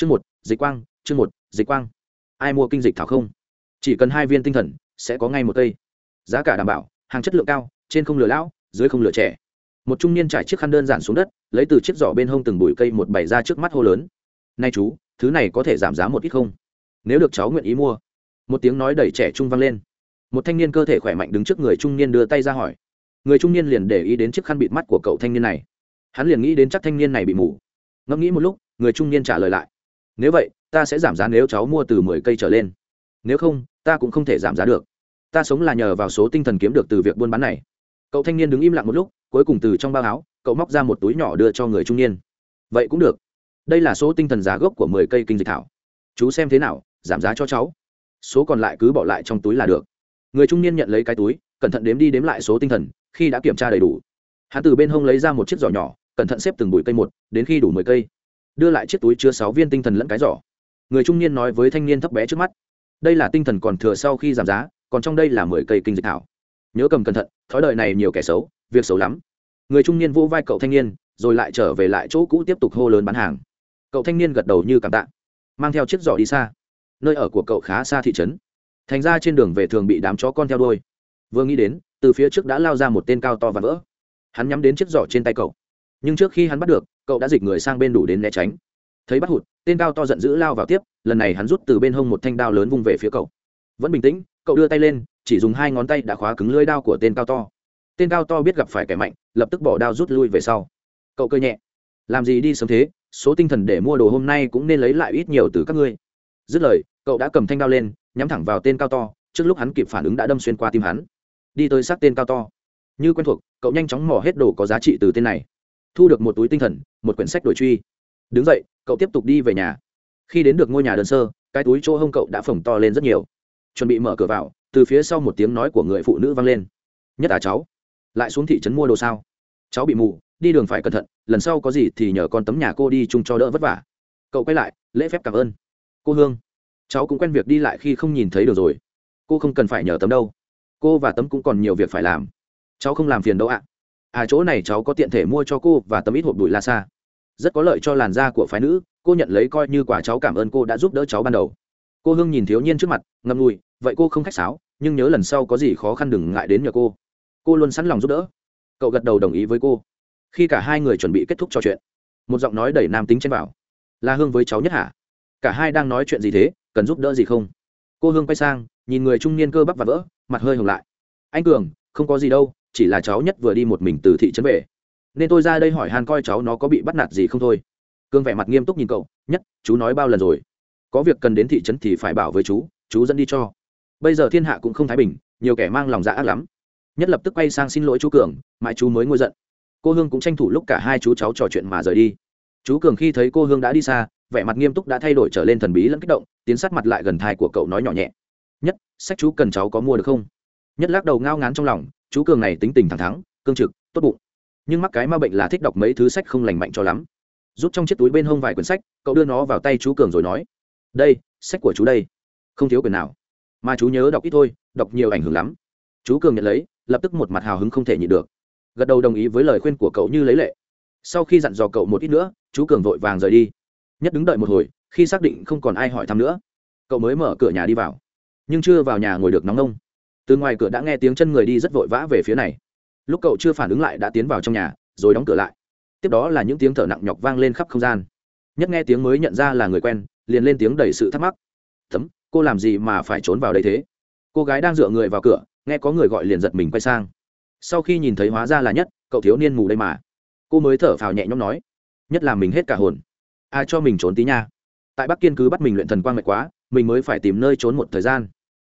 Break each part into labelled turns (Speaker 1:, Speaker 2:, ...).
Speaker 1: chương một, dịch quang, chương một, dịch quang. Ai mua kinh dịch thảo không? Chỉ cần hai viên tinh thần, sẽ có ngay một cây. Giá cả đảm bảo, hàng chất lượng cao, trên không lửa lão, dưới không lửa trẻ. Một trung niên trải chiếc khăn đơn giản xuống đất, lấy từ chiếc giỏ bên hông từng bụi cây một bày ra trước mắt hô lớn. Nay chú, thứ này có thể giảm giá một ít không? Nếu được cháu nguyện ý mua. Một tiếng nói đầy trẻ trung vang lên. Một thanh niên cơ thể khỏe mạnh đứng trước người trung niên đưa tay ra hỏi. Người trung niên liền để ý đến chiếc khăn bịt mắt của cậu thanh niên này. Hắn liền nghĩ đến chắc thanh niên này bị mù. Ngẫm nghĩ một lúc, người trung niên trả lời lại nếu vậy, ta sẽ giảm giá nếu cháu mua từ mười cây trở lên. Nếu không, ta cũng không thể giảm giá được. Ta sống là nhờ vào số tinh thần kiếm được từ việc buôn bán này. Cậu thanh niên đứng im lặng một lúc, cuối cùng từ trong bao áo, cậu móc ra một túi nhỏ đưa cho người trung niên. Vậy cũng được. Đây là số tinh thần giá gốc của mười cây kinh dịch thảo. Chú xem thế nào, giảm giá cho cháu. Số còn lại cứ bỏ lại trong túi là được. Người trung niên nhận lấy cái túi, cẩn thận đếm đi đếm lại số tinh thần, khi đã kiểm tra đầy đủ. Hắn từ bên hông lấy ra một chiếc giỏ nhỏ, cẩn thận xếp từng bụi cây một, đến khi đủ mười cây đưa lại chiếc túi chứa sáu viên tinh thần lẫn cái giỏ. Người trung niên nói với thanh niên thấp bé trước mắt, đây là tinh thần còn thừa sau khi giảm giá, còn trong đây là mười cây kinh dịch thảo. Nhớ cầm cẩn thận, thói đời này nhiều kẻ xấu, việc xấu lắm. Người trung niên vỗ vai cậu thanh niên, rồi lại trở về lại chỗ cũ tiếp tục hô lớn bán hàng. Cậu thanh niên gật đầu như cảm tạ, mang theo chiếc giỏ đi xa. Nơi ở của cậu khá xa thị trấn. Thành ra trên đường về thường bị đám chó con theo đôi vừa nghĩ đến, từ phía trước đã lao ra một tên cao to và vỡ. Hắn nhắm đến chiếc giỏ trên tay cậu. Nhưng trước khi hắn bắt được cậu đã dịch người sang bên đủ đến né tránh. Thấy bắt hụt, tên cao to giận dữ lao vào tiếp, lần này hắn rút từ bên hông một thanh đao lớn vung về phía cậu. Vẫn bình tĩnh, cậu đưa tay lên, chỉ dùng hai ngón tay đã khóa cứng lưỡi đao của tên cao to. Tên cao to biết gặp phải kẻ mạnh, lập tức bỏ đao rút lui về sau. Cậu cơ nhẹ. Làm gì đi sớm thế, số tinh thần để mua đồ hôm nay cũng nên lấy lại ít nhiều từ các ngươi. Dứt lời, cậu đã cầm thanh đao lên, nhắm thẳng vào tên cao to, trước lúc hắn kịp phản ứng đã đâm xuyên qua tim hắn. Đi tới sát tên cao to. Như quen thuộc, cậu nhanh chóng mò hết đồ có giá trị từ tên này thu được một túi tinh thần, một quyển sách đổi truy. Đứng dậy, cậu tiếp tục đi về nhà. Khi đến được ngôi nhà đơn sơ, cái túi chỗ hông cậu đã phồng to lên rất nhiều. Chuẩn bị mở cửa vào, từ phía sau một tiếng nói của người phụ nữ vang lên. Nhất là cháu. Lại xuống thị trấn mua đồ sao? Cháu bị mù, đi đường phải cẩn thận, lần sau có gì thì nhờ con tấm nhà cô đi chung cho đỡ vất vả. Cậu quay lại, lễ phép cảm ơn. Cô hương. Cháu cũng quen việc đi lại khi không nhìn thấy được rồi. Cô không cần phải nhờ tấm đâu. Cô và tấm cũng còn nhiều việc phải làm. Cháu không làm phiền đâu ạ. à à chỗ này cháu có tiện thể mua cho cô và tấm ít hộp đùi la xa rất có lợi cho làn da của phái nữ, cô nhận lấy coi như quả cháu cảm ơn cô đã giúp đỡ cháu ban đầu. Cô hương nhìn thiếu niên trước mặt ngâm ngùi, vậy cô không khách sáo, nhưng nhớ lần sau có gì khó khăn đừng ngại đến nhờ cô. Cô luôn sẵn lòng giúp đỡ. Cậu gật đầu đồng ý với cô. Khi cả hai người chuẩn bị kết thúc trò chuyện, một giọng nói đẩy nam tính trên vào. Là hương với cháu nhất hả? Cả hai đang nói chuyện gì thế, cần giúp đỡ gì không? Cô hương quay sang, nhìn người trung niên cơ bắp và vỡ, mặt hơi hồng lại. Anh cường, không có gì đâu chỉ là cháu nhất vừa đi một mình từ thị trấn về. Nên tôi ra đây hỏi han coi cháu nó có bị bắt nạt gì không thôi. Cương vẻ mặt nghiêm túc nhìn cậu, nhất, chú nói bao lần rồi. Có việc cần đến thị trấn thì phải bảo với chú chú dẫn đi cho. Bây giờ thiên hạ cũng không thái bình, nhiều kẻ mang lòng dạ ác lắm. Nhất lập tức quay sang xin lỗi chú cường, mãi chú mới ngôi giận. Cô hương cũng tranh thủ lúc cả hai chú cháu trò chuyện mà rời đi. Chú cường khi thấy cô hương đã đi xa, vẻ mặt nghiêm túc đã thay đổi trở lên thần bí lẫn kích động, tiến sát mặt lại gần thai của cậu nói nhỏ nhẹ. Nhất, sách chú cần cháu có mua được không? Nhất lắc đầu ngao ngán trong lòng chú cường này tính tình thẳng thắn, cương trực, tốt bụng. Nhưng mắc cái ma bệnh là thích đọc mấy thứ sách không lành mạnh cho lắm. Rút trong chiếc túi bên hông vài quyển sách, cậu đưa nó vào tay chú cường rồi nói, đây, sách của chú đây. Không thiếu quyển nào. Mà chú nhớ đọc ít thôi, đọc nhiều ảnh hưởng lắm. Chú cường nhận lấy, lập tức một mặt hào hứng không thể nhịn được. Gật đầu đồng ý với lời khuyên của cậu như lấy lệ. Sau khi dặn dò cậu một ít nữa, chú cường vội vàng rời đi. Nhất đứng đợi một hồi, khi xác định không còn ai hỏi thăm nữa, cậu mới mở cửa nhà đi vào. Nhưng chưa vào nhà ngồi được nóng nông từ ngoài cửa đã nghe tiếng chân người đi rất vội vã về phía này. Lúc cậu chưa phản ứng lại đã tiến vào trong nhà, rồi đóng cửa lại. Tiếp đó là những tiếng thở nặng nhọc vang lên khắp không gian. Nhất nghe tiếng mới nhận ra là người quen, liền lên tiếng đầy sự thắc mắc. Thấm, cô làm gì mà phải trốn vào đây thế? Cô gái đang dựa người vào cửa, nghe có người gọi liền giật mình quay sang. Sau khi nhìn thấy hóa ra là nhất, cậu thiếu niên mù đây mà. Cô mới thở phào nhẹ nhõm nói, nhất là mình hết cả hồn. Ai cho mình trốn tí nha? Tại bắc kiên cứ bắt mình luyện thần quang mệt quá, mình mới phải tìm nơi trốn một thời gian.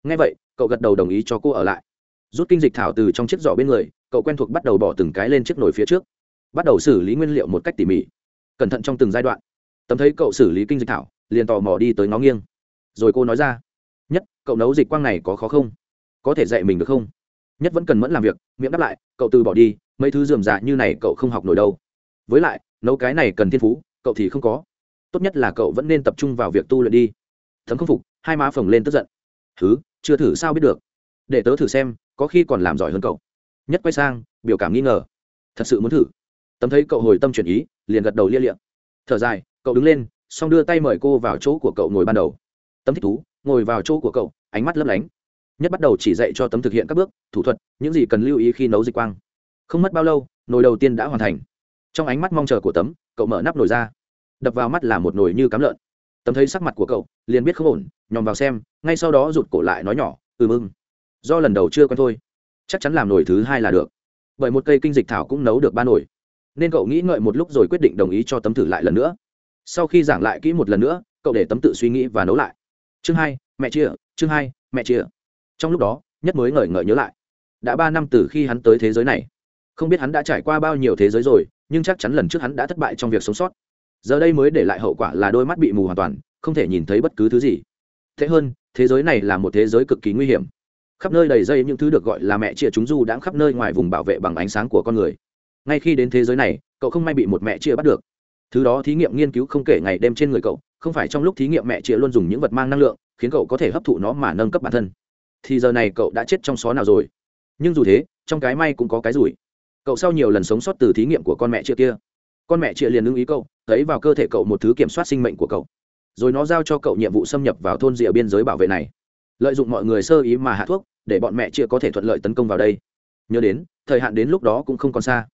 Speaker 1: Nghe vậy cậu gật đầu đồng ý cho cô ở lại. Rút kinh dịch thảo từ trong chiếc giỏ bên người, cậu quen thuộc bắt đầu bỏ từng cái lên chiếc nồi phía trước. Bắt đầu xử lý nguyên liệu một cách tỉ mỉ. Cẩn thận trong từng giai đoạn. Tấm thấy cậu xử lý kinh dịch thảo, liền tò mò đi tới ngó nghiêng. Rồi cô nói ra, nhất, cậu nấu dịch quang này có khó không? Có thể dạy mình được không? Nhất vẫn cần mẫn làm việc, miệng đáp lại, cậu từ bỏ đi, mấy thứ dườm dạ như này cậu không học nổi đâu. Với lại, nấu cái này cần thiên phú, cậu thì không có. Tốt nhất là cậu vẫn nên tập trung vào việc tu luyện đi. Thấm không phục, hai má phồng lên tức giận. Thứ chưa thử sao biết được. Để tớ thử xem, có khi còn làm giỏi hơn cậu. Nhất quay sang, biểu cảm nghi ngờ. Thật sự muốn thử. Tấm thấy cậu hồi tâm chuyển ý, liền gật đầu lia liệm thở dài, cậu đứng lên, xong đưa tay mời cô vào chỗ của cậu ngồi ban đầu. Tấm thích thú, ngồi vào chỗ của cậu, ánh mắt lấp lánh. Nhất bắt đầu chỉ dạy cho tấm thực hiện các bước, thủ thuật, những gì cần lưu ý khi nấu dịch quang. Không mất bao lâu, nồi đầu tiên đã hoàn thành. Trong ánh mắt mong chờ của tấm, cậu mở nắp nồi ra. Đập vào mắt là một nồi như cám lợn tấm thấy sắc mặt của cậu, liền biết không ổn, nhòm vào xem, ngay sau đó rụt cổ lại nói nhỏ ừ mưng do lần đầu chưa quen thôi. Chắc chắn làm nổi thứ hai là được. Bởi một cây kinh dịch thảo cũng nấu được ba nồi. Nên cậu nghĩ ngợi một lúc rồi quyết định đồng ý cho tấm thử lại lần nữa. Sau khi giảng lại kỹ một lần nữa, cậu để tấm tự suy nghĩ và nấu lại. Chương hai, mẹ chia, chương hai, mẹ chia. Trong lúc đó, nhất mới ngợi ngợi nhớ lại. Đã ba năm từ khi hắn tới thế giới này. Không biết hắn đã trải qua bao nhiêu thế giới rồi, nhưng chắc chắn lần trước hắn đã thất bại trong việc sống sót giờ đây mới để lại hậu quả là đôi mắt bị mù hoàn toàn, không thể nhìn thấy bất cứ thứ gì. Thế hơn, thế giới này là một thế giới cực kỳ nguy hiểm. Khắp nơi đầy dây những thứ được gọi là mẹ chia chúng du đãng khắp nơi ngoài vùng bảo vệ bằng ánh sáng của con người. Ngay khi đến thế giới này, cậu không may bị một mẹ chia bắt được. Thứ đó thí nghiệm nghiên cứu không kể ngày đêm trên người cậu, không phải trong lúc thí nghiệm mẹ chia luôn dùng những vật mang năng lượng, khiến cậu có thể hấp thụ nó mà nâng cấp bản thân. Thì giờ này cậu đã chết trong xó nào rồi? Nhưng dù thế, trong cái may cũng có cái rủi. Cậu sau nhiều lần sống sót từ thí nghiệm của con mẹ chia kia con mẹ chia liền ưng ý cậu, thấy vào cơ thể cậu một thứ kiểm soát sinh mệnh của cậu. Rồi nó giao cho cậu nhiệm vụ xâm nhập vào thôn rìa biên giới bảo vệ này. Lợi dụng mọi người sơ ý mà hạ thuốc, để bọn mẹ chia có thể thuận lợi tấn công vào đây. Nhớ đến, thời hạn đến lúc đó cũng không còn xa.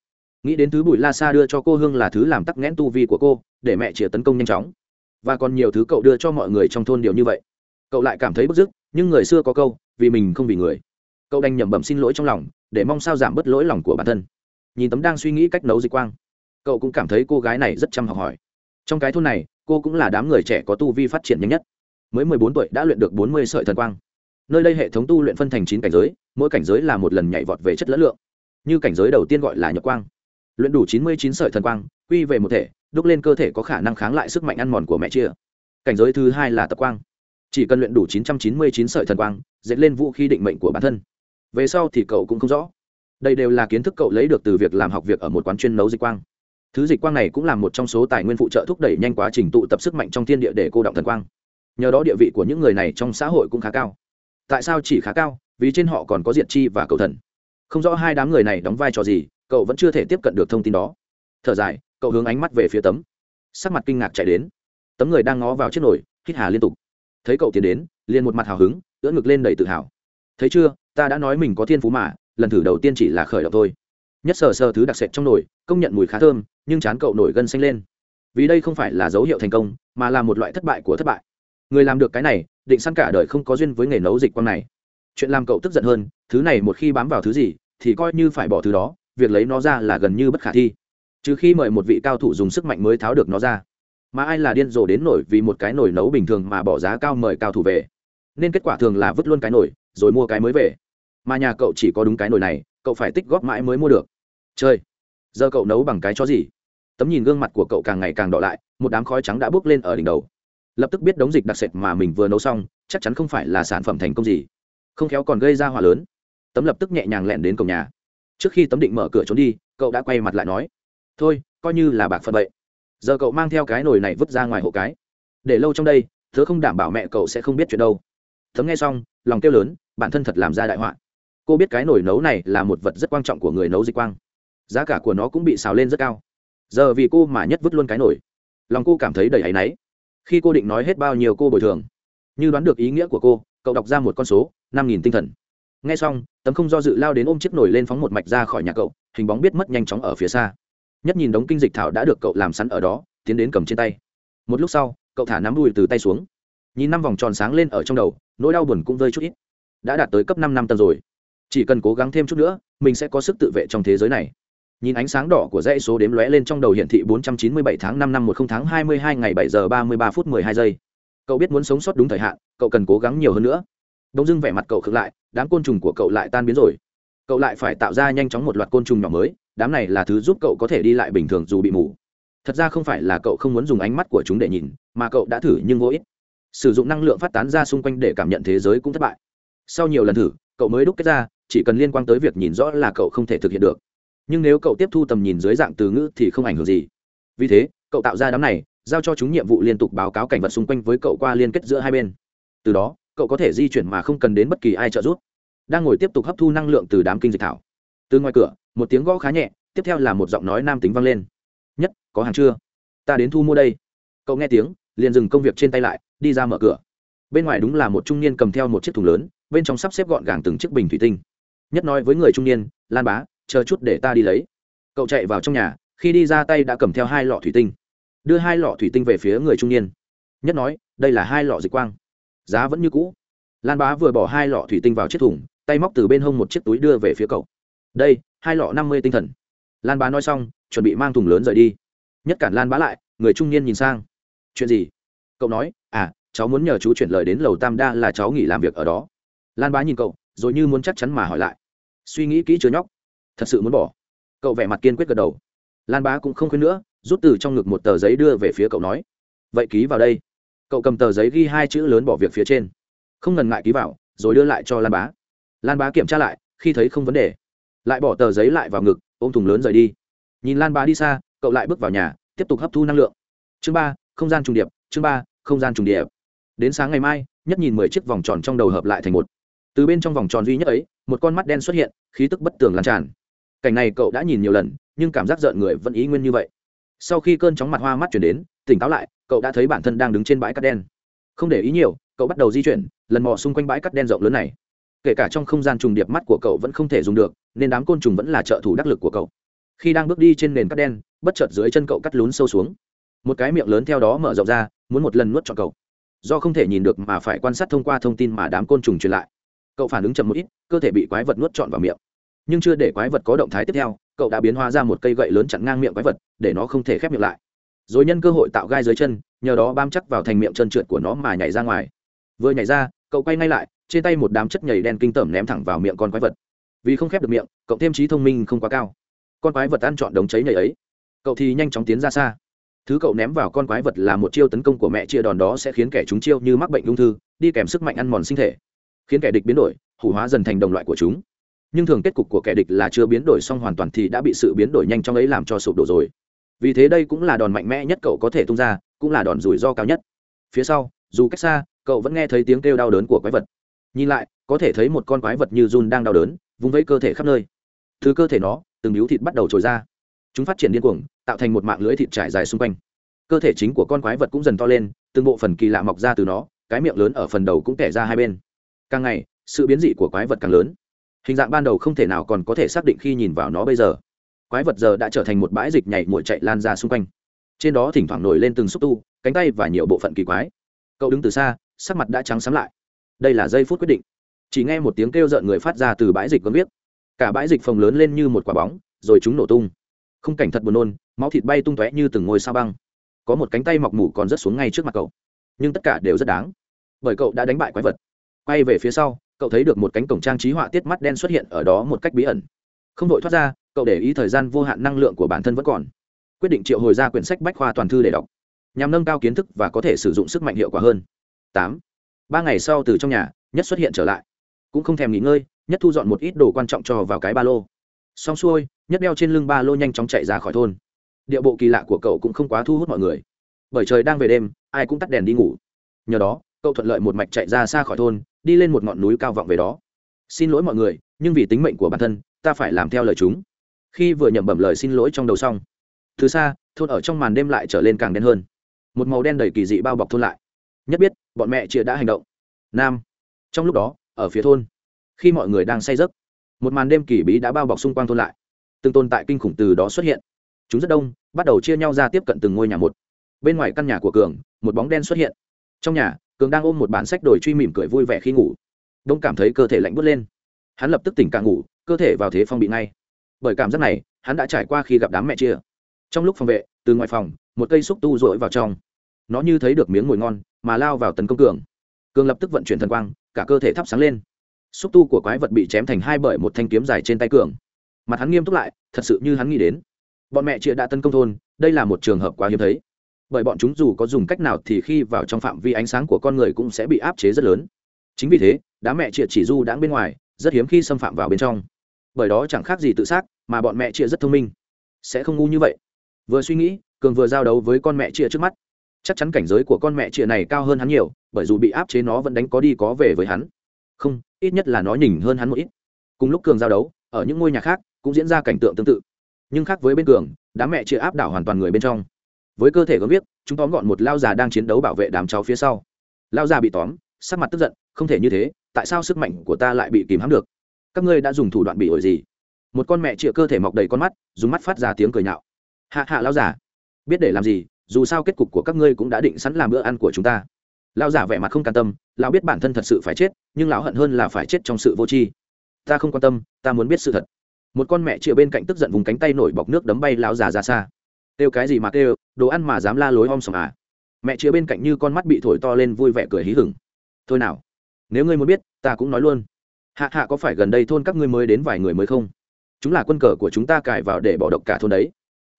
Speaker 1: Nghĩ đến thứ bụi la sa đưa cho cô hương là thứ làm tắc nghẽn tu vi của cô, để mẹ chia tấn công nhanh chóng. Và còn nhiều thứ cậu đưa cho mọi người trong thôn điều như vậy. Cậu lại cảm thấy bức xúc nhưng người xưa có câu, vì mình không vì người. Cậu đành nhẩm bẩm xin lỗi trong lòng, để mong sao giảm bớt lỗi lòng của bản thân. Nhìn tấm đang suy nghĩ cách nấu dịch quang cậu cũng cảm thấy cô gái này rất chăm học hỏi. Trong cái thôn này, cô cũng là đám người trẻ có tu vi phát triển nhanh nhất. Mới mười bốn tuổi đã luyện được bốn mươi sợi thần quang. Nơi đây hệ thống tu luyện phân thành chín cảnh giới, mỗi cảnh giới là một lần nhảy vọt về chất lẫn lượng. Như cảnh giới đầu tiên gọi là nhập quang. Luyện đủ chín mươi chín sợi thần quang, quy về một thể, đúc lên cơ thể có khả năng kháng lại sức mạnh ăn mòn của mẹ chia. Cảnh giới thứ hai là tập quang. Chỉ cần luyện đủ chín trăm chín mươi chín sợi thần quang, dệt lên vũ khí định mệnh của bản thân. Về sau thì cậu cũng không rõ. Đây đều là kiến thức cậu lấy được từ việc làm học việc ở một quán chuyên nấu dịch quang thứ dịch quang này cũng là một trong số tài nguyên phụ trợ thúc đẩy nhanh quá trình tụ tập sức mạnh trong thiên địa để cô động thần quang. Nhờ đó địa vị của những người này trong xã hội cũng khá cao. Tại sao chỉ khá cao? Vì trên họ còn có diệt chi và cầu thần. Không rõ hai đám người này đóng vai trò gì, cậu vẫn chưa thể tiếp cận được thông tin đó. Thở dài, cậu hướng ánh mắt về phía tấm. Sắc mặt kinh ngạc chạy đến. Tấm người đang ngó vào chiếc nồi, hít hà liên tục. Thấy cậu tiến đến, liền một mặt hào hứng, ưỡn ngực lên đầy tự hào. Thấy chưa, ta đã nói mình có thiên phú mà, lần thử đầu tiên chỉ là khởi động thôi nhất sờ sờ thứ đặc sệt trong nồi, công nhận mùi khá thơm, nhưng chán cậu nổi gân xanh lên. Vì đây không phải là dấu hiệu thành công, mà là một loại thất bại của thất bại. Người làm được cái này, định săn cả đời không có duyên với nghề nấu dịch quang này. Chuyện làm cậu tức giận hơn, thứ này một khi bám vào thứ gì, thì coi như phải bỏ thứ đó, việc lấy nó ra là gần như bất khả thi. Trừ khi mời một vị cao thủ dùng sức mạnh mới tháo được nó ra. Mà ai là điên rồ đến nổi vì một cái nồi nấu bình thường mà bỏ giá cao mời cao thủ về? Nên kết quả thường là vứt luôn cái nồi, rồi mua cái mới về. Mà nhà cậu chỉ có đúng cái nồi này, cậu phải tích góp mãi mới mua được chơi. Giờ cậu nấu bằng cái chó gì? Tấm nhìn gương mặt của cậu càng ngày càng đỏ lại, một đám khói trắng đã bốc lên ở đỉnh đầu. Lập tức biết đống dịch đặc sệt mà mình vừa nấu xong, chắc chắn không phải là sản phẩm thành công gì. Không khéo còn gây ra hỏa lớn. Tấm lập tức nhẹ nhàng lẹn đến cổng nhà. Trước khi tấm định mở cửa trốn đi, cậu đã quay mặt lại nói, thôi, coi như là bạc phật vậy. Giờ cậu mang theo cái nồi này vứt ra ngoài hộ cái. Để lâu trong đây, tớ không đảm bảo mẹ cậu sẽ không biết chuyện đâu. Thấm nghe xong, lòng kêu lớn, bản thân thật làm ra đại họa. Cô biết cái nồi nấu này là một vật rất quan trọng của người nấu dịch quang giá cả của nó cũng bị xào lên rất cao. Giờ vì cô mà nhất vứt luôn cái nổi, lòng cô cảm thấy đầy áy náy. Khi cô định nói hết bao nhiêu cô bồi thường như đoán được ý nghĩa của cô cậu đọc ra một con số năm nghìn tinh thần. N g h e xong tấm không do dự lao đến ôm chiếc nổi lên phóng một mạch ra khỏi nhà cậu hình bóng biết mất nhanh chóng ở phía xa. Nhất nhìn đống kinh dịch thảo đã được cậu làm sẵn ở đó tiến đến cầm trên tay. Một lúc sau cậu thả nắm đùi từ tay xuống. Nhìn năm vòng tròn sáng lên ở trong đầu nỗi đau buồn cũng vơi chút ít. Đã đạt tới cấp năm năm tầng rồi. Chỉ cần cố gắng thêm chút nữa mình sẽ có sức tự vệ trong thế giới này nhìn ánh sáng đỏ của dãy số đếm lóe lên trong đầu hiển thị 497 tháng 5 năm 10 tháng 22 ngày 7 giờ 33 phút 12 giây. Cậu biết muốn sống sót đúng thời hạn, cậu cần cố gắng nhiều hơn nữa. Đông dưng vẻ mặt cậu khựng lại, đám côn trùng của cậu lại tan biến rồi. Cậu lại phải tạo ra nhanh chóng một loạt côn trùng nhỏ mới, đám này là thứ giúp cậu có thể đi lại bình thường dù bị mù. Thật ra không phải là cậu không muốn dùng ánh mắt của chúng để nhìn, mà cậu đã thử nhưng vô ích. Sử dụng năng lượng phát tán ra xung quanh để cảm nhận thế giới cũng thất bại. Sau nhiều lần thử, cậu mới đúc kết ra, chỉ cần liên quan tới việc nhìn rõ là cậu không thể thực hiện được nhưng nếu cậu tiếp thu tầm nhìn dưới dạng từ ngữ thì không ảnh hưởng gì. Vì thế, cậu tạo ra đám này, giao cho chúng nhiệm vụ liên tục báo cáo cảnh vật xung quanh với cậu qua liên kết giữa hai bên. Từ đó, cậu có thể di chuyển mà không cần đến bất kỳ ai trợ giúp. Đang ngồi tiếp tục hấp thu năng lượng từ đám kinh dịch thảo. Từ ngoài cửa, một tiếng gõ khá nhẹ, tiếp theo là một giọng nói nam tính vang lên. Nhất, có hàng chưa? Ta đến thu mua đây. Cậu nghe tiếng, liền dừng công việc trên tay lại, đi ra mở cửa. Bên ngoài đúng là một trung niên cầm theo một chiếc thùng lớn, bên trong sắp xếp gọn gàng từng chiếc bình thủy tinh. Nhất nói với người trung niên, lan bá chờ chút để ta đi lấy. Cậu chạy vào trong nhà, khi đi ra tay đã cầm theo hai lọ thủy tinh. Đưa hai lọ thủy tinh về phía người trung niên. Nhất nói, đây là hai lọ dịch quang. Giá vẫn như cũ. Lan bá vừa bỏ hai lọ thủy tinh vào chiếc thùng, tay móc từ bên hông một chiếc túi đưa về phía cậu. Đây, hai lọ năm mươi tinh thần. Lan bá nói xong, chuẩn bị mang thùng lớn rời đi. Nhất cản lan bá lại, người trung niên nhìn sang. Chuyện gì? Cậu nói à cháu muốn nhờ chú chuyển lời đến lầu tam đa là cháu nghỉ làm việc ở đó. Lan bá nhìn cậu, rồi như muốn chắc chắn mà hỏi lại. Suy nghĩ kỹ chưa nhóc thật sự muốn bỏ. Cậu vẻ mặt kiên quyết gật đầu. Lan bá cũng không khuyên nữa, rút từ trong ngực một tờ giấy đưa về phía cậu nói. Vậy ký vào đây. Cậu cầm tờ giấy ghi hai chữ lớn bỏ việc phía trên. Không ngần ngại ký vào, rồi đưa lại cho lan bá. Lan bá kiểm tra lại, khi thấy không vấn đề. Lại bỏ tờ giấy lại vào ngực, ôm thùng lớn rời đi. Nhìn lan bá đi xa, cậu lại bước vào nhà, tiếp tục hấp thu năng lượng. Chương ba, không gian trùng điệp, chương ba, không gian trùng điệp. Đến sáng ngày mai, nhất nhìn mười chiếc vòng tròn trong đầu hợp lại thành một. Từ bên trong vòng tròn duy nhất ấy, một con mắt đen xuất hiện, khí tức bất tường lan tràn cảnh này cậu đã nhìn nhiều lần, nhưng cảm giác rợn người vẫn ý nguyên như vậy. Sau khi cơn chóng mặt hoa mắt chuyển đến, tỉnh táo lại, cậu đã thấy bản thân đang đứng trên bãi cát đen. Không để ý nhiều, cậu bắt đầu di chuyển, lần mò xung quanh bãi cát đen rộng lớn này. Kể cả trong không gian trùng điệp mắt của cậu vẫn không thể dùng được, nên đám côn trùng vẫn là trợ thủ đắc lực của cậu. Khi đang bước đi trên nền cát đen, bất chợt dưới chân cậu cắt lún sâu xuống. Một cái miệng lớn theo đó mở rộng ra, muốn một lần nuốt trọn cậu. Do không thể nhìn được mà phải quan sát thông qua thông tin mà đám côn trùng truyền lại. Cậu phản ứng chậm một ít, cơ thể bị quái vật nuốt trọn vào miệng nhưng chưa để quái vật có động thái tiếp theo, cậu đã biến hóa ra một cây gậy lớn chặn ngang miệng quái vật, để nó không thể khép miệng lại. Rồi nhân cơ hội tạo gai dưới chân, nhờ đó bám chắc vào thành miệng chân trượt của nó mà nhảy ra ngoài. Vừa nhảy ra, cậu quay ngay lại, trên tay một đám chất nhảy đen kinh tởm ném thẳng vào miệng con quái vật. Vì không khép được miệng, cậu thêm trí thông minh không quá cao. Con quái vật ăn trọn đống cháy nhảy ấy. Cậu thì nhanh chóng tiến ra xa. Thứ cậu ném vào con quái vật là một chiêu tấn công của mẹ chia đòn đó sẽ khiến kẻ chúng chiêu như mắc bệnh ung thư, đi kèm sức mạnh ăn mòn sinh thể. Khiến kẻ địch biến đổi, hủ hóa dần thành đồng loại của chúng nhưng thường kết cục của kẻ địch là chưa biến đổi xong hoàn toàn thì đã bị sự biến đổi nhanh trong ấy làm cho sụp đổ rồi. Vì thế đây cũng là đòn mạnh mẽ nhất cậu có thể tung ra, cũng là đòn rủi ro cao nhất. Phía sau, dù cách xa, cậu vẫn nghe thấy tiếng kêu đau đớn của quái vật. Nhìn lại, có thể thấy một con quái vật như run đang đau đớn vùng vẫy cơ thể khắp nơi. Thứ cơ thể nó, từng miếu thịt bắt đầu trồi ra. Chúng phát triển điên cuồng, tạo thành một mạng lưới thịt trải dài xung quanh. Cơ thể chính của con quái vật cũng dần to lên, từng bộ phần kỳ lạ mọc ra từ nó, cái miệng lớn ở phần đầu cũng tẻ ra hai bên. Càng ngày, sự biến dị của quái vật càng lớn hình dạng ban đầu không thể nào còn có thể xác định khi nhìn vào nó bây giờ. Quái vật giờ đã trở thành một bãi dịch nhảy mũi chạy lan ra xung quanh. Trên đó thỉnh thoảng nổi lên từng xúc tu, cánh tay và nhiều bộ phận kỳ quái. Cậu đứng từ xa, sắc mặt đã trắng sắm lại. Đây là giây phút quyết định. Chỉ nghe một tiếng kêu rợn người phát ra từ bãi dịch vẫn biết cả bãi dịch phồng lớn lên như một quả bóng, rồi chúng nổ tung. Không cảnh thật buồn nôn, máu thịt bay tung tóe như từng ngôi sao băng. Có một cánh tay mọc mủ còn rớt xuống ngay trước mặt cậu. Nhưng tất cả đều rất đáng. Bởi cậu đã đánh bại quái vật. Quay về phía sau cậu thấy được một cánh cổng trang trí họa tiết mắt đen xuất hiện ở đó một cách bí ẩn. Không vội thoát ra, cậu để ý thời gian vô hạn năng lượng của bản thân vẫn còn. Quyết định triệu hồi ra quyển sách bách khoa toàn thư để đọc. Nhằm nâng cao kiến thức và có thể sử dụng sức mạnh hiệu quả hơn. Tám. Ba ngày sau từ trong nhà, nhất xuất hiện trở lại. Cũng không thèm nghỉ ngơi, nhất thu dọn một ít đồ quan trọng cho vào cái ba lô. Xong xuôi, nhất đeo trên lưng ba lô nhanh chóng chạy ra khỏi thôn. Địa bộ kỳ lạ của cậu cũng không quá thu hút mọi người. Bởi trời đang về đêm, ai cũng tắt đèn đi ngủ. Nhờ đó cậu thuận lợi một mạch chạy ra xa khỏi thôn, đi lên một ngọn núi cao vọng về đó. Xin lỗi mọi người, nhưng vì tính mệnh của bản thân, ta phải làm theo lời chúng. Khi vừa nhẩm bẩm lời xin lỗi trong đầu xong, từ xa, thôn ở trong màn đêm lại trở lên càng đen hơn. Một màu đen đầy kỳ dị bao bọc thôn lại. Nhất biết, bọn mẹ chia đã hành động. Nam. Trong lúc đó, ở phía thôn, khi mọi người đang say giấc, một màn đêm kỳ bí đã bao bọc xung quanh thôn lại. Từng tồn tại kinh khủng từ đó xuất hiện. Chúng rất đông, bắt đầu chia nhau ra tiếp cận từng ngôi nhà một. Bên ngoài căn nhà của cường, một bóng đen xuất hiện. Trong nhà cường đang ôm một bản sách đổi truy mỉm cười vui vẻ khi ngủ. Đông cảm thấy cơ thể lạnh bớt lên. Hắn lập tức tỉnh càng ngủ, cơ thể vào thế phong bị ngay. Bởi cảm giác này, hắn đã trải qua khi gặp đám mẹ chia. Trong lúc phòng vệ, từ ngoài phòng, một cây xúc tu rỗi vào trong. Nó như thấy được miếng mồi ngon, mà lao vào tấn công cường. Cường lập tức vận chuyển thần quang, cả cơ thể thắp sáng lên. Xúc tu của quái vật bị chém thành hai bởi một thanh kiếm dài trên tay cường. Mặt hắn nghiêm túc lại, thật sự như hắn nghĩ đến. Bọn mẹ chia đã tấn công thôn, đây là một trường hợp quá hiếm thấy bởi bọn chúng dù có dùng cách nào thì khi vào trong phạm vi ánh sáng của con người cũng sẽ bị áp chế rất lớn. Chính vì thế đám mẹ chia chỉ du đãng bên ngoài rất hiếm khi xâm phạm vào bên trong. Bởi đó chẳng khác gì tự sát, mà bọn mẹ chia rất thông minh. Sẽ không ngu như vậy. Vừa suy nghĩ cường vừa giao đấu với con mẹ chia trước mắt. Chắc chắn cảnh giới của con mẹ chia này cao hơn hắn nhiều bởi dù bị áp chế nó vẫn đánh có đi có về với hắn. Không ít nhất là nó nhỉnh hơn hắn một ít. Cùng lúc cường giao đấu ở những ngôi nhà khác cũng diễn ra cảnh tượng tương tự. Nhưng khác với bên cường đám mẹ chia áp đảo hoàn toàn người bên trong với cơ thể gớm biết chúng tóm gọn một lao già đang chiến đấu bảo vệ đám cháu phía sau. Lao già bị tóm, sắc mặt tức giận, không thể như thế, tại sao sức mạnh của ta lại bị kìm hãm được? Các ngươi đã dùng thủ đoạn bị ổi gì? Một con mẹ chịa cơ thể mọc đầy con mắt, dùng mắt phát ra tiếng cười nhạo. Hạ hạ lao giả biết để làm gì, dù sao kết cục của các ngươi cũng đã định sẵn làm bữa ăn của chúng ta. Lao giả vẻ mặt không can tâm, lão biết bản thân thật sự phải chết, nhưng lão hận hơn là phải chết trong sự vô tri. Ta không quan tâm, ta muốn biết sự thật. Một con mẹ chịa bên cạnh tức giận vùng cánh tay nổi bọc nước đấm bay lão già ra xa kêu cái gì mà kêu, đồ ăn mà dám la lối om sòm à? Mẹ chịa bên cạnh như con mắt bị thổi to lên vui vẻ cười hí hửng. Thôi nào, nếu ngươi muốn biết, ta cũng nói luôn. Hạ hạ có phải gần đây thôn các ngươi mới đến vài người mới không? Chúng là quân cờ của chúng ta cài vào để bỏ độc cả thôn đấy.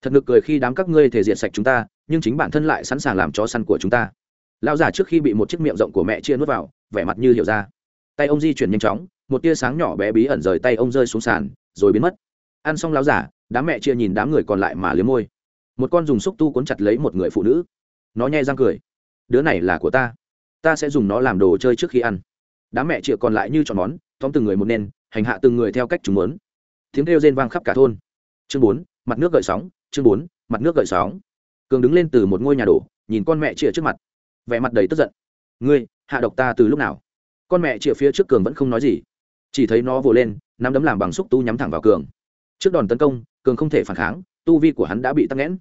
Speaker 1: Thật ngực cười khi đám các ngươi thể diện sạch chúng ta, nhưng chính bản thân lại sẵn sàng làm chó săn của chúng ta. Lão già trước khi bị một chiếc miệng rộng của mẹ chia nuốt vào, vẻ mặt như hiểu ra. Tay ông di chuyển nhanh chóng, một tia sáng nhỏ bé bí ẩn rời tay ông rơi xuống sàn, rồi biến mất. Ăn xong lão giả đám mẹ chia nhìn đám người còn lại mà liếm môi một con dùng xúc tu cuốn chặt lấy một người phụ nữ. Nó nhai răng cười. Đứa này là của ta. Ta sẽ dùng nó làm đồ chơi trước khi ăn. Đám mẹ chia còn lại như chọn món tóm từng người một nên, hành hạ từng người theo cách chúng muốn. Tiếng kêu rên vang khắp cả thôn. Chương bốn mặt nước gợn sóng chương bốn mặt nước gợn sóng. Cường đứng lên từ một ngôi nhà đổ nhìn con mẹ chia trước mặt. Vẻ mặt đầy tức giận. Ngươi hạ độc ta từ lúc nào? Con mẹ chia phía trước cường vẫn không nói gì. Chỉ thấy nó vồ lên nắm đấm làm bằng xúc tu nhắm thẳng vào cường. Trước đòn tấn công cường không thể phản kháng tu vi của hắn đã bị tắc nghẽn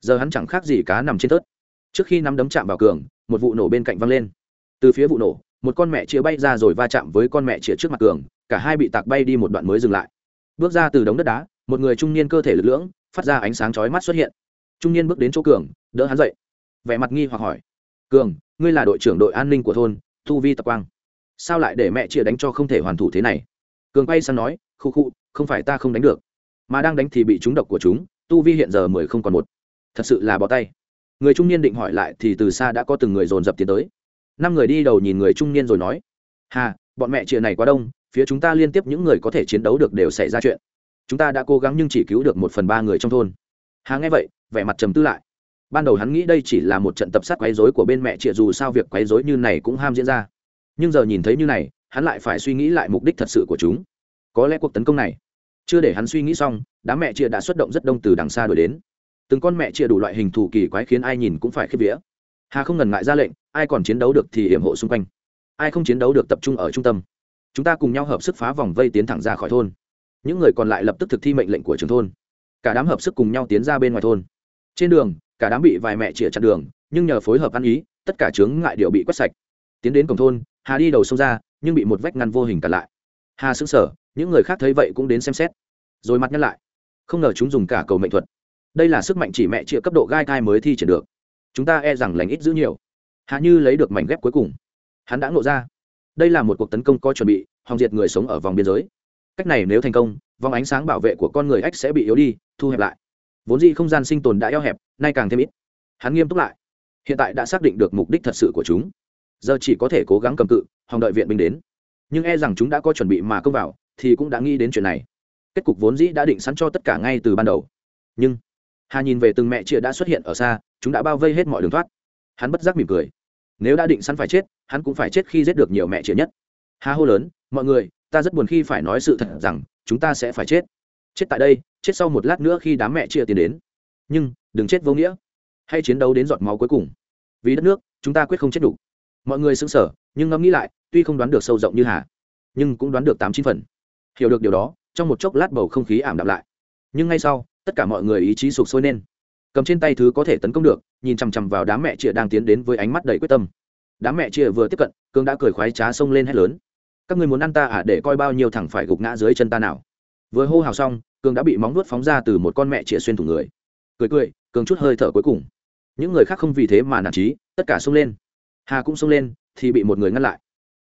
Speaker 1: giờ hắn chẳng khác gì cá nằm trên tớt trước khi nắm đấm chạm vào cường, một vụ nổ bên cạnh văng lên. Từ phía vụ nổ, một con mẹ chĩa bay ra rồi va chạm với con mẹ chĩa trước mặt cường, cả hai bị tạc bay đi một đoạn mới dừng lại. Bước ra từ đống đất đá, một người trung niên cơ thể lực lưỡng, phát ra ánh sáng chói mắt xuất hiện. Trung niên bước đến chỗ cường, đỡ hắn dậy. Vẻ mặt nghi hoặc hỏi, cường, ngươi là đội trưởng đội an ninh của thôn thu vi tập quang. Sao lại để mẹ chia đánh cho không thể hoàn thủ thế này? Cường quay sang nói, khu khu, không phải ta không đánh được. Mà đang đánh thì bị trúng độc của chúng, tu vi hiện giờ mười không còn một thật sự là bỏ tay. Người trung niên định hỏi lại thì từ xa đã có từng người dồn dập tiến tới. Năm người đi đầu nhìn người trung niên rồi nói, hà, bọn mẹ chia này quá đông, phía chúng ta liên tiếp những người có thể chiến đấu được đều xảy ra chuyện. Chúng ta đã cố gắng nhưng chỉ cứu được một phần ba người trong thôn. Hà nghe vậy, vẻ mặt trầm tư lại. Ban đầu hắn nghĩ đây chỉ là một trận tập sát quấy rối của bên mẹ chịa dù sao việc quấy rối như này cũng ham diễn ra. Nhưng giờ nhìn thấy như này, hắn lại phải suy nghĩ lại mục đích thật sự của chúng. Có lẽ cuộc tấn công này, chưa để hắn suy nghĩ xong, đám mẹ chia đã xuất động rất đông từ đằng xa đuổi đến từng con mẹ chia đủ loại hình thù kỳ quái khiến ai nhìn cũng phải khiếp vía. Hà không ngần ngại ra lệnh, ai còn chiến đấu được thì hiểm hộ xung quanh. Ai không chiến đấu được tập trung ở trung tâm. Chúng ta cùng nhau hợp sức phá vòng vây tiến thẳng ra khỏi thôn. Những người còn lại lập tức thực thi mệnh lệnh của trường thôn. Cả đám hợp sức cùng nhau tiến ra bên ngoài thôn. Trên đường, cả đám bị vài mẹ chĩa chặn đường, nhưng nhờ phối hợp ăn ý, tất cả chướng ngại đều bị quét sạch. Tiến đến cổng thôn, hà đi đầu sông ra, nhưng bị một vách ngăn vô hình cản lại. Hà xứng sở những người khác thấy vậy cũng đến xem xét. Rồi mặt nhắc lại. Không ngờ chúng dùng cả cầu mệnh thuật đây là sức mạnh chỉ mẹ chĩa cấp độ gai thai mới thi triển được. Chúng ta e rằng lành ít giữ nhiều. Hạ như lấy được mảnh ghép cuối cùng. Hắn đã ngộ ra. Đây là một cuộc tấn công có chuẩn bị, hòng diệt người sống ở vòng biên giới. Cách này nếu thành công, vòng ánh sáng bảo vệ của con người ách sẽ bị yếu đi, thu hẹp lại. Vốn dĩ không gian sinh tồn đã eo hẹp, nay càng thêm ít. Hắn nghiêm túc lại. Hiện tại đã xác định được mục đích thật sự của chúng. Giờ chỉ có thể cố gắng cầm cự, hòng đợi viện binh đến. Nhưng e rằng chúng đã có chuẩn bị mà công vào, thì cũng đã nghĩ đến chuyện này. Kết cục vốn dĩ đã định sẵn cho tất cả ngay từ ban đầu. Nhưng hà nhìn về từng mẹ chia đã xuất hiện ở xa, chúng đã bao vây hết mọi đường thoát. Hắn bất giác mỉm cười. Nếu đã định sẵn phải chết, hắn cũng phải chết khi giết được nhiều mẹ chia nhất. Hà hô lớn, mọi người, ta rất buồn khi phải nói sự thật rằng, chúng ta sẽ phải chết. Chết tại đây, chết sau một lát nữa khi đám mẹ chia tiền đến. Nhưng, đừng chết vô nghĩa. Hay chiến đấu đến giọt máu cuối cùng. Vì đất nước, chúng ta quyết không chết đủ. Mọi người sững sở nhưng ngẫm nghĩ lại, tuy không đoán được sâu rộng như hà, nhưng cũng đoán được tám chín phần. Hiểu được điều đó, trong một chốc lát bầu không khí ảm đạm lại. Nhưng ngay sau tất cả mọi người ý chí sụp sôi nên. Cầm trên tay thứ có thể tấn công được, nhìn chằm chằm vào đám mẹ chịa đang tiến đến với ánh mắt đầy quyết tâm. Đám mẹ chịa vừa tiếp cận, cương đã cười khoái trá xông lên hét lớn. Các người muốn ăn ta à để coi bao nhiêu thằng phải gục ngã dưới chân ta nào. Vừa hô hào xong, cương đã bị móng nuốt phóng ra từ một con mẹ chịa xuyên thủng người. Cười cười, cương chút hơi thở cuối cùng. Những người khác không vì thế mà nản trí tất cả xông lên. Hà cũng xông lên, thì bị một người ngăn lại.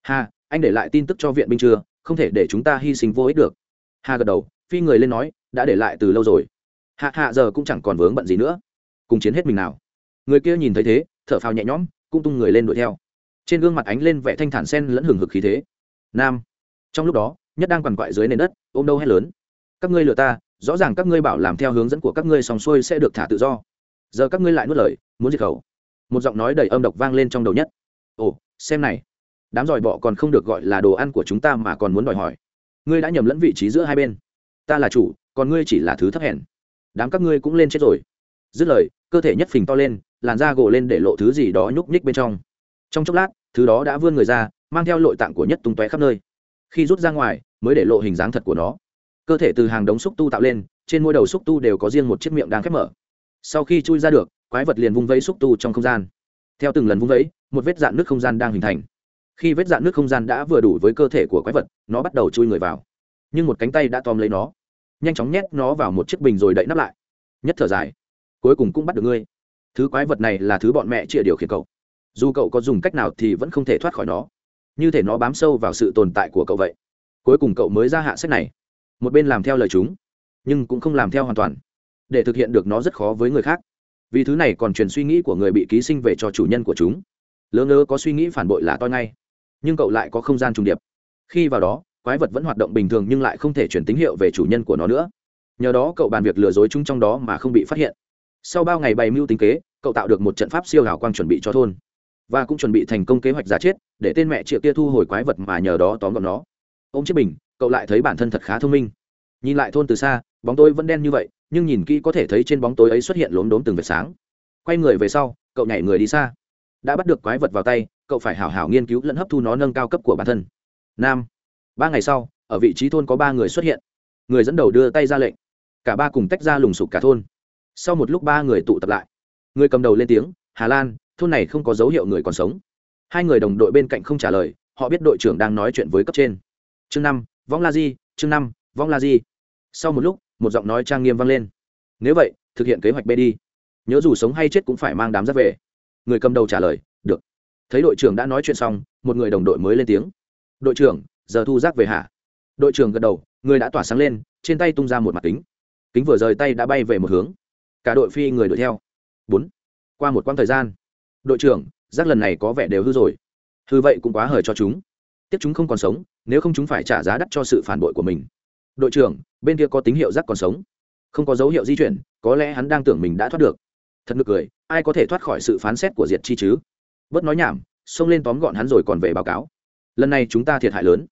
Speaker 1: Hà, anh để lại tin tức cho viện binh chưa? Không thể để chúng ta hy sinh vô ích được. Hà gật đầu, phi người lên nói, đã để lại từ lâu rồi hạ hạ giờ cũng chẳng còn vướng bận gì nữa. Cùng chiến hết mình nào. Người kia nhìn thấy thế, thở phào nhẹ nhõm, cũng tung người lên đuổi theo. Trên gương mặt ánh lên vẻ thanh thản sen lẫn hừng hực khí thế. Nam. Trong lúc đó, nhất đang quằn quại dưới nền đất, ôm đâu hét lớn. Các ngươi lừa ta, rõ ràng các ngươi bảo làm theo hướng dẫn của các ngươi xong xuôi sẽ được thả tự do. Giờ các ngươi lại nuốt lời, muốn diệt khẩu. Một giọng nói đầy âm độc vang lên trong đầu nhất. Ồ, xem này. Đám giỏi bọ còn không được gọi là đồ ăn của chúng ta mà còn muốn đòi hỏi. Ngươi đã nhầm lẫn vị trí giữa hai bên. Ta là chủ, còn ngươi chỉ là thứ thấp hèn đám các ngươi cũng lên chết rồi. Dứt lời, cơ thể nhất phình to lên, làn da gồ lên để lộ thứ gì đó nhúc nhích bên trong. Trong chốc lát, thứ đó đã vươn người ra, mang theo nội tạng của nhất tung tóe khắp nơi. Khi rút ra ngoài, mới để lộ hình dáng thật của nó. Cơ thể từ hàng đống xúc tu tạo lên, trên mỗi đầu xúc tu đều có riêng một chiếc miệng đang khép mở. Sau khi chui ra được, quái vật liền vung vẫy xúc tu trong không gian. Theo từng lần vung vẫy, một vết dạn nước không gian đang hình thành. Khi vết dạn nước không gian đã vừa đủ với cơ thể của quái vật, nó bắt đầu chui người vào. Nhưng một cánh tay đã tóm lấy nó nhanh chóng nhét nó vào một chiếc bình rồi đậy nắp lại. Nhất thở dài. Cuối cùng cũng bắt được ngươi. Thứ quái vật này là thứ bọn mẹ chịa điều khiển cậu. Dù cậu có dùng cách nào thì vẫn không thể thoát khỏi nó. Như thể nó bám sâu vào sự tồn tại của cậu vậy. Cuối cùng cậu mới ra hạ sách này. Một bên làm theo lời chúng, nhưng cũng không làm theo hoàn toàn. Để thực hiện được nó rất khó với người khác. Vì thứ này còn truyền suy nghĩ của người bị ký sinh về cho chủ nhân của chúng. Lỡ ngớ có suy nghĩ phản bội là toi ngay. Nhưng cậu lại có không gian trùng điệp. Khi vào đó quái vật vẫn hoạt động bình thường nhưng lại không thể chuyển tín hiệu về chủ nhân của nó nữa. Nhờ đó cậu bàn việc lừa dối chúng trong đó mà không bị phát hiện. Sau bao ngày bày mưu tính kế, cậu tạo được một trận pháp siêu hào quang chuẩn bị cho thôn. Và cũng chuẩn bị thành công kế hoạch giả chết, để tên mẹ triệu kia thu hồi quái vật mà nhờ đó tóm gọn nó. Ô m chiếc bình, cậu lại thấy bản thân thật khá thông minh. Nhìn lại thôn từ xa, bóng tối vẫn đen như vậy, nhưng nhìn kỹ có thể thấy trên bóng tối ấy xuất hiện lốm đốm từng vệt sáng. Quay người về sau, cậu nhảy người đi xa. Đã bắt được quái vật vào tay, cậu phải hảo hảo nghiên cứu lẫn hấp thu nó nâng cao cấp của bản thân. Nam ba ngày sau, ở vị trí thôn có ba người xuất hiện. Người dẫn đầu đưa tay ra lệnh. Cả ba cùng tách ra lùng sụp cả thôn. Sau một lúc ba người tụ tập lại. Người cầm đầu lên tiếng, hà lan, thôn này không có dấu hiệu người còn sống. Hai người đồng đội bên cạnh không trả lời, họ biết đội trưởng đang nói chuyện với cấp trên. Chương năm, vong la di, chương năm, vong la di. Sau một lúc, một giọng nói trang nghiêm vang lên. Nếu vậy, thực hiện kế hoạch b đi. Nhớ dù sống hay chết cũng phải mang đám giáp về. Người cầm đầu trả lời, được. Thấy đội trưởng đã nói chuyện xong, một người đồng đội mới lên tiếng. Đội trưởng giờ thu rác về hả? Đội trưởng gật đầu, người đã tỏa sáng lên, trên tay tung ra một mặt kính. Kính vừa rời tay đã bay về một hướng. Cả đội phi người đuổi theo. Bốn. Qua một quãng thời gian, đội trưởng, rác lần này có vẻ đều hư rồi. Hư vậy cũng quá hời cho chúng. Tiếc chúng không còn sống, nếu không chúng phải trả giá đắt cho sự phản bội của mình. Đội trưởng, bên kia có tín hiệu rác còn sống. Không có dấu hiệu di chuyển, có lẽ hắn đang tưởng mình đã thoát được. Thật nực cười, ai có thể thoát khỏi sự phán xét của diệt chi chứ? Bớt nói nhảm, xông lên tóm gọn hắn rồi còn về báo cáo. Lần này chúng ta thiệt hại lớn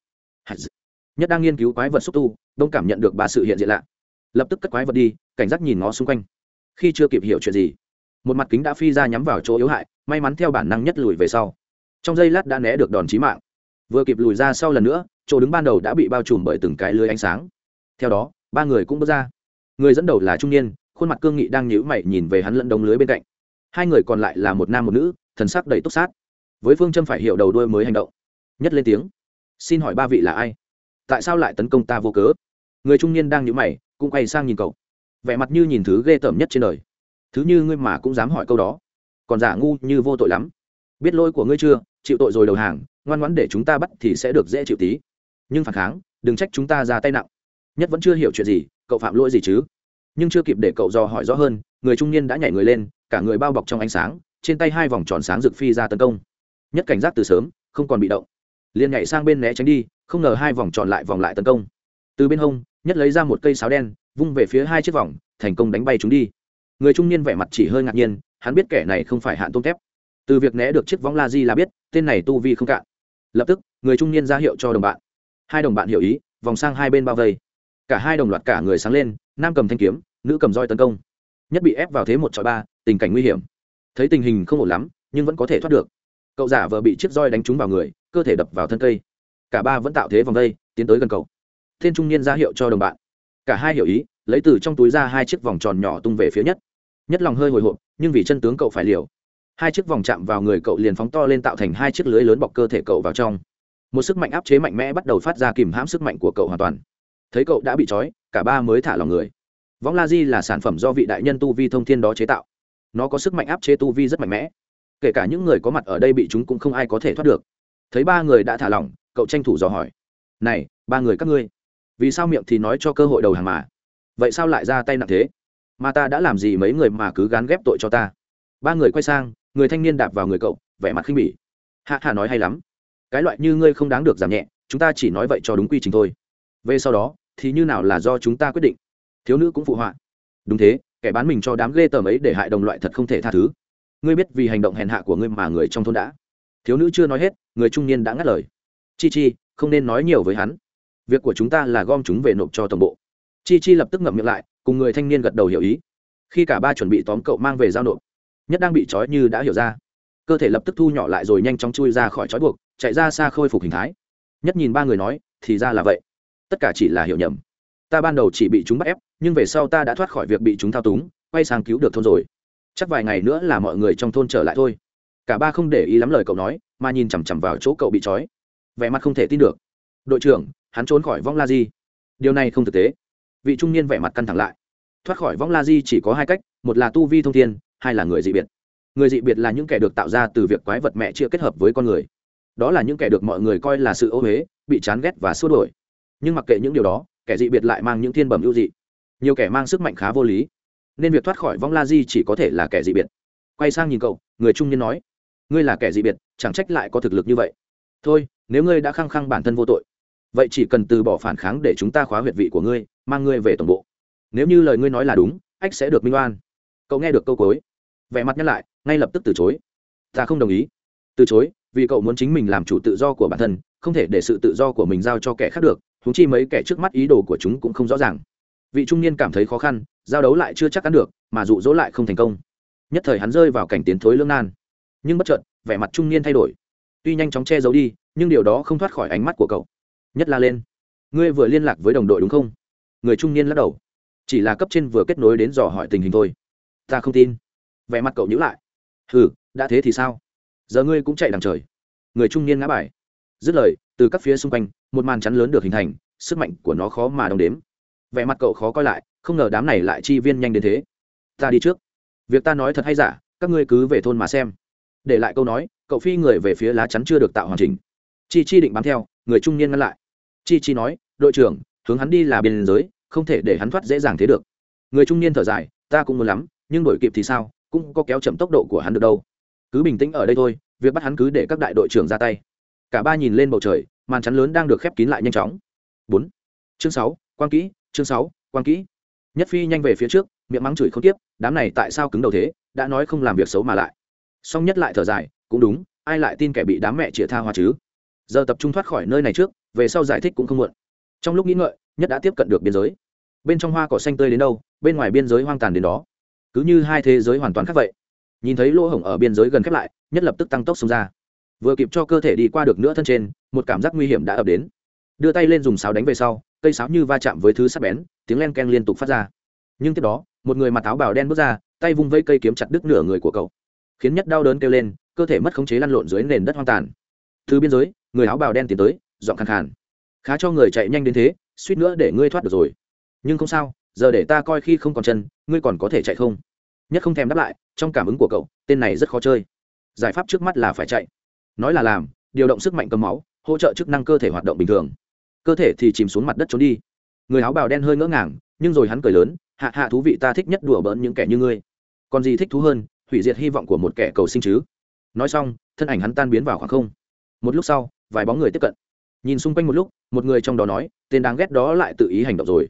Speaker 1: nhất đang nghiên cứu quái vật xúc tu, đông cảm nhận được ba sự hiện diện lạ. Lập tức cất quái vật đi, cảnh giác nhìn ngó xung quanh. Khi chưa kịp hiểu chuyện gì, một mặt kính đã phi ra nhắm vào chỗ yếu hại, may mắn theo bản năng nhất lùi về sau. Trong giây lát đã né được đòn chí mạng. Vừa kịp lùi ra sau lần nữa, chỗ đứng ban đầu đã bị bao trùm bởi từng cái lưới ánh sáng. Theo đó, ba người cũng bước ra. Người dẫn đầu là trung niên, khuôn mặt cương nghị đang nhíu mày nhìn về hắn lẫn đống lưới bên cạnh. Hai người còn lại là một nam một nữ, thần sắc đầy túc sát. Với phương châm phải hiểu đầu đuôi mới hành động. Nhất lên tiếng xin hỏi ba vị là ai? Tại sao lại tấn công ta vô cớ? Người trung niên đang nhũ mày, cũng quay sang nhìn cậu. Vẻ mặt như nhìn thứ ghê tởm nhất trên đời. Thứ như ngươi mà cũng dám hỏi câu đó. Còn giả ngu như vô tội lắm. Biết lỗi của ngươi chưa? Chịu tội rồi đầu hàng, ngoan ngoãn để chúng ta bắt thì sẽ được dễ chịu tí. Nhưng phản kháng, đừng trách chúng ta ra tay nặng. Nhất vẫn chưa hiểu chuyện gì, cậu phạm lỗi gì chứ? Nhưng chưa kịp để cậu dò hỏi rõ hơn, người trung niên đã nhảy người lên, cả người bao bọc trong ánh sáng, trên tay hai vòng tròn sáng rực phi ra tấn công. Nhất cảnh giác từ sớm, không còn bị động liền nhảy sang bên né tránh đi, không ngờ hai vòng tròn lại vòng lại tấn công. Từ bên hông, nhất lấy ra một cây sáo đen, vung về phía hai chiếc vòng, thành công đánh bay chúng đi. Người trung niên vẻ mặt chỉ hơi ngạc nhiên, hắn biết kẻ này không phải hạn tôm thép. Từ việc né được chiếc võng la di là biết, tên này tu vi không cạn. Lập tức, người trung niên ra hiệu cho đồng bạn. Hai đồng bạn hiểu ý, vòng sang hai bên bao vây. Cả hai đồng loạt cả người sáng lên, nam cầm thanh kiếm, nữ cầm roi tấn công. Nhất bị ép vào thế một trọi ba, tình cảnh nguy hiểm. Thấy tình hình không ổn lắm, nhưng vẫn có thể thoát được. Cậu giả vợ bị chiếc roi đánh trúng vào người cơ thể đập vào thân cây. Cả ba vẫn tạo thế vòng đây, tiến tới gần cậu. Thiên trung niên ra hiệu cho đồng bạn. Cả hai hiểu ý, lấy từ trong túi ra hai chiếc vòng tròn nhỏ tung về phía nhất. Nhất lòng hơi hồi hộp, nhưng vì chân tướng cậu phải liều. Hai chiếc vòng chạm vào người cậu liền phóng to lên tạo thành hai chiếc lưới lớn bọc cơ thể cậu vào trong. Một sức mạnh áp chế mạnh mẽ bắt đầu phát ra kìm hãm sức mạnh của cậu hoàn toàn. Thấy cậu đã bị trói, cả ba mới thả lòng người. Võng la di là sản phẩm do vị đại nhân tu vi thông thiên đó chế tạo. Nó có sức mạnh áp chế tu vi rất mạnh mẽ. Kể cả những người có mặt ở đây bị chúng cũng không ai có thể thoát được thấy ba người đã thả lỏng, cậu tranh thủ dò hỏi. Này, ba người các ngươi, vì sao miệng thì nói cho cơ hội đầu hàng mà? Vậy sao lại ra tay nặng thế? Mà ta đã làm gì mấy người mà cứ gán ghép tội cho ta? Ba người quay sang, người thanh niên đạp vào người cậu, vẻ mặt khinh bỉ. Hạ hạ nói hay lắm. Cái loại như ngươi không đáng được giảm nhẹ, chúng ta chỉ nói vậy cho đúng quy trình thôi. Về sau đó, thì như nào là do chúng ta quyết định? Thiếu nữ cũng phụ họa. Đúng thế, kẻ bán mình cho đám ghê tởm ấy để hại đồng loại thật không thể tha thứ. Ngươi biết vì hành động hèn hạ của ngươi mà người trong thôn đã. Thiếu nữ chưa nói hết người trung niên đã ngắt lời. Chi chi, không nên nói nhiều với hắn. Việc của chúng ta là gom chúng về nộp cho tổng bộ. Chi chi lập tức ngậm miệng lại, cùng người thanh niên gật đầu hiểu ý. Khi cả ba chuẩn bị tóm cậu mang về giao nộp, nhất đang bị trói như đã hiểu ra. Cơ thể lập tức thu nhỏ lại rồi nhanh chóng chui ra khỏi trói buộc, chạy ra xa khôi phục hình thái. Nhất nhìn ba người nói, thì ra là vậy. Tất cả chỉ là hiểu nhầm. Ta ban đầu chỉ bị chúng bắt ép, nhưng về sau ta đã thoát khỏi việc bị chúng thao túng, quay sang cứu được thôn rồi. Chắc vài ngày nữa là mọi người trong thôn trở lại thôi. Cả ba không để ý lắm lời cậu nói mà nhìn chằm chằm vào chỗ cậu bị trói. Vẻ mặt không thể tin được. Đội trưởng, hắn trốn khỏi vong la di. Điều này không thực tế. Vị trung niên vẻ mặt căng thẳng lại. Thoát khỏi vong la di chỉ có hai cách, một là tu vi thông thiên, hai là người dị biệt. Người dị biệt là những kẻ được tạo ra từ việc quái vật mẹ chia kết hợp với con người. Đó là những kẻ được mọi người coi là sự ô huế bị chán ghét và xua đổi nhưng mặc kệ những điều đó, kẻ dị biệt lại mang những thiên bẩm ưu dị. Nhiều kẻ mang sức mạnh khá vô lý. Nên việc thoát khỏi vong la di chỉ có thể là kẻ dị biệt. Quay sang nhìn cậu, người trung niên nói ngươi là kẻ dị biệt, chẳng trách lại có thực lực như vậy. Thôi, nếu ngươi đã khăng khăng bản thân vô tội, vậy chỉ cần từ bỏ phản kháng để chúng ta khóa huyệt vị của ngươi, mang ngươi về tổng bộ. Nếu như lời ngươi nói là đúng, ách sẽ được minh oan. Cậu nghe được câu cối vẻ mặt nhắc lại, ngay lập tức từ chối. Ta không đồng ý. Từ chối, vì cậu muốn chính mình làm chủ tự do của bản thân, không thể để sự tự do của mình giao cho kẻ khác được húng chi mấy kẻ trước mắt ý đồ của chúng cũng không rõ ràng. Vị trung niên cảm thấy khó khăn, giao đấu lại chưa chắc ăn được, mà dụ dỗ lại không thành công. Nhất thời hắn rơi vào cảnh tiến thối lương nan nhưng bất chợt, vẻ mặt trung niên thay đổi. Tuy nhanh chóng che giấu đi, nhưng điều đó không thoát khỏi ánh mắt của cậu. Nhất la lên. Ngươi vừa liên lạc với đồng đội đúng không? Người trung niên lắc đầu. Chỉ là cấp trên vừa kết nối đến dò hỏi tình hình thôi. Ta không tin. Vẻ mặt cậu nhữ lại. Ừ đã thế thì sao? Giờ ngươi cũng chạy đằng trời. Người trung niên ngã bài. Dứt lời, từ các phía xung quanh, một màn chắn lớn được hình thành, sức mạnh của nó khó mà đong đếm. Vẻ mặt cậu khó coi lại, không ngờ đám này lại chi viên nhanh đến thế. Ta đi trước. Việc ta nói thật hay giả, các ngươi cứ về thôn mà xem để lại câu nói, cậu phi người về phía lá chắn chưa được tạo hoàn chỉnh. Chi chi định bám theo, người trung niên ngăn lại. Chi chi nói, đội trưởng, hướng hắn đi là biên giới, không thể để hắn thoát dễ dàng thế được. Người trung niên thở dài, ta cũng muốn lắm, nhưng đổi kịp thì sao, cũng có kéo chậm tốc độ của hắn được đâu. Cứ bình tĩnh ở đây thôi, việc bắt hắn cứ để các đại đội trưởng ra tay. Cả ba nhìn lên bầu trời, màn chắn lớn đang được khép kín lại nhanh chóng. Bốn. Chương sáu quan kỹ, chương sáu quan kỹ. Nhất phi nhanh về phía trước, miệng mắng chửi không tiếp, đám này tại sao cứng đầu thế, đã nói không làm việc xấu mà lại song nhất lại thở dài, cũng đúng, ai lại tin kẻ bị đám mẹ chĩa tha hoa chứ? Giờ tập trung thoát khỏi nơi này trước, về sau giải thích cũng không muộn. Trong lúc nghĩ ngợi, nhất đã tiếp cận được biên giới. Bên trong hoa cỏ xanh tươi đến đâu, bên ngoài biên giới hoang tàn đến đó. Cứ như hai thế giới hoàn toàn khác vậy. Nhìn thấy lỗ hổng ở biên giới gần khép lại, nhất lập tức tăng tốc xông ra. Vừa kịp cho cơ thể đi qua được nữa thân trên, một cảm giác nguy hiểm đã ập đến. Đưa tay lên dùng sáo đánh về sau, cây sáo như va chạm với thứ sắp bén, tiếng len keng liên tục phát ra. Nhưng tiếp đó, một người mặc áo bào đen bước ra, tay vung vây cây kiếm chặt đứt nửa người của cậu khiến nhất đau đớn kêu lên, cơ thể mất khống chế lăn lộn dưới nền đất hoang tàn. Thứ biên giới, người áo bào đen tiến tới dọn khàn khàn. Khá cho người chạy nhanh đến thế, suýt nữa để ngươi thoát được rồi. Nhưng không sao, giờ để ta coi khi không còn chân, ngươi còn có thể chạy không? Nhất không thèm đáp lại, trong cảm ứng của cậu, tên này rất khó chơi. Giải pháp trước mắt là phải chạy. Nói là làm, điều động sức mạnh cầm máu, hỗ trợ chức năng cơ thể hoạt động bình thường. Cơ thể thì chìm xuống mặt đất trốn đi. Người áo bào đen hơi ngỡ ngàng, nhưng rồi hắn cười lớn, hạ hạ thú vị, ta thích nhất đùa bỡn những kẻ như ngươi. Còn gì thích thú hơn hủy diệt hy vọng của một kẻ cầu sinh chứ. Nói xong, thân ảnh hắn tan biến vào khoảng không. Một lúc sau, vài bóng người tiếp cận. Nhìn xung quanh một lúc, một người trong đó nói, tên đáng ghét đó lại tự ý hành động rồi.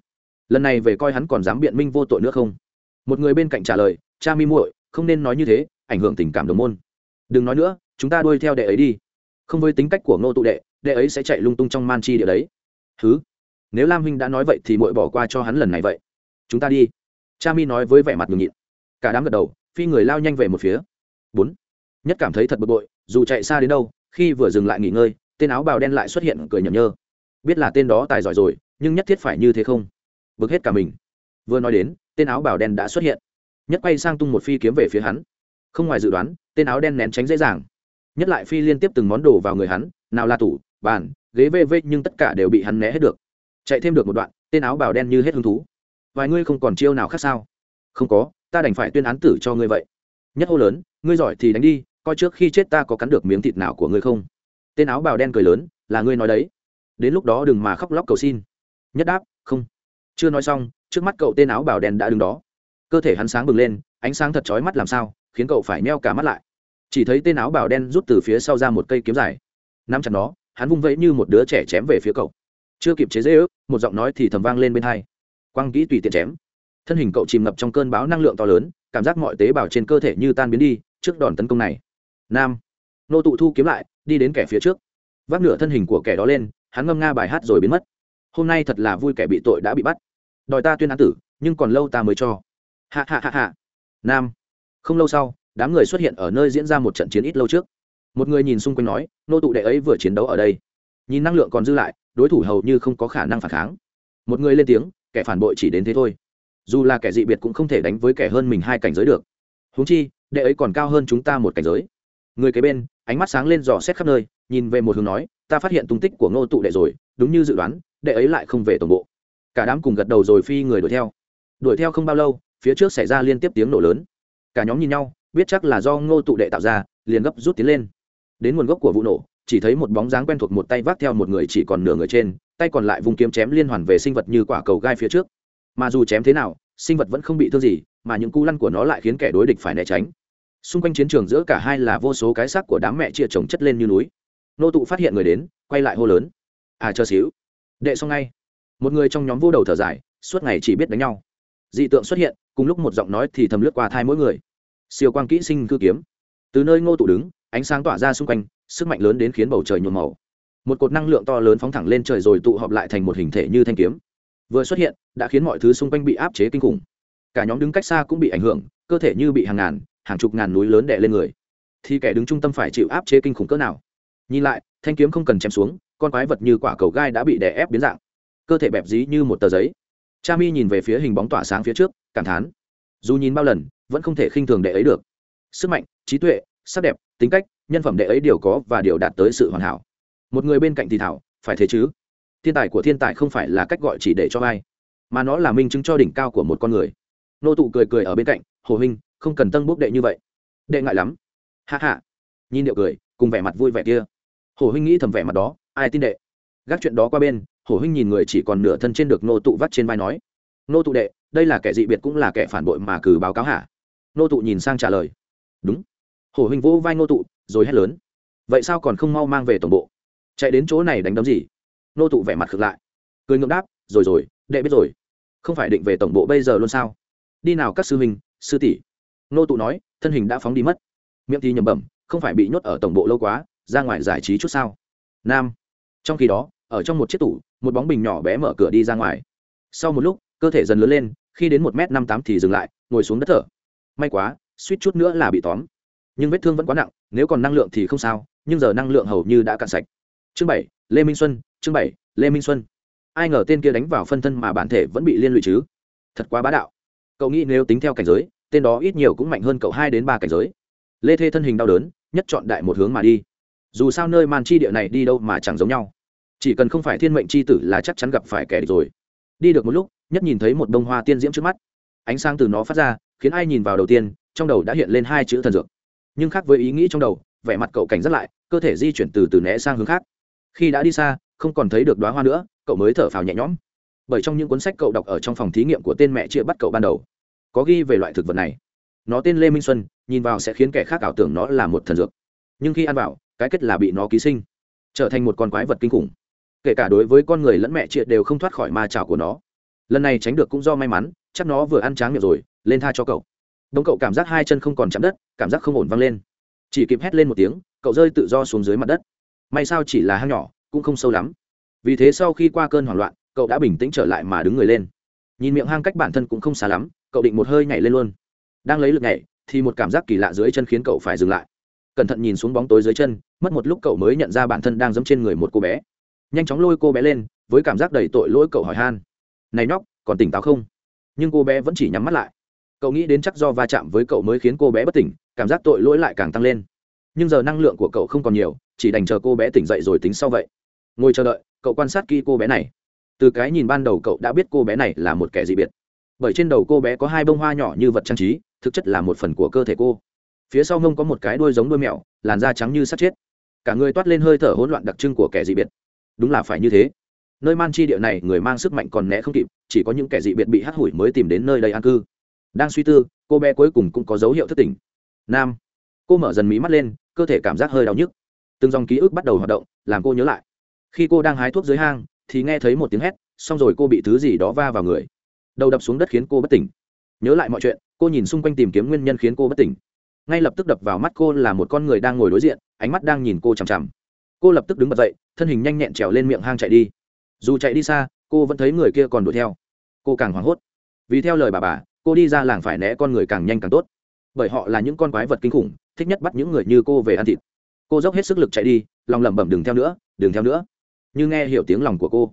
Speaker 1: Lần này về coi hắn còn dám biện minh vô tội nữa không? Một người bên cạnh trả lời, cha mi muội, không nên nói như thế, ảnh hưởng tình cảm đồng môn. Đừng nói nữa, chúng ta đuôi theo đệ ấy đi. Không với tính cách của ngô tụ đệ đệ ấy sẽ chạy lung tung trong man chi địa đấy. Thứ nếu lam huynh đã nói vậy thì muội bỏ qua cho hắn lần này vậy. Chúng ta đi. Cha mi nói với vẻ mặt ngừng nhịn. Cả đám gật đầu phi người lao nhanh về một phía. Bốn. Nhất cảm thấy thật bực bội, dù chạy xa đến đâu, khi vừa dừng lại nghỉ ngơi, tên áo bào đen lại xuất hiện cười nhầm nhơ. Biết là tên đó tài giỏi rồi, nhưng nhất thiết phải như thế không? Bực hết cả mình. Vừa nói đến, tên áo bào đen đã xuất hiện. Nhất quay sang tung một phi kiếm về phía hắn. Không ngoài dự đoán, tên áo đen nén tránh dễ dàng. Nhất lại phi liên tiếp từng món đồ vào người hắn, nào là tủ, bàn, ghế vê vê, nhưng tất cả đều bị hắn né hết được. Chạy thêm được một đoạn, tên áo bào đen như hết hứng thú. Vài ngươi không còn chiêu nào khác sao? Không có ta đành phải tuyên án tử cho ngươi vậy. Nhất hô lớn, ngươi giỏi thì đánh đi, coi trước khi chết ta có cắn được miếng thịt nào của ngươi không? Tên áo bào đen cười lớn, là ngươi nói đấy. Đến lúc đó đừng mà khóc lóc cầu xin. Nhất đáp, không. Chưa nói xong, trước mắt cậu tên áo bào đen đã đứng đó. Cơ thể hắn sáng bừng lên, ánh sáng thật chói mắt làm sao, khiến cậu phải meo cả mắt lại. Chỉ thấy tên áo bào đen rút từ phía sau ra một cây kiếm dài. Nắm chặt nó, hắn vung vẫy như một đứa trẻ chém về phía cậu. Chưa kịp chế dễ ước một giọng nói thì thầm vang lên bên hai. Quăng kỹ tùy tiện chém thân hình cậu chìm ngập trong cơn bão năng lượng to lớn, cảm giác mọi tế bào trên cơ thể như tan biến đi trước đòn tấn công này. Nam. Nô tụ thu kiếm lại, đi đến kẻ phía trước. Vác nửa thân hình của kẻ đó lên, hắn ngâm nga bài hát rồi biến mất. Hôm nay thật là vui kẻ bị tội đã bị bắt. Đòi ta tuyên án tử, nhưng còn lâu ta mới cho. Hạ hạ hạ hạ nam. Không lâu sau, đám người xuất hiện ở nơi diễn ra một trận chiến ít lâu trước. Một người nhìn xung quanh nói, nô tụ đệ ấy vừa chiến đấu ở đây. Nhìn năng lượng còn dư lại, đối thủ hầu như không có khả năng phản kháng. Một người lên tiếng, kẻ phản bội chỉ đến thế thôi dù là kẻ dị biệt cũng không thể đánh với kẻ hơn mình hai cảnh giới được. Húng chi, đệ ấy còn cao hơn chúng ta một cảnh giới. Người kế bên, ánh mắt sáng lên dò xét khắp nơi, nhìn về một hướng nói, ta phát hiện tung tích của ngô tụ đệ rồi, đúng như dự đoán, đệ ấy lại không về tổng bộ. Cả đám cùng gật đầu rồi phi người đuổi theo. Đuổi theo không bao lâu, phía trước xảy ra liên tiếp tiếng nổ lớn. Cả nhóm nhìn nhau, biết chắc là do ngô tụ đệ tạo ra, liền gấp rút tiến lên. Đến nguồn gốc của vụ nổ, chỉ thấy một bóng dáng quen thuộc một tay vác theo một người chỉ còn nửa người trên, tay còn lại vùng kiếm chém liên hoàn về sinh vật như quả cầu gai phía trước mà dù chém thế nào, sinh vật vẫn không bị thương gì, mà những cú lăn của nó lại khiến kẻ đối địch phải né tránh. Xung quanh chiến trường giữa cả hai là vô số cái xác của đám mẹ chia chồng chất lên như núi. Nô tụ phát hiện người đến, quay lại hô lớn. À chờ xíu. Đệ xong ngay. Một người trong nhóm vô đầu thở dài, suốt ngày chỉ biết đánh nhau. Dị tượng xuất hiện, cùng lúc một giọng nói thì thầm lướt qua thai mỗi người. Siêu quang kỹ sinh cư kiếm. Từ nơi ngô tụ đứng, ánh sáng tỏa ra xung quanh, sức mạnh lớn đến khiến bầu trời nhuộm màu. Một cột năng lượng to lớn phóng thẳng lên trời rồi tụ họp lại thành một hình thể như thanh kiếm vừa xuất hiện, đã khiến mọi thứ xung quanh bị áp chế kinh khủng. Cả nhóm đứng cách xa cũng bị ảnh hưởng, cơ thể như bị hàng ngàn, hàng chục ngàn núi lớn đè lên người. Thì kẻ đứng trung tâm phải chịu áp chế kinh khủng cỡ nào? Nhìn lại, thanh kiếm không cần chém xuống, con quái vật như quả cầu gai đã bị đè ép biến dạng. Cơ thể bẹp dí như một tờ giấy. Cha mi nhìn về phía hình bóng tỏa sáng phía trước, cảm thán. Dù nhìn bao lần, vẫn không thể khinh thường đệ ấy được. Sức mạnh, trí tuệ, sắc đẹp, tính cách, nhân phẩm đệ ấy đều có và đều đạt tới sự hoàn hảo. Một người bên cạnh thì thảo, phải thế chứ? Thiên tài của thiên tài không phải là cách gọi chỉ để cho ai, mà nó là minh chứng cho đỉnh cao của một con người. Nô tụ cười cười ở bên cạnh, hồ huynh, không cần tân bốc đệ như vậy. Đệ ngại lắm. Hạ hạ nhìn điệu cười, cùng vẻ mặt vui vẻ kia. Hồ huynh nghĩ thầm vẻ mặt đó, ai tin đệ? Gác chuyện đó qua bên, hồ huynh nhìn người chỉ còn nửa thân trên được nô tụ vắt trên vai nói, nô tụ đệ, đây là kẻ dị biệt cũng là kẻ phản bội mà cử báo cáo hả? Nô tụ nhìn sang trả lời, đúng. Hồ huynh vỗ vai nô tụ, rồi hét lớn, vậy sao còn không mau mang về tổng bộ? Chạy đến chỗ này đánh đấm gì? Nô tụ vẻ mặt ngược lại. Cười ngượng đáp, rồi rồi, đệ biết rồi. Không phải định về tổng bộ bây giờ luôn sao? Đi nào các sư huynh, sư tỷ. Nô tụ nói, thân hình đã phóng đi mất. Miệng thì nhầm bẩm, không phải bị nhốt ở tổng bộ lâu quá, ra ngoài giải trí chút sao? Nam. Trong khi đó, ở trong một chiếc tủ, một bóng bình nhỏ bé mở cửa đi ra ngoài. Sau một lúc, cơ thể dần lớn lên, khi đến một m năm tám thì dừng lại, ngồi xuống đất thở. May quá, suýt chút nữa là bị tóm. Nhưng vết thương vẫn quá nặng, nếu còn năng lượng thì không sao, nhưng giờ năng lượng hầu như đã cạn sạch. Chương bảy lê minh xuân, chương bảy, lê minh xuân. Ai ngờ tên kia đánh vào phân thân mà bản thể vẫn bị liên lụy chứ? Thật quá bá đạo. Cậu nghĩ nếu tính theo cảnh giới, tên đó ít nhiều cũng mạnh hơn cậu hai đến ba cảnh giới. Lê thê thân hình đau đớn, nhất chọn đại một hướng mà đi. Dù sao nơi màn chi địa này đi đâu mà chẳng giống nhau. Chỉ cần không phải thiên mệnh c h i tử là chắc chắn gặp phải kẻ địch rồi. Đi được một lúc, nhất nhìn thấy một bông hoa tiên diễm trước mắt. Ánh sáng từ nó phát ra, khiến ai nhìn vào đầu tiên, trong đầu đã hiện lên hai chữ thần dược. Nhưng khác với ý nghĩ trong đầu, vẻ mặt cậu cảnh giác lại, cơ thể di chuyển từ từ né sang hướng khác khi đã đi xa, không còn thấy được đoá hoa nữa, cậu mới thở phào nhẹ nhõm. Bởi trong những cuốn sách cậu đọc ở trong phòng thí nghiệm của tên mẹ chia bắt cậu ban đầu, có ghi về loại thực vật này. Nó tên lê minh xuân, nhìn vào sẽ khiến kẻ khác ảo tưởng nó là một thần dược. Nhưng khi ăn vào, cái kết là bị nó ký sinh, trở thành một con quái vật kinh khủng. Kể cả đối với con người lẫn mẹ chia đều không thoát khỏi ma trào của nó. Lần này tránh được cũng do may mắn, chắc nó vừa ăn tráng miệng rồi, lên tha cho cậu. Đông cậu cảm giác hai chân không còn chạm đất, cảm giác không ổn văng lên. Chỉ kịp hét lên một tiếng, cậu rơi tự do xuống dưới mặt đất may sao chỉ là hang nhỏ, cũng không sâu lắm. Vì thế sau khi qua cơn hoảng loạn, cậu đã bình tĩnh trở lại mà đứng người lên. Nhìn miệng hang cách bản thân cũng không xa lắm, cậu định một hơi nhảy lên luôn. Đang lấy lực nhảy, thì một cảm giác kỳ lạ dưới chân khiến cậu phải dừng lại. Cẩn thận nhìn xuống bóng tối dưới chân, mất một lúc cậu mới nhận ra bản thân đang giẫm trên người một cô bé. Nhanh chóng lôi cô bé lên, với cảm giác đầy tội lỗi cậu hỏi han. Này nhóc, còn tỉnh táo không? Nhưng cô bé vẫn chỉ nhắm mắt lại. Cậu nghĩ đến chắc do va chạm với cậu mới khiến cô bé bất tỉnh, cảm giác tội lỗi lại càng tăng lên nhưng giờ năng lượng của cậu không còn nhiều, chỉ đành chờ cô bé tỉnh dậy rồi tính sau vậy. Ngồi chờ đợi, cậu quan sát kỹ cô bé này. Từ cái nhìn ban đầu cậu đã biết cô bé này là một kẻ dị biệt. Bởi trên đầu cô bé có hai bông hoa nhỏ như vật trang trí, thực chất là một phần của cơ thể cô. Phía sau mông có một cái đuôi giống đuôi mèo, làn da trắng như sắt chết. Cả người toát lên hơi thở hỗn loạn đặc trưng của kẻ dị biệt. Đúng là phải như thế. Nơi man chi địa này, người mang sức mạnh còn né không kịp, chỉ có những kẻ dị biệt bị hắt hủi mới tìm đến nơi đây an cư. Đang suy tư, cô bé cuối cùng cũng có dấu hiệu thất tình nam. Cô mở dần mí mắt lên cơ thể cảm giác hơi đau nhức. Từng dòng ký ức bắt đầu hoạt động, làm cô nhớ lại. Khi cô đang hái thuốc dưới hang, thì nghe thấy một tiếng hét, xong rồi cô bị thứ gì đó va vào người. Đầu đập xuống đất khiến cô bất tỉnh. Nhớ lại mọi chuyện, cô nhìn xung quanh tìm kiếm nguyên nhân khiến cô bất tỉnh. Ngay lập tức đập vào mắt cô là một con người đang ngồi đối diện, ánh mắt đang nhìn cô chằm chằm. Cô lập tức đứng bật dậy, thân hình nhanh nhẹn trèo lên miệng hang chạy đi. Dù chạy đi xa, cô vẫn thấy người kia còn đuổi theo. Cô càng hoảng hốt. Vì theo lời bà bà, cô đi ra làng phải né con người càng nhanh càng tốt. Bởi họ là những con quái vật kinh khủng thích nhất bắt những người như cô về ăn thịt. Cô dốc hết sức lực chạy đi, lòng lẩm bẩm đừng theo nữa, đừng theo nữa. Như nghe hiểu tiếng lòng của cô.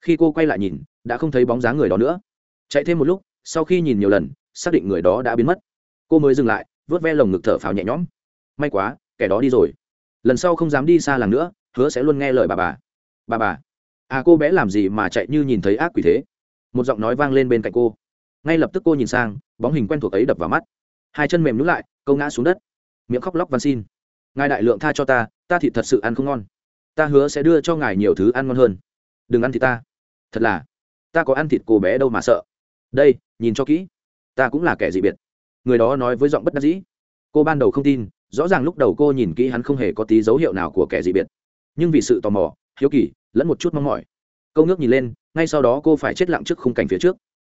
Speaker 1: Khi cô quay lại nhìn, đã không thấy bóng dáng người đó nữa. Chạy thêm một lúc, sau khi nhìn nhiều lần, xác định người đó đã biến mất. Cô mới dừng lại vớt ve lồng ngực thở phào nhẹ nhõm. May quá, kẻ đó đi rồi. Lần sau không dám đi xa làng nữa, hứa sẽ luôn nghe lời bà bà. Bà bà. À cô bé làm gì mà chạy như nhìn thấy ác quỷ thế? Một giọng nói vang lên bên cạnh cô. Ngay lập tức cô nhìn sang, bóng hình quen thuộc ấy đập vào mắt. Hai chân mềm nhún lại, câu ngã xuống đất miệng khóc lóc van xin. Ngài đại lượng tha cho ta ta thịt thật sự ăn không ngon. Ta hứa sẽ đưa cho ngài nhiều thứ ăn ngon hơn. Đừng ăn thịt ta. Thật là, ta có ăn thịt cô bé đâu mà sợ. Đây, nhìn cho kỹ. Ta cũng là kẻ dị biệt. Người đó nói với giọng bất đắc dĩ. Cô ban đầu không tin, rõ ràng lúc đầu cô nhìn kỹ hắn không hề có tí dấu hiệu nào của kẻ dị biệt. Nhưng vì sự tò mò, hiếu kỳ, lẫn một chút mong mỏi. Câu ngước nhìn lên, ngay sau đó cô phải chết lặng trước khung cảnh phía trước.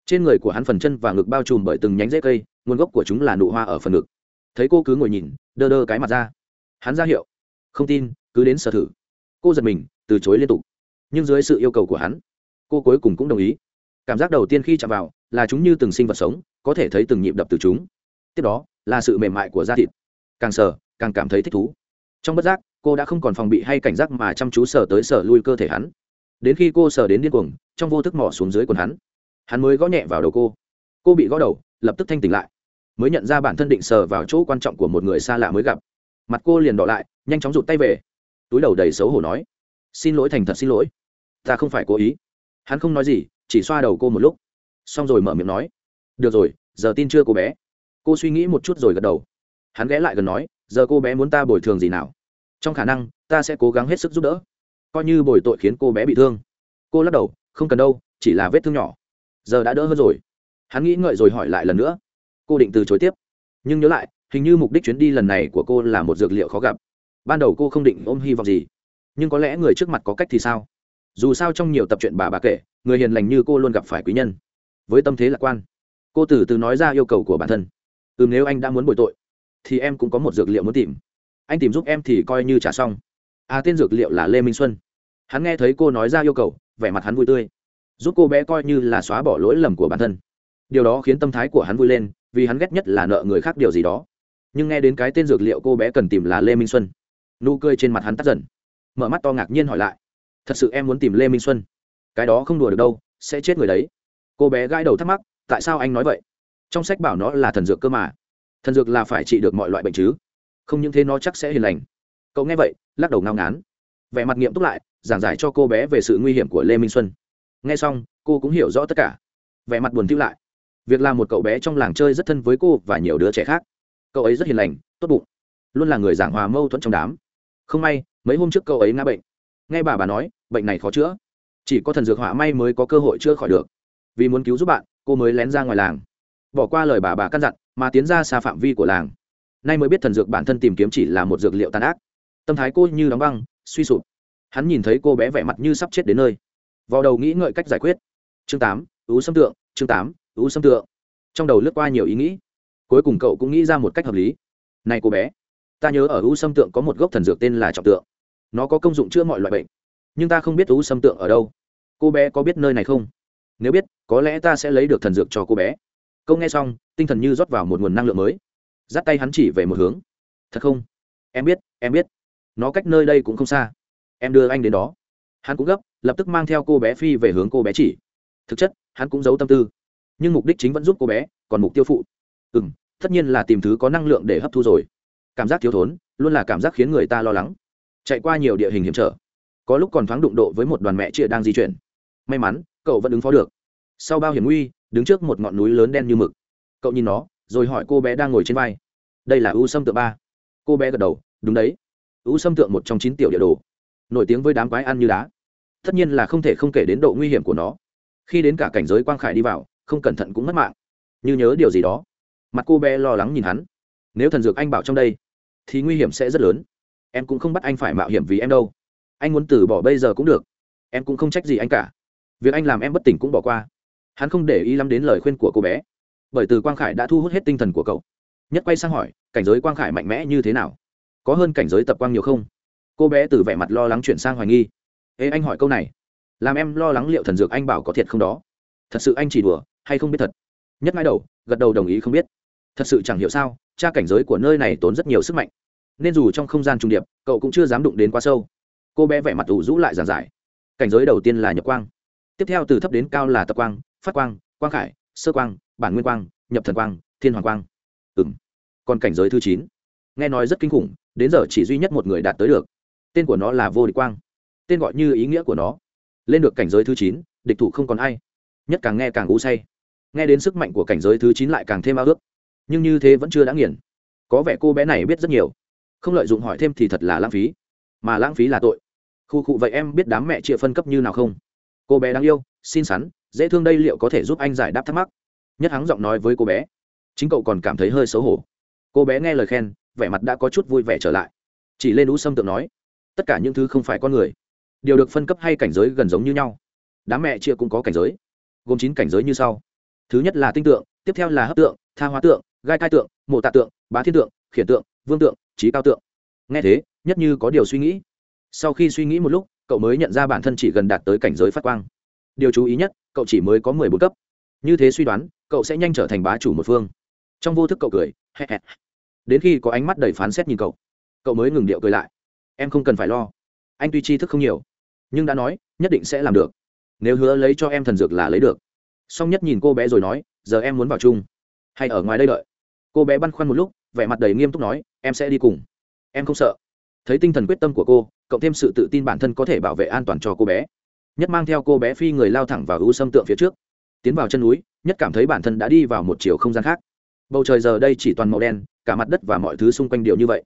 Speaker 1: Trên người của hắn phần chân và ngực bao trùm bởi từng nhánh rễ cây, nguồn gốc của chúng là nụ hoa ở phần ngực thấy cô cứ ngồi nhìn, đơ đơ cái mặt ra. Hắn ra hiệu. Không tin, cứ đến sở thử. Cô giật mình, từ chối liên tục. Nhưng dưới sự yêu cầu của hắn, cô cuối cùng cũng đồng ý. Cảm giác đầu tiên khi chạm vào, là chúng như từng sinh vật sống, có thể thấy từng nhịp đập từ chúng. Tiếp đó, là sự mềm mại của da thịt. Càng sờ, càng cảm thấy thích thú. Trong bất giác, cô đã không còn phòng bị hay cảnh giác mà chăm chú sờ tới sờ lui cơ thể hắn. Đến khi cô sờ đến điên cuồng, trong vô thức mỏ xuống dưới quần hắn hắn mới gõ nhẹ vào đầu cô. Cô bị gõ đầu, lập tức thanh tỉnh lại mới nhận ra bản thân định sờ vào chỗ quan trọng của một người xa lạ mới gặp. Mặt cô liền đỏ lại, nhanh chóng rụt tay về. Túi đầu đầy xấu hổ nói, xin lỗi thành thật xin lỗi. Ta không phải cố ý. Hắn không nói gì, chỉ xoa đầu cô một lúc. Xong rồi mở miệng nói, được rồi, giờ tin chưa cô bé? Cô suy nghĩ một chút rồi gật đầu. Hắn ghé lại gần nói, giờ cô bé muốn ta bồi thường gì nào? Trong khả năng, ta sẽ cố gắng hết sức giúp đỡ. Coi như bồi tội khiến cô bé bị thương. Cô lắc đầu, không cần đâu, chỉ là vết thương nhỏ. Giờ đã đỡ hơn rồi. Hắn nghĩ ngợi rồi hỏi lại lần nữa cô định từ chối tiếp. Nhưng nhớ lại, hình như mục đích chuyến đi lần này của cô là một dược liệu khó gặp. Ban đầu cô không định ôm hy vọng gì. Nhưng có lẽ người trước mặt có cách thì sao? Dù sao trong nhiều tập truyện bà bà kể, người hiền lành như cô luôn gặp phải quý nhân. Với tâm thế lạc quan, cô từ từ nói ra yêu cầu của bản thân. Ừ nếu anh đã muốn bồi tội, thì em cũng có một dược liệu muốn tìm. Anh tìm giúp em thì coi như trả xong. À tên dược liệu là lê minh xuân. Hắn nghe thấy cô nói ra yêu cầu, vẻ mặt hắn vui tươi. Giúp cô bé coi như là xóa bỏ lỗi lầm của bản thân. Điều đó khiến tâm thái của hắn vui lên vì hắn ghét nhất là nợ người khác điều gì đó. Nhưng nghe đến cái tên dược liệu cô bé cần tìm là lê minh xuân, nụ cười trên mặt hắn tắt dần. Mở mắt to ngạc nhiên hỏi lại, thật sự em muốn tìm lê minh xuân? Cái đó không đùa được đâu, sẽ chết người đấy. Cô bé gãi đầu thắc mắc, tại sao anh nói vậy? Trong sách bảo nó là thần dược cơ mà. Thần dược là phải trị được mọi loại bệnh chứ. Không những thế nó chắc sẽ hiền lành. Cậu nghe vậy, lắc đầu ngao ngán. Vẻ mặt nghiệm túc lại, giảng giải cho cô bé về sự nguy hiểm của lê minh xuân. Nghe xong, cô cũng hiểu rõ tất cả. Vẻ mặt buồn thiu lại việc làm một cậu bé trong làng chơi rất thân với cô và nhiều đứa trẻ khác. Cậu ấy rất hiền lành, tốt bụng, luôn là người giảng hòa mâu thuẫn trong đám. Không may, mấy hôm trước cậu ấy ngã bệnh. Nghe bà bà nói, bệnh này khó chữa. Chỉ có thần dược họa may mới có cơ hội chữa khỏi được. Vì muốn cứu giúp bạn, cô mới lén ra ngoài làng. Bỏ qua lời bà bà căn dặn, mà tiến ra xa phạm vi của làng. Nay mới biết thần dược bản thân tìm kiếm chỉ là một dược liệu tàn ác. Tâm thái cô như đóng băng, suy sụp. Hắn nhìn thấy cô bé vẻ mặt như sắp chết đến nơi. Vào đầu nghĩ ngợi cách giải quyết. Chương tám, ú xâm tượng, chương tám U xâm tượng trong đầu lướt qua nhiều ý nghĩ. Cuối cùng cậu cũng nghĩ ra một cách hợp lý. Này cô bé, ta nhớ ở u xâm tượng có một gốc thần dược tên là trọng tượng nó có công dụng chữa mọi loại bệnh. Nhưng ta không biết u xâm tượng ở đâu. Cô bé có biết nơi này không? Nếu biết, có lẽ ta sẽ lấy được thần dược cho cô bé. Câu nghe xong, tinh thần như rót vào một nguồn năng lượng mới. Dắt tay hắn chỉ về một hướng. Thật không? Em biết em biết. Nó cách nơi đây cũng không xa. Em đưa anh đến đó. Hắn cũng gấp, lập tức mang theo cô bé phi về hướng cô bé chỉ. Thực chất, hắn cũng giấu tâm tư nhưng mục đích chính vẫn giúp cô bé, còn mục tiêu phụ. Ừ m tất nhiên là tìm thứ có năng lượng để hấp thu rồi. Cảm giác thiếu thốn, luôn là cảm giác khiến người ta lo lắng. Chạy qua nhiều địa hình hiểm trở, có lúc còn thoáng đụng độ với một đoàn mẹ chia đang di chuyển. May mắn, cậu vẫn ứng phó được. Sau bao hiểm nguy, đứng trước một ngọn núi lớn đen như mực. Cậu nhìn nó, rồi hỏi cô bé đang ngồi trên vai. Đây là u sâm tượng ba. Cô bé gật đầu, đúng đấy. U sâm tượng một trong chín tiểu địa đồ. Nổi tiếng với đám quái ăn như đá. Tất nhiên là không thể không kể đến độ nguy hiểm của nó. Khi đến cả cảnh giới quang khải đi vào không cẩn thận cũng mất mạng. Như nhớ điều gì đó. Mặt cô bé lo lắng nhìn hắn. Nếu thần dược anh bảo trong đây, thì nguy hiểm sẽ rất lớn. Em cũng không bắt anh phải mạo hiểm vì em đâu. Anh muốn từ bỏ bây giờ cũng được. Em cũng không trách gì anh cả. Việc anh làm em bất tỉnh cũng bỏ qua. Hắn không để ý lắm đến lời khuyên của cô bé. Bởi từ quang khải đã thu hút hết tinh thần của cậu. Nhất quay sang hỏi, cảnh giới quang khải mạnh mẽ như thế nào? Có hơn cảnh giới tập quang nhiều không? Cô bé từ vẻ mặt lo lắng chuyển sang hoài nghi. Ê, anh hỏi câu này. Làm em lo lắng liệu thần dược anh bảo có thiệt không đó? Thật sự anh chỉ đùa hay không biết thật? Nhất mãi đầu, gật đầu đồng ý không biết. Thật sự chẳng hiểu sao tra cảnh giới của nơi này tốn rất nhiều sức mạnh. Nên dù trong không gian trung điệp, cậu cũng chưa dám đụng đến quá sâu. Cô bé vẻ mặt ủ rũ lại giàn giải. Cảnh giới đầu tiên là nhập quang. Tiếp theo từ thấp đến cao là tập quang, phát quang quang khải, sơ quang, bản nguyên quang, nhập thần quang, thiên hoàng quang. Ừ m còn cảnh giới thứ chín. Nghe nói rất kinh khủng, đến giờ chỉ duy nhất một người đạt tới được. Tên của nó là vô địch quang. Tên gọi như ý nghĩa của nó. Lên được cảnh giới thứ chín, địch thủ không còn ai. Nhất càng nghe càng u say nghe đến sức mạnh của cảnh giới thứ chín lại càng thêm ao ước. Nhưng như thế vẫn chưa đã nghiền. Có vẻ cô bé này biết rất nhiều. Không lợi dụng hỏi thêm thì thật là lãng phí. Mà lãng phí là tội. Khu cụ vậy em biết đám mẹ chia phân cấp như nào không? Cô bé đáng yêu xinh xắn, dễ thương đây liệu có thể giúp anh giải đáp thắc mắc? Nhất hắng giọng nói với cô bé. Chính cậu còn cảm thấy hơi xấu hổ. Cô bé nghe lời khen vẻ mặt đã có chút vui vẻ trở lại. Chỉ lên ú sâm tượng nói tất cả những thứ không phải con người. Đều được phân cấp hay cảnh giới gần giống như nhau. Đám mẹ chia cũng có cảnh giới. Gồm chín cảnh giới như sau thứ nhất là tinh tượng, tiếp theo là hấp tượng, tha hóa tượng, gai cai tượng, mộ tạ tượng, bá thiên tượng, khiển tượng, vương tượng, trí cao tượng. Nghe thế, nhất như có điều suy nghĩ. Sau khi suy nghĩ một lúc, cậu mới nhận ra bản thân chỉ gần đạt tới cảnh giới phát quang. Điều chú ý nhất, cậu chỉ mới có mười bốn cấp. Như thế suy đoán, cậu sẽ nhanh trở thành bá chủ một phương. Trong vô thức cậu cười đến khi có ánh mắt đầy phán xét nhìn cậu cậu mới ngừng điệu cười lại. Em không cần phải lo. Anh tuy tri thức không nhiều, nhưng đã nói, nhất định sẽ làm được. Nếu hứa lấy cho em thần dược là lấy được song nhất nhìn cô bé rồi nói, giờ em muốn vào chung. Hay ở ngoài đây đợi. Cô bé băn khoăn một lúc, vẻ mặt đầy nghiêm túc nói, em sẽ đi cùng. Em không sợ. Thấy tinh thần quyết tâm của cô, cộng thêm sự tự tin bản thân có thể bảo vệ an toàn cho cô bé, nhất mang theo cô bé phi người lao thẳng vào ưu sâm tượng phía trước. Tiến vào chân núi, nhất cảm thấy bản thân đã đi vào một chiều không gian khác. Bầu trời giờ đây chỉ toàn màu đen, cả mặt đất và mọi thứ xung quanh đều như vậy.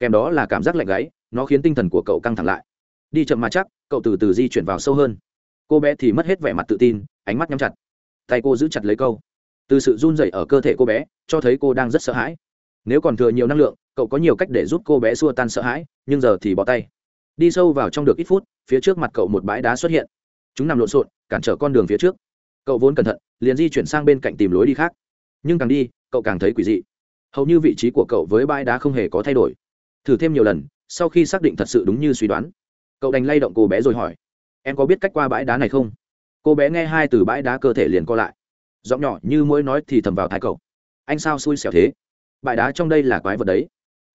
Speaker 1: Kèm đó là cảm giác lạnh gáy, nó khiến tinh thần của cậu căng thẳng lại. Đi chậm mà chắc, cậu từ từ di chuyển vào sâu hơn. Cô bé thì mất hết vẻ mặt tự tin, ánh mắt nhắm chặt tay cô giữ chặt lấy câu. Từ sự run rẩy ở cơ thể cô bé, cho thấy cô đang rất sợ hãi. Nếu còn thừa nhiều năng lượng, cậu có nhiều cách để giúp cô bé xua tan sợ hãi, nhưng giờ thì bỏ tay. Đi sâu vào trong được ít phút, phía trước mặt cậu một bãi đá xuất hiện. Chúng nằm lộn xộn, cản trở con đường phía trước. Cậu vốn cẩn thận, liền di chuyển sang bên cạnh tìm lối đi khác. Nhưng càng đi, cậu càng thấy quỷ dị. Hầu như vị trí của cậu với bãi đá không hề có thay đổi. Thử thêm nhiều lần, sau khi xác định thật sự đúng như suy đoán, cậu đành lay động cô bé rồi hỏi, em có biết cách qua bãi đá này không? Cô bé nghe hai từ bãi đá cơ thể liền co lại. Giọng nhỏ như mỗi nói thì thầm vào thái cậu. Anh sao xui xẻo thế? Bãi đá trong đây là quái vật đấy.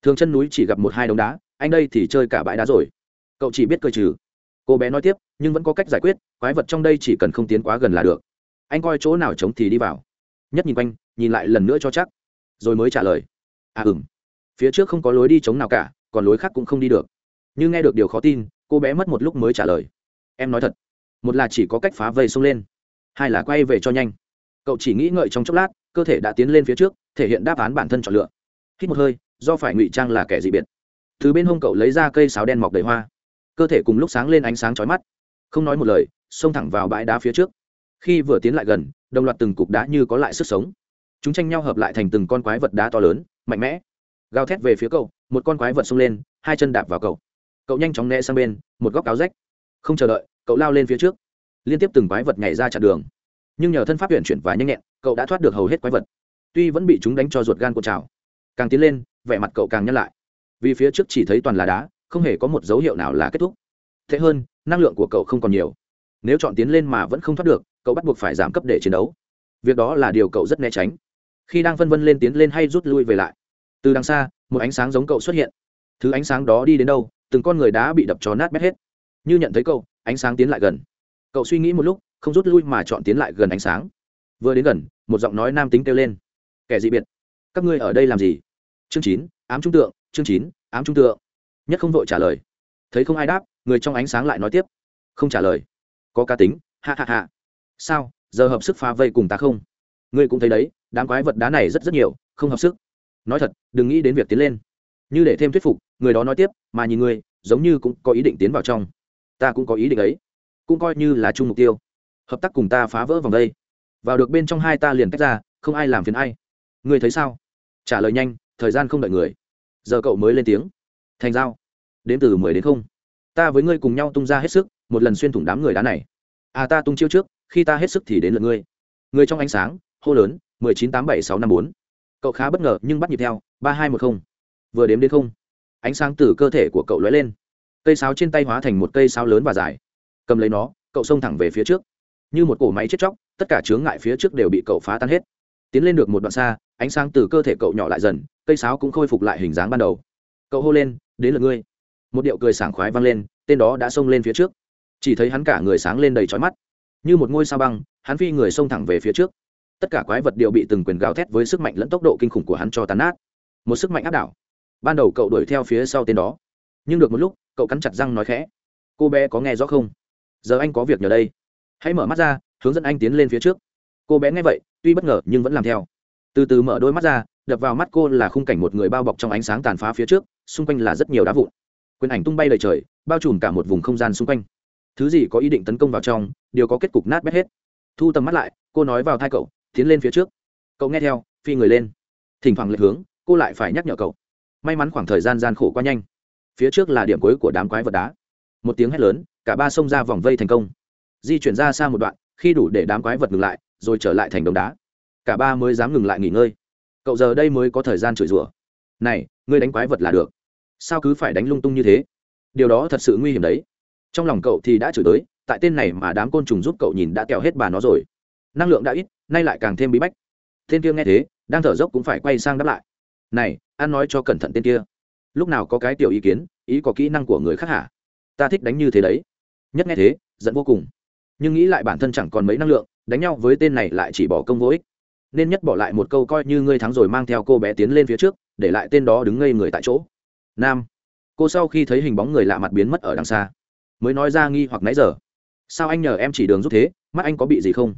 Speaker 1: Thường chân núi chỉ gặp một hai đống đá, anh đây thì chơi cả bãi đá rồi. Cậu chỉ biết cơ trừ. Cô bé nói tiếp, nhưng vẫn có cách giải quyết, quái vật trong đây chỉ cần không tiến quá gần là được. Anh coi chỗ nào trống thì đi vào. Nhất nhìn quanh, nhìn lại lần nữa cho chắc. Rồi mới trả lời. À ừm. Phía trước không có lối đi trống nào cả, còn lối khác cũng không đi được. Nhưng nghe được điều khó tin, cô bé mất một lúc mới trả lời. Em nói thật một là chỉ có cách phá vây xông lên. Hai là quay về cho nhanh. Cậu chỉ nghĩ ngợi trong chốc lát, cơ thể đã tiến lên phía trước, thể hiện đáp án bản thân chọn lựa. Hít một hơi, do phải ngụy trang là kẻ dị biệt. Từ bên hông cậu lấy ra cây sáo đen mọc đầy hoa. Cơ thể cùng lúc sáng lên ánh sáng chói mắt. Không nói một lời, xông thẳng vào bãi đá phía trước. Khi vừa tiến lại gần, đồng loạt từng cục đá như có lại sức sống. Chúng tranh nhau hợp lại thành từng con quái vật đá to lớn, mạnh mẽ. Gào thét về phía cậu, một con quái vật xông lên, hai chân đạp vào cậu. Cậu nhanh chóng né sang bên, một góc áo rách. Không chờ đợi cậu lao lên phía trước, liên tiếp từng quái vật nhảy ra chặn đường. Nhưng nhờ thân pháp huyện chuyển và nhanh nhẹn, cậu đã thoát được hầu hết quái vật. Tuy vẫn bị chúng đánh cho ruột gan của trào, càng tiến lên, vẻ mặt cậu càng nhăn lại. Vì phía trước chỉ thấy toàn là đá, không hề có một dấu hiệu nào là kết thúc. Thế hơn, năng lượng của cậu không còn nhiều. Nếu chọn tiến lên mà vẫn không thoát được, cậu bắt buộc phải giảm cấp để chiến đấu. Việc đó là điều cậu rất né tránh. Khi đang phân vân lên tiến lên hay rút lui về lại, từ đằng xa, một ánh sáng giống cậu xuất hiện. Thứ ánh sáng đó đi đến đâu, từng con người đá bị đập cho nát bét hết. Như nhận thấy cậu ánh sáng tiến lại gần. Cậu suy nghĩ một lúc, không rút lui mà chọn tiến lại gần ánh sáng. Vừa đến gần, một giọng nói nam tính kêu lên. Kẻ dị biệt, các ngươi ở đây làm gì? Chương chín, ám trung tượng, chương chín, ám trung tượng. Nhất không vội trả lời. Thấy không ai đáp, người trong ánh sáng lại nói tiếp. Không trả lời. Có cá tính, ha ha ha. Sao, giờ hợp sức phá vây cùng ta không? Ngươi cũng thấy đấy, đám quái vật đá này rất rất nhiều, không hợp sức. Nói thật, đừng nghĩ đến việc tiến lên. Như để thêm thuyết phục, người đó nói tiếp, mà nhìn ngươi, giống như cũng có ý định tiến vào trong ta cũng có ý định ấy. Cũng coi như là chung mục tiêu. Hợp tác cùng ta phá vỡ vòng đây. Vào được bên trong hai ta liền tách ra, không ai làm phiền ai. Ngươi thấy sao? Trả lời nhanh, thời gian không đợi người. Giờ cậu mới lên tiếng. Thành giao. Đến từ mười đến không. Ta với ngươi cùng nhau tung ra hết sức, một lần xuyên thủng đám người đá này. À ta tung chiêu trước, khi ta hết sức thì đến lượt ngươi. Người trong ánh sáng, hô lớn, mười chín tám bảy sáu năm bốn. Cậu khá bất ngờ, nhưng bắt nhịp theo, ba hai một không. Vừa đếm đến không. Ánh sáng từ cơ thể của cậu lóe lên cây sáo trên tay hóa thành một cây sáo lớn và dài. Cầm lấy nó, cậu xông thẳng về phía trước. Như một cổ máy chết chóc, tất cả chướng ngại phía trước đều bị cậu phá tan hết. Tiến lên được một đoạn xa, ánh sáng từ cơ thể cậu nhỏ lại dần, cây sáo cũng khôi phục lại hình dáng ban đầu. Cậu hô lên, đến lượt ngươi. Một điệu cười sảng khoái vang lên, tên đó đã xông lên phía trước. Chỉ thấy hắn cả người sáng lên đầy trói mắt. Như một ngôi sao băng, hắn phi người xông thẳng về phía trước. Tất cả quái vật đều bị từng quyền gào thét với sức mạnh lẫn tốc độ kinh khủng của hắn cho tàn nát. Một sức mạnh áp đảo. Ban đầu cậu đuổi theo phía sau tên đó. Nhưng được một lúc cậu cắn chặt răng nói khẽ. Cô bé có nghe rõ không? Giờ anh có việc nhờ đây. Hãy mở mắt ra, hướng dẫn anh tiến lên phía trước. Cô bé nghe vậy, tuy bất ngờ nhưng vẫn làm theo. Từ từ mở đôi mắt ra, đập vào mắt cô là khung cảnh một người bao bọc trong ánh sáng tàn phá phía trước, xung quanh là rất nhiều đá vụn. Quyền ảnh tung bay đầy trời, bao trùm cả một vùng không gian xung quanh. Thứ gì có ý định tấn công vào trong đều có kết cục nát bét hết. Thu tầm mắt lại, cô nói vào thai cậu, tiến lên phía trước. Cậu nghe theo, phi người lên. Thỉnh thoảng lệch hướng, cô lại phải nhắc nhở cậu. May mắn khoảng thời gian gian khổ quá nhanh phía trước là điểm cuối của đám quái vật đá. Một tiếng hét lớn, cả ba xông ra vòng vây thành công. Di chuyển ra xa một đoạn, khi đủ để đám quái vật ngừng lại, rồi trở lại thành đống đá. Cả ba mới dám ngừng lại nghỉ ngơi. Cậu giờ đây mới có thời gian chửi rủa. Này, ngươi đánh quái vật là được. Sao cứ phải đánh lung tung như thế? Điều đó thật sự nguy hiểm đấy. Trong lòng cậu thì đã chửi tới, tại tên này mà đám côn trùng giúp cậu nhìn đã kẹo hết bà nó rồi. Năng lượng đã ít, nay lại càng thêm bí bách. Tên kia nghe thế, đang thở dốc cũng phải quay sang đáp lại. Này, ăn nói cho cẩn thận tên kia lúc nào có cái tiểu ý kiến, ý có kỹ năng của người khác hả? Ta thích đánh như thế đấy. Nhất nghe thế, giận vô cùng. Nhưng nghĩ lại bản thân chẳng còn mấy năng lượng, đánh nhau với tên này lại chỉ bỏ công vô ích. Nên nhất bỏ lại một câu coi như ngươi thắng rồi mang theo cô bé tiến lên phía trước, để lại tên đó đứng ngây người tại chỗ. Nam. Cô sau khi thấy hình bóng người lạ mặt biến mất ở đằng xa, mới nói ra nghi hoặc nãy giờ. Sao anh nhờ em chỉ đường giúp thế, mắt anh có bị gì không?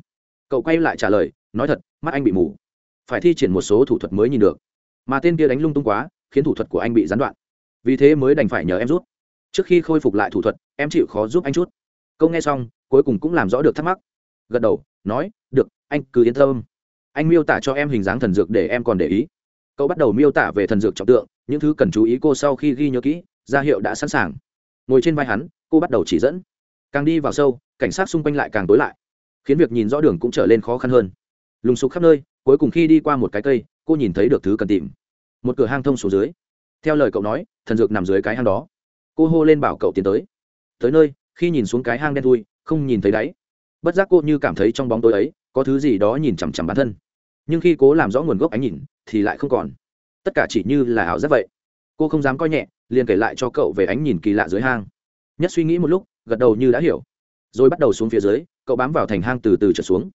Speaker 1: Cậu quay lại trả lời, nói thật, mắt anh bị mù. Phải thi triển một số thủ thuật mới nhìn được. Mà tên kia đánh lung tung quá khiến thủ thuật của anh bị gián đoạn. Vì thế mới đành phải nhờ em rút trước khi khôi phục lại thủ thuật, em chịu khó giúp anh chút. Câu nghe xong, cuối cùng cũng làm rõ được thắc mắc. Gật đầu, nói, được, anh cứ yên tâm. Anh miêu tả cho em hình dáng thần dược để em còn để ý. Cậu bắt đầu miêu tả về thần dược trọng tượng, những thứ cần chú ý cô sau khi ghi nhớ kỹ, ra hiệu đã sẵn sàng. Ngồi trên vai hắn, cô bắt đầu chỉ dẫn. Càng đi vào sâu, cảnh sát xung quanh lại càng tối lại, khiến việc nhìn rõ đường cũng trở lên khó khăn hơn. Lùng sục khắp nơi, cuối cùng khi đi qua một cái cây, cô nhìn thấy được thứ cần tìm một cửa hang thông xuống dưới. Theo lời cậu nói, thần dược nằm dưới cái hang đó. Cô hô lên bảo cậu tiến tới. Tới nơi, khi nhìn xuống cái hang đen thui, không nhìn thấy đáy. Bất giác cô như cảm thấy trong bóng tối ấy, có thứ gì đó nhìn chằm chằm bản thân. Nhưng khi cố làm rõ nguồn gốc ánh nhìn, thì lại không còn. Tất cả chỉ như là ảo giác vậy. Cô không dám coi nhẹ, liền kể lại cho cậu về ánh nhìn kỳ lạ dưới hang. Nhất suy nghĩ một lúc, gật đầu như đã hiểu. Rồi bắt đầu xuống phía dưới, cậu bám vào thành hang từ từ trượt xuống.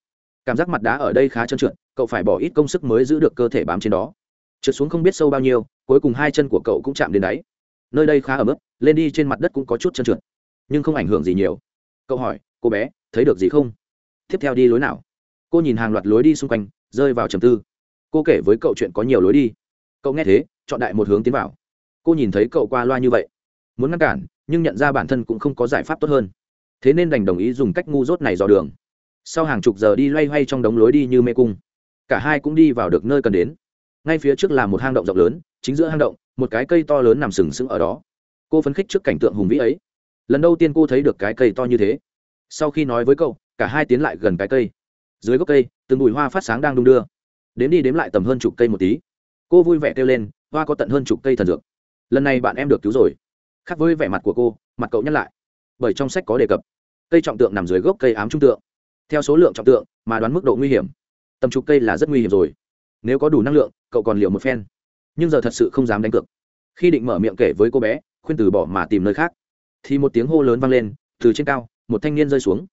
Speaker 1: Cảm giác mặt đá ở đây khá trơn trượt, cậu phải bỏ ít công sức mới giữ được cơ thể bám trên đó trượt xuống không biết sâu bao nhiêu, cuối cùng hai chân của cậu cũng chạm đến đáy. Nơi đây khá ẩm ướt, lên đi trên mặt đất cũng có chút trơn trượt, nhưng không ảnh hưởng gì nhiều. Cậu hỏi, cô bé, thấy được gì không? Tiếp theo đi lối nào? Cô nhìn hàng loạt lối đi xung quanh, rơi vào trầm tư. Cô kể với cậu chuyện có nhiều lối đi. Cậu nghe thế, chọn đại một hướng tiến vào. Cô nhìn thấy cậu qua loa như vậy. Muốn ngăn cản, nhưng nhận ra bản thân cũng không có giải pháp tốt hơn. Thế nên đành đồng ý dùng cách ngu dốt này dò đường. Sau hàng chục giờ đi loay hoay trong đống lối đi như mê cung, cả hai cũng đi vào được nơi cần đến ngay phía trước là một hang động rộng lớn, chính giữa hang động, một cái cây to lớn nằm sừng sững ở đó. Cô phấn khích trước cảnh tượng hùng vĩ ấy. Lần đầu tiên cô thấy được cái cây to như thế. Sau khi nói với cậu, cả hai tiến lại gần cái cây. Dưới gốc cây, từng bụi hoa phát sáng đang đung đưa. Đếm đi đếm lại tầm hơn chục cây một tí. Cô vui vẻ kêu lên, hoa có tận hơn chục cây thần dược. Lần này bạn em được cứu rồi. Khác với vẻ mặt của cô, mặt cậu nhắc lại. Bởi trong sách có đề cập, cây trọng tượng nằm dưới gốc cây ám trung tượng. Theo số lượng trọng tượng mà đoán mức độ nguy hiểm. Tầm chục cây là rất nguy hiểm rồi nếu có đủ năng lượng, cậu còn liều một phen. Nhưng giờ thật sự không dám đánh cược. Khi định mở miệng kể với cô bé, khuyên từ bỏ mà tìm nơi khác, thì một tiếng hô lớn vang lên, từ trên cao, một thanh niên rơi xuống.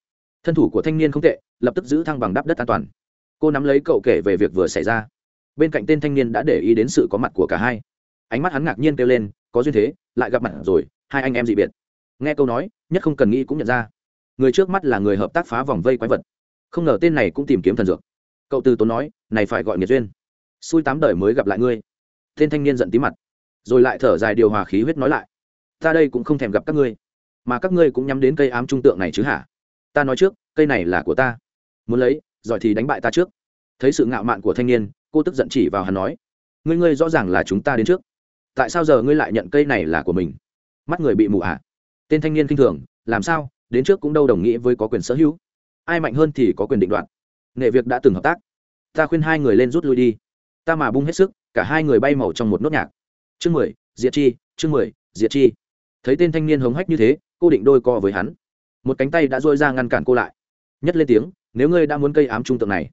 Speaker 1: Thân thủ của thanh niên không tệ, lập tức giữ thăng bằng đắp đất an toàn. Cô nắm lấy cậu kể về việc vừa xảy ra. Bên cạnh tên thanh niên đã để ý đến sự có mặt của cả hai. Ánh mắt hắn ngạc nhiên kêu lên, có duyên thế, lại gặp mặt rồi, hai anh em dị biệt. Nghe câu nói, nhất không cần nghĩ cũng nhận ra. Người trước mắt là người hợp tác phá vòng vây quái vật. Không ngờ tên này cũng tìm kiếm thần dược. Cậu từ tốn nói, này phải gọi nghiệt duyên xui tám đời mới gặp lại ngươi. Tên thanh niên giận tí mặt, rồi lại thở dài điều hòa khí huyết nói lại. Ta đây cũng không thèm gặp các ngươi, mà các ngươi cũng nhắm đến cây ám trung tượng này chứ hả? Ta nói trước, cây này là của ta. Muốn lấy, giỏi thì đánh bại ta trước. Thấy sự ngạo mạn của thanh niên, cô tức giận chỉ vào hắn nói. Ngươi ngươi rõ ràng là chúng ta đến trước. Tại sao giờ ngươi lại nhận cây này là của mình? Mắt người bị mù ạ à? tên thanh niên kinh thường, làm sao? Đến trước cũng đâu đồng nghĩa với có quyền sở hữu. Ai mạnh hơn thì có quyền định đoạt. Nghệ việc đã từng hợp tác. Ta khuyên hai người lên rút lui đi ta mà bung hết sức, cả hai người bay màu trong một nốt nhạc. Chương mười, diệt chi, chương mười, diệt chi. Thấy tên thanh niên hống hách như thế, cô định đôi co với hắn. Một cánh tay đã dôi ra ngăn cản cô lại. Nhất lên tiếng, nếu ngươi đã muốn cây ám trung tượng này,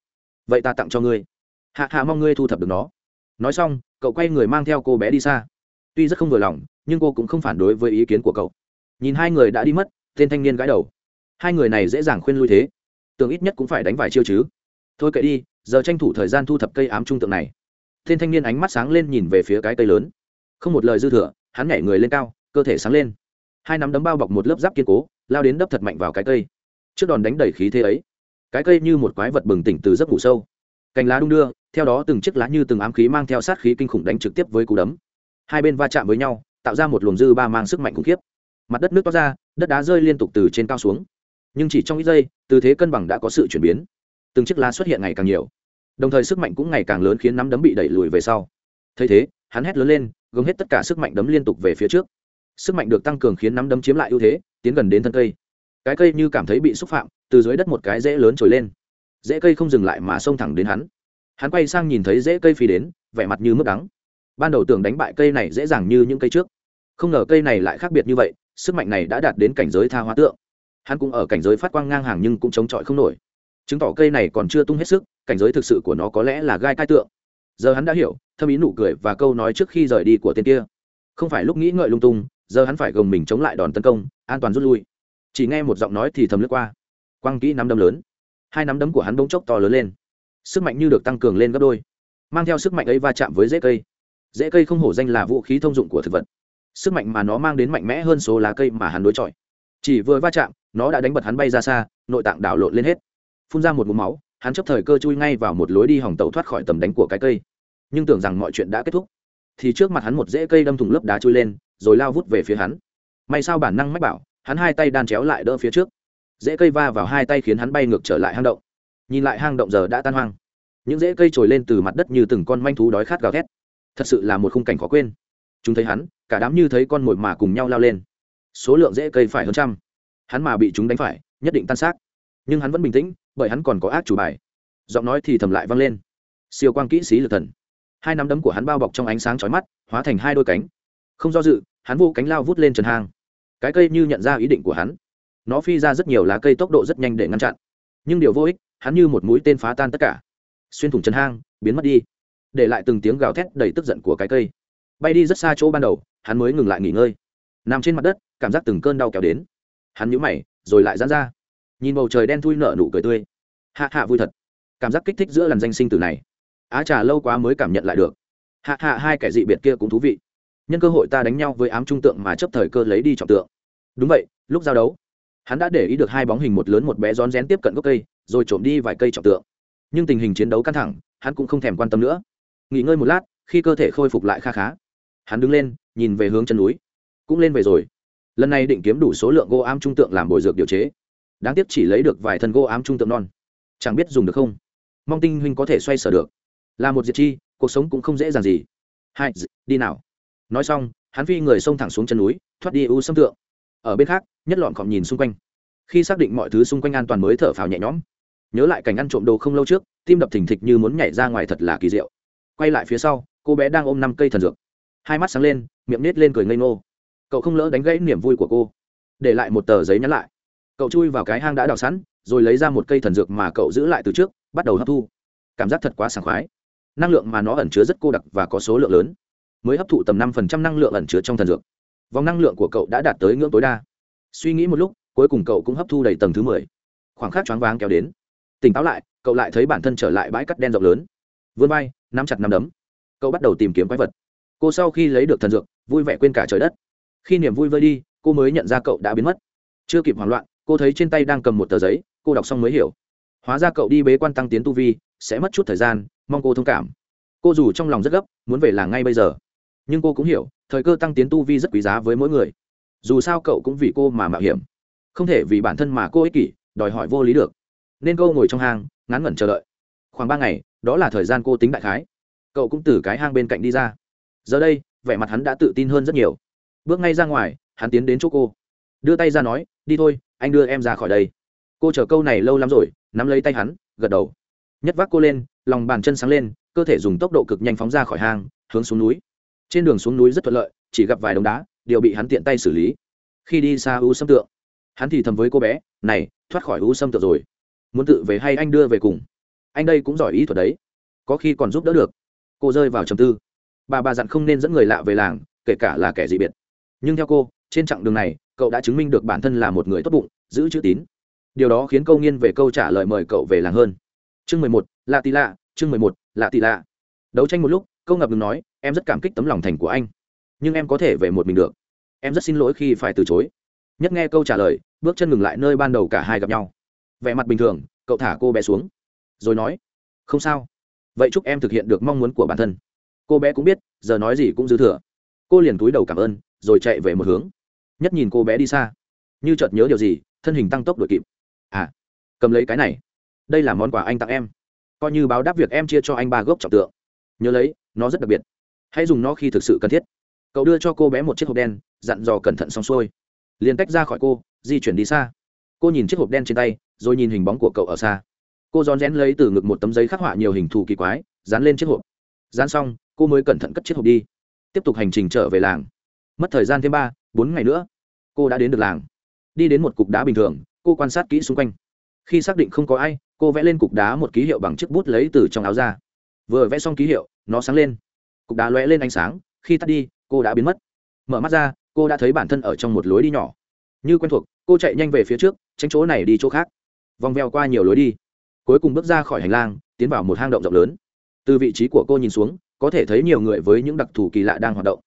Speaker 1: vậy ta tặng cho ngươi. Hạ hạ mong ngươi thu thập được nó. Nói xong, cậu quay người mang theo cô bé đi xa. Tuy rất không vừa lòng, nhưng cô cũng không phản đối với ý kiến của cậu. Nhìn hai người đã đi mất, tên thanh niên gãi đầu. Hai người này dễ dàng khuyên lui thế. Tưởng ít nhất cũng phải đánh vài chiêu chứ. Thôi kệ đi, giờ tranh thủ thời gian thu thập cây ám trung tượng này tên thanh niên ánh mắt sáng lên nhìn về phía cái cây lớn. Không một lời dư thừa, hắn nhảy người lên cao, cơ thể sáng lên. Hai nắm đấm bao bọc một lớp giáp kiên cố, lao đến đập thật mạnh vào cái cây. Trước đòn đánh đầy khí thế ấy, cái cây như một quái vật bừng tỉnh từ giấc ngủ sâu. Cành lá đung đưa, theo đó từng chiếc lá như từng ám khí mang theo sát khí kinh khủng đánh trực tiếp với cú đấm. Hai bên va chạm với nhau, tạo ra một luồng dư ba mang sức mạnh khủng khiếp. Mặt đất nước toát ra, đất đá rơi liên tục từ trên cao xuống. Nhưng chỉ trong ít giây, tư thế cân bằng đã có sự chuyển biến. Từng chiếc lá xuất hiện ngày càng nhiều đồng thời sức mạnh cũng ngày càng lớn khiến nắm đấm bị đẩy lùi về sau. Thấy thế, hắn hét lớn lên, gồng hết tất cả sức mạnh đấm liên tục về phía trước. Sức mạnh được tăng cường khiến nắm đấm chiếm lại ưu thế, tiến gần đến thân cây. Cái cây như cảm thấy bị xúc phạm, từ dưới đất một cái rễ lớn trồi lên. Rễ cây không dừng lại mà xông thẳng đến hắn. Hắn quay sang nhìn thấy rễ cây phi đến, vẻ mặt như mức đắng. Ban đầu tưởng đánh bại cây này dễ dàng như những cây trước. Không ngờ cây này lại khác biệt như vậy, sức mạnh này đã đạt đến cảnh giới tha hóa tượng. Hắn cũng ở cảnh giới phát quang ngang hàng nhưng cũng chống chọi không nổi. Chứng tỏ cây này còn chưa tung hết sức cảnh giới thực sự của nó có lẽ là gai tai tượng. Giờ hắn đã hiểu, thâm ý nụ cười và câu nói trước khi rời đi của tên kia. Không phải lúc nghĩ ngợi lung tung, giờ hắn phải gồng mình chống lại đòn tấn công, an toàn rút lui. Chỉ nghe một giọng nói thì thầm lướt qua. Quăng kỹ nắm đấm lớn. Hai nắm đấm của hắn bỗng chốc to lớn lên. Sức mạnh như được tăng cường lên gấp đôi, mang theo sức mạnh ấy va chạm với rễ cây. Rễ cây không hổ danh là vũ khí thông dụng của thực vật. Sức mạnh mà nó mang đến mạnh mẽ hơn số lá cây mà hắn đối chọi. Chỉ vừa va chạm, nó đã đánh bật hắn bay ra xa, nội tạng đảo lộn lên hết. Phun ra một mũ máu hắn chấp thời cơ chui ngay vào một lối đi hỏng tàu thoát khỏi tầm đánh của cái cây. Nhưng tưởng rằng mọi chuyện đã kết thúc, thì trước mặt hắn một rễ cây đâm thủng lớp đá chui lên, rồi lao vút về phía hắn. May sao bản năng mách bảo, hắn hai tay đan chéo lại đỡ phía trước. Rễ cây va vào hai tay khiến hắn bay ngược trở lại hang động. Nhìn lại hang động giờ đã tan hoang. Những rễ cây trồi lên từ mặt đất như từng con manh thú đói khát gào thét. Thật sự là một khung cảnh khó quên. Chúng thấy hắn, cả đám như thấy con mồi mà cùng nhau lao lên. Số lượng rễ cây phải hơn trăm. Hắn mà bị chúng đánh phải, nhất định tan xác. Nhưng hắn vẫn bình tĩnh bởi hắn còn có ác chủ bài. Giọng nói thì thầm lại vang lên. Siêu quang kỹ sĩ lực thần. Hai nắm đấm của hắn bao bọc trong ánh sáng chói mắt, hóa thành hai đôi cánh. Không do dự, hắn vô cánh lao vút lên trần hang. Cái cây như nhận ra ý định của hắn. Nó phi ra rất nhiều lá cây tốc độ rất nhanh để ngăn chặn. Nhưng điều vô ích, hắn như một mũi tên phá tan tất cả. Xuyên thủng trần hang, biến mất đi. Để lại từng tiếng gào thét đầy tức giận của cái cây. Bay đi rất xa chỗ ban đầu, hắn mới ngừng lại nghỉ ngơi. Nằm trên mặt đất, cảm giác từng cơn đau kéo đến. Hắn nhũ mày, rồi lại dán ra nhìn bầu trời đen thui nở nụ cười tươi. Hạ hạ vui thật. Cảm giác kích thích giữa lần danh sinh tử này. Á trà lâu quá mới cảm nhận lại được. Hạ hạ hai kẻ dị biệt kia cũng thú vị. Nhân cơ hội ta đánh nhau với ám trung tượng mà chấp thời cơ lấy đi trọng tượng. Đúng vậy, lúc giao đấu, hắn đã để ý được hai bóng hình một lớn một bé rón rén tiếp cận gốc cây, rồi trộm đi vài cây trọng tượng. Nhưng tình hình chiến đấu căng thẳng, hắn cũng không thèm quan tâm nữa. Nghỉ ngơi một lát, khi cơ thể khôi phục lại kha khá, hắn đứng lên, nhìn về hướng chân núi. Cũng lên về rồi. Lần này định kiếm đủ số lượng gỗ ám trung tượng làm bồi dược điều chế đáng tiếc chỉ lấy được vài thân gỗ ám trung tượng non. Chẳng biết dùng được không? Mong tinh huynh có thể xoay sở được. Là một diệt chi, cuộc sống cũng không dễ dàng gì. Hai đi nào. Nói xong, hắn phi người xông thẳng xuống chân núi, thoát đi u xâm tượng. Ở bên khác, nhất lọn khỏm nhìn xung quanh. Khi xác định mọi thứ xung quanh an toàn mới thở phào nhẹ nhõm. Nhớ lại cảnh ăn trộm đồ không lâu trước, tim đập thình thịch như muốn nhảy ra ngoài thật là kỳ diệu. Quay lại phía sau, cô bé đang ôm năm cây thần dược. Hai mắt sáng lên, miệng nết lên cười ngây ngô. Cậu không lỡ đánh gãy niềm vui của cô. Để lại một tờ giấy nhắn lại cậu chui vào cái hang đã đào sẵn, rồi lấy ra một cây thần dược mà cậu giữ lại từ trước, bắt đầu hấp thu. Cảm giác thật quá sảng khoái. Năng lượng mà nó ẩn chứa rất cô đặc và có số lượng lớn. Mới hấp thụ tầm năm phần trăm năng lượng ẩn chứa trong thần dược. Vòng năng lượng của cậu đã đạt tới ngưỡng tối đa. Suy nghĩ một lúc, cuối cùng cậu cũng hấp thu đầy tầng thứ mười. Khoảng khắc choáng váng kéo đến. Tỉnh táo lại, cậu lại thấy bản thân trở lại bãi cắt đen rộng lớn. Vươn vai, nắm chặt nắm đấm. Cậu bắt đầu tìm kiếm quái vật. Cô sau khi lấy được thần dược, vui vẻ quên cả trời đất. Khi niềm vui vơi đi, cô mới nhận ra cậu đã biến mất. Chưa kịp hoảng loạn cô thấy trên tay đang cầm một tờ giấy, cô đọc xong mới hiểu. Hóa ra cậu đi bế quan tăng tiến tu vi, sẽ mất chút thời gian, mong cô thông cảm. Cô dù trong lòng rất gấp, muốn về làng ngay bây giờ. Nhưng cô cũng hiểu, thời cơ tăng tiến tu vi rất quý giá với mỗi người. Dù sao cậu cũng vì cô mà mạo hiểm. Không thể vì bản thân mà cô ích kỷ, đòi hỏi vô lý được. Nên cô ngồi trong hang, ngắn ngẩn chờ đợi. Khoảng ba ngày, đó là thời gian cô tính đại khái. Cậu cũng từ cái hang bên cạnh đi ra. Giờ đây, vẻ mặt hắn đã tự tin hơn rất nhiều. Bước ngay ra ngoài, hắn tiến đến chỗ cô. Đưa tay ra nói, đi thôi anh đưa em ra khỏi đây. Cô chờ câu này lâu lắm rồi, nắm lấy tay hắn, gật đầu. Nhất vác cô lên, lòng bàn chân sáng lên, cơ thể dùng tốc độ cực nhanh phóng ra khỏi hang, hướng xuống núi. Trên đường xuống núi rất thuận lợi, chỉ gặp vài đống đá, đều bị hắn tiện tay xử lý. Khi đi xa u xâm tượng hắn thì thầm với cô bé, này, thoát khỏi u xâm tượng rồi. Muốn tự về hay anh đưa về cùng? Anh đây cũng giỏi ý thuật đấy. Có khi còn giúp đỡ được. Cô rơi vào trầm tư. Bà bà dặn không nên dẫn người lạ về làng, kể cả là kẻ dị biệt. Nhưng theo cô, trên chặng đường này cậu đã chứng minh được bản thân là một người tốt bụng, giữ chữ tín. Điều đó khiến câu nghiên về câu trả lời mời cậu về làng hơn. Chương mười một lạ tì lạ, chương mười một lạ tì lạ. Đấu tranh một lúc, câu ngập ngừng nói, em rất cảm kích tấm lòng thành của anh, nhưng em có thể về một mình được. Em rất xin lỗi khi phải từ chối. Nhất nghe câu trả lời, bước chân ngừng lại nơi ban đầu cả hai gặp nhau. Vẻ mặt bình thường, cậu thả cô bé xuống, rồi nói, không sao. Vậy chúc em thực hiện được mong muốn của bản thân. Cô bé cũng biết, giờ nói gì cũng dư thừa. Cô liền túi đầu cảm ơn, rồi chạy về một hướng nhất nhìn cô bé đi xa. Như chợt nhớ điều gì, thân hình tăng tốc đuổi kịp. À cầm lấy cái này. Đây là món quà anh tặng em. Coi như báo đáp việc em chia cho anh ba gốc trọng tượng. Nhớ lấy, nó rất đặc biệt. Hãy dùng nó khi thực sự cần thiết. Cậu đưa cho cô bé một chiếc hộp đen, dặn dò cẩn thận xong xuôi. Liền tách ra khỏi cô, di chuyển đi xa. Cô nhìn chiếc hộp đen trên tay, rồi nhìn hình bóng của cậu ở xa. Cô rón rén lấy từ ngực một tấm giấy khắc họa nhiều hình thù kỳ quái, dán lên chiếc hộp. Dán xong, cô mới cẩn thận cất chiếc hộp đi. Tiếp tục hành trình trở về làng. Mất thời gian thêm ba bốn ngày nữa, cô đã đến được làng. Đi đến một cục đá bình thường, cô quan sát kỹ xung quanh. Khi xác định không có ai, cô vẽ lên cục đá một ký hiệu bằng chiếc bút lấy từ trong áo ra. Vừa vẽ xong ký hiệu, nó sáng lên. Cục đá lóe lên ánh sáng, khi tắt đi, cô đã biến mất. Mở mắt ra, cô đã thấy bản thân ở trong một lối đi nhỏ. Như quen thuộc, cô chạy nhanh về phía trước, tránh chỗ này đi chỗ khác. Vòng veo qua nhiều lối đi. Cuối cùng bước ra khỏi hành lang, tiến vào một hang động rộng lớn. Từ vị trí của cô nhìn xuống, có thể thấy nhiều người với những đặc thù kỳ lạ đang hoạt động.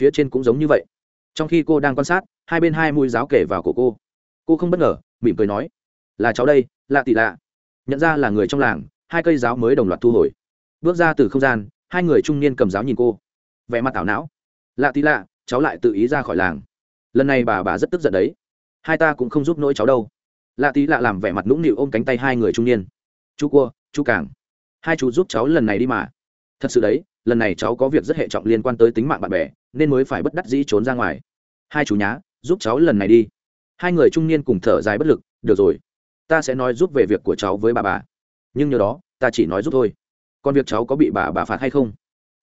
Speaker 1: Phía trên cũng giống như vậy trong khi cô đang quan sát, hai bên hai mũi giáo kể vào cổ cô. Cô không bất ngờ, mỉm cười nói, là cháu đây, lạ tỷ lạ. Nhận ra là người trong làng, hai cây giáo mới đồng loạt thu hồi. Bước ra từ không gian, hai người trung niên cầm giáo nhìn cô. Vẻ mặt ảo não. Lạ tí lạ, cháu lại tự ý ra khỏi làng. Lần này bà bà rất tức giận đấy. Hai ta cũng không giúp nỗi cháu đâu. Lạ tí lạ làm vẻ mặt nũng nịu ôm cánh tay hai người trung niên. Chú cua, chú càng hai chú giúp cháu lần này đi mà. Thật sự đấy, lần này cháu có việc rất hệ trọng liên quan tới tính mạng bạn bè, nên mới phải bất đắc dĩ trốn ra ngoài hai chú nhá, giúp cháu lần này đi. Hai người trung niên cùng thở dài bất lực, được rồi, ta sẽ nói giúp về việc của cháu với bà bà. Nhưng nhờ đó, ta chỉ nói giúp thôi. Còn việc cháu có bị bà bà phạt hay không?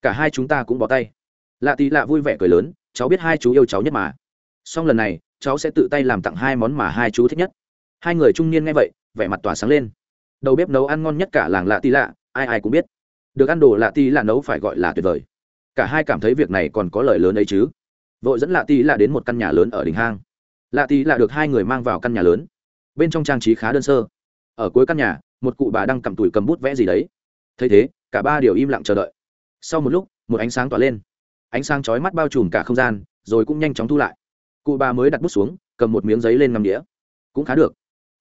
Speaker 1: Cả hai chúng ta cũng bỏ tay. Lạ tí lạ vui vẻ cười lớn, cháu biết hai chú yêu cháu nhất mà. Song lần này, cháu sẽ tự tay làm tặng hai món mà hai chú thích nhất. Hai người trung niên nghe vậy, vẻ mặt tỏa sáng lên. Đầu bếp nấu ăn ngon nhất cả làng lạ tí lạ, ai ai cũng biết. Được ăn đồ lạ tí lạ nấu phải gọi là tuyệt vời. Cả hai cảm thấy việc này còn có lời lớn ấy chứ vội dẫn lạ tí là đến một căn nhà lớn ở đỉnh hang. Lạ tí là được hai người mang vào căn nhà lớn. Bên trong trang trí khá đơn sơ. Ở cuối căn nhà, một cụ bà đang cầm tủi cầm bút vẽ gì đấy. Thấy thế, cả ba đều im lặng chờ đợi. Sau một lúc, một ánh sáng tỏa lên. Ánh sáng chói mắt bao trùm cả không gian, rồi cũng nhanh chóng thu lại. Cụ bà mới đặt bút xuống, cầm một miếng giấy lên ngắm đĩa cũng khá được.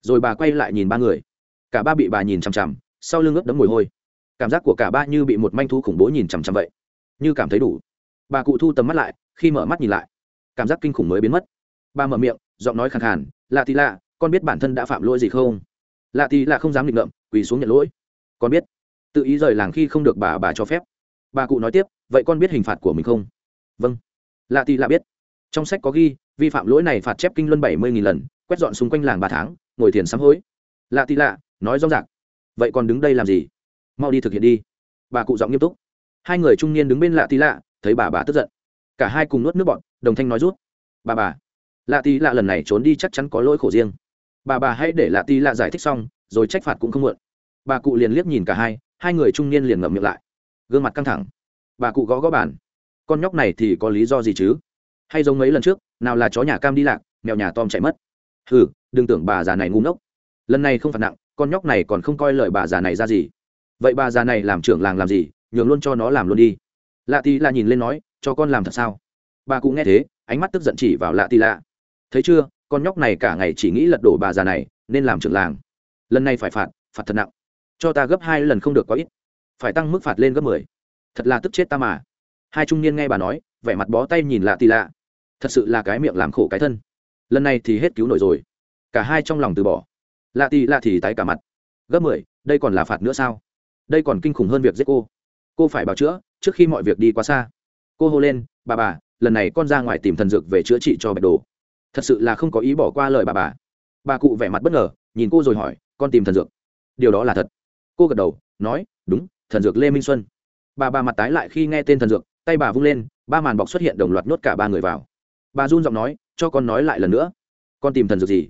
Speaker 1: Rồi bà quay lại nhìn ba người. Cả ba bị bà nhìn chằm chằm, sau lưng ướt đấm mùi hôi. Cảm giác của cả ba như bị một manh thu khủng bố nhìn chằm chằm vậy. Như cảm thấy đủ. Bà cụ thu tầm mắt lại khi mở mắt nhìn lại, cảm giác kinh khủng mới biến mất. Bà mở miệng, giọng nói khẳng khàn, lạ thì lạ, con biết bản thân đã phạm lỗi gì không? Lạ thì lạ không dám định ngậm quỳ xuống nhận lỗi. Con biết. Tự ý rời làng khi không được bà bà cho phép. Bà cụ nói tiếp, vậy con biết hình phạt của mình không? Vâng. Lạ thì lạ biết. Trong sách có ghi, vi phạm lỗi này phạt chép kinh luân bảy mươi nghìn lần, quét dọn xung quanh làng ba tháng, ngồi thiền sám hối. Lạ thì lạ, nói rõ ràng. Vậy còn đứng đây làm gì? Mau đi thực hiện đi. Bà cụ giọng nghiêm túc. Hai người trung niên đứng bên lạ tí lạ, thấy bà bà tức giận cả hai cùng nuốt nước bọn, đồng thanh nói rút. Bà bà. Lạ tí lạ lần này trốn đi chắc chắn có lỗi khổ riêng. Bà bà hãy để lạ tí lạ giải thích xong, rồi trách phạt cũng không muộn. Bà cụ liền liếc nhìn cả hai hai người trung niên liền ngậm miệng lại. Gương mặt căng thẳng. Bà cụ gõ gõ bàn. Con nhóc này thì có lý do gì chứ? Hay giống mấy lần trước, nào là chó nhà cam đi lạc, mèo nhà tom chạy mất. Hừ, đừng tưởng bà già này ngu ngốc. Lần này không phạt nặng, con nhóc này còn không coi lời bà già này ra gì. Vậy bà già này làm trưởng làng làm gì, nhường luôn cho nó làm luôn đi. Lạ tì là nhìn lên nói cho con làm thật sao? Bà cụ nghe thế, ánh mắt tức giận chỉ vào lạ tì lạ. Thấy chưa, con nhóc này cả ngày chỉ nghĩ lật đổ bà già này, nên làm trưởng làng. Lần này phải phạt phạt thật nặng. Cho ta gấp hai lần không được có ít. Phải tăng mức phạt lên gấp mười. Thật là tức chết ta mà. Hai trung niên nghe bà nói, vẻ mặt bó tay nhìn lạ tì lạ. Thật sự là cái miệng làm khổ cái thân. Lần này thì hết cứu nổi rồi. Cả hai trong lòng từ bỏ. Lạ tì lạ thì tái cả mặt. Gấp mười, đây còn là phạt nữa sao? Đây còn kinh khủng hơn việc giết cô. Cô phải bảo chữa trước khi mọi việc đi quá xa cô hô lên, bà bà, lần này con ra ngoài tìm thần dược về chữa trị cho bạch đồ. Thật sự là không có ý bỏ qua lời bà bà. Bà cụ vẻ mặt bất ngờ, nhìn cô rồi hỏi, con tìm thần dược? Điều đó là thật. Cô gật đầu, nói, đúng, thần dược lê minh xuân. Bà bà mặt tái lại khi nghe tên thần dược, tay bà vung lên, ba màn bọc xuất hiện đồng loạt nhốt cả ba người vào. Bà run giọng nói, cho con nói lại lần nữa. Con tìm thần dược gì?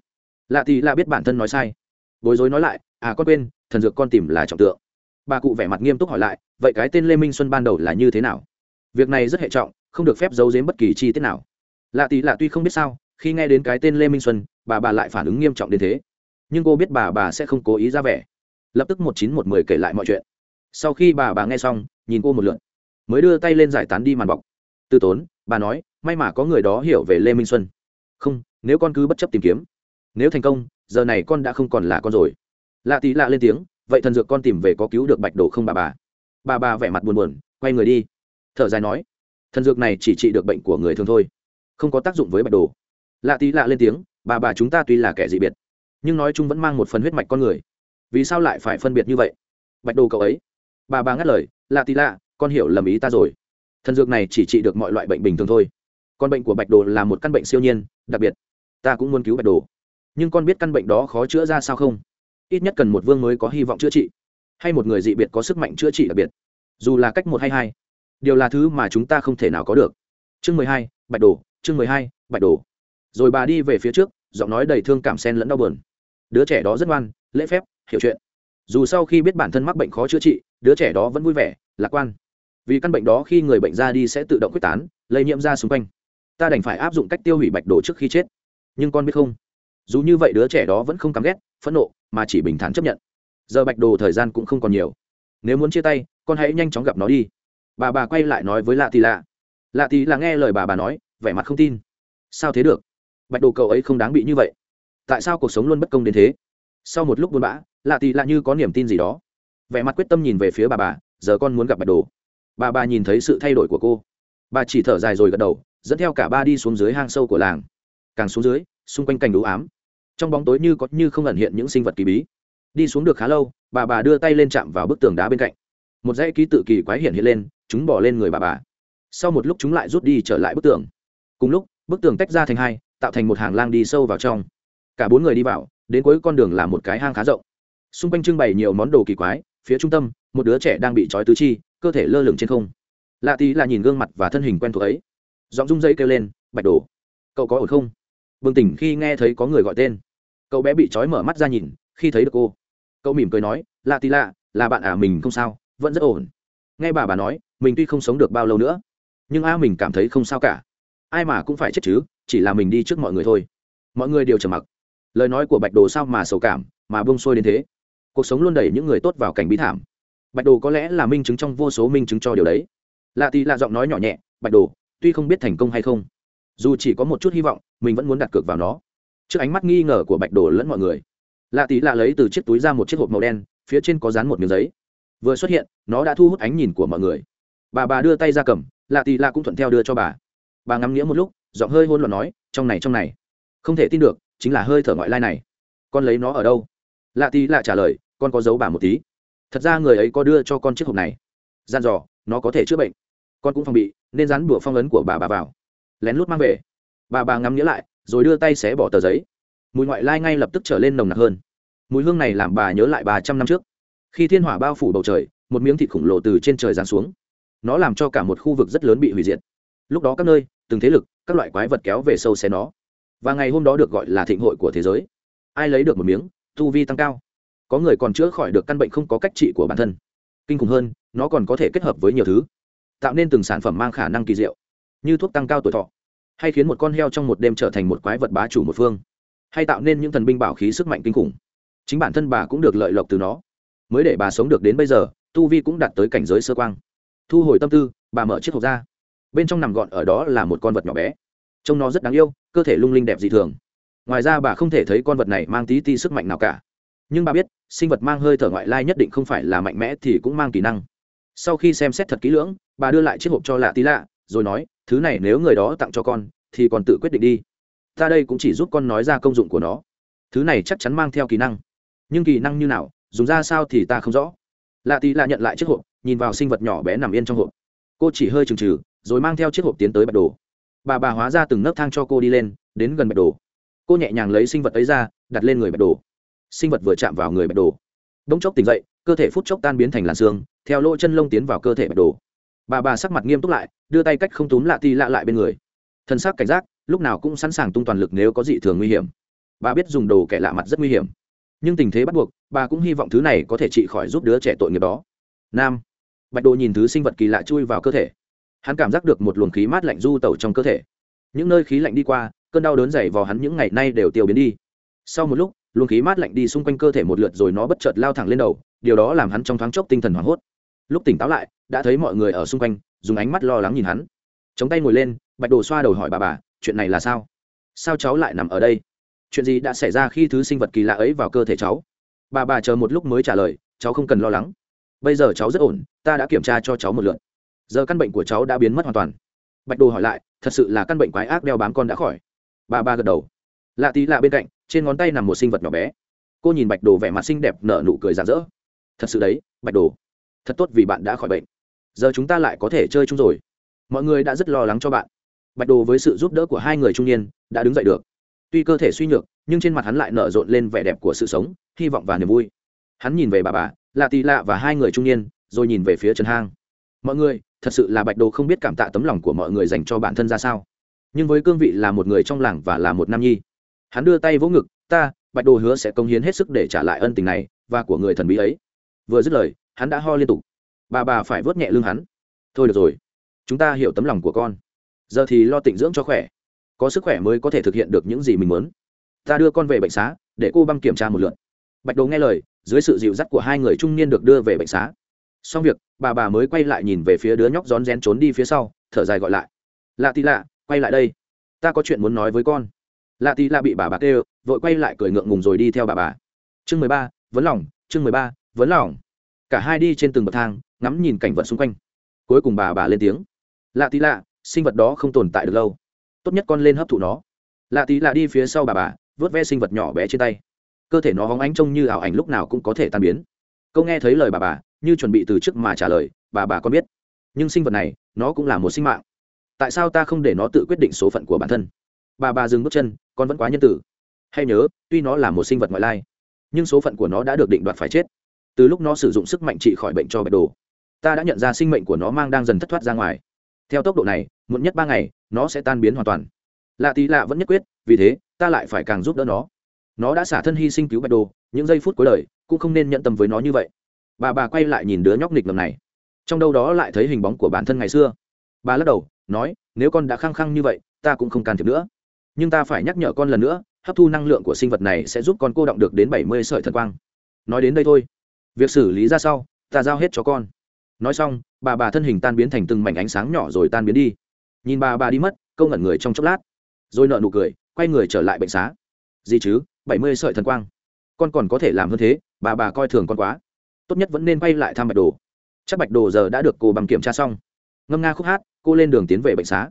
Speaker 1: Lạ thì lạ biết bản thân nói sai. Bối rối nói lại à con quên, thần dược con tìm là trọng tượng. Bà cụ vẻ mặt nghiêm túc hỏi lại, vậy cái tên lê minh xuân ban đầu là như thế nào? Việc này rất hệ trọng, không được phép giấu giếm bất kỳ chi tiết nào. Lạ tỷ lạ tuy không biết sao, khi nghe đến cái tên lê minh xuân, bà bà lại phản ứng nghiêm trọng đến thế. Nhưng cô biết bà bà sẽ không cố ý ra vẻ. Lập tức một chín một mười kể lại mọi chuyện. Sau khi bà bà nghe xong, nhìn cô một lượn, mới đưa tay lên giải tán đi màn bọc. Từ tốn, bà nói, may mà có người đó hiểu về lê minh xuân. Không, nếu con cứ bất chấp tìm kiếm. Nếu thành công, giờ này con đã không còn là con rồi. Lạ tí lạ lên tiếng, vậy thần dược con tìm về có cứu được bạch đồ không bà bà? Bà bà vẻ mặt buồn buồn, quay người đi thở dài nói, thần dược này chỉ trị được bệnh của người thường thôi, không có tác dụng với bạch đồ. Lạ tí lạ lên tiếng, bà bà chúng ta tuy là kẻ dị biệt, nhưng nói chung vẫn mang một phần huyết mạch con người. Vì sao lại phải phân biệt như vậy? Bạch đồ cậu ấy. Bà bà ngắt lời, lạ tí lạ, con hiểu lầm ý ta rồi. Thần dược này chỉ trị được mọi loại bệnh bình thường thôi. Còn bệnh của bạch đồ là một căn bệnh siêu nhiên, đặc biệt, ta cũng muốn cứu bạch đồ. Nhưng con biết căn bệnh đó khó chữa ra sao không? Ít nhất cần một vương mới có hy vọng chữa trị, hay một người dị biệt có sức mạnh chữa trị đặc biệt. Dù là cách một hay hai điều là thứ mà chúng ta không thể nào có được. Chương mười hai, bạch đồ, chương mười hai, bạch đồ. Rồi bà đi về phía trước, giọng nói đầy thương cảm sen lẫn đau buồn. Đứa trẻ đó rất ngoan, lễ phép, hiểu chuyện. Dù sau khi biết bản thân mắc bệnh khó chữa trị, đứa trẻ đó vẫn vui vẻ, lạc quan. Vì căn bệnh đó khi người bệnh ra đi sẽ tự động quyết tán, lây nhiễm ra xung quanh. Ta đành phải áp dụng cách tiêu hủy bạch đồ trước khi chết. Nhưng con biết không? Dù như vậy đứa trẻ đó vẫn không căm ghét, phẫn nộ, mà chỉ bình thản chấp nhận. Giờ bạch đồ thời gian cũng không còn nhiều. Nếu muốn chia tay, con hãy nhanh chóng gặp nó đi bà bà quay lại nói với lạ tì lạ. Lạ tì là nghe lời bà bà nói, vẻ mặt không tin. Sao thế được? Bạch đồ cậu ấy không đáng bị như vậy. Tại sao cuộc sống luôn bất công đến thế? Sau một lúc buồn bã, lạ tì lạ như có niềm tin gì đó. Vẻ mặt quyết tâm nhìn về phía bà bà, giờ con muốn gặp bạch đồ. Bà bà nhìn thấy sự thay đổi của cô. Bà chỉ thở dài rồi gật đầu, dẫn theo cả ba đi xuống dưới hang sâu của làng. Càng xuống dưới, xung quanh cành đủ ám. Trong bóng tối như có như không ẩn hiện những sinh vật kỳ bí. Đi xuống được khá lâu, bà bà đưa tay lên chạm vào bức tường đá bên cạnh. Một dãy ký tự kỳ quái hiện hiện lên chúng bỏ lên người bà bà. Sau một lúc chúng lại rút đi trở lại bức tường. Cùng lúc, bức tường tách ra thành hai, tạo thành một hàng lang đi sâu vào trong. Cả bốn người đi vào, đến cuối con đường là một cái hang khá rộng. Xung quanh trưng bày nhiều món đồ kỳ quái, phía trung tâm, một đứa trẻ đang bị trói tứ chi, cơ thể lơ lửng trên không. Lạ tí là nhìn gương mặt và thân hình quen thuộc ấy. Giọng rung dây kêu lên, bạch đồ, cậu có ổn không? Bừng tỉnh khi nghe thấy có người gọi tên. Cậu bé bị trói mở mắt ra nhìn, khi thấy được cô. Cậu mỉm cười nói, lạ tí lạ, là bạn à mình không sao, vẫn rất ổn nghe bà bà nói, mình tuy không sống được bao lâu nữa, nhưng a mình cảm thấy không sao cả. Ai mà cũng phải chết chứ, chỉ là mình đi trước mọi người thôi. Mọi người đều trầm mặc. Lời nói của bạch đồ sao mà sầu cảm, mà bông sôi đến thế. Cuộc sống luôn đẩy những người tốt vào cảnh bí thảm. Bạch đồ có lẽ là minh chứng trong vô số minh chứng cho điều đấy. Lạ thì lạ giọng nói nhỏ nhẹ, bạch đồ, tuy không biết thành công hay không, dù chỉ có một chút hy vọng, mình vẫn muốn đặt cược vào nó. Trước ánh mắt nghi ngờ của bạch đồ lẫn mọi người, lạ tí lạ lấy từ chiếc túi ra một chiếc hộp màu đen, phía trên có dán một miếng giấy vừa xuất hiện, nó đã thu hút ánh nhìn của mọi người. Bà bà đưa tay ra cầm, lạ tì lạ cũng thuận theo đưa cho bà. Bà ngắm nghĩa một lúc, giọng hơi hôn luận nói, trong này trong này. Không thể tin được, chính là hơi thở ngoại lai này. Con lấy nó ở đâu? Lạ tì lạ trả lời, con có giấu bà một tí. Thật ra người ấy có đưa cho con chiếc hộp này. Gian dò, nó có thể chữa bệnh. Con cũng phòng bị, nên dán bùa phong ấn của bà bà vào. Lén lút mang về. Bà bà ngắm nghĩa lại, rồi đưa tay xé bỏ tờ giấy. Mùi ngoại lai ngay lập tức trở lên nồng nặc hơn. Mùi hương này làm bà nhớ lại bà trăm năm trước khi thiên hỏa bao phủ bầu trời, một miếng thịt khổng lồ từ trên trời giáng xuống. Nó làm cho cả một khu vực rất lớn bị hủy diệt. Lúc đó các nơi, từng thế lực, các loại quái vật kéo về sâu xé nó. Và ngày hôm đó được gọi là thịnh hội của thế giới. Ai lấy được một miếng, tu vi tăng cao. Có người còn chữa khỏi được căn bệnh không có cách trị của bản thân. Kinh khủng hơn, nó còn có thể kết hợp với nhiều thứ. Tạo nên từng sản phẩm mang khả năng kỳ diệu, như thuốc tăng cao tuổi thọ, hay khiến một con heo trong một đêm trở thành một quái vật bá chủ một phương, hay tạo nên những thần binh bảo khí sức mạnh kinh khủng. Chính bản thân bà cũng được lợi lộc từ nó mới để bà sống được đến bây giờ, tu vi cũng đạt tới cảnh giới sơ quang. Thu hồi tâm tư, bà mở chiếc hộp ra. Bên trong nằm gọn ở đó là một con vật nhỏ bé. Trông nó rất đáng yêu, cơ thể lung linh đẹp dị thường. Ngoài ra bà không thể thấy con vật này mang tí ti sức mạnh nào cả. Nhưng bà biết, sinh vật mang hơi thở ngoại lai nhất định không phải là mạnh mẽ thì cũng mang kỹ năng. Sau khi xem xét thật kỹ lưỡng, bà đưa lại chiếc hộp cho lạ tí lạ, rồi nói, thứ này nếu người đó tặng cho con, thì còn tự quyết định đi. Ta đây cũng chỉ giúp con nói ra công dụng của nó. Thứ này chắc chắn mang theo kỹ năng. Nhưng kỹ năng như nào dùng ra sao thì ta không rõ. Lạ tì lạ nhận lại chiếc hộp, nhìn vào sinh vật nhỏ bé nằm yên trong hộp. Cô chỉ hơi trừng trừ rồi mang theo chiếc hộp tiến tới bạch đồ. Bà bà hóa ra từng nấc thang cho cô đi lên, đến gần bạch đồ. Cô nhẹ nhàng lấy sinh vật ấy ra, đặt lên người bạch đồ. Sinh vật vừa chạm vào người bạch đồ. Bỗng chốc tỉnh dậy, cơ thể phút chốc tan biến thành làn xương, theo lỗ chân lông tiến vào cơ thể bạch đồ. Bà bà sắc mặt nghiêm túc lại, đưa tay cách không túm lạ ti lạ lại bên người. Thân xác cảnh giác, lúc nào cũng sẵn sàng tung toàn lực nếu có dị thường nguy hiểm. Bà biết dùng đồ kẻ lạ mặt rất nguy hiểm. Nhưng tình thế bắt buộc bà cũng hy vọng thứ này có thể trị khỏi giúp đứa trẻ tội nghiệp đó. Nam. Bạch đồ nhìn thứ sinh vật kỳ lạ chui vào cơ thể. Hắn cảm giác được một luồng khí mát lạnh du tẩu trong cơ thể. Những nơi khí lạnh đi qua, cơn đau đớn dày vào hắn những ngày nay đều tiêu biến đi. Sau một lúc, luồng khí mát lạnh đi xung quanh cơ thể một lượt rồi nó bất chợt lao thẳng lên đầu, điều đó làm hắn trong thoáng chốc tinh thần hoảng hốt. Lúc tỉnh táo lại, đã thấy mọi người ở xung quanh, dùng ánh mắt lo lắng nhìn hắn. Chống tay ngồi lên, bạch đồ xoa đầu hỏi bà bà, chuyện này là sao? Sao cháu lại nằm ở đây? Chuyện gì đã xảy ra khi thứ sinh vật kỳ lạ ấy vào cơ thể cháu? Bà bà chờ một lúc mới trả lời, cháu không cần lo lắng. Bây giờ cháu rất ổn, ta đã kiểm tra cho cháu một lượt. Giờ căn bệnh của cháu đã biến mất hoàn toàn. Bạch đồ hỏi lại, thật sự là căn bệnh quái ác đeo bám con đã khỏi? Bà ba gật đầu. Lạ tí lạ bên cạnh, trên ngón tay nằm một sinh vật nhỏ bé. Cô nhìn bạch đồ vẻ mặt xinh đẹp nở nụ cười rạng rỡ. Thật sự đấy, bạch đồ, thật tốt vì bạn đã khỏi bệnh. Giờ chúng ta lại có thể chơi chung rồi. Mọi người đã rất lo lắng cho bạn. Bạch đồ với sự giúp đỡ của hai người trung niên đã đứng dậy được. Tuy cơ thể suy nhược nhưng trên mặt hắn lại nở rộn lên vẻ đẹp của sự sống, hy vọng và niềm vui. Hắn nhìn về bà bà, lạ tì lạ và hai người trung niên, rồi nhìn về phía trần hang. Mọi người, thật sự là bạch đồ không biết cảm tạ tấm lòng của mọi người dành cho bản thân ra sao. Nhưng với cương vị là một người trong làng và là một nam nhi. Hắn đưa tay vỗ ngực, ta, bạch đồ hứa sẽ công hiến hết sức để trả lại ân tình này và của người thần bí ấy. Vừa dứt lời, hắn đã ho liên tục. Bà bà phải vớt nhẹ lưng hắn. Thôi được rồi, chúng ta hiểu tấm lòng của con. Giờ thì lo tịnh dưỡng cho khỏe. Có sức khỏe mới có thể thực hiện được những gì mình muốn ta đưa con về bệnh xá, để cô băng kiểm tra một lượt. Bạch đồ nghe lời, dưới sự dịu dắt của hai người trung niên được đưa về bệnh xá. Xong việc, bà bà mới quay lại nhìn về phía đứa nhóc rón rén trốn đi phía sau, thở dài gọi lại. Lạ tì lạ, quay lại đây. Ta có chuyện muốn nói với con. Lạ tì lạ bị bà bà kêu, vội quay lại cười ngượng ngùng rồi đi theo bà bà. Chương mười ba, vấn lòng, chương mười ba, vấn lòng. Cả hai đi trên từng bậc thang, ngắm nhìn cảnh vật xung quanh. Cuối cùng bà bà lên tiếng. Lạ tí lạ, sinh vật đó không tồn tại được lâu. Tốt nhất con lên hấp thụ nó. Lạ tí lạ đi phía sau bà bà vớt ve sinh vật nhỏ bé trên tay. Cơ thể nó hóng ánh trông như ảo ảnh lúc nào cũng có thể tan biến. Câu nghe thấy lời bà bà, như chuẩn bị từ trước mà trả lời, bà bà con biết. Nhưng sinh vật này, nó cũng là một sinh mạng. Tại sao ta không để nó tự quyết định số phận của bản thân? Bà bà dừng bước chân, con vẫn quá nhân tử. Hay nhớ, tuy nó là một sinh vật ngoại lai, nhưng số phận của nó đã được định đoạt phải chết. Từ lúc nó sử dụng sức mạnh trị khỏi bệnh cho bạch đồ, ta đã nhận ra sinh mệnh của nó mang đang dần thất thoát ra ngoài. Theo tốc độ này, muộn nhất ba ngày, nó sẽ tan biến hoàn toàn. Lạ tí lạ vẫn nhất quyết vì thế, ta lại phải càng giúp đỡ nó. Nó đã xả thân hy sinh cứu bạch đồ, những giây phút cuối đời, cũng không nên nhận tâm với nó như vậy. Bà bà quay lại nhìn đứa nhóc nghịch ngầm này. Trong đâu đó lại thấy hình bóng của bản thân ngày xưa. Bà lắc đầu, nói, nếu con đã khăng khăng như vậy, ta cũng không can thiệp nữa. Nhưng ta phải nhắc nhở con lần nữa, hấp thu năng lượng của sinh vật này sẽ giúp con cô động được đến bảy mươi sợi thần quang. Nói đến đây thôi. Việc xử lý ra sau, ta giao hết cho con. Nói xong, bà bà thân hình tan biến thành từng mảnh ánh sáng nhỏ rồi tan biến đi. Nhìn bà bà đi mất, câu ngẩn người trong chốc lát. Rồi nợ nụ cười quay người trở lại bệnh xá. Gì chứ, bảy mươi sợi thần quang. Con còn có thể làm hơn thế, bà bà coi thường con quá. Tốt nhất vẫn nên quay lại thăm bạch đồ. Chắc bạch đồ giờ đã được cô bằng kiểm tra xong. Ngâm nga khúc hát, cô lên đường tiến về bệnh xá.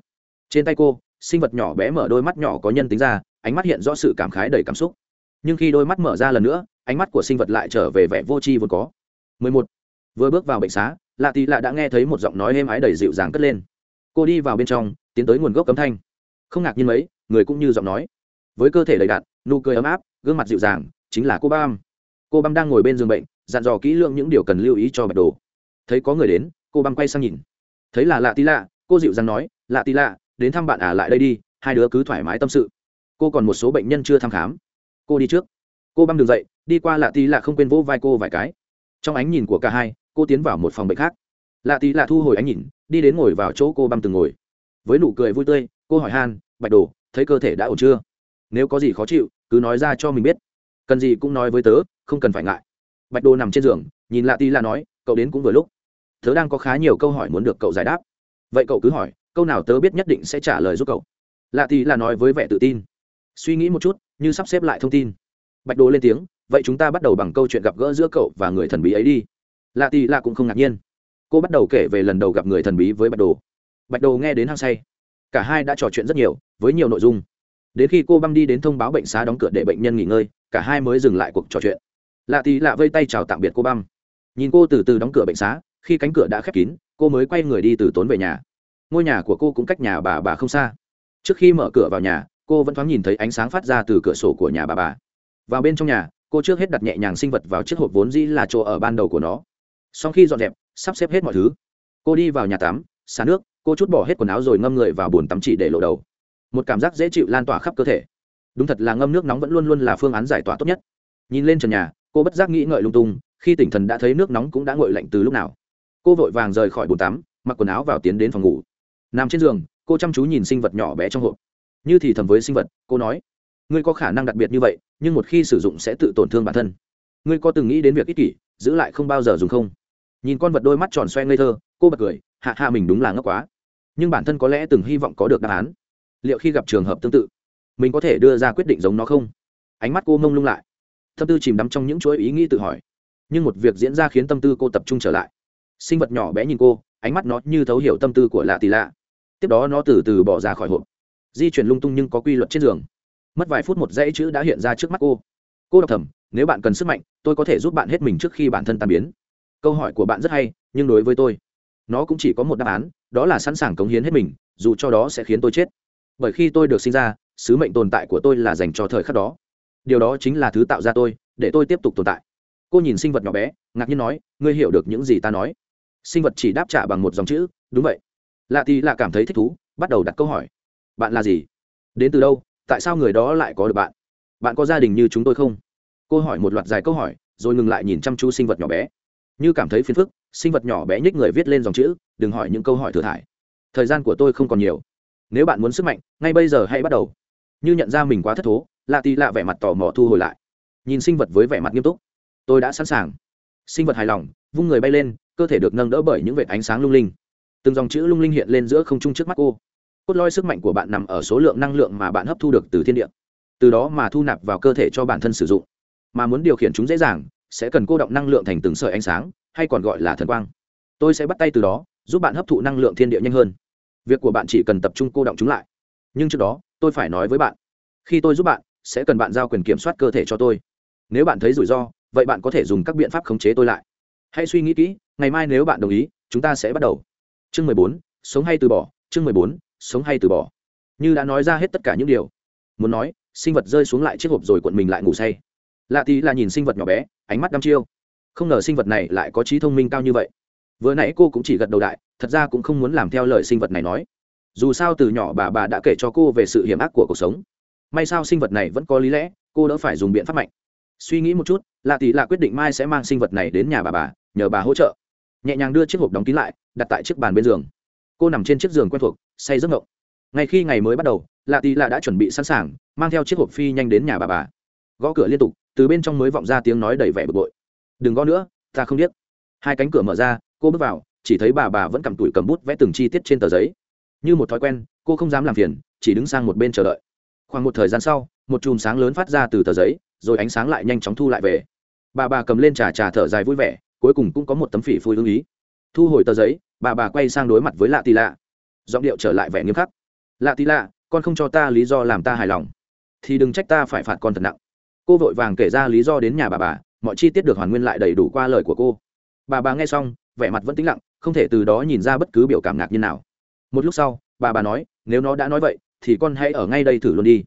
Speaker 1: Trên tay cô, sinh vật nhỏ bé mở đôi mắt nhỏ có nhân tính ra, ánh mắt hiện rõ sự cảm khái đầy cảm xúc. Nhưng khi đôi mắt mở ra lần nữa, ánh mắt của sinh vật lại trở về vẻ vô tri vốn có. 11. vừa bước vào bệnh xá, lạ tì lạ đã nghe thấy một giọng nói êm ái đầy dịu dàng cất lên. Cô đi vào bên trong, tiến tới nguồn gốc cấm thanh. Không ngạc nhiên mấy người cũng như giọng nói. Với cơ thể đầy đặn, nụ cười ấm áp, gương mặt dịu dàng, chính là cô bam. Cô bam đang ngồi bên giường bệnh, dặn dò kỹ lưỡng những điều cần lưu ý cho bạch đồ. Thấy có người đến, cô bam quay sang nhìn. Thấy là lạ tí lạ, cô dịu dàng nói, lạ tí lạ, đến thăm bạn à lại đây đi, hai đứa cứ thoải mái tâm sự. Cô còn một số bệnh nhân chưa thăm khám. Cô đi trước. Cô băm đường dậy, đi qua lạ tí lạ không quên vỗ vai cô vài cái. Trong ánh nhìn của cả hai, cô tiến vào một phòng bệnh khác. Lạ tí lạ thu hồi ánh nhìn, đi đến ngồi vào chỗ cô băm từng ngồi. Với nụ cười vui tươi, cô hỏi han, bạch đồ thấy cơ thể đã ổn chưa? Nếu có gì khó chịu, cứ nói ra cho mình biết. Cần gì cũng nói với tớ, không cần phải ngại. Bạch Đô nằm trên giường, nhìn lạ ti là nói, cậu đến cũng vừa lúc. Tớ đang có khá nhiều câu hỏi muốn được cậu giải đáp. Vậy cậu cứ hỏi, câu nào tớ biết nhất định sẽ trả lời giúp cậu. Lạ ti là nói với vẻ tự tin. Suy nghĩ một chút, như sắp xếp lại thông tin. Bạch Đô lên tiếng, vậy chúng ta bắt đầu bằng câu chuyện gặp gỡ giữa cậu và người thần bí ấy đi. Lạ tì là cũng không ngạc nhiên. Cô bắt đầu kể về lần đầu gặp người thần bí với bạch đồ bạch đồ nghe đến hăng say cả hai đã trò chuyện rất nhiều, với nhiều nội dung. Đến khi cô băm đi đến thông báo bệnh xá đóng cửa để bệnh nhân nghỉ ngơi, cả hai mới dừng lại cuộc trò chuyện. Lạ thì lạ vây tay chào tạm biệt cô băm. Nhìn cô từ từ đóng cửa bệnh xá, khi cánh cửa đã khép kín, cô mới quay người đi từ tốn về nhà. Ngôi nhà của cô cũng cách nhà bà bà không xa. Trước khi mở cửa vào nhà, cô vẫn thoáng nhìn thấy ánh sáng phát ra từ cửa sổ của nhà bà bà. Vào bên trong nhà, cô trước hết đặt nhẹ nhàng sinh vật vào chiếc hộp vốn dĩ là chỗ ở ban đầu của nó. Sau khi dọn dẹp, sắp xếp hết mọi thứ, cô đi vào nhà tắm, xả nước cô chút bỏ hết quần áo rồi ngâm người vào bồn tắm chỉ để lộ đầu. Một cảm giác dễ chịu lan tỏa khắp cơ thể. Đúng thật là ngâm nước nóng vẫn luôn luôn là phương án giải tỏa tốt nhất. Nhìn lên trần nhà, cô bất giác nghĩ ngợi lung tung, khi tỉnh thần đã thấy nước nóng cũng đã ngội lạnh từ lúc nào. Cô vội vàng rời khỏi bồn tắm, mặc quần áo vào tiến đến phòng ngủ. Nằm trên giường, cô chăm chú nhìn sinh vật nhỏ bé trong hộp. Như thì thầm với sinh vật, cô nói, ngươi có khả năng đặc biệt như vậy, nhưng một khi sử dụng sẽ tự tổn thương bản thân. Ngươi có từng nghĩ đến việc ích kỷ, giữ lại không bao giờ dùng không? Nhìn con vật đôi mắt tròn xoe ngây thơ, cô bật cười, hạ hạ, mình đúng là ngốc quá nhưng bản thân có lẽ từng hy vọng có được đáp án. Liệu khi gặp trường hợp tương tự, mình có thể đưa ra quyết định giống nó không? Ánh mắt cô mông lung lại. Tâm tư chìm đắm trong những chuỗi ý nghĩ tự hỏi. Nhưng một việc diễn ra khiến tâm tư cô tập trung trở lại. Sinh vật nhỏ bé nhìn cô, ánh mắt nó như thấu hiểu tâm tư của lạ tì lạ. Tiếp đó nó từ từ bỏ ra khỏi hộp. Di chuyển lung tung nhưng có quy luật trên giường. Mất vài phút một dãy chữ đã hiện ra trước mắt cô. Cô đọc thầm, nếu bạn cần sức mạnh, tôi có thể giúp bạn hết mình trước khi bản thân tan biến. Câu hỏi của bạn rất hay, nhưng đối với tôi, nó cũng chỉ có một đáp án đó là sẵn sàng cống hiến hết mình, dù cho đó sẽ khiến tôi chết. Bởi khi tôi được sinh ra, sứ mệnh tồn tại của tôi là dành cho thời khắc đó. Điều đó chính là thứ tạo ra tôi, để tôi tiếp tục tồn tại. Cô nhìn sinh vật nhỏ bé, ngạc nhiên nói, ngươi hiểu được những gì ta nói? Sinh vật chỉ đáp trả bằng một dòng chữ, đúng vậy. Lạ thì lạ cảm thấy thích thú, bắt đầu đặt câu hỏi. Bạn là gì? Đến từ đâu? Tại sao người đó lại có được bạn? Bạn có gia đình như chúng tôi không? Cô hỏi một loạt dài câu hỏi, rồi ngừng lại nhìn chăm chú sinh vật nhỏ bé như cảm thấy phiền phức, sinh vật nhỏ bé nhích người viết lên dòng chữ, đừng hỏi những câu hỏi thừa thải. Thời gian của tôi không còn nhiều. Nếu bạn muốn sức mạnh, ngay bây giờ hãy bắt đầu. Như nhận ra mình quá thất thố, lạ tì lạ vẻ mặt tò mò thu hồi lại. Nhìn sinh vật với vẻ mặt nghiêm túc. Tôi đã sẵn sàng. Sinh vật hài lòng, vung người bay lên, cơ thể được nâng đỡ bởi những vệt ánh sáng lung linh. Từng dòng chữ lung linh hiện lên giữa không trung trước mắt cô. Cốt lõi sức mạnh của bạn nằm ở số lượng năng lượng mà bạn hấp thu được từ thiên địa. Từ đó mà thu nạp vào cơ thể cho bản thân sử dụng. Mà muốn điều khiển chúng dễ dàng sẽ cần cô động năng lượng thành từng sợi ánh sáng, hay còn gọi là thần quang. Tôi sẽ bắt tay từ đó, giúp bạn hấp thụ năng lượng thiên địa nhanh hơn. Việc của bạn chỉ cần tập trung cô động chúng lại. Nhưng trước đó, tôi phải nói với bạn, khi tôi giúp bạn, sẽ cần bạn giao quyền kiểm soát cơ thể cho tôi. Nếu bạn thấy rủi ro, vậy bạn có thể dùng các biện pháp khống chế tôi lại. Hãy suy nghĩ kỹ, ngày mai nếu bạn đồng ý, chúng ta sẽ bắt đầu. Chương mười bốn, sống hay từ bỏ, chương mười bốn, sống hay từ bỏ. Như đã nói ra hết tất cả những điều muốn nói, sinh vật rơi xuống lại chiếc hộp rồi cuộn mình lại ngủ say lạ tí là nhìn sinh vật nhỏ bé, ánh mắt đăm chiêu. Không ngờ sinh vật này lại có trí thông minh cao như vậy. Vừa nãy cô cũng chỉ gật đầu đại, thật ra cũng không muốn làm theo lời sinh vật này nói. Dù sao từ nhỏ bà bà đã kể cho cô về sự hiểm ác của cuộc sống. May sao sinh vật này vẫn có lý lẽ, cô đỡ phải dùng biện pháp mạnh. Suy nghĩ một chút, lạ tỷ lạ quyết định mai sẽ mang sinh vật này đến nhà bà bà, nhờ bà hỗ trợ. Nhẹ nhàng đưa chiếc hộp đóng kín lại, đặt tại chiếc bàn bên giường. Cô nằm trên chiếc giường quen thuộc, say giấc ngộng. Ngay khi ngày mới bắt đầu, lạ tỷ lạ đã chuẩn bị sẵn sàng, mang theo chiếc hộp phi nhanh đến nhà bà bà gõ cửa liên tục, từ bên trong mới vọng ra tiếng nói đầy vẻ bực bội. Đừng gõ nữa, ta không biết hai cánh cửa mở ra, cô bước vào, chỉ thấy bà bà vẫn cầm tủi cầm bút vẽ từng chi tiết trên tờ giấy. Như một thói quen, cô không dám làm phiền, chỉ đứng sang một bên chờ đợi. Khoảng một thời gian sau, một chùm sáng lớn phát ra từ tờ giấy, rồi ánh sáng lại nhanh chóng thu lại về. Bà bà cầm lên trà trà thở dài vui vẻ, cuối cùng cũng có một tấm phỉ phui ưng ý. Thu hồi tờ giấy, bà bà quay sang đối mặt với lạ tì lạ. Giọng điệu trở lại vẻ nghiêm khắc. Lạ tì lạ, con không cho ta lý do làm ta hài lòng. Thì đừng trách ta phải phạt con thật nặng cô vội vàng kể ra lý do đến nhà bà bà, mọi chi tiết được hoàn nguyên lại đầy đủ qua lời của cô. Bà bà nghe xong, vẻ mặt vẫn tĩnh lặng, không thể từ đó nhìn ra bất cứ biểu cảm ngạc nhiên nào. Một lúc sau, bà bà nói, nếu nó đã nói vậy, thì con hãy ở ngay đây thử luôn đi.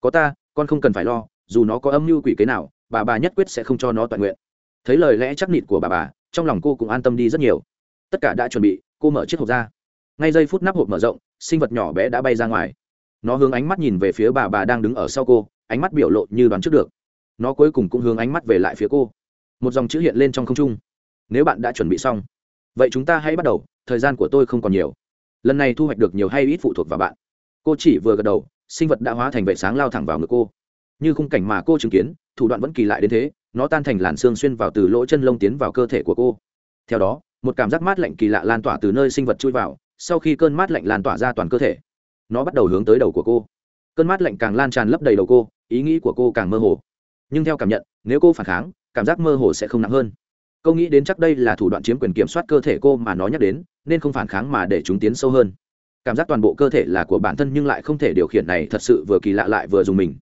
Speaker 1: Có ta, con không cần phải lo, dù nó có âm mưu quỷ kế nào, bà bà nhất quyết sẽ không cho nó toàn nguyện. Thấy lời lẽ chắc nịt của bà bà, trong lòng cô cũng an tâm đi rất nhiều. Tất cả đã chuẩn bị, cô mở chiếc hộp ra. Ngay giây phút nắp hộp mở rộng, sinh vật nhỏ bé đã bay ra ngoài. Nó hướng ánh mắt nhìn về phía bà bà đang đứng ở sau cô, ánh mắt biểu lộ như đoán trước được nó cuối cùng cũng hướng ánh mắt về lại phía cô. Một dòng chữ hiện lên trong không trung. Nếu bạn đã chuẩn bị xong, vậy chúng ta hãy bắt đầu, thời gian của tôi không còn nhiều. Lần này thu hoạch được nhiều hay ít phụ thuộc vào bạn. Cô chỉ vừa gật đầu, sinh vật đã hóa thành vệ sáng lao thẳng vào ngực cô. Như khung cảnh mà cô chứng kiến, thủ đoạn vẫn kỳ lạ đến thế, nó tan thành làn xương xuyên vào từ lỗ chân lông tiến vào cơ thể của cô. Theo đó, một cảm giác mát lạnh kỳ lạ lan tỏa từ nơi sinh vật chui vào, sau khi cơn mát lạnh lan tỏa ra toàn cơ thể, nó bắt đầu hướng tới đầu của cô. Cơn mát lạnh càng lan tràn lấp đầy đầu cô, ý nghĩ của cô càng mơ hồ nhưng theo cảm nhận, nếu cô phản kháng, cảm giác mơ hồ sẽ không nặng hơn. Cô nghĩ đến chắc đây là thủ đoạn chiếm quyền kiểm soát cơ thể cô mà nó nhắc đến, nên không phản kháng mà để chúng tiến sâu hơn. Cảm giác toàn bộ cơ thể là của bản thân nhưng lại không thể điều khiển này thật sự vừa kỳ lạ lại vừa dùng mình.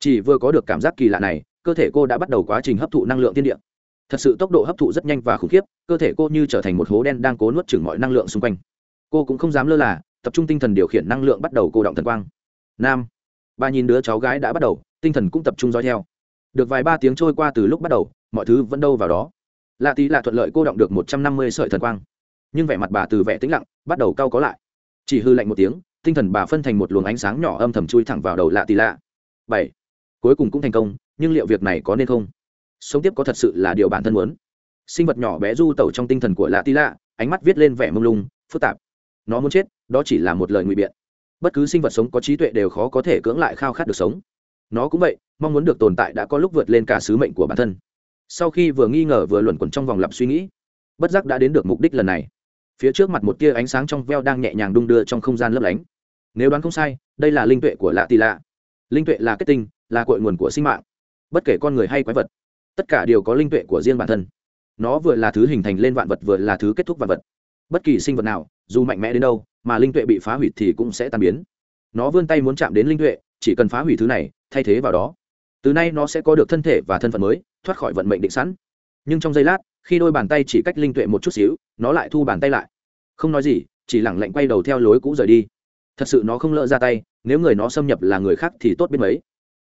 Speaker 1: Chỉ vừa có được cảm giác kỳ lạ này, cơ thể cô đã bắt đầu quá trình hấp thụ năng lượng tiên điện thật sự tốc độ hấp thụ rất nhanh và khủng khiếp, cơ thể cô như trở thành một hố đen đang cố nuốt chửng mọi năng lượng xung quanh. Cô cũng không dám lơ là, tập trung tinh thần điều khiển năng lượng bắt đầu cô động thần quang. Nam ba nhìn đứa cháu gái đã bắt đầu, tinh thần cũng tập trung dõi theo được vài ba tiếng trôi qua từ lúc bắt đầu, mọi thứ vẫn đâu vào đó. Lạ tí lạ thuận lợi cô động được một trăm năm mươi sợi thần quang. Nhưng vẻ mặt bà từ vẻ tĩnh lặng, bắt đầu cau có lại. Chỉ hư lạnh một tiếng, tinh thần bà phân thành một luồng ánh sáng nhỏ âm thầm chui thẳng vào đầu lạ tí lạ. Bảy. Cuối cùng cũng thành công, nhưng liệu việc này có nên không? Sống tiếp có thật sự là điều bản thân muốn. Sinh vật nhỏ bé du tẩu trong tinh thần của lạ tí lạ, ánh mắt viết lên vẻ mông lung, phức tạp. Nó muốn chết, đó chỉ là một lời ngụy biện. Bất cứ sinh vật sống có trí tuệ đều khó có thể cưỡng lại khao khát được sống nó cũng vậy, mong muốn được tồn tại đã có lúc vượt lên cả sứ mệnh của bản thân. Sau khi vừa nghi ngờ vừa luẩn quẩn trong vòng lặp suy nghĩ, bất giác đã đến được mục đích lần này. Phía trước mặt một tia ánh sáng trong veo đang nhẹ nhàng đung đưa trong không gian lấp lánh. Nếu đoán không sai, đây là linh tuệ của lạ tì lạ. Linh tuệ là kết tinh, là cội nguồn của sinh mạng. Bất kể con người hay quái vật, tất cả đều có linh tuệ của riêng bản thân. Nó vừa là thứ hình thành lên vạn vật vừa là thứ kết thúc vạn vật. Bất kỳ sinh vật nào, dù mạnh mẽ đến đâu, mà linh tuệ bị phá hủy thì cũng sẽ tan biến. Nó vươn tay muốn chạm đến linh tuệ, chỉ cần phá hủy thứ này thay thế vào đó. Từ nay nó sẽ có được thân thể và thân phận mới, thoát khỏi vận mệnh định sẵn. Nhưng trong giây lát, khi đôi bàn tay chỉ cách linh tuệ một chút xíu, nó lại thu bàn tay lại. Không nói gì, chỉ lẳng lạnh quay đầu theo lối cũ rời đi. Thật sự nó không lỡ ra tay, nếu người nó xâm nhập là người khác thì tốt biết mấy.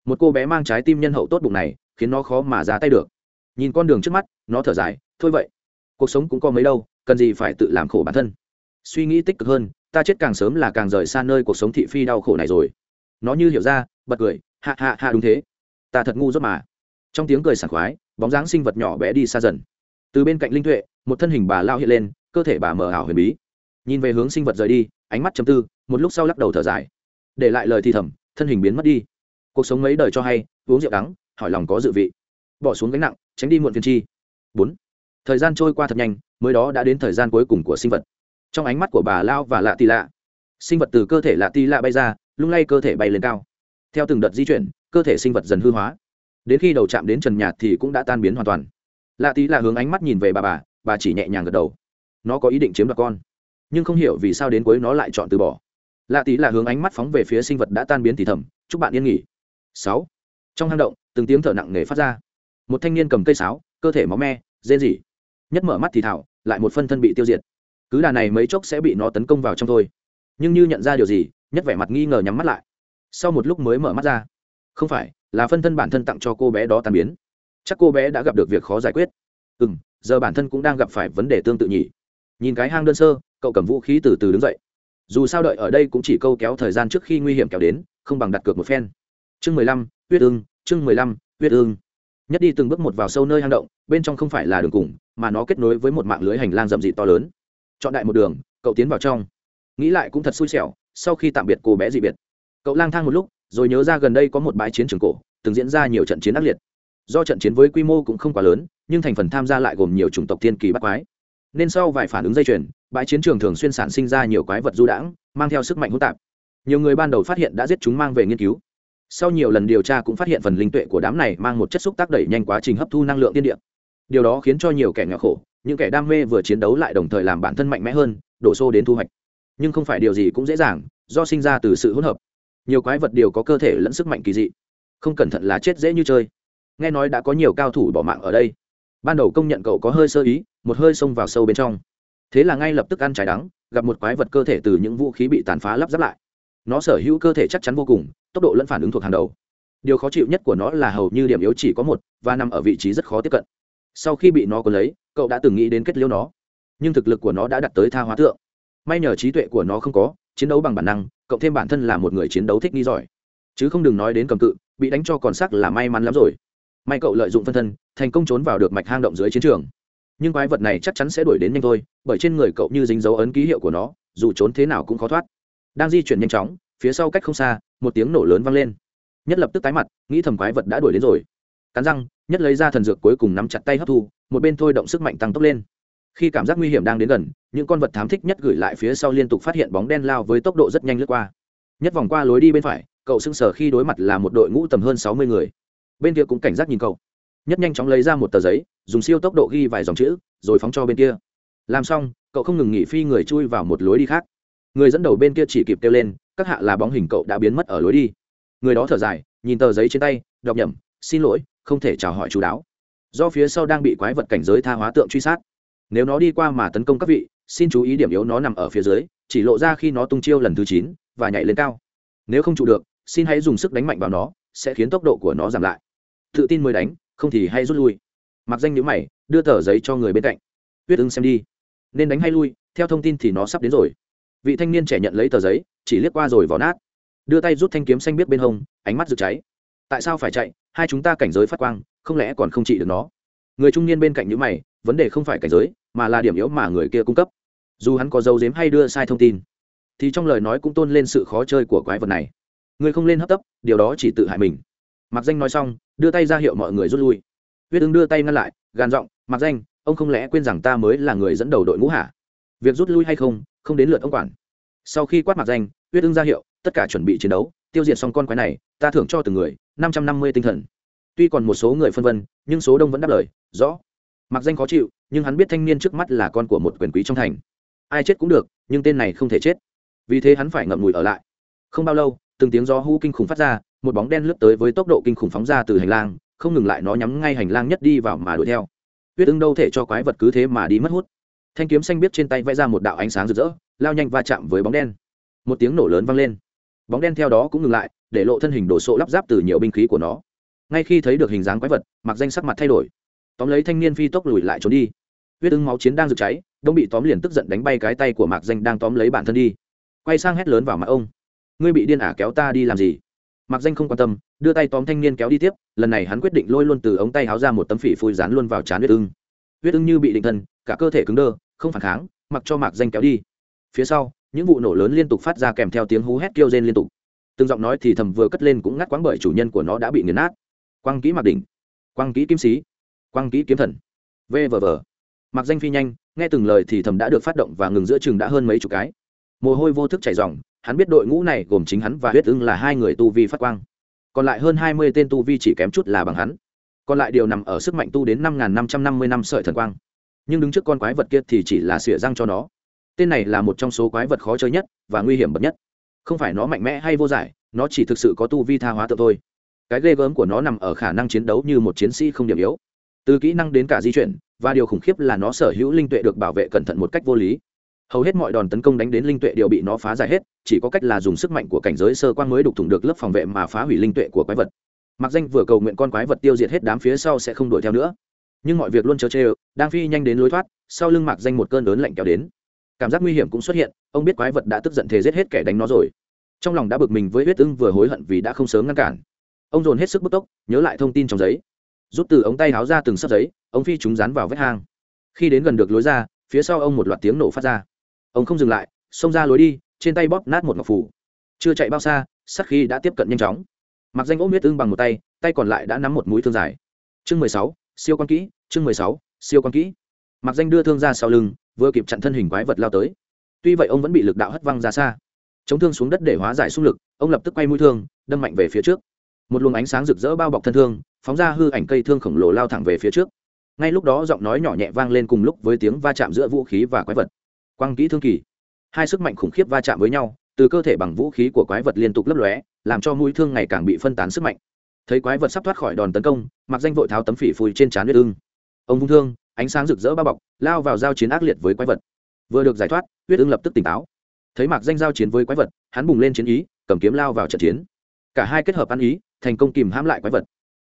Speaker 1: Một cô bé mang trái tim nhân hậu tốt bụng này, khiến nó khó mà ra tay được. Nhìn con đường trước mắt, nó thở dài, thôi vậy, cuộc sống cũng có mấy đâu, cần gì phải tự làm khổ bản thân. Suy nghĩ tích cực hơn, ta chết càng sớm là càng rời xa nơi cuộc sống thị phi đau khổ này rồi. Nó như hiểu ra, bật cười hạ hạ hạ đúng thế. Ta thật ngu dốt mà. Trong tiếng cười sảng khoái, bóng dáng sinh vật nhỏ bé đi xa dần. Từ bên cạnh linh tuệ, một thân hình bà lao hiện lên, cơ thể bà mờ ảo huyền bí. Nhìn về hướng sinh vật rời đi, ánh mắt chầm tư, một lúc sau lắc đầu thở dài. Để lại lời thì thầm, thân hình biến mất đi. Cuộc sống mấy đời cho hay, uống rượu đắng, hỏi lòng có dự vị. Bỏ xuống gánh nặng, tránh đi muộn phiền chi. Bốn. Thời gian trôi qua thật nhanh, mới đó đã đến thời gian cuối cùng của sinh vật. Trong ánh mắt của bà lao và lạ tì lạ, sinh vật từ cơ thể lạ tì lạ bay ra, lung lay cơ thể bay lên cao theo từng đợt di chuyển, cơ thể sinh vật dần hư hóa. Đến khi đầu chạm đến trần nhạt thì cũng đã tan biến hoàn toàn. Lạ tí là hướng ánh mắt nhìn về bà bà bà chỉ nhẹ nhàng gật đầu. Nó có ý định chiếm đoạt con, nhưng không hiểu vì sao đến cuối nó lại chọn từ bỏ. Lạ tí là hướng ánh mắt phóng về phía sinh vật đã tan biến thì thầm, chúc bạn yên nghỉ. Sáu. Trong hang động, từng tiếng thở nặng nề phát ra. Một thanh niên cầm cây sáo, cơ thể máu me, rên rỉ. Nhất mở mắt thì thảo, lại một phân thân bị tiêu diệt. Cứ đà này mấy chốc sẽ bị nó tấn công vào trong thôi. Nhưng như nhận ra điều gì, nhất vẻ mặt nghi ngờ nhắm mắt lại sau một lúc mới mở mắt ra. Không phải, là phân thân bản thân tặng cho cô bé đó tàn biến. Chắc cô bé đã gặp được việc khó giải quyết. Ừ m giờ bản thân cũng đang gặp phải vấn đề tương tự nhỉ. Nhìn cái hang đơn sơ, cậu cầm vũ khí từ từ đứng dậy. Dù sao đợi ở đây cũng chỉ câu kéo thời gian trước khi nguy hiểm kéo đến, không bằng đặt cược một phen. Chương mười lăm huyết ương chương mười lăm huyết ương nhất đi từng bước một vào sâu nơi hang động, bên trong không phải là đường cùng, mà nó kết nối với một mạng lưới hành lang rậm rị to lớn. Chọn đại một đường, cậu tiến vào trong. Nghĩ lại cũng thật xui xẻo, sau khi tạm biệt cô bé dị biệt cậu lang thang một lúc, rồi nhớ ra gần đây có một bãi chiến trường cổ, từng diễn ra nhiều trận chiến ác liệt. Do trận chiến với quy mô cũng không quá lớn, nhưng thành phần tham gia lại gồm nhiều chủng tộc thiên kỳ bắc quái. Nên sau vài phản ứng dây chuyền, bãi chiến trường thường xuyên sản sinh ra nhiều quái vật du đãng, mang theo sức mạnh hỗn tạp. Nhiều người ban đầu phát hiện đã giết chúng mang về nghiên cứu. Sau nhiều lần điều tra cũng phát hiện phần linh tuệ của đám này mang một chất xúc tác đẩy nhanh quá trình hấp thu năng lượng tiên địa. điều đó khiến cho nhiều kẻ nghèo khổ, những kẻ đam mê vừa chiến đấu lại đồng thời làm bản thân mạnh mẽ hơn, đổ xô đến thu hoạch. Nhưng không phải điều gì cũng dễ dàng, do sinh ra từ sự hỗn hợp nhiều quái vật đều có cơ thể lẫn sức mạnh kỳ dị. Không cẩn thận là chết dễ như chơi. Nghe nói đã có nhiều cao thủ bỏ mạng ở đây. Ban đầu công nhận cậu có hơi sơ ý, một hơi xông vào sâu bên trong. Thế là ngay lập tức ăn trái đắng, gặp một quái vật cơ thể từ những vũ khí bị tàn phá lắp ráp lại. Nó sở hữu cơ thể chắc chắn vô cùng, tốc độ lẫn phản ứng thuộc hàng đầu. Điều khó chịu nhất của nó là hầu như điểm yếu chỉ có một, và nằm ở vị trí rất khó tiếp cận. Sau khi bị nó có lấy, cậu đã từng nghĩ đến kết liễu nó. Nhưng thực lực của nó đã đặt tới tha hóa tượng may nhờ trí tuệ của nó không có chiến đấu bằng bản năng, cộng thêm bản thân là một người chiến đấu thích nghi giỏi. Chứ không đừng nói đến cầm cự, bị đánh cho còn sắc là may mắn lắm rồi. May cậu lợi dụng phân thân, thành công trốn vào được mạch hang động dưới chiến trường. Nhưng quái vật này chắc chắn sẽ đuổi đến nhanh thôi, bởi trên người cậu như dính dấu ấn ký hiệu của nó, dù trốn thế nào cũng khó thoát. Đang di chuyển nhanh chóng, phía sau cách không xa, một tiếng nổ lớn vang lên. Nhất lập tức tái mặt, nghĩ thầm quái vật đã đuổi đến rồi. Cắn răng, nhất lấy ra thần dược cuối cùng nắm chặt tay hấp thu, một bên thôi động sức mạnh tăng tốc lên khi cảm giác nguy hiểm đang đến gần, những con vật thám thích nhất gửi lại phía sau liên tục phát hiện bóng đen lao với tốc độ rất nhanh lướt qua. Nhất vòng qua lối đi bên phải, cậu sững sờ khi đối mặt là một đội ngũ tầm hơn sáu mươi người. Bên kia cũng cảnh giác nhìn cậu. Nhất nhanh chóng lấy ra một tờ giấy, dùng siêu tốc độ ghi vài dòng chữ, rồi phóng cho bên kia. Làm xong, cậu không ngừng nghỉ phi người chui vào một lối đi khác. Người dẫn đầu bên kia chỉ kịp kêu lên, các hạ là bóng hình cậu đã biến mất ở lối đi. Người đó thở dài, nhìn tờ giấy trên tay, đọc nhầm xin lỗi, không thể chào hỏi chú đáo. Do phía sau đang bị quái vật cảnh giới tha hóa tượng truy sát nếu nó đi qua mà tấn công các vị, xin chú ý điểm yếu nó nằm ở phía dưới, chỉ lộ ra khi nó tung chiêu lần thứ chín, và nhảy lên cao. Nếu không trụ được, xin hãy dùng sức đánh mạnh vào nó, sẽ khiến tốc độ của nó giảm lại. Tự tin mới đánh, không thì hay rút lui. Mặc danh nhữ mày, đưa tờ giấy cho người bên cạnh. Huyết ưng xem đi. Nên đánh hay lui, theo thông tin thì nó sắp đến rồi. Vị thanh niên trẻ nhận lấy tờ giấy, chỉ liếc qua rồi vỏ nát. Đưa tay rút thanh kiếm xanh biết bên hông, ánh mắt rực cháy. Tại sao phải chạy? Hai chúng ta cảnh giới phát quang, không lẽ còn không trị được nó? Người trung niên bên cạnh nhữ mày vấn đề không phải cảnh giới, mà là điểm yếu mà người kia cung cấp. Dù hắn có dấu dếm hay đưa sai thông tin, thì trong lời nói cũng tôn lên sự khó chơi của quái vật này. Người không lên hấp tấp, điều đó chỉ tự hại mình. Mặc danh nói xong, đưa tay ra hiệu mọi người rút lui. Huyết ứng đưa tay ngăn lại, gàn giọng mặc danh, ông không lẽ quên rằng ta mới là người dẫn đầu đội ngũ hả? Việc rút lui hay không không đến lượt ông quản. Sau khi quát mặc danh, huyết ứng ra hiệu, tất cả chuẩn bị chiến đấu, tiêu diệt xong con quái này, ta thưởng cho từng người năm trăm năm mươi tinh thần. Tuy còn một số người phân vân, nhưng số đông vẫn đáp lời, rõ mặc danh khó chịu, nhưng hắn biết thanh niên trước mắt là con của một quyền quý trong thành. Ai chết cũng được, nhưng tên này không thể chết. Vì thế hắn phải ngậm ngùi ở lại. Không bao lâu, từng tiếng gió hú kinh khủng phát ra, một bóng đen lướt tới với tốc độ kinh khủng phóng ra từ hành lang, không ngừng lại nó nhắm ngay hành lang nhất đi vào mà đuổi theo. Huyết ưng đâu thể cho quái vật cứ thế mà đi mất hút. Thanh kiếm xanh biết trên tay vẽ ra một đạo ánh sáng rực rỡ, lao nhanh va chạm với bóng đen. Một tiếng nổ lớn vang lên. Bóng đen theo đó cũng ngừng lại, để lộ thân hình đồ sộ lắp ráp từ nhiều binh khí của nó. Ngay khi thấy được hình dáng quái vật, mặc danh sắc mặt thay đổi tóm lấy thanh niên phi tốc lùi lại trốn đi. Huyết ưng máu chiến đang rực cháy, đông bị tóm liền tức giận đánh bay cái tay của mạc danh đang tóm lấy bản thân đi. Quay sang hét lớn vào mặt ông. Ngươi bị điên ả kéo ta đi làm gì? Mạc danh không quan tâm, đưa tay tóm thanh niên kéo đi tiếp, lần này hắn quyết định lôi luôn từ ống tay háo ra một tấm phỉ phui dán luôn vào trán huyết ưng. Huyết ưng như bị định thân cả cơ thể cứng đơ, không phản kháng, mặc cho mạc danh kéo đi. Phía sau, những vụ nổ lớn liên tục phát ra kèm theo tiếng hú hét kêu rên liên tục. Từng giọng nói thì thầm vừa cất lên cũng ngắt quãng bởi chủ nhân của nó đã bị nghiền nát. Quăng kỹ mạc đỉnh. Quăng kỹ kim sĩ. Quang kỹ kiếm thần. Vvv mặc danh phi nhanh, nghe từng lời thì thầm đã được phát động và ngừng giữa chừng đã hơn mấy chục cái. Mồ hôi vô thức chảy dòng hắn biết đội ngũ này gồm chính hắn và huyết ưng là hai người tu vi phát quang. Còn lại hơn hai mươi tên tu vi chỉ kém chút là bằng hắn. Còn lại điều nằm ở sức mạnh tu đến năm nghìn năm trăm năm mươi năm sợi thần quang. Nhưng đứng trước con quái vật kia thì chỉ là xỉa răng cho nó. Tên này là một trong số quái vật khó chơi nhất và nguy hiểm bậc nhất. Không phải nó mạnh mẽ hay vô giải, nó chỉ thực sự có tu vi tha hóa tự thôi. Cái ghê gớm của nó nằm ở khả năng chiến đấu như một chiến sĩ không điểm yếu từ kỹ năng đến cả di chuyển, và điều khủng khiếp là nó sở hữu linh tuệ được bảo vệ cẩn thận một cách vô lý. Hầu hết mọi đòn tấn công đánh đến linh tuệ đều bị nó phá giải hết, chỉ có cách là dùng sức mạnh của cảnh giới sơ quang mới đục thủng được lớp phòng vệ mà phá hủy linh tuệ của quái vật. Mặc danh vừa cầu nguyện con quái vật tiêu diệt hết đám phía sau sẽ không đuổi theo nữa. Nhưng mọi việc luôn chờ chê đang phi nhanh đến lối thoát, sau lưng Mặc danh một cơn lớn lạnh kéo đến. Cảm giác nguy hiểm cũng xuất hiện, ông biết quái vật đã tức giận thề giết hết kẻ đánh nó rồi. Trong lòng đã bực mình với huyết ưng vừa hối hận vì đã không sớm ngăn cản. Ông dồn hết sức bức tốc, nhớ lại thông tin trong giấy rút từ ống tay háo ra từng sấp giấy, ống phi chúng dán vào vết hang. Khi đến gần được lối ra, phía sau ông một loạt tiếng nổ phát ra. Ông không dừng lại, xông ra lối đi, trên tay bóp nát một ngọc phủ. Chưa chạy bao xa sắc khi đã tiếp cận nhanh chóng. Mặc danh ôm huyết ưng bằng một tay tay còn lại đã nắm một mũi thương dài. Chương mười sáu, siêu quan kỹ, chương mười sáu, siêu quan kỹ. Mặc danh đưa thương ra sau lưng, vừa kịp chặn thân hình quái vật lao tới. Tuy vậy ông vẫn bị lực đạo hất văng ra xa. Chống thương xuống đất để hóa giải xung lực, ông lập tức quay mũi thương, đâm mạnh về phía trước. Một luồng ánh sáng rực rỡ bao bọc thân thương phóng ra hư ảnh cây thương khổng lồ lao thẳng về phía trước. Ngay lúc đó giọng nói nhỏ nhẹ vang lên cùng lúc với tiếng va chạm giữa vũ khí và quái vật. Quang kỹ thương kỳ. Hai sức mạnh khủng khiếp va chạm với nhau, từ cơ thể bằng vũ khí của quái vật liên tục lấp lóe, làm cho mũi thương ngày càng bị phân tán sức mạnh. Thấy quái vật sắp thoát khỏi đòn tấn công mặc danh vội tháo tấm phỉ phùi trên trán huyết ưng. Ông vung thương, ánh sáng rực rỡ bao bọc, lao vào giao chiến ác liệt với quái vật. Vừa được giải thoát, huyết ưng lập tức tỉnh táo. Thấy mạc danh giao chiến với quái vật, hắn bùng lên chiến ý, cầm kiếm lao vào trận chiến. Cả hai kết hợp ăn ý, thành công kìm hãm lại quái vật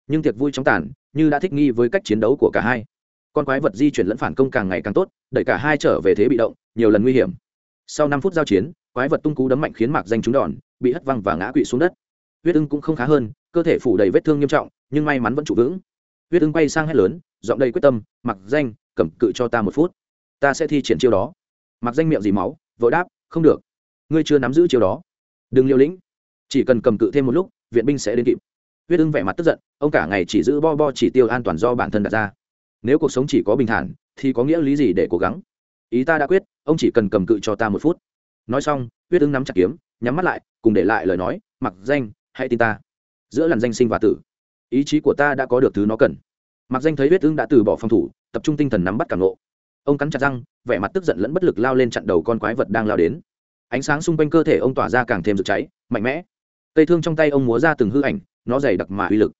Speaker 1: nhưng tiệc vui chóng tàn, như đã thích nghi với cách chiến đấu của cả hai. Con quái vật di chuyển lẫn phản công càng ngày càng tốt, đẩy cả hai trở về thế bị động, nhiều lần nguy hiểm. Sau năm phút giao chiến, quái vật tung cú đấm mạnh khiến mạc danh trúng đòn, bị hất văng và ngã quỵ xuống đất. Huyết ưng cũng không khá hơn, cơ thể phủ đầy vết thương nghiêm trọng, nhưng may mắn vẫn trụ vững. Huyết ưng quay sang hét lớn, giọng đầy quyết tâm mặc danh, cầm cự cho ta một phút. Ta sẽ thi triển chiêu đó. Mặc danh miệng dì máu, vội đáp, không được. Ngươi chưa nắm giữ chiêu đó. Đừng liều lĩnh. Chỉ cần cầm cự thêm một lúc, viện binh sẽ đến kịp huyết ưng vẻ mặt tức giận, ông cả ngày chỉ giữ bo bo chỉ tiêu an toàn do bản thân đặt ra. Nếu cuộc sống chỉ có bình thản, thì có nghĩa lý gì để cố gắng? Ý ta đã quyết, ông chỉ cần cầm cự cho ta một phút. Nói xong, huyết ưng nắm chặt kiếm, nhắm mắt lại, cùng để lại lời nói, mặc danh, hãy tin ta. Giữa làn danh sinh và tử, ý chí của ta đã có được thứ nó cần. Mặc danh thấy huyết ưng đã từ bỏ phòng thủ, tập trung tinh thần nắm bắt cảm nộ ông cắn chặt răng, vẻ mặt tức giận lẫn bất lực lao lên chặn đầu con quái vật đang lao đến. Ánh sáng xung quanh cơ thể ông tỏa ra càng thêm rực cháy, mạnh mẽ. Cây thương trong tay ông múa ra từng hư ảnh nó dày đặc mà uy lực.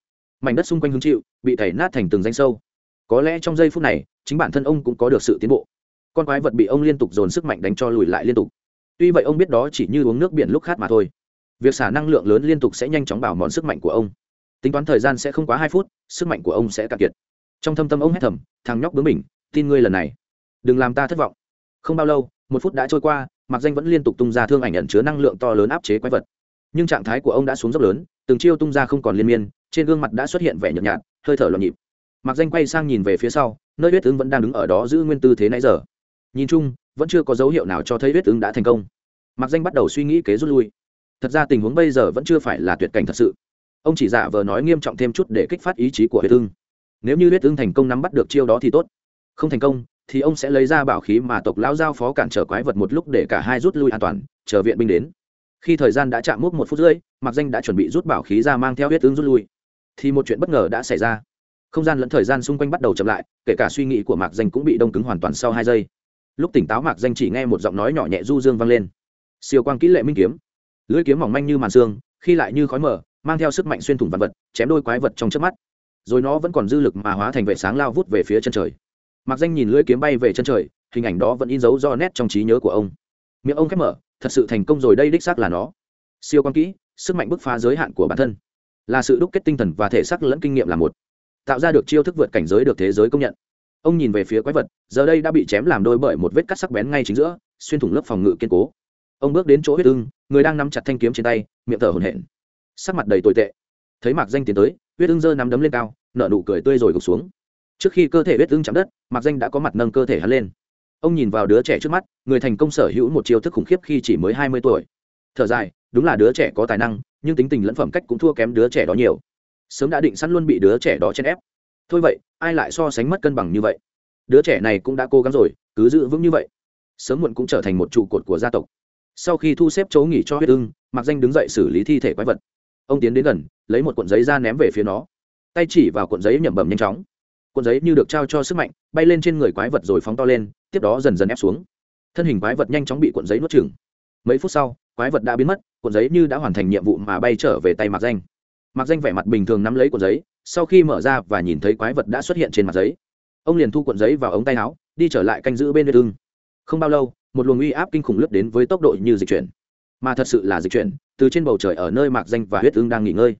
Speaker 1: Mảnh đất xung quanh hứng chịu, bị thảy nát thành từng danh sâu. Có lẽ trong giây phút này, chính bản thân ông cũng có được sự tiến bộ. Con quái vật bị ông liên tục dồn sức mạnh đánh cho lùi lại liên tục. Tuy vậy ông biết đó chỉ như uống nước biển lúc khát mà thôi. Việc xả năng lượng lớn liên tục sẽ nhanh chóng bảo mòn sức mạnh của ông. Tính toán thời gian sẽ không quá hai phút, sức mạnh của ông sẽ cạn kiệt. Trong thâm tâm ông hét thầm, thằng nhóc bướng mình tin ngươi lần này. Đừng làm ta thất vọng. Không bao lâu, một phút đã trôi qua mặc danh vẫn liên tục tung ra thương ảnh ẩn chứa năng lượng to lớn áp chế quái vật. Nhưng trạng thái của ông đã xuống dốc lớn từng chiêu tung ra không còn liên miên, trên gương mặt đã xuất hiện vẻ nhợt nhạt, hơi thở loạn nhịp. Mặc danh quay sang nhìn về phía sau, nơi huyết ứng vẫn đang đứng ở đó giữ nguyên tư thế nãy giờ. Nhìn chung, vẫn chưa có dấu hiệu nào cho thấy huyết ứng đã thành công. Mặc danh bắt đầu suy nghĩ kế rút lui. Thật ra tình huống bây giờ vẫn chưa phải là tuyệt cảnh thật sự. Ông chỉ giả vờ nói nghiêm trọng thêm chút để kích phát ý chí của huyết ứng. Nếu như huyết ứng thành công nắm bắt được chiêu đó thì tốt. Không thành công, thì ông sẽ lấy ra bảo khí mà tộc lão giao phó cản trở quái vật một lúc để cả hai rút lui an toàn, chờ viện binh đến khi thời gian đã chạm mốc một phút rưỡi mặc danh đã chuẩn bị rút bảo khí ra mang theo huyết ứng rút lui. Thì một chuyện bất ngờ đã xảy ra. Không gian lẫn thời gian xung quanh bắt đầu chậm lại, kể cả suy nghĩ của mạc danh cũng bị đông cứng hoàn toàn sau hai giây. Lúc tỉnh táo, mạc danh chỉ nghe một giọng nói nhỏ nhẹ du dương vang lên. Siêu quang kỹ lệ minh kiếm. Lưỡi kiếm mỏng manh như màn xương khi lại như khói mở mang theo sức mạnh xuyên thủng vật vật, chém đôi quái vật trong trước mắt. Rồi nó vẫn còn dư lực mà hóa thành vệ sáng lao vút về phía chân trời. Mạc danh nhìn lưỡi kiếm bay về chân trời, hình ảnh đó vẫn in dấu do nét trong trí nhớ của ông. Miệng ông khép mở thật sự thành công rồi đây đích xác là nó. Siêu quan kỹ, sức mạnh bứt phá giới hạn của bản thân. Là sự đúc kết tinh thần và thể xác lẫn kinh nghiệm là một. Tạo ra được chiêu thức vượt cảnh giới được thế giới công nhận. Ông nhìn về phía quái vật, giờ đây đã bị chém làm đôi bởi một vết cắt sắc bén ngay chính giữa, xuyên thủng lớp phòng ngự kiên cố. Ông bước đến chỗ huyết ưng, người đang nắm chặt thanh kiếm trên tay, miệng thở hổn hển. Sắc mặt đầy tồi tệ. Thấy mạc danh tiến tới, huyết ưng giơ nắm đấm lên cao, nở nụ cười tươi rồi gục xuống. Trước khi cơ thể huyết ưng chạm đất, mạc danh đã có mặt nâng cơ thể hắn lên ông nhìn vào đứa trẻ trước mắt, người thành công sở hữu một chiêu thức khủng khiếp khi chỉ mới hai mươi tuổi. Thở dài, đúng là đứa trẻ có tài năng, nhưng tính tình lẫn phẩm cách cũng thua kém đứa trẻ đó nhiều. Sớm đã định sẵn luôn bị đứa trẻ đó chen ép. Thôi vậy, ai lại so sánh mất cân bằng như vậy? Đứa trẻ này cũng đã cố gắng rồi, cứ giữ vững như vậy. Sớm muộn cũng trở thành một trụ cột của gia tộc. Sau khi thu xếp chỗ nghỉ cho huyết ưng mặc danh đứng dậy xử lý thi thể quái vật. Ông tiến đến gần, lấy một cuộn giấy ra ném về phía nó. Tay chỉ vào cuộn giấy nhẩm bẩm nhanh chóng. Cuộn giấy như được trao cho sức mạnh, bay lên trên người quái vật rồi phóng to lên tiếp đó dần dần ép xuống. Thân hình quái vật nhanh chóng bị cuộn giấy nuốt chừng mấy phút sau, quái vật đã biến mất, cuộn giấy như đã hoàn thành nhiệm vụ mà bay trở về tay mạc danh. Mạc danh vẻ mặt bình thường nắm lấy cuộn giấy, sau khi mở ra và nhìn thấy quái vật đã xuất hiện trên mặt giấy, ông liền thu cuộn giấy vào ống tay áo, đi trở lại canh giữ bên vết ưng không bao lâu, một luồng uy áp kinh khủng lướt đến với tốc độ như dịch chuyển. Mà thật sự là dịch chuyển, từ trên bầu trời ở nơi mạc danh và huyết ương đang nghỉ ngơi.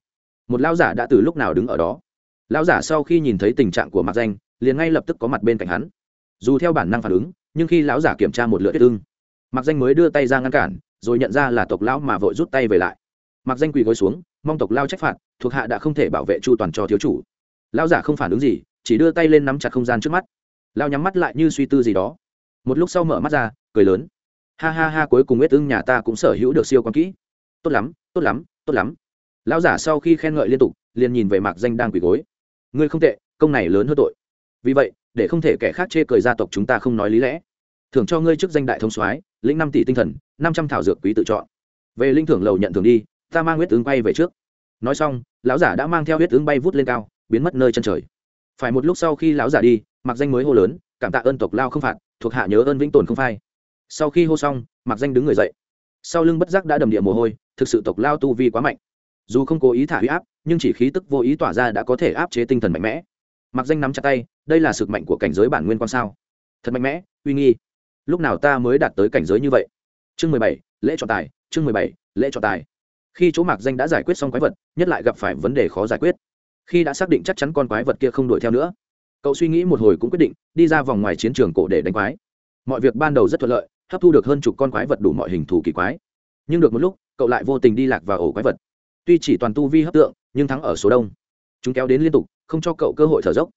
Speaker 1: Một lão giả đã từ lúc nào đứng ở đó? Lão giả sau khi nhìn thấy tình trạng của mạc danh, liền ngay lập tức có mặt bên cạnh hắn dù theo bản năng phản ứng, nhưng khi lão giả kiểm tra một lượt huyết ưng mặc danh mới đưa tay ra ngăn cản, rồi nhận ra là tộc lão mà vội rút tay về lại. Mặc danh quỳ gối xuống, mong tộc lao trách phạt, thuộc hạ đã không thể bảo vệ chu toàn cho thiếu chủ. Lão giả không phản ứng gì, chỉ đưa tay lên nắm chặt không gian trước mắt. Lao nhắm mắt lại như suy tư gì đó. Một lúc sau mở mắt ra, cười lớn. Ha ha ha, cuối cùng huyết ưng nhà ta cũng sở hữu được siêu quan kỹ. Tốt lắm tốt lắm tốt lắm. Lão giả sau khi khen ngợi liên tục, liền nhìn về mạc danh đang quỳ gối. Ngươi không tệ, công này lớn hơn tội vì vậy, để không thể kẻ khác chê cười gia tộc chúng ta không nói lý lẽ. Thưởng cho ngươi chức danh đại thông soái, lĩnh năm tỷ tinh thần, năm trăm thảo dược quý tự chọn. Về linh thưởng lầu nhận thưởng đi, ta mang huyết tướng bay về trước. Nói xong, lão giả đã mang theo huyết tướng bay vút lên cao, biến mất nơi chân trời. Phải một lúc sau khi lão giả đi, mặc danh mới hô lớn, cảm tạ ơn tộc lao không phạt, thuộc hạ nhớ ơn vĩnh tồn không phai. Sau khi hô xong, mặc danh đứng người dậy. Sau lưng bất giác đã đầm địa mồ hôi, thực sự tộc lao tu vi quá mạnh. Dù không cố ý thả huy áp, nhưng chỉ khí tức vô ý tỏa ra đã có thể áp chế tinh thần mạnh mẽ. Mặc danh nắm chặt tay đây là sức mạnh của cảnh giới bản nguyên quan sao? Thật mạnh mẽ, uy nghi. Lúc nào ta mới đạt tới cảnh giới như vậy? Chương mười bảy, lễ trọng tài, chương mười bảy, lễ trọng tài. Khi chỗ mạc danh đã giải quyết xong quái vật, nhất lại gặp phải vấn đề khó giải quyết. Khi đã xác định chắc chắn con quái vật kia không đuổi theo nữa, cậu suy nghĩ một hồi cũng quyết định đi ra vòng ngoài chiến trường cổ để đánh quái. Mọi việc ban đầu rất thuận lợi, hấp thu được hơn chục con quái vật đủ mọi hình thù kỳ quái. Nhưng được một lúc, cậu lại vô tình đi lạc vào ổ quái vật. Tuy chỉ toàn tu vi hấp tượng, nhưng thắng ở số đông. Chúng kéo đến liên tục, không cho cậu cơ hội thở dốc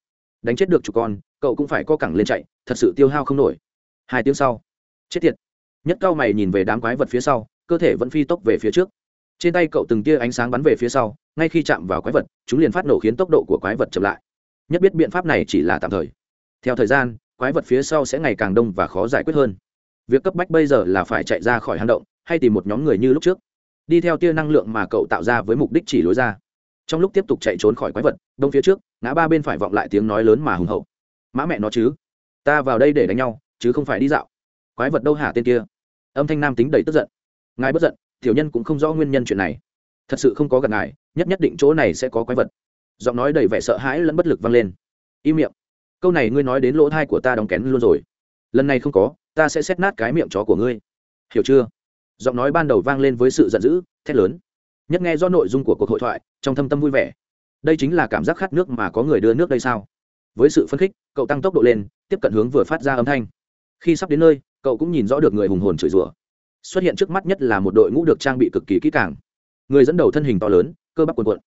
Speaker 1: đánh chết được chục con, cậu cũng phải co cẳng lên chạy, thật sự tiêu hao không nổi. Hai tiếng sau, chết tiệt. Nhất cao mày nhìn về đám quái vật phía sau, cơ thể vẫn phi tốc về phía trước. Trên tay cậu từng tia ánh sáng bắn về phía sau, ngay khi chạm vào quái vật, chúng liền phát nổ khiến tốc độ của quái vật chậm lại. Nhất biết biện pháp này chỉ là tạm thời. Theo thời gian, quái vật phía sau sẽ ngày càng đông và khó giải quyết hơn. Việc cấp bách bây giờ là phải chạy ra khỏi hang động, hay tìm một nhóm người như lúc trước. Đi theo tia năng lượng mà cậu tạo ra với mục đích chỉ lối ra. Trong lúc tiếp tục chạy trốn khỏi quái vật, đông phía trước ngã ba bên phải vọng lại tiếng nói lớn mà hùng hậu. Mã mẹ nó chứ? Ta vào đây để đánh nhau, chứ không phải đi dạo. Quái vật đâu hả tên kia? Âm thanh nam tính đầy tức giận. Ngài bất giận, tiểu nhân cũng không rõ nguyên nhân chuyện này. Thật sự không có gặp ngài, nhất nhất định chỗ này sẽ có quái vật. Giọng nói đầy vẻ sợ hãi lẫn bất lực vang lên. Im miệng. Câu này ngươi nói đến lỗ thai của ta đóng kén luôn rồi. Lần này không có, ta sẽ xét nát cái miệng chó của ngươi. Hiểu chưa? Giọng nói ban đầu vang lên với sự giận dữ, thét lớn. Nhất nghe do nội dung của cuộc hội thoại, trong thâm tâm vui vẻ đây chính là cảm giác khát nước mà có người đưa nước đây sao? Với sự phấn khích, cậu tăng tốc độ lên, tiếp cận hướng vừa phát ra âm thanh. Khi sắp đến nơi, cậu cũng nhìn rõ được người hùng hồn chửi rủa. Xuất hiện trước mắt nhất là một đội ngũ được trang bị cực kỳ kỹ càng. Người dẫn đầu thân hình to lớn, cơ bắp quần quận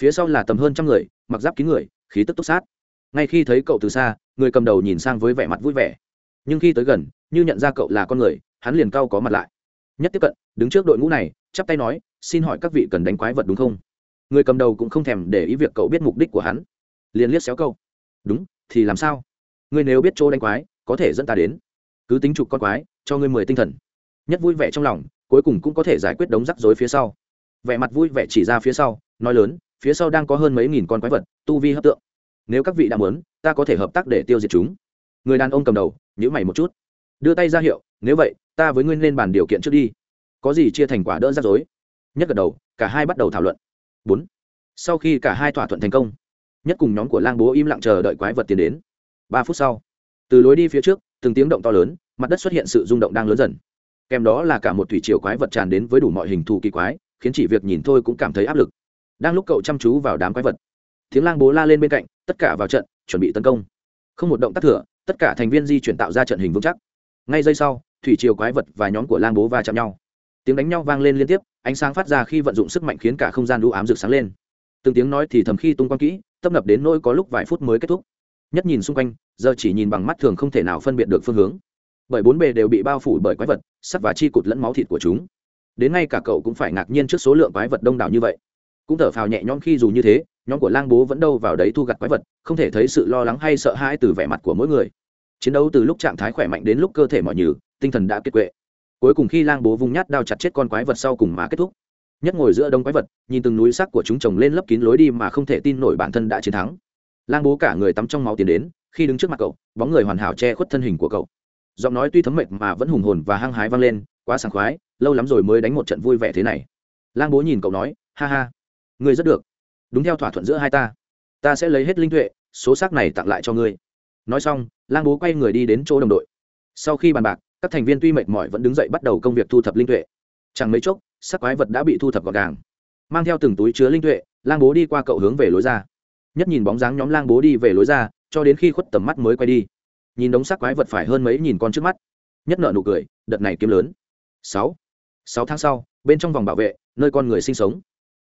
Speaker 1: phía sau là tầm hơn trăm người, mặc giáp kín người, khí tức túc sát. Ngay khi thấy cậu từ xa, người cầm đầu nhìn sang với vẻ mặt vui vẻ. Nhưng khi tới gần, như nhận ra cậu là con người, hắn liền cau có mặt lại. Nhất tiếp cận, đứng trước đội ngũ này, chắp tay nói, xin hỏi các vị cần đánh quái vật đúng không? Người cầm đầu cũng không thèm để ý việc cậu biết mục đích của hắn. Liền liếc xéo câu. Đúng, thì làm sao? Ngươi nếu biết chỗ đánh quái, có thể dẫn ta đến. Cứ tính chụp con quái, cho ngươi mười tinh thần. Nhất vui vẻ trong lòng, cuối cùng cũng có thể giải quyết đống rắc rối phía sau. Vẻ mặt vui vẻ chỉ ra phía sau, nói lớn, phía sau đang có hơn mấy nghìn con quái vật, tu vi hấp tượng. Nếu các vị đã muốn, ta có thể hợp tác để tiêu diệt chúng. Người đàn ông cầm đầu nhữ mày một chút. Đưa tay ra hiệu, nếu vậy, ta với ngươi lên bàn điều kiện trước đi. Có gì chia thành quả đỡ rắc rối. Nhất gật đầu, cả hai bắt đầu thảo luận bốn. Sau khi cả hai thỏa thuận thành công, nhất cùng nhóm của lang bố im lặng chờ đợi quái vật tiến đến. Ba phút sau, từ lối đi phía trước, từng tiếng động to lớn, mặt đất xuất hiện sự rung động đang lớn dần. Kèm đó là cả một thủy triều quái vật tràn đến với đủ mọi hình thù kỳ quái, khiến chỉ việc nhìn thôi cũng cảm thấy áp lực. Đang lúc cậu chăm chú vào đám quái vật, tiếng lang bố la lên bên cạnh, tất cả vào trận, chuẩn bị tấn công. Không một động tác thừa, tất cả thành viên di chuyển tạo ra trận hình vững chắc. Ngay giây sau, thủy triều quái vật và nhóm của lang bố va chạm nhau. Tiếng đánh nhau vang lên liên tiếp ánh sáng phát ra khi vận dụng sức mạnh khiến cả không gian đũ ám rực sáng lên. Từng tiếng nói thì thầm khi tung quang kỹ, tấp nập đến nỗi có lúc vài phút mới kết thúc. Nhất nhìn xung quanh, giờ chỉ nhìn bằng mắt thường không thể nào phân biệt được phương hướng. Bởi bốn bề đều bị bao phủ bởi quái vật, sắt và chi cụt lẫn máu thịt của chúng. Đến ngay cả cậu cũng phải ngạc nhiên trước số lượng quái vật đông đảo như vậy. Cũng thở phào nhẹ nhõm khi dù như thế, nhóm của lang bố vẫn đâu vào đấy thu gặt quái vật, không thể thấy sự lo lắng hay sợ hãi từ vẻ mặt của mỗi người. Chiến đấu từ lúc trạng thái khỏe mạnh đến lúc cơ thể mỏi nhừ, tinh thần đã kết quệ cuối cùng khi lang bố vung nhát đao chặt chết con quái vật sau cùng mà kết thúc. Nhất ngồi giữa đông quái vật, nhìn từng núi sắc của chúng trồng lên lấp kín lối đi mà không thể tin nổi bản thân đã chiến thắng. Lang bố cả người tắm trong máu tiến đến, khi đứng trước mặt cậu, bóng người hoàn hảo che khuất thân hình của cậu. Giọng nói tuy thấm mệt mà vẫn hùng hồn và hăng hái vang lên, quá sảng khoái, lâu lắm rồi mới đánh một trận vui vẻ thế này. Lang bố nhìn cậu nói, ha ha, ngươi rất được. Đúng theo thỏa thuận giữa hai ta. Ta sẽ lấy hết linh tuệ, số xác này tặng lại cho ngươi. Nói xong, lang bố quay người đi đến chỗ đồng đội. Sau khi bàn bạc các thành viên tuy mệt mỏi vẫn đứng dậy bắt đầu công việc thu thập linh tuệ. Chẳng mấy chốc, sắc quái vật đã bị thu thập gọn gàng. Mang theo từng túi chứa linh tuệ, lang bố đi qua cậu hướng về lối ra. Nhất nhìn bóng dáng nhóm lang bố đi về lối ra, cho đến khi khuất tầm mắt mới quay đi. Nhìn đống sắc quái vật phải hơn mấy nhìn con trước mắt. Nhất nợ nụ cười, đợt này kiếm lớn. Sáu. Sáu tháng sau, bên trong vòng bảo vệ, nơi con người sinh sống.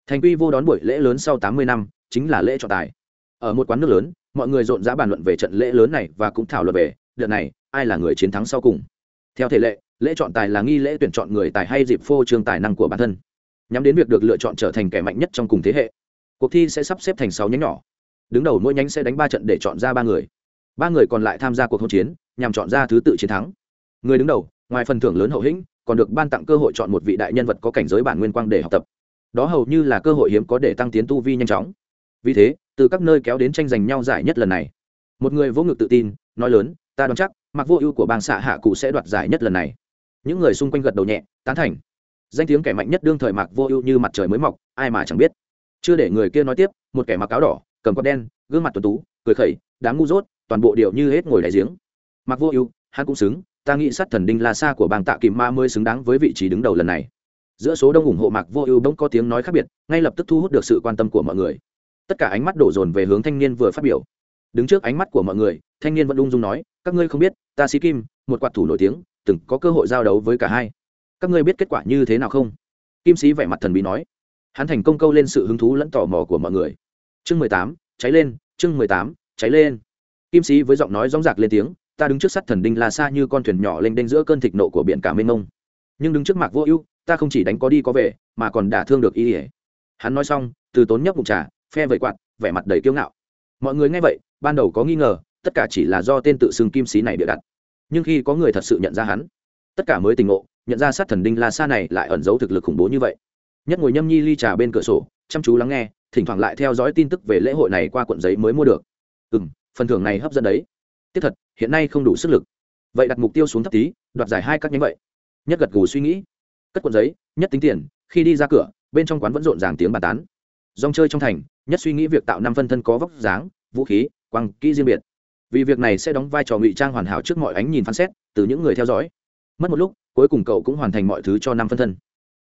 Speaker 1: Thành quy vô đón buổi lễ lớn sau tám mươi năm, chính là lễ trọng tài. Ở một quán nước lớn, mọi người rộn rã bàn luận về trận lễ lớn này và cũng thảo luận về, đợt này, ai là người chiến thắng sau cùng? Theo thể lệ, lễ chọn tài là nghi lễ tuyển chọn người tài hay dịp phô trương tài năng của bản thân. Nhắm đến việc được lựa chọn trở thành kẻ mạnh nhất trong cùng thế hệ, cuộc thi sẽ sắp xếp thành sáu nhánh nhỏ. Đứng đầu mỗi nhánh sẽ đánh ba trận để chọn ra ba người. Ba người còn lại tham gia cuộc hỗn chiến, nhằm chọn ra thứ tự chiến thắng. Người đứng đầu, ngoài phần thưởng lớn hậu hĩnh, còn được ban tặng cơ hội chọn một vị đại nhân vật có cảnh giới bản nguyên quang để học tập. Đó hầu như là cơ hội hiếm có để tăng tiến tu vi nhanh chóng. Vì thế, từ các nơi kéo đến tranh giành nhau giải nhất lần này, một người vô ngực tự tin, nói lớn ta đoán chắc, mặc vô ưu của bang xạ hạ cụ sẽ đoạt giải nhất lần này. Những người xung quanh gật đầu nhẹ, tán thành. Danh tiếng kẻ mạnh nhất đương thời mặc vô ưu như mặt trời mới mọc, ai mà chẳng biết. Chưa để người kia nói tiếp, một kẻ mặc áo đỏ, cầm quạt đen, gương mặt tuần tú, cười khẩy, đám ngu dốt, toàn bộ điệu như hết ngồi đại giếng. Mặc vô ưu, hắn cũng xứng, ta nghĩ sát thần đinh la sa của bang tạ kìm ma mới xứng đáng với vị trí đứng đầu lần này. Giữa số đông ủng hộ mạc vô ưu bỗng có tiếng nói khác biệt, ngay lập tức thu hút được sự quan tâm của mọi người. Tất cả ánh mắt đổ dồn về hướng thanh niên vừa phát biểu đứng trước ánh mắt của mọi người, thanh niên vẫn ung dung nói, các ngươi không biết, ta sĩ kim, một quạt thủ nổi tiếng, từng có cơ hội giao đấu với cả hai. Các ngươi biết kết quả như thế nào không? Kim sĩ vẻ mặt thần bí nói. Hắn thành công câu lên sự hứng thú lẫn tò mò của mọi người. Chương mười tám, cháy lên, chương mười tám, cháy lên. Kim sĩ với giọng nói rong rạc lên tiếng, ta đứng trước sắt thần đinh là xa như con thuyền nhỏ lênh đênh giữa cơn thịnh nộ của biển cả mênh mông. Nhưng đứng trước mặt vô ưu, ta không chỉ đánh có đi có về, mà còn đả thương được y ỉa hắn nói xong, từ tốn nhấp bụng trà, phe vầy quạt, vẻ mặt đầy kiêu ngạo. Mọi người nghe vậy ban đầu có nghi ngờ, tất cả chỉ là do tên tự xưng kim sĩ này bịa đặt. Nhưng khi có người thật sự nhận ra hắn, tất cả mới tình ngộ, nhận ra sát thần đinh la sa này lại ẩn giấu thực lực khủng bố như vậy. Nhất ngồi nhâm nhi ly trà bên cửa sổ, chăm chú lắng nghe, thỉnh thoảng lại theo dõi tin tức về lễ hội này qua cuộn giấy mới mua được. Ừ m phần thưởng này hấp dẫn đấy. Tiếp thật, hiện nay không đủ sức lực. Vậy đặt mục tiêu xuống thấp tí, đoạt giải hai các nhánh vậy. Nhất gật gù suy nghĩ. Cất cuộn giấy, nhất tính tiền, khi đi ra cửa, bên trong quán vẫn rộn ràng tiếng bàn tán. Dòng chơi trong thành, nhất suy nghĩ việc tạo năm phân thân có vóc dáng, vũ khí quăng kỹ riêng biệt. Vì việc này sẽ đóng vai trò ngụy trang hoàn hảo trước mọi ánh nhìn phán xét, từ những người theo dõi. Mất một lúc, cuối cùng cậu cũng hoàn thành mọi thứ cho năm phân thân.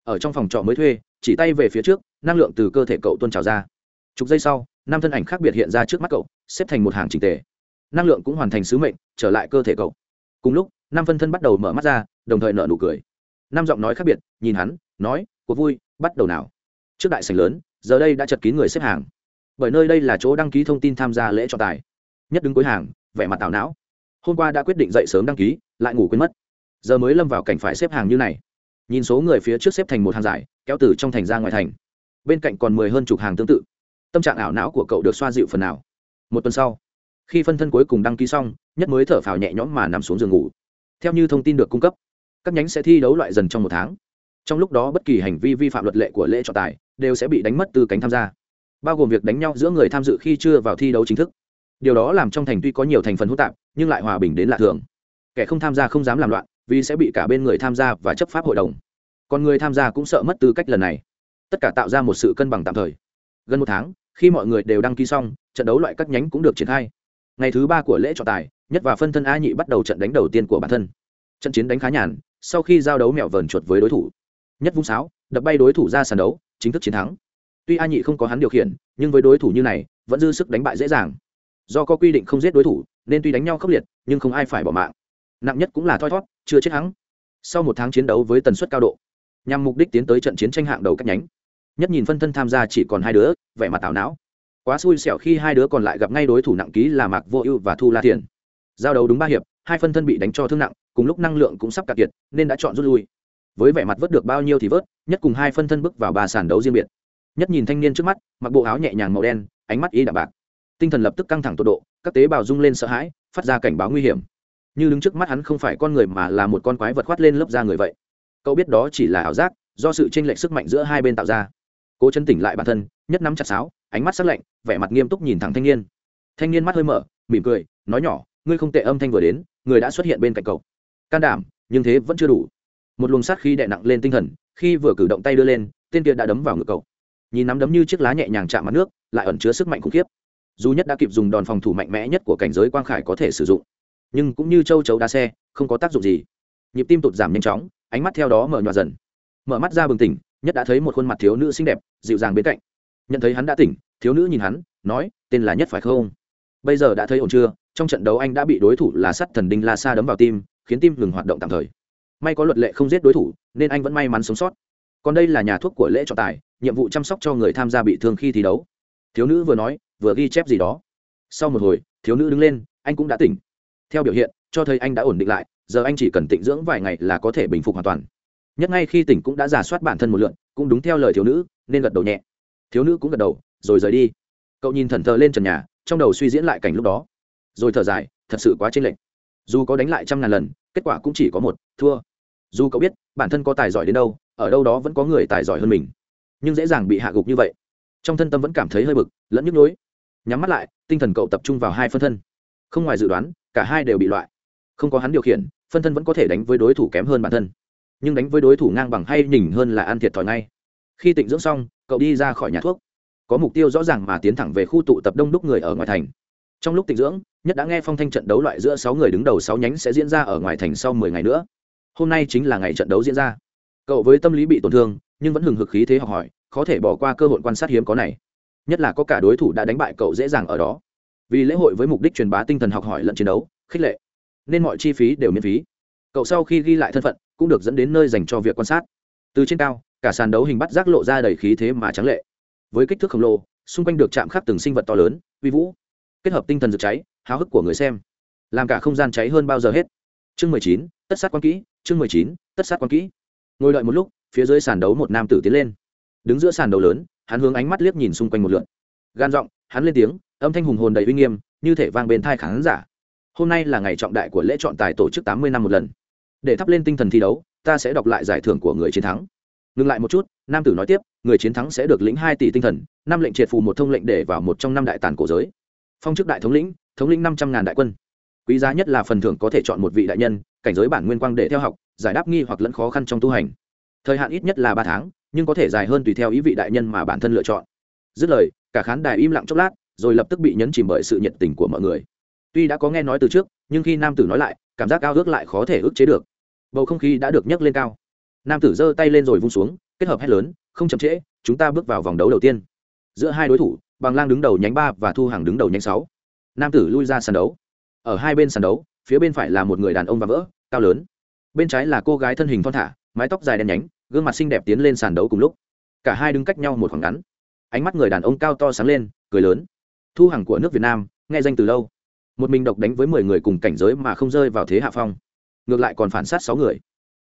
Speaker 1: Ở trong phòng trọ mới thuê, chỉ tay về phía trước, năng lượng từ cơ thể cậu tuôn trào ra. Chục giây sau, năm thân ảnh khác biệt hiện ra trước mắt cậu, xếp thành một hàng trình tề. Năng lượng cũng hoàn thành sứ mệnh, trở lại cơ thể cậu. Cùng lúc, năm phân thân bắt đầu mở mắt ra, đồng thời nở nụ cười. Năm giọng nói khác biệt, nhìn hắn, nói, cuộc vui, bắt đầu nào? Trước đại sảnh lớn, giờ đây đã chật kín người xếp hàng bởi nơi đây là chỗ đăng ký thông tin tham gia lễ trọng tài. Nhất đứng cuối hàng, vẻ mặt tào não. Hôm qua đã quyết định dậy sớm đăng ký, lại ngủ quên mất. Giờ mới lâm vào cảnh phải xếp hàng như này. Nhìn số người phía trước xếp thành một hàng dài, kéo từ trong thành ra ngoài thành. Bên cạnh còn mười hơn chục hàng tương tự. Tâm trạng ảo não của cậu được xoa dịu phần nào. Một tuần sau, khi phân thân cuối cùng đăng ký xong, nhất mới thở phào nhẹ nhõm mà nằm xuống giường ngủ. Theo như thông tin được cung cấp, các nhánh sẽ thi đấu loại dần trong một tháng. Trong lúc đó, bất kỳ hành vi vi phạm luật lệ của lễ trọng tài đều sẽ bị đánh mất từ cánh tham gia bao gồm việc đánh nhau giữa người tham dự khi chưa vào thi đấu chính thức. Điều đó làm trong thành tuy có nhiều thành phần hỗn tạp, nhưng lại hòa bình đến lạ thường. Kẻ không tham gia không dám làm loạn, vì sẽ bị cả bên người tham gia và chấp pháp hội đồng. Còn người tham gia cũng sợ mất tư cách lần này. Tất cả tạo ra một sự cân bằng tạm thời. Gần một tháng, khi mọi người đều đăng ký xong, trận đấu loại các nhánh cũng được triển khai. Ngày thứ ba của lễ trọng tài, nhất và phân thân a nhị bắt đầu trận đánh đầu tiên của bản thân. Trận chiến đánh khá nhàn, sau khi giao đấu mẹo vờn chuột với đối thủ. Nhất vung sáo, đập bay đối thủ ra sàn đấu, chính thức chiến thắng tuy a nhị không có hắn điều khiển, nhưng với đối thủ như này, vẫn dư sức đánh bại dễ dàng. Do có quy định không giết đối thủ, nên tuy đánh nhau khốc liệt, nhưng không ai phải bỏ mạng. Nặng nhất cũng là thoi thót, chưa chết hắn sau một tháng chiến đấu với tần suất cao độ, nhằm mục đích tiến tới trận chiến tranh hạng đầu các nhánh. Nhất nhìn phân thân tham gia chỉ còn hai đứa, vẻ mặt tảo não. Quá xui xẻo khi hai đứa còn lại gặp ngay đối thủ nặng ký là mạc vô ưu và thu la thiền. Giao đấu đúng ba hiệp, hai phân thân bị đánh cho thương nặng, cùng lúc năng lượng cũng sắp cạn kiệt, nên đã chọn rút lui. Với vẻ mặt vớt được bao nhiêu thì vớt, nhất cùng hai phân thân bước vào ba sàn đấu riêng biệt nhất nhìn thanh niên trước mắt, mặc bộ áo nhẹ nhàng màu đen, ánh mắt y đạm bạc. Tinh thần lập tức căng thẳng tột độ, các tế bào rung lên sợ hãi, phát ra cảnh báo nguy hiểm. Như đứng trước mắt hắn không phải con người mà là một con quái vật khoát lên lớp da người vậy. Cậu biết đó chỉ là ảo giác, do sự chênh lệch sức mạnh giữa hai bên tạo ra. Cố chân tỉnh lại bản thân, nhất nắm chặt sáo, ánh mắt sắc lạnh, vẻ mặt nghiêm túc nhìn thẳng thanh niên. Thanh niên mắt hơi mở, mỉm cười, nói nhỏ, ngươi không tệ âm thanh vừa đến, người đã xuất hiện bên cạnh cậu. Can đảm, nhưng thế vẫn chưa đủ. Một luồng sát khí đè nặng lên tinh thần, khi vừa cử động tay đưa lên, tên kia đã đấm vào ngực cậu nhìn nắm đấm như chiếc lá nhẹ nhàng chạm mặt nước, lại ẩn chứa sức mạnh khủng khiếp. Dù nhất đã kịp dùng đòn phòng thủ mạnh mẽ nhất của cảnh giới quang khải có thể sử dụng, nhưng cũng như châu chấu đá xe, không có tác dụng gì. Nhịp tim tụt giảm nhanh chóng, ánh mắt theo đó mở nhòa dần. Mở mắt ra bừng tỉnh, nhất đã thấy một khuôn mặt thiếu nữ xinh đẹp, dịu dàng bên cạnh. Nhận thấy hắn đã tỉnh, thiếu nữ nhìn hắn, nói, tên là nhất phải không? Bây giờ đã thấy ổn chưa? Trong trận đấu anh đã bị đối thủ là sắt thần đinh la sa đấm vào tim, khiến tim ngừng hoạt động tạm thời. May có luật lệ không giết đối thủ, nên anh vẫn may mắn sống sót. Còn đây là nhà thuốc của lễ trọng tài nhiệm vụ chăm sóc cho người tham gia bị thương khi thi đấu. Thiếu nữ vừa nói, vừa ghi chép gì đó. Sau một hồi, thiếu nữ đứng lên, anh cũng đã tỉnh. Theo biểu hiện, cho thấy anh đã ổn định lại, giờ anh chỉ cần tịnh dưỡng vài ngày là có thể bình phục hoàn toàn. Nhất ngay khi tỉnh cũng đã giả soát bản thân một lượn, cũng đúng theo lời thiếu nữ, nên gật đầu nhẹ. Thiếu nữ cũng gật đầu, rồi rời đi. Cậu nhìn thần thờ lên trần nhà, trong đầu suy diễn lại cảnh lúc đó. Rồi thở dài, thật sự quá chênh lệch. Dù có đánh lại trăm ngàn lần, kết quả cũng chỉ có một, thua. Dù cậu biết, bản thân có tài giỏi đến đâu, ở đâu đó vẫn có người tài giỏi hơn mình nhưng dễ dàng bị hạ gục như vậy. Trong thân tâm vẫn cảm thấy hơi bực, lẫn nhức nhối. Nhắm mắt lại, tinh thần cậu tập trung vào hai phân thân. Không ngoài dự đoán, cả hai đều bị loại. Không có hắn điều khiển, phân thân vẫn có thể đánh với đối thủ kém hơn bản thân. Nhưng đánh với đối thủ ngang bằng hay nhỉnh hơn là ăn thiệt thòi ngay. Khi tịnh dưỡng xong, cậu đi ra khỏi nhà thuốc. Có mục tiêu rõ ràng mà tiến thẳng về khu tụ tập đông đúc người ở ngoài thành. Trong lúc tịnh dưỡng, nhất đã nghe phong thanh trận đấu loại giữa sáu người đứng đầu sáu nhánh sẽ diễn ra ở ngoài thành sau mười ngày nữa. Hôm nay chính là ngày trận đấu diễn ra. Cậu với tâm lý bị tổn thương nhưng vẫn hừng hực khí thế học hỏi, khó thể bỏ qua cơ hội quan sát hiếm có này. Nhất là có cả đối thủ đã đánh bại cậu dễ dàng ở đó. Vì lễ hội với mục đích truyền bá tinh thần học hỏi lẫn chiến đấu, khích lệ, nên mọi chi phí đều miễn phí. Cậu sau khi ghi lại thân phận, cũng được dẫn đến nơi dành cho việc quan sát. Từ trên cao, cả sàn đấu hình bắt giác lộ ra đầy khí thế mà trắng lệ. Với kích thước khổng lồ, xung quanh được chạm khắc từng sinh vật to lớn, uy vũ, kết hợp tinh thần rực cháy, háo hức của người xem, làm cả không gian cháy hơn bao giờ hết. Chương mười chín, tất sát quan kỹ, chương mười chín, tất sát quan kỹ ngồi đợi một lúc, phía dưới sàn đấu một nam tử tiến lên. Đứng giữa sàn đấu lớn, hắn hướng ánh mắt liếc nhìn xung quanh một lượn gan giọng, hắn lên tiếng, âm thanh hùng hồn đầy uy nghiêm, như thể vang bên thai khán giả. Hôm nay là ngày trọng đại của lễ chọn tài tổ chức tám mươi năm một lần. Để thắp lên tinh thần thi đấu, ta sẽ đọc lại giải thưởng của người chiến thắng. Ngừng lại một chút, nam tử nói tiếp, người chiến thắng sẽ được lĩnh hai tỷ tinh thần, năm lệnh triệt phù một thông lệnh để vào một trong năm đại tàn cổ giới. Phong chức đại thống lĩnh thống lĩnh năm trăm ngàn đại quân quý giá nhất là phần thưởng có thể chọn một vị đại nhân, cảnh giới bản nguyên quang để theo học, giải đáp nghi hoặc lẫn khó khăn trong tu hành. Thời hạn ít nhất là ba tháng, nhưng có thể dài hơn tùy theo ý vị đại nhân mà bản thân lựa chọn. Dứt lời, cả khán đài im lặng chốc lát, rồi lập tức bị nhấn chìm bởi sự nhiệt tình của mọi người. Tuy đã có nghe nói từ trước, nhưng khi nam tử nói lại, cảm giác cao ước lại khó thể ức chế được. Bầu không khí đã được nhấc lên cao. Nam tử giơ tay lên rồi vung xuống, kết hợp hét lớn, không chậm trễ, chúng ta bước vào vòng đấu đầu tiên. Giữa hai đối thủ bằng lang đứng đầu nhánh ba và thu hàng đứng đầu nhánh sáu. Nam tử lui ra sàn đấu ở hai bên sàn đấu, phía bên phải là một người đàn ông và vỡ, cao lớn. Bên trái là cô gái thân hình thon thả, mái tóc dài đen nhánh, gương mặt xinh đẹp tiến lên sàn đấu cùng lúc. Cả hai đứng cách nhau một khoảng ngắn. Ánh mắt người đàn ông cao to sáng lên, cười lớn. Thu hàng của nước việt nam, nghe danh từ lâu. Một mình độc đánh với mười người cùng cảnh giới mà không rơi vào thế hạ phong. Ngược lại còn phản sát sáu người.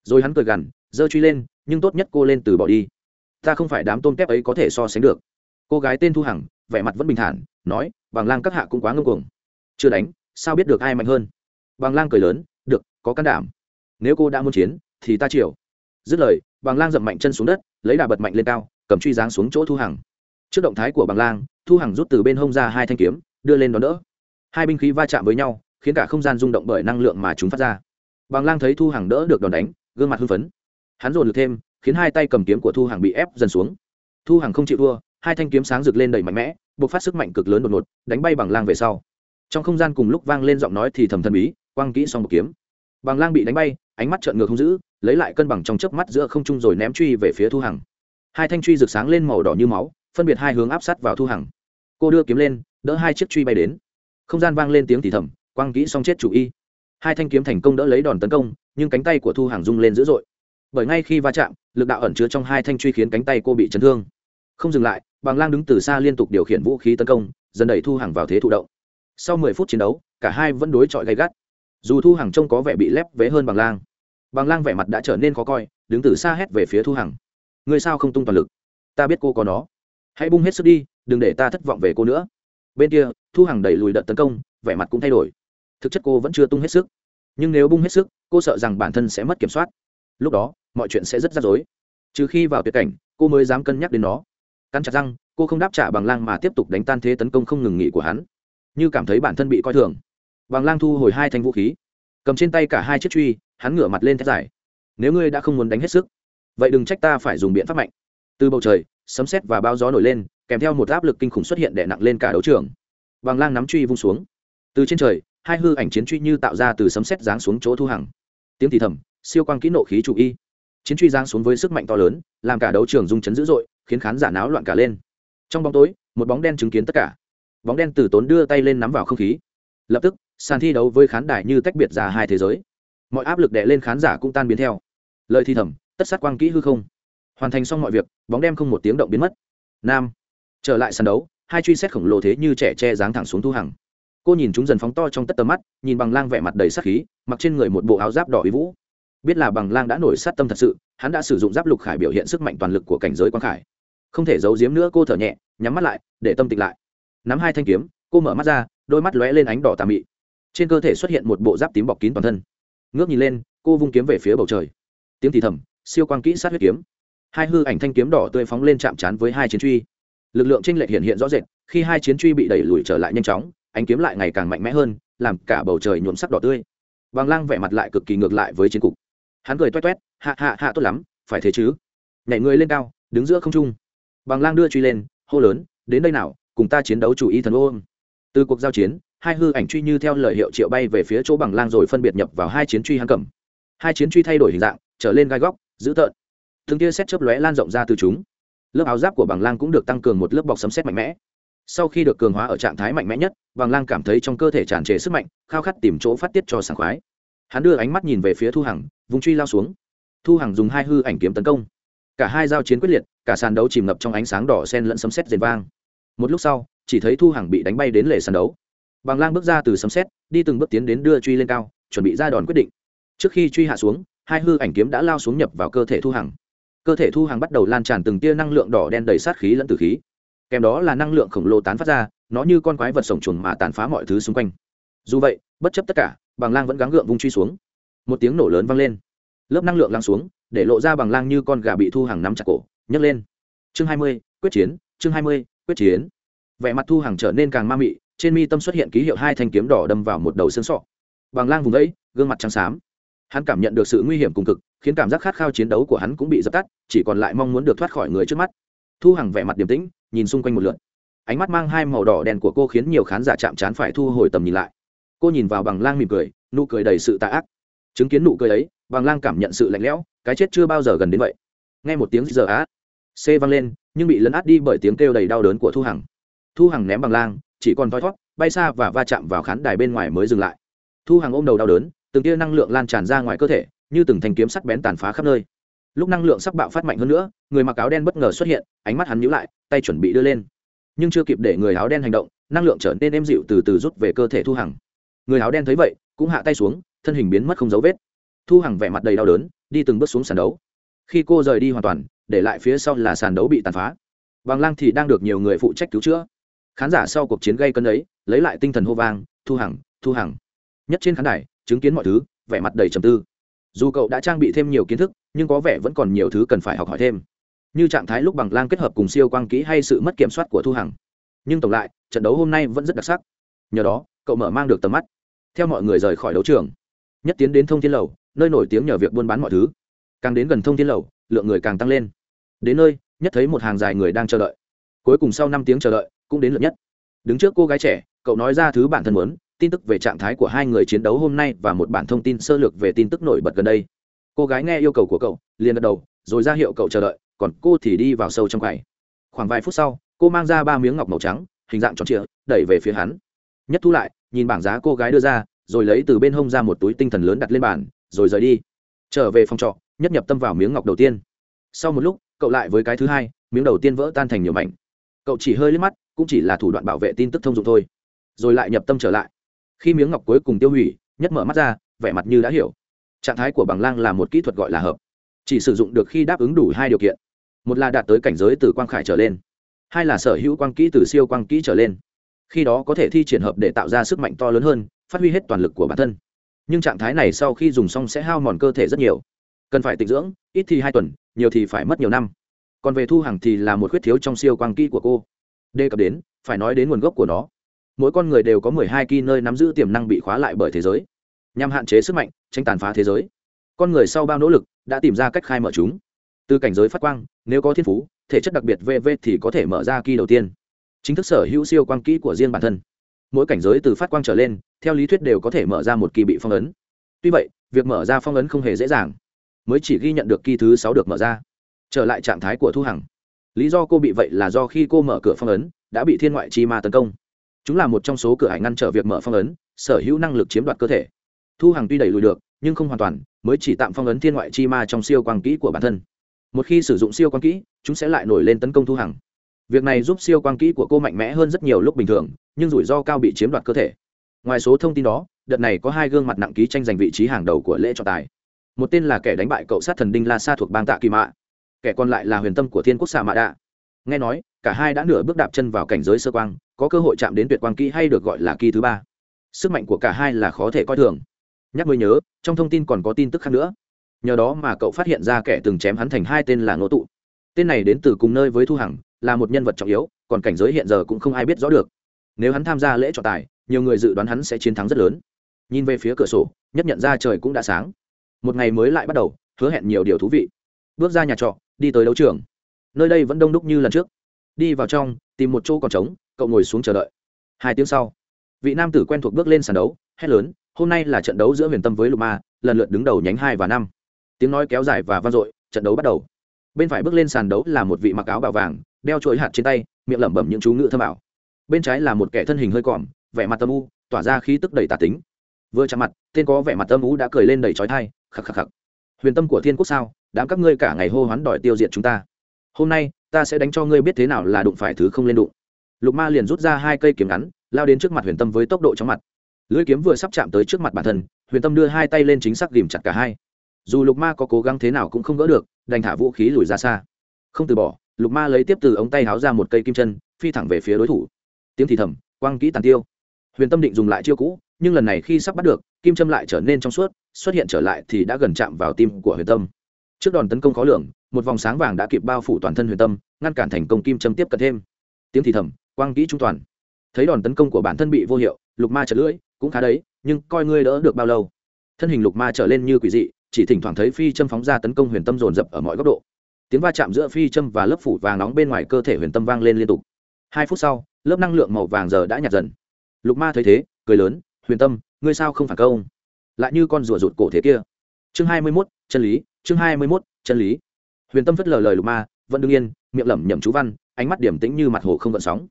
Speaker 1: Rồi hắn cười gằn, giơ truy lên, nhưng tốt nhất cô lên từ bỏ đi. Ta không phải đám tôm kép ấy có thể so sánh được. Cô gái tên thu hằng, vẻ mặt vẫn bình thản, nói bằng lang các hạ cũng quá ngưng cuồng. Chưa đánh sao biết được ai mạnh hơn? Bằng lang cười lớn, được, có can đảm. Nếu cô đã muốn chiến, thì ta chịu dứt lời bằng lang dậm mạnh chân xuống đất, lấy đà bật mạnh lên cao, cầm truy giáng xuống chỗ thu hằng. Trước động thái của bằng lang, thu hằng rút từ bên hông ra hai thanh kiếm, đưa lên đón đỡ. Hai binh khí va chạm với nhau, khiến cả không gian rung động bởi năng lượng mà chúng phát ra. Bằng lang thấy thu hằng đỡ được đòn đánh, gương mặt hưng phấn. Hắn dồn lực thêm, khiến hai tay cầm kiếm của thu hằng bị ép dần xuống. Thu hằng không chịu thua, hai thanh kiếm sáng rực lên đầy mạnh mẽ buộc phát sức mạnh cực lớn đột ngột, đánh bay bằng lang về sau trong không gian cùng lúc vang lên giọng nói thì thầm thần bí quăng kỹ xong một kiếm. Bằng lang bị đánh bay, ánh mắt trợn ngược không giữ, lấy lại cân bằng trong chớp mắt giữa không trung rồi ném truy về phía thu hằng. Hai thanh truy rực sáng lên màu đỏ như máu, phân biệt hai hướng áp sát vào thu hằng. Cô đưa kiếm lên, đỡ hai chiếc truy bay đến. Không gian vang lên tiếng thì thầm quăng kỹ xong chết chủ y. Hai thanh kiếm thành công đỡ lấy đòn tấn công, nhưng cánh tay của thu hằng rung lên dữ dội. Bởi ngay khi va chạm, lực đạo ẩn chứa trong hai thanh truy khiến cánh tay cô bị chấn thương. Không dừng lại bằng lang đứng từ xa liên tục điều khiển vũ khí tấn công, dần đẩy thu hằng vào thế thụ động sau mười phút chiến đấu, cả hai vẫn đối chọi gay gắt. Dù thu hằng trông có vẻ bị lép vế hơn bằng lang bằng lang vẻ mặt đã trở nên khó coi, đứng từ xa hét về phía thu hằng. Người sao không tung toàn lực? Ta biết cô có nó. Hãy bung hết sức đi, đừng để ta thất vọng về cô nữa. Bên kia, thu hằng đẩy lùi đợt tấn công, vẻ mặt cũng thay đổi. Thực chất cô vẫn chưa tung hết sức. Nhưng nếu bung hết sức, cô sợ rằng bản thân sẽ mất kiểm soát. Lúc đó, mọi chuyện sẽ rất rắc rối. Trừ khi vào tuyệt cảnh, cô mới dám cân nhắc đến nó. Cắn chặt răng, cô không đáp trả bằng lang mà tiếp tục đánh tan thế tấn công không ngừng nghỉ của hắn như cảm thấy bản thân bị coi thường. Bằng lang thu hồi hai thanh vũ khí, cầm trên tay cả hai chiếc truy, hắn ngửa mặt lên thét dài. Nếu ngươi đã không muốn đánh hết sức, vậy đừng trách ta phải dùng biện pháp mạnh. Từ bầu trời, sấm sét và bao gió nổi lên, kèm theo một áp lực kinh khủng xuất hiện đè nặng lên cả đấu trường. Bằng lang nắm truy vung xuống. Từ trên trời, hai hư ảnh chiến truy như tạo ra từ sấm sét giáng xuống chỗ thu hằng. Tiếng thì thầm, siêu quang kỹ nộ khí chủ y. Chiến truy giáng xuống với sức mạnh to lớn, làm cả đấu trường rung chấn dữ dội, khiến khán giả náo loạn cả lên. Trong bóng tối, một bóng đen chứng kiến tất cả bóng đen từ tốn đưa tay lên nắm vào không khí. Lập tức, sàn thi đấu với khán đài như tách biệt ra hai thế giới. Mọi áp lực đè lên khán giả cũng tan biến theo. Lời thi thầm, tất sát quang kỹ hư không. Hoàn thành xong mọi việc, bóng đen không một tiếng động biến mất. Nam, trở lại sàn đấu, hai truy xét khổng lồ thế như trẻ che dáng thẳng xuống thu hằng. Cô nhìn chúng dần phóng to trong tất tầm mắt, nhìn bằng lang vẻ mặt đầy sắc khí, mặc trên người một bộ áo giáp đỏ uy vũ. Biết là bằng lang đã nổi sát tâm thật sự, hắn đã sử dụng giáp lục khải biểu hiện sức mạnh toàn lực của cảnh giới quang khải. Không thể giấu giếm nữa, cô thở nhẹ, nhắm mắt lại, để tâm tịch lại nắm hai thanh kiếm, cô mở mắt ra, đôi mắt lóe lên ánh đỏ tà mị. Trên cơ thể xuất hiện một bộ giáp tím bọc kín toàn thân. Ngước nhìn lên, cô vung kiếm về phía bầu trời. Tiếng thì thầm, siêu quang kỹ sát huyết kiếm. Hai hư ảnh thanh kiếm đỏ tươi phóng lên chạm trán với hai chiến truy. Lực lượng tranh lệch hiện hiện rõ rệt, khi hai chiến truy bị đẩy lùi trở lại nhanh chóng, ánh kiếm lại ngày càng mạnh mẽ hơn, làm cả bầu trời nhuộm sắc đỏ tươi. Vàng lang vẻ mặt lại cực kỳ ngược lại với chiến cục. Hắn cười toét toét, hạ hạ hạ, tốt lắm, phải thế chứ. Nhảy người lên cao, đứng giữa không trung. Bằng lang đưa truy lên, hô lớn, đến đây nào cùng ta chiến đấu chủ ý thần ôm từ cuộc giao chiến, hai hư ảnh truy như theo lời hiệu triệu bay về phía chỗ bằng lang rồi phân biệt nhập vào hai chiến truy hắn cầm hai chiến truy thay đổi hình dạng, trở lên gai góc, dữ tợn. Thường tia xét chớp lóe lan rộng ra từ chúng. Lớp áo giáp của bằng lang cũng được tăng cường một lớp bọc sấm xét mạnh mẽ. Sau khi được cường hóa ở trạng thái mạnh mẽ nhất, bằng lang cảm thấy trong cơ thể tràn trề sức mạnh, khao khát tìm chỗ phát tiết cho sảng khoái. Hắn đưa ánh mắt nhìn về phía thu hằng, vùng truy lao xuống. Thu hằng dùng hai hư ảnh kiếm tấn công. Cả hai giao chiến quyết liệt, cả sàn đấu chìm ngập trong ánh sáng đỏ sen lẫn sấm sét rền vang một lúc sau, chỉ thấy thu hằng bị đánh bay đến lề sàn đấu. Bằng lang bước ra từ sấm sét, đi từng bước tiến đến đưa truy lên cao, chuẩn bị ra đòn quyết định. Trước khi truy hạ xuống, hai hư ảnh kiếm đã lao xuống nhập vào cơ thể thu hằng. Cơ thể thu hằng bắt đầu lan tràn từng tia năng lượng đỏ đen đầy sát khí lẫn tử khí. Kèm đó là năng lượng khổng lồ tán phát ra, nó như con quái vật sổng chuồn mà tàn phá mọi thứ xung quanh. Dù vậy, bất chấp tất cả, bằng lang vẫn gắng gượng vung truy xuống. Một tiếng nổ lớn vang lên. Lớp năng lượng lăng xuống, để lộ ra bằng lang như con gà bị thu hàng nắm chặt cổ, nhấc lên. Chương hai mươi, quyết chiến, chương hai mươi quyết chiến. Vẻ mặt thu hàng trở nên càng ma mị, trên mi tâm xuất hiện ký hiệu hai thanh kiếm đỏ đâm vào một đầu xương sọ. Bằng lang vùng ấy, gương mặt trắng xám. Hắn cảm nhận được sự nguy hiểm cùng cực, khiến cảm giác khát khao chiến đấu của hắn cũng bị dập tắt, chỉ còn lại mong muốn được thoát khỏi người trước mắt. Thu hằng vẻ mặt điềm tĩnh, nhìn xung quanh một lượt. Ánh mắt mang hai màu đỏ đen của cô khiến nhiều khán giả chạm trán phải thu hồi tầm nhìn lại. Cô nhìn vào bằng lang mỉm cười, nụ cười đầy sự tạ ác. Chứng kiến nụ cười ấy, bằng lang cảm nhận sự lạnh lẽo, cái chết chưa bao giờ gần đến vậy. Nghe một tiếng giờ á c vang lên, nhưng bị lấn át đi bởi tiếng kêu đầy đau đớn của thu hằng. Thu hằng ném bằng lang, chỉ còn thoi thót, bay xa và va chạm vào khán đài bên ngoài mới dừng lại. Thu hằng ôm đầu đau đớn, từng tia năng lượng lan tràn ra ngoài cơ thể, như từng thanh kiếm sắt bén tàn phá khắp nơi. Lúc năng lượng sắp bạo phát mạnh hơn nữa, người mặc áo đen bất ngờ xuất hiện, ánh mắt hắn nhíu lại, tay chuẩn bị đưa lên. Nhưng chưa kịp để người áo đen hành động, năng lượng trở nên êm dịu từ từ rút về cơ thể thu hằng. Người áo đen thấy vậy, cũng hạ tay xuống, thân hình biến mất không dấu vết. Thu hằng vẻ mặt đầy đau đớn, đi từng bước xuống sàn đấu. Khi cô rời đi hoàn toàn để lại phía sau là sàn đấu bị tàn phá. Bằng lang thì đang được nhiều người phụ trách cứu chữa. Khán giả sau cuộc chiến gây cân ấy, lấy lại tinh thần hô vang, thu hằng thu hằng. Nhất trên khán đài, chứng kiến mọi thứ, vẻ mặt đầy trầm tư. Dù cậu đã trang bị thêm nhiều kiến thức, nhưng có vẻ vẫn còn nhiều thứ cần phải học hỏi thêm. Như trạng thái lúc bằng lang kết hợp cùng siêu quang kỹ hay sự mất kiểm soát của thu hằng. Nhưng tổng lại, trận đấu hôm nay vẫn rất đặc sắc. Nhờ đó, cậu mở mang được tầm mắt. Theo mọi người rời khỏi đấu trường, nhất tiến đến thông thiên lầu, nơi nổi tiếng nhờ việc buôn bán mọi thứ. Càng đến gần thông thiên lầu lượng người càng tăng lên. Đến nơi, nhất thấy một hàng dài người đang chờ đợi. Cuối cùng sau năm tiếng chờ đợi, cũng đến lượt nhất. Đứng trước cô gái trẻ, cậu nói ra thứ bản thân muốn, tin tức về trạng thái của hai người chiến đấu hôm nay và một bản thông tin sơ lược về tin tức nổi bật gần đây. Cô gái nghe yêu cầu của cậu, liền gật đầu, rồi ra hiệu cậu chờ đợi, còn cô thì đi vào sâu trong quầy. Khoảng vài phút sau, cô mang ra ba miếng ngọc màu trắng, hình dạng tròn trịa, đẩy về phía hắn. Nhất thu lại, nhìn bảng giá cô gái đưa ra, rồi lấy từ bên hông ra một túi tinh thần lớn đặt lên bàn, rồi rời đi. Trở về phòng trọ nhất nhập tâm vào miếng ngọc đầu tiên. Sau một lúc, cậu lại với cái thứ hai, miếng đầu tiên vỡ tan thành nhiều mảnh. Cậu chỉ hơi liếc mắt, cũng chỉ là thủ đoạn bảo vệ tin tức thông dụng thôi. Rồi lại nhập tâm trở lại. Khi miếng ngọc cuối cùng tiêu hủy, nhất mở mắt ra, vẻ mặt như đã hiểu. Trạng thái của bằng lang là một kỹ thuật gọi là hợp. Chỉ sử dụng được khi đáp ứng đủ hai điều kiện. Một là đạt tới cảnh giới từ quang khải trở lên. Hai là sở hữu quang kỹ từ siêu quang kỹ trở lên. Khi đó có thể thi triển hợp để tạo ra sức mạnh to lớn hơn, phát huy hết toàn lực của bản thân. Nhưng trạng thái này sau khi dùng xong sẽ hao mòn cơ thể rất nhiều cần phải tịnh dưỡng, ít thì hai tuần, nhiều thì phải mất nhiều năm. Còn về thu hàng thì là một khuyết thiếu trong siêu quang kỹ của cô. Đề cập đến, phải nói đến nguồn gốc của nó. Mỗi con người đều có mười hai kỳ nơi nắm giữ tiềm năng bị khóa lại bởi thế giới. Nhằm hạn chế sức mạnh, tránh tàn phá thế giới. Con người sau bao nỗ lực, đã tìm ra cách khai mở chúng. Từ cảnh giới phát quang, nếu có thiên phú, thể chất đặc biệt vv thì có thể mở ra kỳ đầu tiên. Chính thức sở hữu siêu quang kỹ của riêng bản thân. Mỗi cảnh giới từ phát quang trở lên, theo lý thuyết đều có thể mở ra một kỳ bị phong ấn. Tuy vậy, việc mở ra phong ấn không hề dễ dàng mới chỉ ghi nhận được kỳ thứ sáu được mở ra. Trở lại trạng thái của thu hằng. Lý do cô bị vậy là do khi cô mở cửa phong ấn, đã bị thiên ngoại chi ma tấn công. Chúng là một trong số cửa hải ngăn trở việc mở phong ấn, sở hữu năng lực chiếm đoạt cơ thể. Thu hằng tuy đẩy lùi được, nhưng không hoàn toàn, mới chỉ tạm phong ấn thiên ngoại chi ma trong siêu quang kỹ của bản thân. Một khi sử dụng siêu quang kỹ, chúng sẽ lại nổi lên tấn công thu hằng. Việc này giúp siêu quang kỹ của cô mạnh mẽ hơn rất nhiều lúc bình thường, nhưng rủi ro cao bị chiếm đoạt cơ thể. Ngoài số thông tin đó, đợt này có hai gương mặt nặng ký tranh giành vị trí hàng đầu của lễ trọng tài một tên là kẻ đánh bại cậu sát thần đinh la sa thuộc bang tạ kỳ mạ. Kẻ còn lại là huyền tâm của thiên quốc xạ mạ đạ. Nghe nói, cả hai đã nửa bước đạp chân vào cảnh giới sơ quang, có cơ hội chạm đến tuyệt quang kỹ hay được gọi là kỳ thứ ba. Sức mạnh của cả hai là khó thể coi thường. Nhắc mới nhớ, trong thông tin còn có tin tức khác nữa. Nhờ đó mà cậu phát hiện ra kẻ từng chém hắn thành hai tên là ngô tụ. Tên này đến từ cùng nơi với thu hằng, là một nhân vật trọng yếu, còn cảnh giới hiện giờ cũng không ai biết rõ được. Nếu hắn tham gia lễ trọng tài, nhiều người dự đoán hắn sẽ chiến thắng rất lớn. Nhìn về phía cửa sổ, nhất nhận ra trời cũng đã sáng một ngày mới lại bắt đầu, hứa hẹn nhiều điều thú vị. Bước ra nhà trọ, đi tới đấu trường. Nơi đây vẫn đông đúc như lần trước. Đi vào trong, tìm một chỗ còn trống, cậu ngồi xuống chờ đợi. Hai tiếng sau, vị nam tử quen thuộc bước lên sàn đấu, hét lớn, hôm nay là trận đấu giữa huyền tâm với lục ma, lần lượt đứng đầu nhánh hai và năm. Tiếng nói kéo dài và vang dội, trận đấu bắt đầu. Bên phải bước lên sàn đấu là một vị mặc áo bào vàng, đeo chuỗi hạt trên tay, miệng lẩm bẩm những chú ngữ thơ ảo. Bên trái là một kẻ thân hình hơi còm, vẻ mặt tâm u, tỏa ra khí tức đầy tà tính. Vừa chạm mặt, tên có vẻ mặt tâm u đã cười lên đầy trói thai khắc khắc khắc. Huyền tâm của thiên quốc sao? Đám các ngươi cả ngày hô hoán đòi tiêu diệt chúng ta. Hôm nay, ta sẽ đánh cho ngươi biết thế nào là đụng phải thứ không lên đụng. Lục ma liền rút ra hai cây kiếm ngắn, lao đến trước mặt huyền tâm với tốc độ chóng mặt. Lưỡi kiếm vừa sắp chạm tới trước mặt bản thân, huyền tâm đưa hai tay lên chính xác ghìm chặt cả hai. Dù lục ma có cố gắng thế nào cũng không gỡ được, đành thả vũ khí lùi ra xa. Không từ bỏ, lục ma lấy tiếp từ ống tay háo ra một cây kim chân, phi thẳng về phía đối thủ. Tiếng thì thầm, quang kỹ tàn tiêu. Huyền tâm định dùng lại chiêu cũ, nhưng lần này khi sắp bắt được, kim châm lại trở nên trong suốt xuất hiện trở lại thì đã gần chạm vào tim của huyền tâm. Trước đòn tấn công khó lường, một vòng sáng vàng đã kịp bao phủ toàn thân huyền tâm, ngăn cản thành công kim châm tiếp cận thêm. Tiếng thì thầm, quang kỹ trung toàn. Thấy đòn tấn công của bản thân bị vô hiệu, lục ma chật lưỡi, cũng khá đấy, nhưng coi ngươi đỡ được bao lâu. Thân hình lục ma trở lên như quỷ dị, chỉ thỉnh thoảng thấy phi châm phóng ra tấn công huyền tâm dồn dập ở mọi góc độ. Tiếng va chạm giữa phi châm và lớp phủ vàng nóng bên ngoài cơ thể huyền tâm vang lên liên tục. Hai phút sau, lớp năng lượng màu vàng giờ đã nhạt dần. Lục ma thấy thế, cười lớn, huyền tâm, ngươi sao không phản công? Lại như con rùa rụt cổ thế kia. Chương hai mươi mốt, chân lý, chương hai mươi mốt, chân lý. Huyền tâm phất lờ lời lục ma, vẫn đương yên, miệng lẩm nhẩm chú văn, ánh mắt điểm tĩnh như mặt hồ không gợn sóng.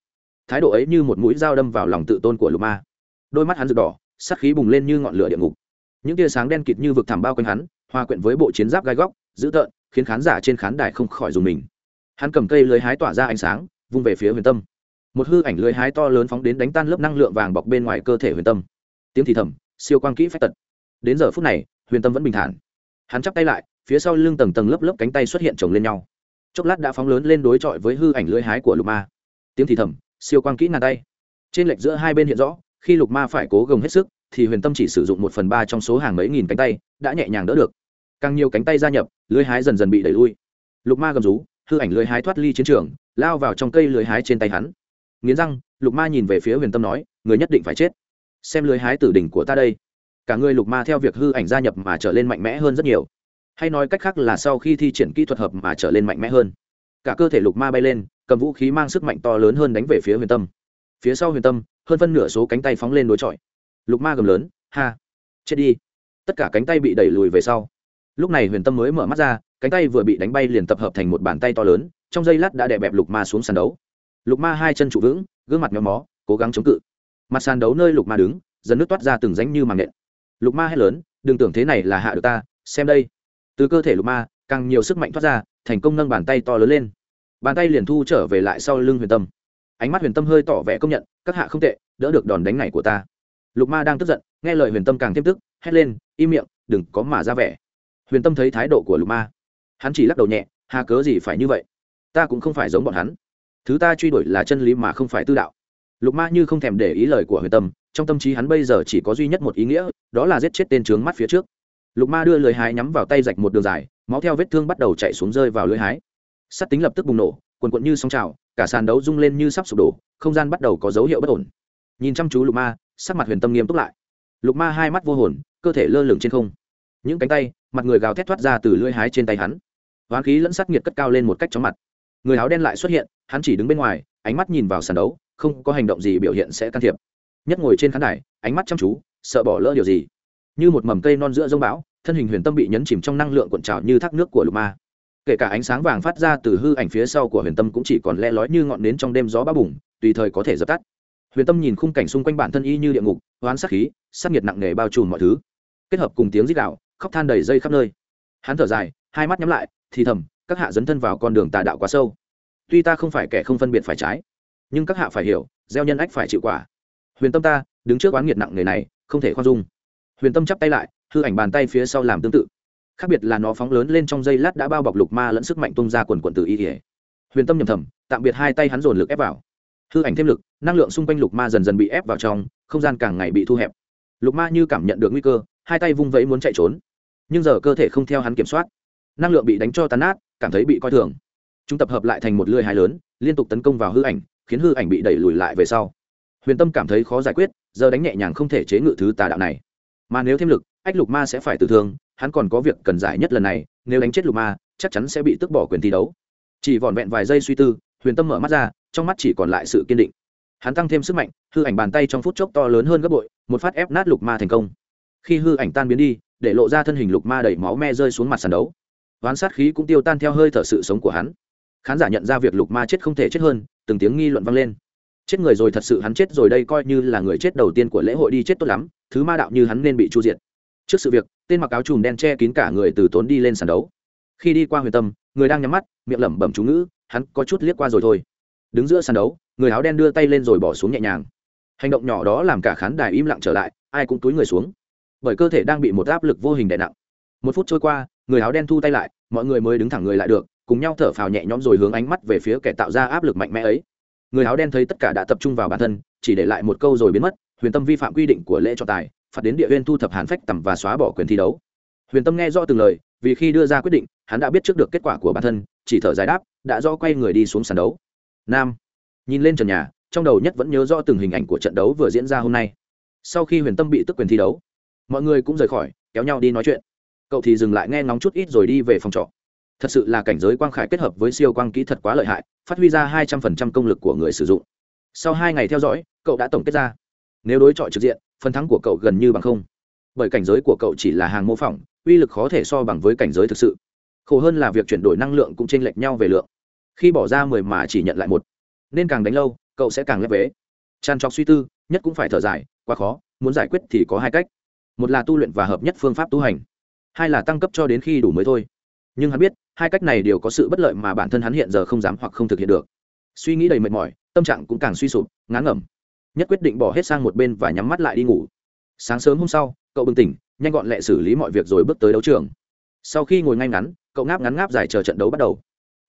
Speaker 1: Thái độ ấy như một mũi dao đâm vào lòng tự tôn của lục ma. Đôi mắt hắn rực đỏ sắc khí bùng lên như ngọn lửa địa ngục. Những tia sáng đen kịt như vực thảm bao quanh hắn, hòa quyện với bộ chiến giáp gai góc, dữ tợn, khiến khán giả trên khán đài không khỏi dùng mình. Hắn cầm cây lưới hái tỏa ra ánh sáng, vung về phía huyền tâm. Một hư ảnh lưới hái to lớn phóng đến đánh tan lớp năng lượng vàng bọc bên ngoài cơ thể huyền tâm. Tiếng thì thầm, siêu quang kỹ phách tật đến giờ phút này, huyền tâm vẫn bình thản. Hắn chắp tay lại, phía sau lưng tầng tầng lớp lớp cánh tay xuất hiện chồng lên nhau. Chốc lát đã phóng lớn lên đối chọi với hư ảnh lưỡi hái của lục ma. Tiếng thì thầm, siêu quang kỹ ngàn tay. Trên lệch giữa hai bên hiện rõ, khi lục ma phải cố gồng hết sức, thì huyền tâm chỉ sử dụng một phần ba trong số hàng mấy nghìn cánh tay, đã nhẹ nhàng đỡ được. Càng nhiều cánh tay gia nhập lưới hái dần dần bị đẩy lui. Lục ma gầm rú, hư ảnh lưới hái thoát ly chiến trường, lao vào trong cây lưới hái trên tay hắn. Nghiến răng, lục ma nhìn về phía huyền tâm nói, người nhất định phải chết. Xem lưới hái tử đỉnh của ta đây cả người lục ma theo việc hư ảnh gia nhập mà trở lên mạnh mẽ hơn rất nhiều. Hay nói cách khác là sau khi thi triển kỹ thuật hợp mà trở lên mạnh mẽ hơn, cả cơ thể lục ma bay lên, cầm vũ khí mang sức mạnh to lớn hơn đánh về phía huyền tâm. Phía sau huyền tâm, hơn phân nửa số cánh tay phóng lên đối chọi. Lục ma gầm lớn, ha, chết đi. Tất cả cánh tay bị đẩy lùi về sau. Lúc này huyền tâm mới mở mắt ra, cánh tay vừa bị đánh bay liền tập hợp thành một bàn tay to lớn, trong giây lát đã đè bẹp lục ma xuống sàn đấu. Lục ma hai chân trụ vững, gương mặt nhóm mó, cố gắng chống cự. Mặt sàn đấu nơi lục ma đứng, dần nước toát ra từng ránh như màng nện lục ma hét lớn, đừng tưởng thế này là hạ được ta, xem đây. Từ cơ thể lục ma, càng nhiều sức mạnh thoát ra, thành công nâng bàn tay to lớn lên. Bàn tay liền thu trở về lại sau lưng huyền tâm. Ánh mắt huyền tâm hơi tỏ vẻ công nhận, các hạ không tệ, đỡ được đòn đánh này của ta. Lục ma đang tức giận, nghe lời huyền tâm càng thêm tức, hét lên, im miệng, đừng có mà ra vẻ. Huyền tâm thấy thái độ của lục ma. Hắn chỉ lắc đầu nhẹ, hà cớ gì phải như vậy? Ta cũng không phải giống bọn hắn. Thứ ta truy đuổi là chân lý mà không phải tư đạo. Lục ma như không thèm để ý lời của huyền tâm trong tâm trí hắn bây giờ chỉ có duy nhất một ý nghĩa, đó là giết chết tên trướng mắt phía trước. Lục ma đưa lưới hái nhắm vào tay rạch một đường dài, máu theo vết thương bắt đầu chạy xuống rơi vào lưới hái. Sắt tính lập tức bùng nổ quần quận như sóng trào, cả sàn đấu rung lên như sắp sụp đổ, không gian bắt đầu có dấu hiệu bất ổn. Nhìn chăm chú lục ma, sắc mặt huyền tâm nghiêm túc lại. Lục ma hai mắt vô hồn, cơ thể lơ lửng trên không. Những cánh tay, mặt người gào thét thoát ra từ lưỡi hái trên tay hắn. Hoán khí lẫn sắc nhiệt cất cao lên một cách chóng mặt. Người áo đen lại xuất hiện, hắn chỉ đứng bên ngoài, ánh mắt nhìn vào sàn đấu, không có hành động gì biểu hiện sẽ can thiệp nhất ngồi trên khán đài, ánh mắt chăm chú, sợ bỏ lỡ điều gì. Như một mầm cây non giữa rông bão, thân hình huyền tâm bị nhấn chìm trong năng lượng cuộn trào như thác nước của lục ma. Kể cả ánh sáng vàng phát ra từ hư ảnh phía sau của huyền tâm cũng chỉ còn le lói như ngọn nến trong đêm gió bá bùng, tùy thời có thể dập tắt. Huyền tâm nhìn khung cảnh xung quanh bản thân y như địa ngục oán sắc khí sắc nhiệt nặng nề bao trùm mọi thứ. Kết hợp cùng tiếng rít đạo khóc than đầy dây khắp nơi. Hắn thở dài, hai mắt nhắm lại, thì thầm, các hạ dấn thân vào con đường tà đạo quá sâu. Tuy ta không phải kẻ không phân biệt phải trái, nhưng các hạ phải hiểu, gieo nhân ách phải chịu quả huyền tâm ta, đứng trước oán nghiệt nặng người này, không thể khoan dung. Huyền tâm chắp tay lại, hư ảnh bàn tay phía sau làm tương tự. Khác biệt là nó phóng lớn lên trong dây lát đã bao bọc lục ma lẫn sức mạnh tung ra quần quần từ y ỉa huyền tâm nhầm thầm, tạm biệt hai tay hắn dồn lực ép vào. Hư ảnh thêm lực, năng lượng xung quanh lục ma dần dần bị ép vào trong, không gian càng ngày bị thu hẹp. Lục ma như cảm nhận được nguy cơ, hai tay vung vẫy muốn chạy trốn. Nhưng giờ cơ thể không theo hắn kiểm soát. Năng lượng bị đánh cho tàn nát, cảm thấy bị coi thường. Chúng tập hợp lại thành một lưỡi hai lớn, liên tục tấn công vào hư ảnh, khiến hư ảnh bị đẩy lùi lại về sau huyền tâm cảm thấy khó giải quyết, giờ đánh nhẹ nhàng không thể chế ngự thứ tà đạo này. Mà nếu thêm lực, ách lục ma sẽ phải tử thương, hắn còn có việc cần giải nhất lần này, nếu đánh chết lục ma, chắc chắn sẽ bị tước bỏ quyền thi đấu. Chỉ vỏn vẹn vài giây suy tư, huyền tâm mở mắt ra, trong mắt chỉ còn lại sự kiên định. Hắn tăng thêm sức mạnh, hư ảnh bàn tay trong phút chốc to lớn hơn gấp bội, một phát ép nát lục ma thành công. Khi hư ảnh tan biến đi, để lộ ra thân hình lục ma đẩy máu me rơi xuống mặt sàn đấu. Ván sát khí cũng tiêu tan theo hơi thở sự sống của hắn. Khán giả nhận ra việc lục ma chết không thể chết hơn, từng tiếng nghi luận vang lên chết người rồi thật sự hắn chết rồi đây coi như là người chết đầu tiên của lễ hội đi chết tốt lắm, thứ ma đạo như hắn nên bị chu diệt. Trước sự việc, tên mặc áo chùm đen che kín cả người từ tốn đi lên sàn đấu. Khi đi qua huyền tâm, người đang nhắm mắt, miệng lẩm bẩm chú ngữ, hắn có chút liếc qua rồi thôi. Đứng giữa sàn đấu, người áo đen đưa tay lên rồi bỏ xuống nhẹ nhàng. Hành động nhỏ đó làm cả khán đài im lặng trở lại, ai cũng túi người xuống. Bởi cơ thể đang bị một áp lực vô hình đè nặng. Một phút trôi qua, người áo đen thu tay lại, mọi người mới đứng thẳng người lại được, cùng nhau thở phào nhẹ nhõm rồi hướng ánh mắt về phía kẻ tạo ra áp lực mạnh mẽ ấy người áo đen thấy tất cả đã tập trung vào bản thân, chỉ để lại một câu rồi biến mất, huyền tâm vi phạm quy định của lễ trọng tài, phạt đến địa huyên thu thập hàn phách tầm và xóa bỏ quyền thi đấu. Huyền tâm nghe rõ từng lời, vì khi đưa ra quyết định, hắn đã biết trước được kết quả của bản thân, chỉ thở giải đáp, đã do quay người đi xuống sàn đấu. Nam, nhìn lên trần nhà, trong đầu nhất vẫn nhớ rõ từng hình ảnh của trận đấu vừa diễn ra hôm nay. Sau khi huyền tâm bị tức quyền thi đấu, mọi người cũng rời khỏi, kéo nhau đi nói chuyện. Cậu thì dừng lại nghe ngóng chút ít rồi đi về phòng trọ thật sự là cảnh giới quang khải kết hợp với siêu quang kỹ thuật quá lợi hại, phát huy ra hai trăm phần trăm công lực của người sử dụng. Sau hai ngày theo dõi, cậu đã tổng kết ra. Nếu đối chọi trực diện, phần thắng của cậu gần như bằng không. Bởi cảnh giới của cậu chỉ là hàng mô phỏng, uy lực khó thể so bằng với cảnh giới thực sự. Khổ hơn là việc chuyển đổi năng lượng cũng chênh lệch nhau về lượng. Khi bỏ ra mười mà chỉ nhận lại một. Nên càng đánh lâu, cậu sẽ càng lép vế. Tràn trọc suy tư, nhất cũng phải thở dài, quá khó, muốn giải quyết thì có hai cách. Một là tu luyện và hợp nhất phương pháp tu hành. Hai là tăng cấp cho đến khi đủ mới thôi. Nhưng hắn biết hai cách này đều có sự bất lợi mà bản thân hắn hiện giờ không dám hoặc không thực hiện được. Suy nghĩ đầy mệt mỏi tâm trạng cũng càng suy sụp ngán ngẩm. Nhất quyết định bỏ hết sang một bên và nhắm mắt lại đi ngủ. Sáng sớm hôm sau cậu bừng tỉnh nhanh gọn lẹ xử lý mọi việc rồi bước tới đấu trường. Sau khi ngồi ngay ngắn cậu ngáp ngắn ngáp dài chờ trận đấu bắt đầu.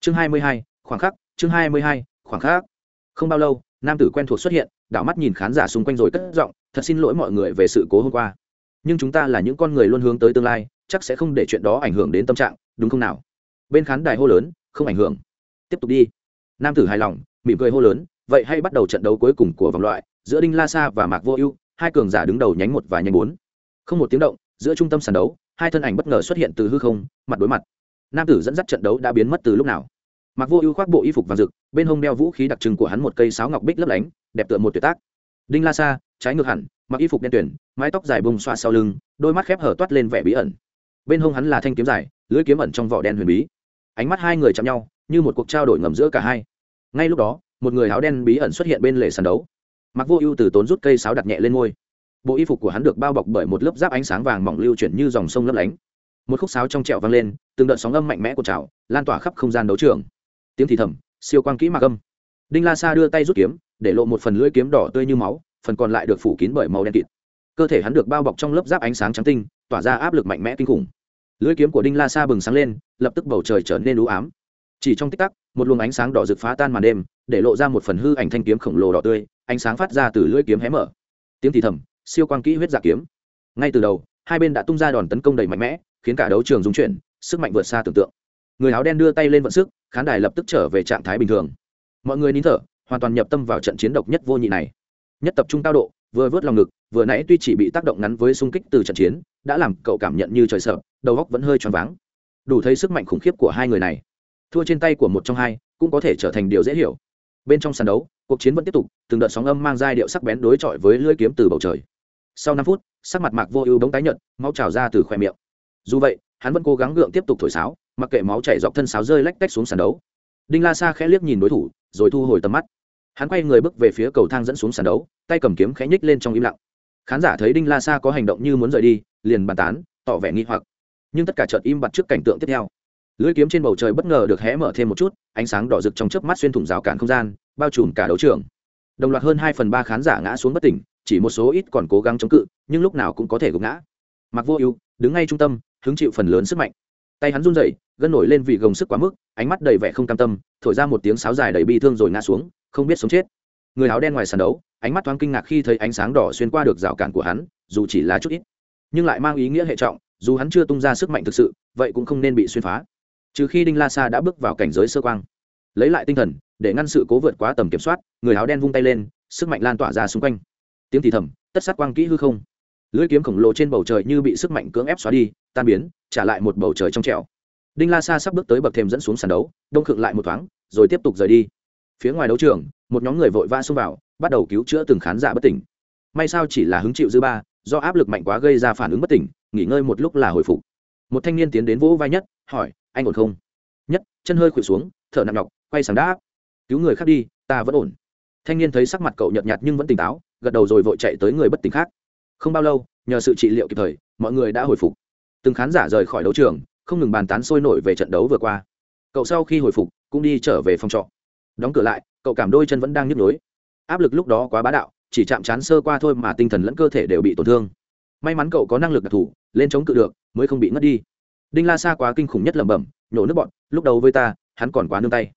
Speaker 1: Chương 22, khoảng khắc chương 22, khoảng khắc. Không bao lâu nam tử quen thuộc xuất hiện đảo mắt nhìn khán giả xung quanh rồi cất giọng thật xin lỗi mọi người về sự cố hôm qua. Nhưng chúng ta là những con người luôn hướng tới tương lai chắc sẽ không để chuyện đó ảnh hưởng đến tâm trạng đúng không nào? Bên khán đài hô lớn, không ảnh hưởng. Tiếp tục đi. Nam tử hài lòng, mỉm cười hô lớn, vậy hay bắt đầu trận đấu cuối cùng của vòng loại, giữa đinh la sa và mạc vô ưu, hai cường giả đứng đầu nhánh một và nhánh bốn. Không một tiếng động, giữa trung tâm sàn đấu, hai thân ảnh bất ngờ xuất hiện từ hư không, mặt đối mặt. Nam tử dẫn dắt trận đấu đã biến mất từ lúc nào? Mặc vô ưu khoác bộ y phục vàng rực, bên hông đeo vũ khí đặc trưng của hắn một cây sáo ngọc bích lấp lánh, đẹp tựa một tuyệt tác. Đinh la sa, trái ngược hẳn, mặc y phục đen tuyển, mái tóc dài bông xoa sau lưng, đôi mắt khép hở toát lên vẻ bí ẩn. Bên hông hắn là thanh kiếm dài lưỡi kiếm ẩn trong vỏ đen huyền bí ánh mắt hai người chạm nhau, như một cuộc trao đổi ngầm giữa cả hai. Ngay lúc đó, một người áo đen bí ẩn xuất hiện bên lề sàn đấu. Mặc vô ưu từ tốn rút cây sáo đặt nhẹ lên ngôi. Bộ y phục của hắn được bao bọc bởi một lớp giáp ánh sáng vàng mỏng lưu chuyển như dòng sông lấp lánh. Một khúc sáo trong trẹo vang lên, từng đợt sóng âm mạnh mẽ của trào, lan tỏa khắp không gian đấu trường. Tiếng thì thầm, siêu quang kỹ mạc âm. Đinh la sa đưa tay rút kiếm, để lộ một phần lưỡi kiếm đỏ tươi như máu, phần còn lại được phủ kín bởi màu đen kịt. Cơ thể hắn được bao bọc trong lớp giáp ánh sáng trắng tinh, tỏa ra áp lực mạnh mẽ kinh khủng. Lưỡi kiếm của đinh la sa bừng sáng lên lập tức bầu trời trở nên u ám. Chỉ trong tích tắc, một luồng ánh sáng đỏ rực phá tan màn đêm, để lộ ra một phần hư ảnh thanh kiếm khổng lồ đỏ tươi, ánh sáng phát ra từ lưỡi kiếm hé mở. Tiếng thì thầm, siêu quang kỹ huyết giả kiếm. Ngay từ đầu, hai bên đã tung ra đòn tấn công đầy mạnh mẽ, khiến cả đấu trường dung chuyển, sức mạnh vượt xa tưởng tượng. Người áo đen đưa tay lên vận sức, khán đài lập tức trở về trạng thái bình thường. Mọi người nín thở, hoàn toàn nhập tâm vào trận chiến độc nhất vô nhị này. Nhất tập trung cao độ, vừa vớt lòng ngực, vừa nãy tuy chỉ bị tác động ngắn với xung kích từ trận chiến, đã làm cậu cảm nhận như trời sợ, đầu óc vẫn hơi choáng váng đủ thấy sức mạnh khủng khiếp của hai người này. Thua trên tay của một trong hai cũng có thể trở thành điều dễ hiểu. Bên trong sàn đấu, cuộc chiến vẫn tiếp tục, từng đợt sóng âm mang giai điệu sắc bén đối chọi với lưỡi kiếm từ bầu trời. Sau năm phút, sắc mặt mạc vô ưu bóng tái nhợt, máu trào ra từ khoe miệng. Dù vậy, hắn vẫn cố gắng gượng tiếp tục thổi sáo, mặc kệ máu chảy dọc thân sáo rơi lách tách xuống sàn đấu. Đinh la sa khẽ liếc nhìn đối thủ, rồi thu hồi tầm mắt. Hắn quay người bước về phía cầu thang dẫn xuống sàn đấu, tay cầm kiếm khẽ nhích lên trong im lặng. Khán giả thấy đinh la sa có hành động như muốn rời đi, liền bàn tán, tỏ vẻ nghi hoặc nhưng tất cả chợt im bặt trước cảnh tượng tiếp theo. Lưỡi kiếm trên bầu trời bất ngờ được hé mở thêm một chút, ánh sáng đỏ rực trong chớp mắt xuyên thủng rào cản không gian, bao trùm cả đấu trường. Đồng loạt hơn hai phần ba khán giả ngã xuống bất tỉnh, chỉ một số ít còn cố gắng chống cự, nhưng lúc nào cũng có thể gục ngã. Mặc vô ưu, đứng ngay trung tâm, hứng chịu phần lớn sức mạnh. Tay hắn run rẩy, gân nổi lên vì gồng sức quá mức, ánh mắt đầy vẻ không cam tâm, thổi ra một tiếng sáo dài đầy bi thương rồi ngã xuống, không biết sống chết. Người áo đen ngoài sàn đấu, ánh mắt thoáng kinh ngạc khi thấy ánh sáng đỏ xuyên qua được rào cản của hắn, dù chỉ là chút ít, nhưng lại mang ý nghĩa hệ trọng dù hắn chưa tung ra sức mạnh thực sự, vậy cũng không nên bị xuyên phá. Trừ khi đinh la sa đã bước vào cảnh giới sơ quang, lấy lại tinh thần, để ngăn sự cố vượt quá tầm kiểm soát, người áo đen vung tay lên, sức mạnh lan tỏa ra xung quanh. Tiếng thì thầm, tất sát quang kỹ hư không. Lưỡi kiếm khổng lồ trên bầu trời như bị sức mạnh cưỡng ép xóa đi, tan biến, trả lại một bầu trời trong trẻo. Đinh la sa sắp bước tới bậc thềm dẫn xuống sàn đấu, đông khựng lại một thoáng, rồi tiếp tục rời đi. Phía ngoài đấu trường, một nhóm người vội vã xông vào, bắt đầu cứu chữa từng khán giả bất tỉnh. May sao chỉ là hứng chịu dư ba do áp lực mạnh quá gây ra phản ứng bất tỉnh nghỉ ngơi một lúc là hồi phục. Một thanh niên tiến đến vỗ vai nhất hỏi anh ổn không? Nhất chân hơi khuỵu xuống thở nặng nhọc quay sang đá, cứu người khác đi ta vẫn ổn. Thanh niên thấy sắc mặt cậu nhợt nhạt nhưng vẫn tỉnh táo gật đầu rồi vội chạy tới người bất tỉnh khác. Không bao lâu nhờ sự trị liệu kịp thời mọi người đã hồi phục. Từng khán giả rời khỏi đấu trường không ngừng bàn tán sôi nổi về trận đấu vừa qua. Cậu sau khi hồi phục cũng đi trở về phòng trọ. Đóng cửa lại cậu cảm đôi chân vẫn đang nhức nhối. Áp lực lúc đó quá bá đạo chỉ chạm chán sơ qua thôi mà tinh thần lẫn cơ thể đều bị tổn thương. May mắn cậu có năng lực đặc thù, lên chống cự được, mới không bị ngất đi. Đinh la xa quá kinh khủng nhất lẩm bẩm, nhổ nước bọn, lúc đầu với ta, hắn còn quá nương tay.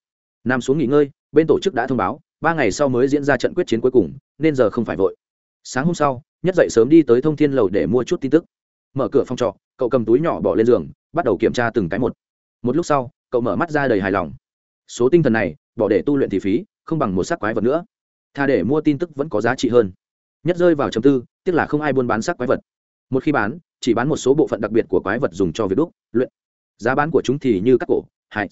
Speaker 1: Nằm xuống nghỉ ngơi, bên tổ chức đã thông báo, ba ngày sau mới diễn ra trận quyết chiến cuối cùng, nên giờ không phải vội. Sáng hôm sau, nhất dậy sớm đi tới thông thiên lầu để mua chút tin tức. Mở cửa phòng trọ, cậu cầm túi nhỏ bỏ lên giường, bắt đầu kiểm tra từng cái một. Một lúc sau, cậu mở mắt ra đầy hài lòng. Số tinh thần này, bỏ để tu luyện thì phí, không bằng một sắc quái vật nữa thà để mua tin tức vẫn có giá trị hơn. Nhất rơi vào chấm tư, tiếc là không ai buôn bán sắc quái vật. Một khi bán, chỉ bán một số bộ phận đặc biệt của quái vật dùng cho việc đúc, luyện. Giá bán của chúng thì như các cổ, hại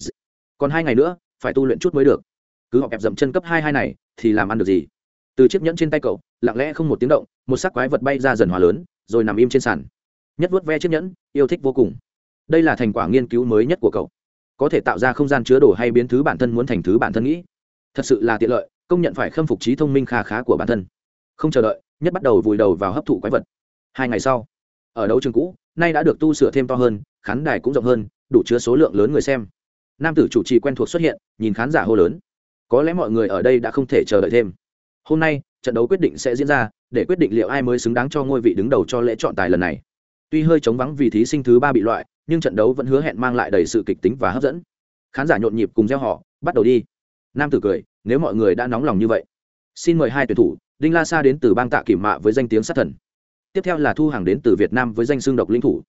Speaker 1: còn hai ngày nữa, phải tu luyện chút mới được. Cứ họ kẹp dậm chân cấp hai hai này, thì làm ăn được gì? Từ chiếc nhẫn trên tay cậu, lặng lẽ không một tiếng động, một sắc quái vật bay ra dần hòa lớn, rồi nằm im trên sàn. Nhất vuốt ve chiếc nhẫn, yêu thích vô cùng. Đây là thành quả nghiên cứu mới nhất của cậu. Có thể tạo ra không gian chứa đồ hay biến thứ bản thân muốn thành thứ bản thân nghĩ. Thật sự là tiện lợi công nhận phải khâm phục trí thông minh kha khá của bản thân. Không chờ đợi, nhất bắt đầu vùi đầu vào hấp thụ quái vật. Hai ngày sau, ở đấu trường cũ, nay đã được tu sửa thêm to hơn, khán đài cũng rộng hơn, đủ chứa số lượng lớn người xem. Nam tử chủ trì quen thuộc xuất hiện, nhìn khán giả hô lớn. Có lẽ mọi người ở đây đã không thể chờ đợi thêm. Hôm nay, trận đấu quyết định sẽ diễn ra, để quyết định liệu ai mới xứng đáng cho ngôi vị đứng đầu cho lễ chọn tài lần này. Tuy hơi chống vắng vì thí sinh thứ ba bị loại, nhưng trận đấu vẫn hứa hẹn mang lại đầy sự kịch tính và hấp dẫn. Khán giả nhộn nhịp cùng gieo họ bắt đầu đi. Nam tử cười nếu mọi người đã nóng lòng như vậy, xin mời hai tuyển thủ, đinh la sa đến từ bang tạ kỷ mạ với danh tiếng sát thần. Tiếp theo là thu hàng đến từ việt nam với danh xương độc linh thủ.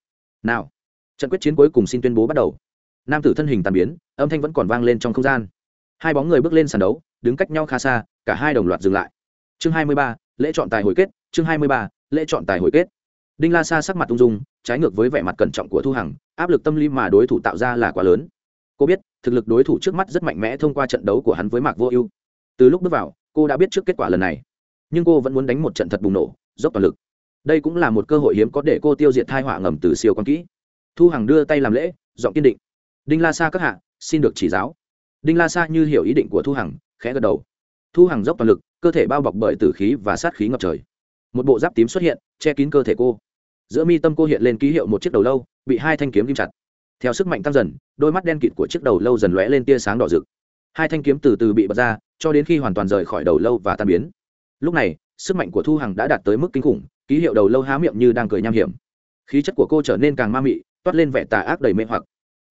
Speaker 1: Nào, trận quyết chiến cuối cùng xin tuyên bố bắt đầu. Nam tử thân hình tàn biến, âm thanh vẫn còn vang lên trong không gian. Hai bóng người bước lên sàn đấu, đứng cách nhau khá xa, cả hai đồng loạt dừng lại. Chương hai mươi ba, lễ chọn tài hồi kết, chương hai mươi ba, lễ chọn tài hồi kết. Đinh la sa sắc mặt ung dung, trái ngược với vẻ mặt cẩn trọng của thu hằng, áp lực tâm lý mà đối thủ tạo ra là quá lớn cô biết, thực lực đối thủ trước mắt rất mạnh mẽ thông qua trận đấu của hắn với mạc vô ưu. Từ lúc bước vào, cô đã biết trước kết quả lần này. Nhưng cô vẫn muốn đánh một trận thật bùng nổ, dốc toàn lực. Đây cũng là một cơ hội hiếm có để cô tiêu diệt thai họa ngầm từ siêu quan kỹ. Thu hằng đưa tay làm lễ, giọng kiên định. Đinh la sa các hạ, xin được chỉ giáo. Đinh la sa như hiểu ý định của thu hằng, khẽ gật đầu. Thu hằng dốc toàn lực, cơ thể bao bọc bởi tử khí và sát khí ngập trời. Một bộ giáp tím xuất hiện, che kín cơ thể cô. Giữa mi tâm cô hiện lên ký hiệu một chiếc đầu lâu, bị hai thanh kiếm kim chặt theo sức mạnh tăng dần, đôi mắt đen kịt của chiếc đầu lâu dần lóe lên tia sáng đỏ rực. Hai thanh kiếm từ từ bị bật ra, cho đến khi hoàn toàn rời khỏi đầu lâu và tan biến. Lúc này, sức mạnh của thu hằng đã đạt tới mức kinh khủng, ký hiệu đầu lâu há miệng như đang cười nham hiểm. Khí chất của cô trở nên càng ma mị, toát lên vẻ tà ác đầy mê hoặc.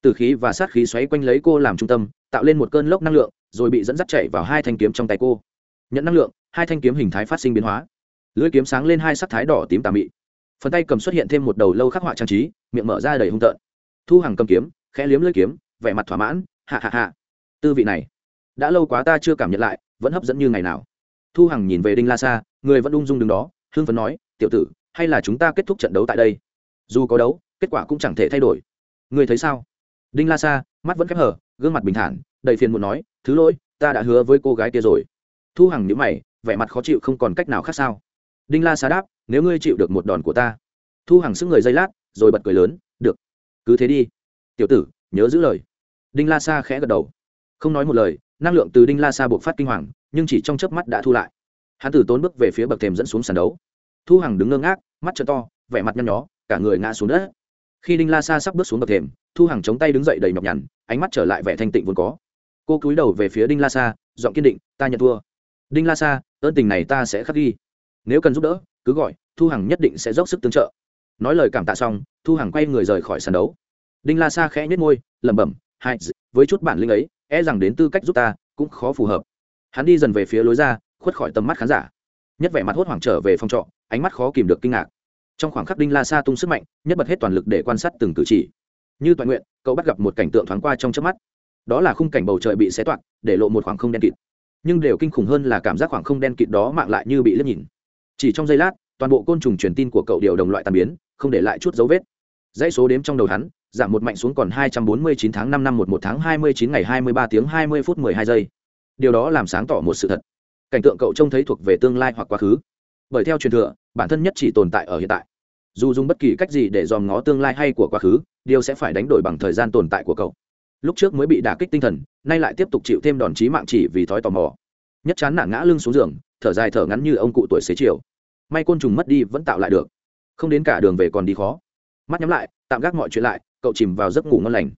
Speaker 1: Từ khí và sát khí xoáy quanh lấy cô làm trung tâm, tạo lên một cơn lốc năng lượng, rồi bị dẫn dắt chạy vào hai thanh kiếm trong tay cô. Nhận năng lượng, hai thanh kiếm hình thái phát sinh biến hóa. Lưỡi kiếm sáng lên hai sắc thái đỏ tím tà mị. Phần tay cầm xuất hiện thêm một đầu lâu khắc họa trang trí, miệng mở ra đầy hung tợn thu hàng cầm kiếm, khẽ liếm lưỡi kiếm, vẻ mặt thỏa mãn hạ hạ hạ tư vị này, đã lâu quá ta chưa cảm nhận lại, vẫn hấp dẫn như ngày nào. Thu hằng nhìn về đinh la sa, người vẫn ung dung đứng đó hương phấn nói, tiểu tử, hay là chúng ta kết thúc trận đấu tại đây? Dù có đấu, kết quả cũng chẳng thể thay đổi. Người thấy sao? Đinh la sa, mắt vẫn khép hở gương mặt bình thản, đầy phiền muốn nói, thứ lỗi, ta đã hứa với cô gái kia rồi. Thu hằng nhữ mày, vẻ mặt khó chịu không còn cách nào khác sao. Đinh la sa đáp, nếu ngươi chịu được một đòn của ta. Thu hằng sức người dây lát, rồi bật cười lớn, được cứ thế đi. Tiểu tử, nhớ giữ lời. Đinh la sa khẽ gật đầu. Không nói một lời, năng lượng từ đinh la sa buộc phát kinh hoàng, nhưng chỉ trong chớp mắt đã thu lại. Hắn tử tốn bước về phía bậc thềm dẫn xuống sàn đấu. Thu hằng đứng ngơ ngác, mắt trợ to, vẻ mặt nhăn nhó, cả người ngã xuống đất. Khi đinh la sa sắp bước xuống bậc thềm, thu hằng chống tay đứng dậy đầy nhọc nhằn, ánh mắt trở lại vẻ thanh tịnh vốn có. Cô cúi đầu về phía đinh la sa, giọng kiên định, ta nhận thua. Đinh la sa, ơn tình này ta sẽ khắc ghi. Nếu cần giúp đỡ, cứ gọi, thu hằng nhất định sẽ dốc sức tương trợ nói lời cảm tạ xong, thu hằng quay người rời khỏi sàn đấu. Đinh la sa khẽ nhếch môi, lẩm bẩm, hai với chút bản lĩnh ấy e rằng đến tư cách giúp ta, cũng khó phù hợp. Hắn đi dần về phía lối ra, khuất khỏi tầm mắt khán giả. Nhất vẻ mặt hốt hoảng trở về phòng trọ, ánh mắt khó kìm được kinh ngạc. Trong khoảng khắc đinh la sa tung sức mạnh, nhất bật hết toàn lực để quan sát từng cử chỉ. Như toàn nguyện, cậu bắt gặp một cảnh tượng thoáng qua trong chớp mắt. Đó là khung cảnh bầu trời bị xé toạc, để lộ một khoảng không đen kịt. Nhưng điều kinh khủng hơn là cảm giác khoảng không đen kịt đó mạng lại như bị lướt nhìn. Chỉ trong giây lát, toàn bộ côn trùng truyền tin của cậu đều đồng loại tàn biến không để lại chút dấu vết dãy số đếm trong đầu hắn giảm một mạnh xuống còn 249 tháng 5 năm 11 tháng 29 ngày 23 tiếng 20 phút 12 giây. Điều đó làm sáng tỏ một sự thật. Cảnh tượng cậu trông thấy thuộc về tương lai hoặc quá khứ. Bởi theo truyền thừa, bản thân nhất chỉ tồn tại ở hiện tại. Dù dùng bất kỳ cách gì để dòm ngó tương lai hay của quá khứ, điều sẽ phải đánh đổi bằng thời gian tồn tại của cậu. Lúc trước mới bị đả kích tinh thần, nay lại tiếp tục chịu thêm đòn chí mạng chỉ vì thói tò mò. Nhất chán nản ngã lưng xuống giường, thở dài thở ngắn như ông cụ tuổi xế chiều. May côn trùng mất đi vẫn tạo lại được, không đến cả đường về còn đi khó. Mắt nhắm lại, tạm gác mọi chuyện lại, cậu chìm vào giấc ngủ ngon lành.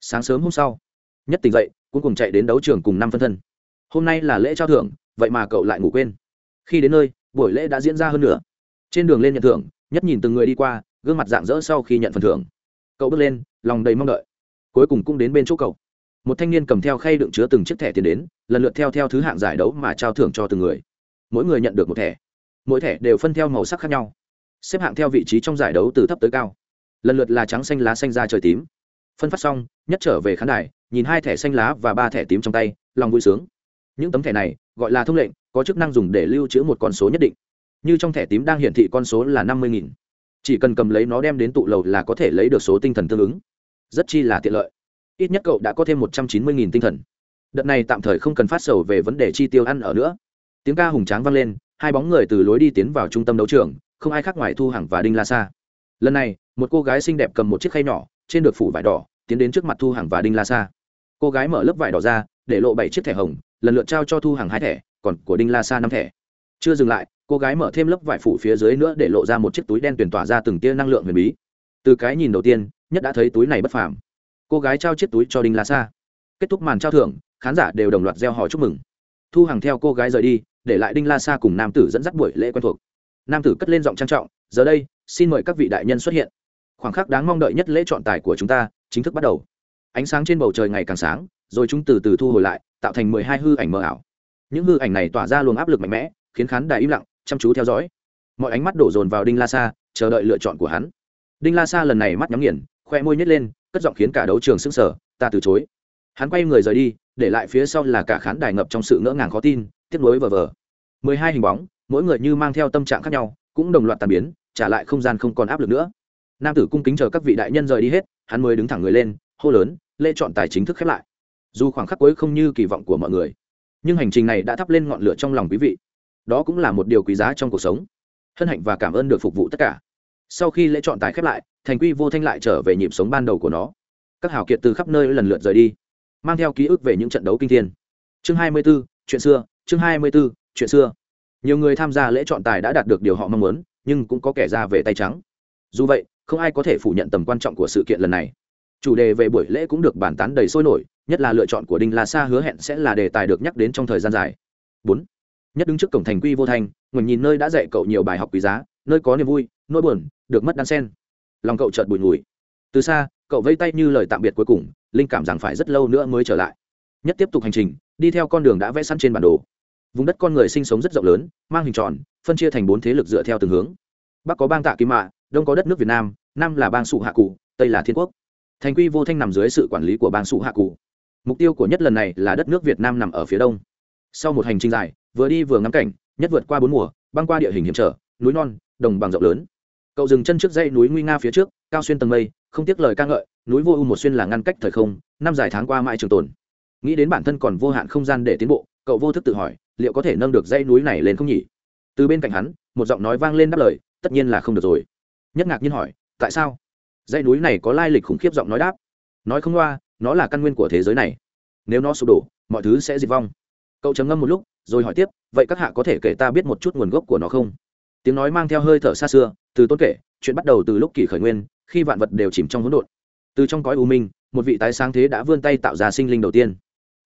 Speaker 1: Sáng sớm hôm sau nhất tỉnh dậy cuối cùng chạy đến đấu trường cùng năm phân thân. Hôm nay là lễ trao thưởng vậy mà cậu lại ngủ quên. Khi đến nơi buổi lễ đã diễn ra hơn nữa trên đường lên nhận thưởng nhất nhìn từng người đi qua gương mặt dạng dỡ sau khi nhận phần thưởng. Cậu bước lên lòng đầy mong đợi. Cuối cùng cũng đến bên chỗ cậu. Một thanh niên cầm theo khay đựng chứa từng chiếc thẻ tiền đến lần lượt theo theo thứ hạng giải đấu mà trao thưởng cho từng người. Mỗi người nhận được một thẻ. Mỗi thẻ đều phân theo màu sắc khác nhau xếp hạng theo vị trí trong giải đấu từ thấp tới cao. Lần lượt là trắng xanh lá xanh ra trời tím. Phân phát xong, nhất trở về khán đài, nhìn hai thẻ xanh lá và ba thẻ tím trong tay, lòng vui sướng. Những tấm thẻ này, gọi là thông lệnh, có chức năng dùng để lưu trữ một con số nhất định. Như trong thẻ tím đang hiển thị con số là năm mươi nghìn. Chỉ cần cầm lấy nó đem đến tụ lầu là có thể lấy được số tinh thần tương ứng. Rất chi là tiện lợi. Ít nhất cậu đã có thêm một trăm chín mươi nghìn tinh thần. Đợt này tạm thời không cần phát sầu về vấn đề chi tiêu ăn ở nữa. Tiếng ca hùng tráng vang lên, hai bóng người từ lối đi tiến vào trung tâm đấu trường không ai khác ngoài thu hằng và đinh la sa. Lần này, một cô gái xinh đẹp cầm một chiếc khay nhỏ, trên được phủ vải đỏ, tiến đến trước mặt thu Hằng và đinh la sa. Cô gái mở lớp vải đỏ ra, để lộ bảy chiếc thẻ hồng, lần lượt trao cho thu Hằng hai thẻ, còn của đinh la sa năm thẻ. Chưa dừng lại, cô gái mở thêm lớp vải phủ phía dưới nữa để lộ ra một chiếc túi đen tuyển tỏa ra từng tia năng lượng huyền bí. Từ cái nhìn đầu tiên, nhất đã thấy túi này bất phàm. Cô gái trao chiếc túi cho đinh la sa. Kết thúc màn trao thưởng, khán giả đều đồng loạt gieo hò chúc mừng. Thu Hằng theo cô gái rời đi, để lại đinh la sa cùng nam tử dẫn dắt buổi lễ quen thuộc nam tử cất lên giọng trang trọng, giờ đây, xin mời các vị đại nhân xuất hiện. Khoảng khắc đáng mong đợi nhất lễ chọn tài của chúng ta chính thức bắt đầu. Ánh sáng trên bầu trời ngày càng sáng, rồi chúng từ từ thu hồi lại, tạo thành mười hai hư ảnh mờ ảo. Những hư ảnh này tỏa ra luồng áp lực mạnh mẽ, khiến khán đài im lặng, chăm chú theo dõi. Mọi ánh mắt đổ dồn vào đinh la sa, chờ đợi lựa chọn của hắn. Đinh la sa lần này mắt nhắm nghiền, khoe môi nhét lên, cất giọng khiến cả đấu trường sững sờ, ta từ chối. Hắn quay người rời đi, để lại phía sau là cả khán đài ngập trong sự ngỡ ngàng khó tin, tiếc nuối vờ vờ. Mười hai hình bóng mỗi người như mang theo tâm trạng khác nhau cũng đồng loạt tàn biến trả lại không gian không còn áp lực nữa. Nam tử cung kính chờ các vị đại nhân rời đi hết hắn mới đứng thẳng người lên hô lớn lễ chọn tài chính thức khép lại. Dù khoảng khắc cuối không như kỳ vọng của mọi người nhưng hành trình này đã thắp lên ngọn lửa trong lòng quý vị. Đó cũng là một điều quý giá trong cuộc sống. Hân hạnh và cảm ơn được phục vụ tất cả. Sau khi lễ chọn tài khép lại thành quy vô thanh lại trở về nhịp sống ban đầu của nó. Các hào kiệt từ khắp nơi lần lượt rời đi mang theo ký ức về những trận đấu kinh thiên. Chương 24, chuyện xưa chương 24, chuyện xưa nhiều người tham gia lễ chọn tài đã đạt được điều họ mong muốn, nhưng cũng có kẻ ra về tay trắng. Dù vậy, không ai có thể phủ nhận tầm quan trọng của sự kiện lần này. Chủ đề về buổi lễ cũng được bàn tán đầy sôi nổi, nhất là lựa chọn của đinh la sa hứa hẹn sẽ là đề tài được nhắc đến trong thời gian dài. Bốn, nhất đứng trước cổng thành quy vô thanh, ngoảnh nhìn nơi đã dạy cậu nhiều bài học quý giá, nơi có niềm vui, nỗi buồn, được mất đan sen. Lòng cậu chợt bùi ngùi. Từ xa, cậu vây tay như lời tạm biệt cuối cùng, linh cảm rằng phải rất lâu nữa mới trở lại. Nhất tiếp tục hành trình, đi theo con đường đã vẽ sẵn trên bản đồ vùng đất con người sinh sống rất rộng lớn, mang hình tròn, phân chia thành bốn thế lực dựa theo từng hướng. Bắc có bang tạ kim mạ, đông có đất nước việt nam nam là bang sụ hạ cụ, tây là thiên quốc. Thành quy vô thanh nằm dưới sự quản lý của bang sụ hạ cụ. Mục tiêu của nhất lần này là đất nước việt nam nằm ở phía đông. Sau một hành trình dài, vừa đi vừa ngắm cảnh, nhất vượt qua bốn mùa, băng qua địa hình hiểm trở, núi non, đồng bằng rộng lớn. Cậu dừng chân trước dãy núi nguy nga phía trước, cao xuyên tầng mây, không tiếc lời ca ngợi, núi vô u một xuyên là ngăn cách thời không, năm dài tháng qua mãi trường tồn. Nghĩ đến bản thân còn vô hạn không gian để tiến bộ, cậu vô thức tự hỏi liệu có thể nâng được dãy núi này lên không nhỉ? Từ bên cạnh hắn, một giọng nói vang lên đáp lời, tất nhiên là không được rồi. Nhất ngạc nhiên hỏi, tại sao? Dãy núi này có lai lịch khủng khiếp giọng nói đáp. Nói không loa nó là căn nguyên của thế giới này. Nếu nó sụp đổ, mọi thứ sẽ diệt vong. Cậu trầm ngâm một lúc, rồi hỏi tiếp, vậy các hạ có thể kể ta biết một chút nguồn gốc của nó không? Tiếng nói mang theo hơi thở xa xưa, từ tôn kể, chuyện bắt đầu từ lúc kỷ khởi nguyên, khi vạn vật đều chìm trong hỗn độn. Từ trong cõi u minh, một vị tái sáng thế đã vươn tay tạo ra sinh linh đầu tiên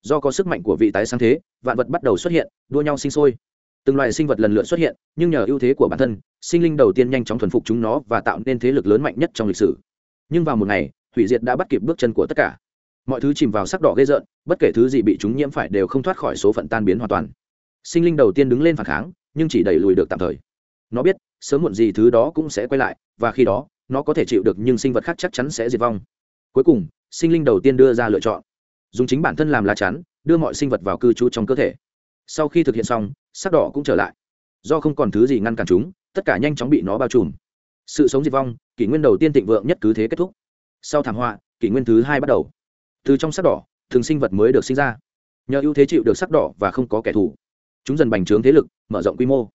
Speaker 1: do có sức mạnh của vị tái sáng thế, vạn vật bắt đầu xuất hiện, đua nhau sinh sôi. Từng loài sinh vật lần lượt xuất hiện, nhưng nhờ ưu thế của bản thân, sinh linh đầu tiên nhanh chóng thuần phục chúng nó và tạo nên thế lực lớn mạnh nhất trong lịch sử. Nhưng vào một ngày, hủy diệt đã bắt kịp bước chân của tất cả. Mọi thứ chìm vào sắc đỏ ghê rợn, bất kể thứ gì bị chúng nhiễm phải đều không thoát khỏi số phận tan biến hoàn toàn. Sinh linh đầu tiên đứng lên phản kháng, nhưng chỉ đẩy lùi được tạm thời. Nó biết, sớm muộn gì thứ đó cũng sẽ quay lại, và khi đó, nó có thể chịu được nhưng sinh vật khác chắc chắn sẽ diệt vong. Cuối cùng, sinh linh đầu tiên đưa ra lựa chọn dùng chính bản thân làm lá chắn, đưa mọi sinh vật vào cư trú trong cơ thể. Sau khi thực hiện xong, sắc đỏ cũng trở lại. Do không còn thứ gì ngăn cản chúng, tất cả nhanh chóng bị nó bao trùm. Sự sống diệt vong, kỷ nguyên đầu tiên thịnh vượng nhất cứ thế kết thúc. Sau thảm họa, kỷ nguyên thứ hai bắt đầu. Từ trong sắc đỏ, thường sinh vật mới được sinh ra. Nhờ ưu thế chịu được sắc đỏ và không có kẻ thù. Chúng dần bành trướng thế lực, mở rộng quy mô.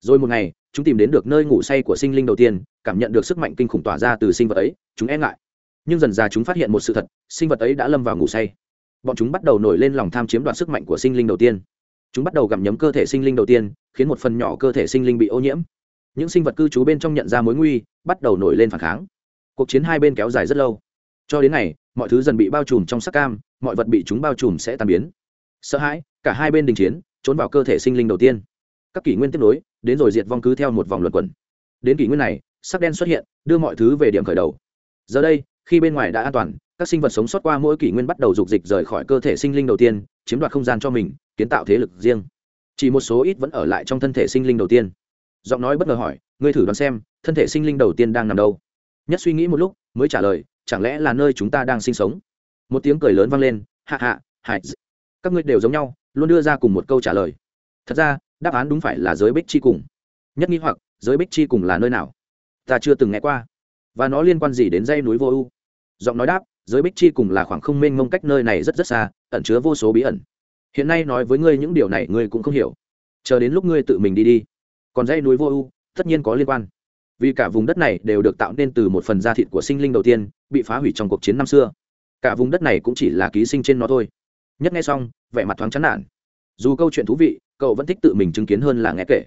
Speaker 1: Rồi một ngày, chúng tìm đến được nơi ngủ say của sinh linh đầu tiên, cảm nhận được sức mạnh kinh khủng tỏa ra từ sinh vật ấy, chúng e ngại. Nhưng dần ra chúng phát hiện một sự thật, sinh vật ấy đã lâm vào ngủ say bọn chúng bắt đầu nổi lên lòng tham chiếm đoạt sức mạnh của sinh linh đầu tiên. Chúng bắt đầu gặm nhấm cơ thể sinh linh đầu tiên, khiến một phần nhỏ cơ thể sinh linh bị ô nhiễm. Những sinh vật cư trú bên trong nhận ra mối nguy, bắt đầu nổi lên phản kháng. Cuộc chiến hai bên kéo dài rất lâu. Cho đến ngày, mọi thứ dần bị bao trùm trong sắc cam, mọi vật bị chúng bao trùm sẽ tan biến. Sợ hãi, cả hai bên đình chiến, trốn vào cơ thể sinh linh đầu tiên. Các kỷ nguyên tiếp nối, đến rồi diệt vong cứ theo một vòng luẩn quẩn. Đến kỷ nguyên này, sắc đen xuất hiện, đưa mọi thứ về điểm khởi đầu. Giờ đây, khi bên ngoài đã an toàn các sinh vật sống sót qua mỗi kỷ nguyên bắt đầu dục dịch rời khỏi cơ thể sinh linh đầu tiên, chiếm đoạt không gian cho mình, kiến tạo thế lực riêng. Chỉ một số ít vẫn ở lại trong thân thể sinh linh đầu tiên. Giọng nói bất ngờ hỏi, ngươi thử đoán xem, thân thể sinh linh đầu tiên đang nằm đâu? Nhất suy nghĩ một lúc, mới trả lời, chẳng lẽ là nơi chúng ta đang sinh sống? Một tiếng cười lớn vang lên, hạ hạ, hại các ngươi đều giống nhau, luôn đưa ra cùng một câu trả lời. Thật ra, đáp án đúng phải là giới bích chi cùng. Nhất nghĩ hoặc, giới bích chi cùng là nơi nào? Ta chưa từng nghe qua. Và nó liên quan gì đến dây núi vô ưu giọng nói đáp giới bích chi cùng là khoảng không mênh mông cách nơi này rất rất xa, ẩn chứa vô số bí ẩn. Hiện nay nói với ngươi những điều này ngươi cũng không hiểu. Chờ đến lúc ngươi tự mình đi đi. Còn dãy núi vô ưu tất nhiên có liên quan. Vì cả vùng đất này đều được tạo nên từ một phần da thịt của sinh linh đầu tiên, bị phá hủy trong cuộc chiến năm xưa. Cả vùng đất này cũng chỉ là ký sinh trên nó thôi. Nhất nghe xong, vẻ mặt thoáng chán nản. Dù câu chuyện thú vị, cậu vẫn thích tự mình chứng kiến hơn là nghe kể.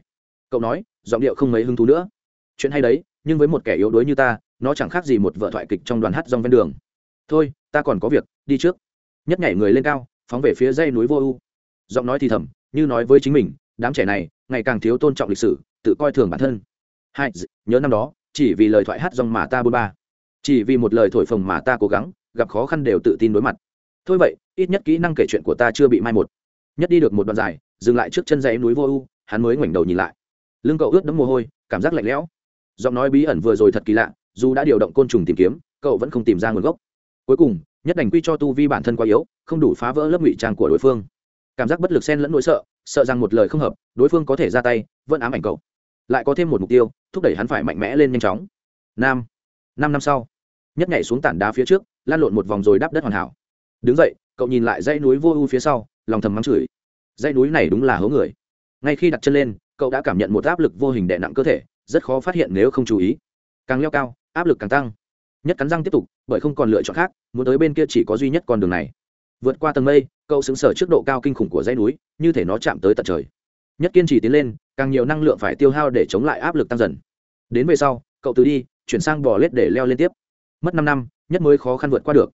Speaker 1: Cậu nói, giọng điệu không mấy hứng thú nữa. Chuyện hay đấy, nhưng với một kẻ yếu đuối như ta, nó chẳng khác gì một vợ thoại kịch trong đoàn hát rong ven đường thôi ta còn có việc đi trước. Nhất nhảy người lên cao phóng về phía dây núi vô ưu giọng nói thì thầm như nói với chính mình đám trẻ này ngày càng thiếu tôn trọng lịch sử tự coi thường bản thân. Hai nhớ năm đó chỉ vì lời thoại hát dòng mà ta bôn ba. Chỉ vì một lời thổi phồng mà ta cố gắng gặp khó khăn đều tự tin đối mặt. Thôi vậy ít nhất kỹ năng kể chuyện của ta chưa bị mai một. Nhất đi được một đoạn dài dừng lại trước chân dãy núi vô ưu, hắn mới ngoảnh đầu nhìn lại. Lưng cậu ướt đẫm mồ hôi cảm giác lạnh lẽo. Giọng nói bí ẩn vừa rồi thật kỳ lạ dù đã điều động côn trùng tìm kiếm cậu vẫn không tìm ra nguồn gốc cuối cùng, nhất đành quy cho tu vi bản thân quá yếu, không đủ phá vỡ lớp ngụy trang của đối phương. Cảm giác bất lực xen lẫn nỗi sợ sợ rằng một lời không hợp, đối phương có thể ra tay, vẫn ám ảnh cậu. Lại có thêm một mục tiêu, thúc đẩy hắn phải mạnh mẽ lên nhanh chóng. Năm năm năm sau, nhất nhảy xuống tảng đá phía trước, lan lộn một vòng rồi đáp đất hoàn hảo. Đứng dậy, cậu nhìn lại dãy núi vô u phía sau, lòng thầm mắng chửi. Dãy núi này đúng là hố người. Ngay khi đặt chân lên, cậu đã cảm nhận một áp lực vô hình đè nặng cơ thể, rất khó phát hiện nếu không chú ý. Càng leo cao, áp lực càng tăng nhất cắn răng tiếp tục, bởi không còn lựa chọn khác, muốn tới bên kia chỉ có duy nhất con đường này. Vượt qua tầng mây, cậu xứng sở trước độ cao kinh khủng của dãy núi, như thể nó chạm tới tận trời. Nhất kiên trì tiến lên, càng nhiều năng lượng phải tiêu hao để chống lại áp lực tăng dần. Đến về sau, cậu từ đi, chuyển sang bò lết để leo lên tiếp. Mất năm năm, nhất mới khó khăn vượt qua được.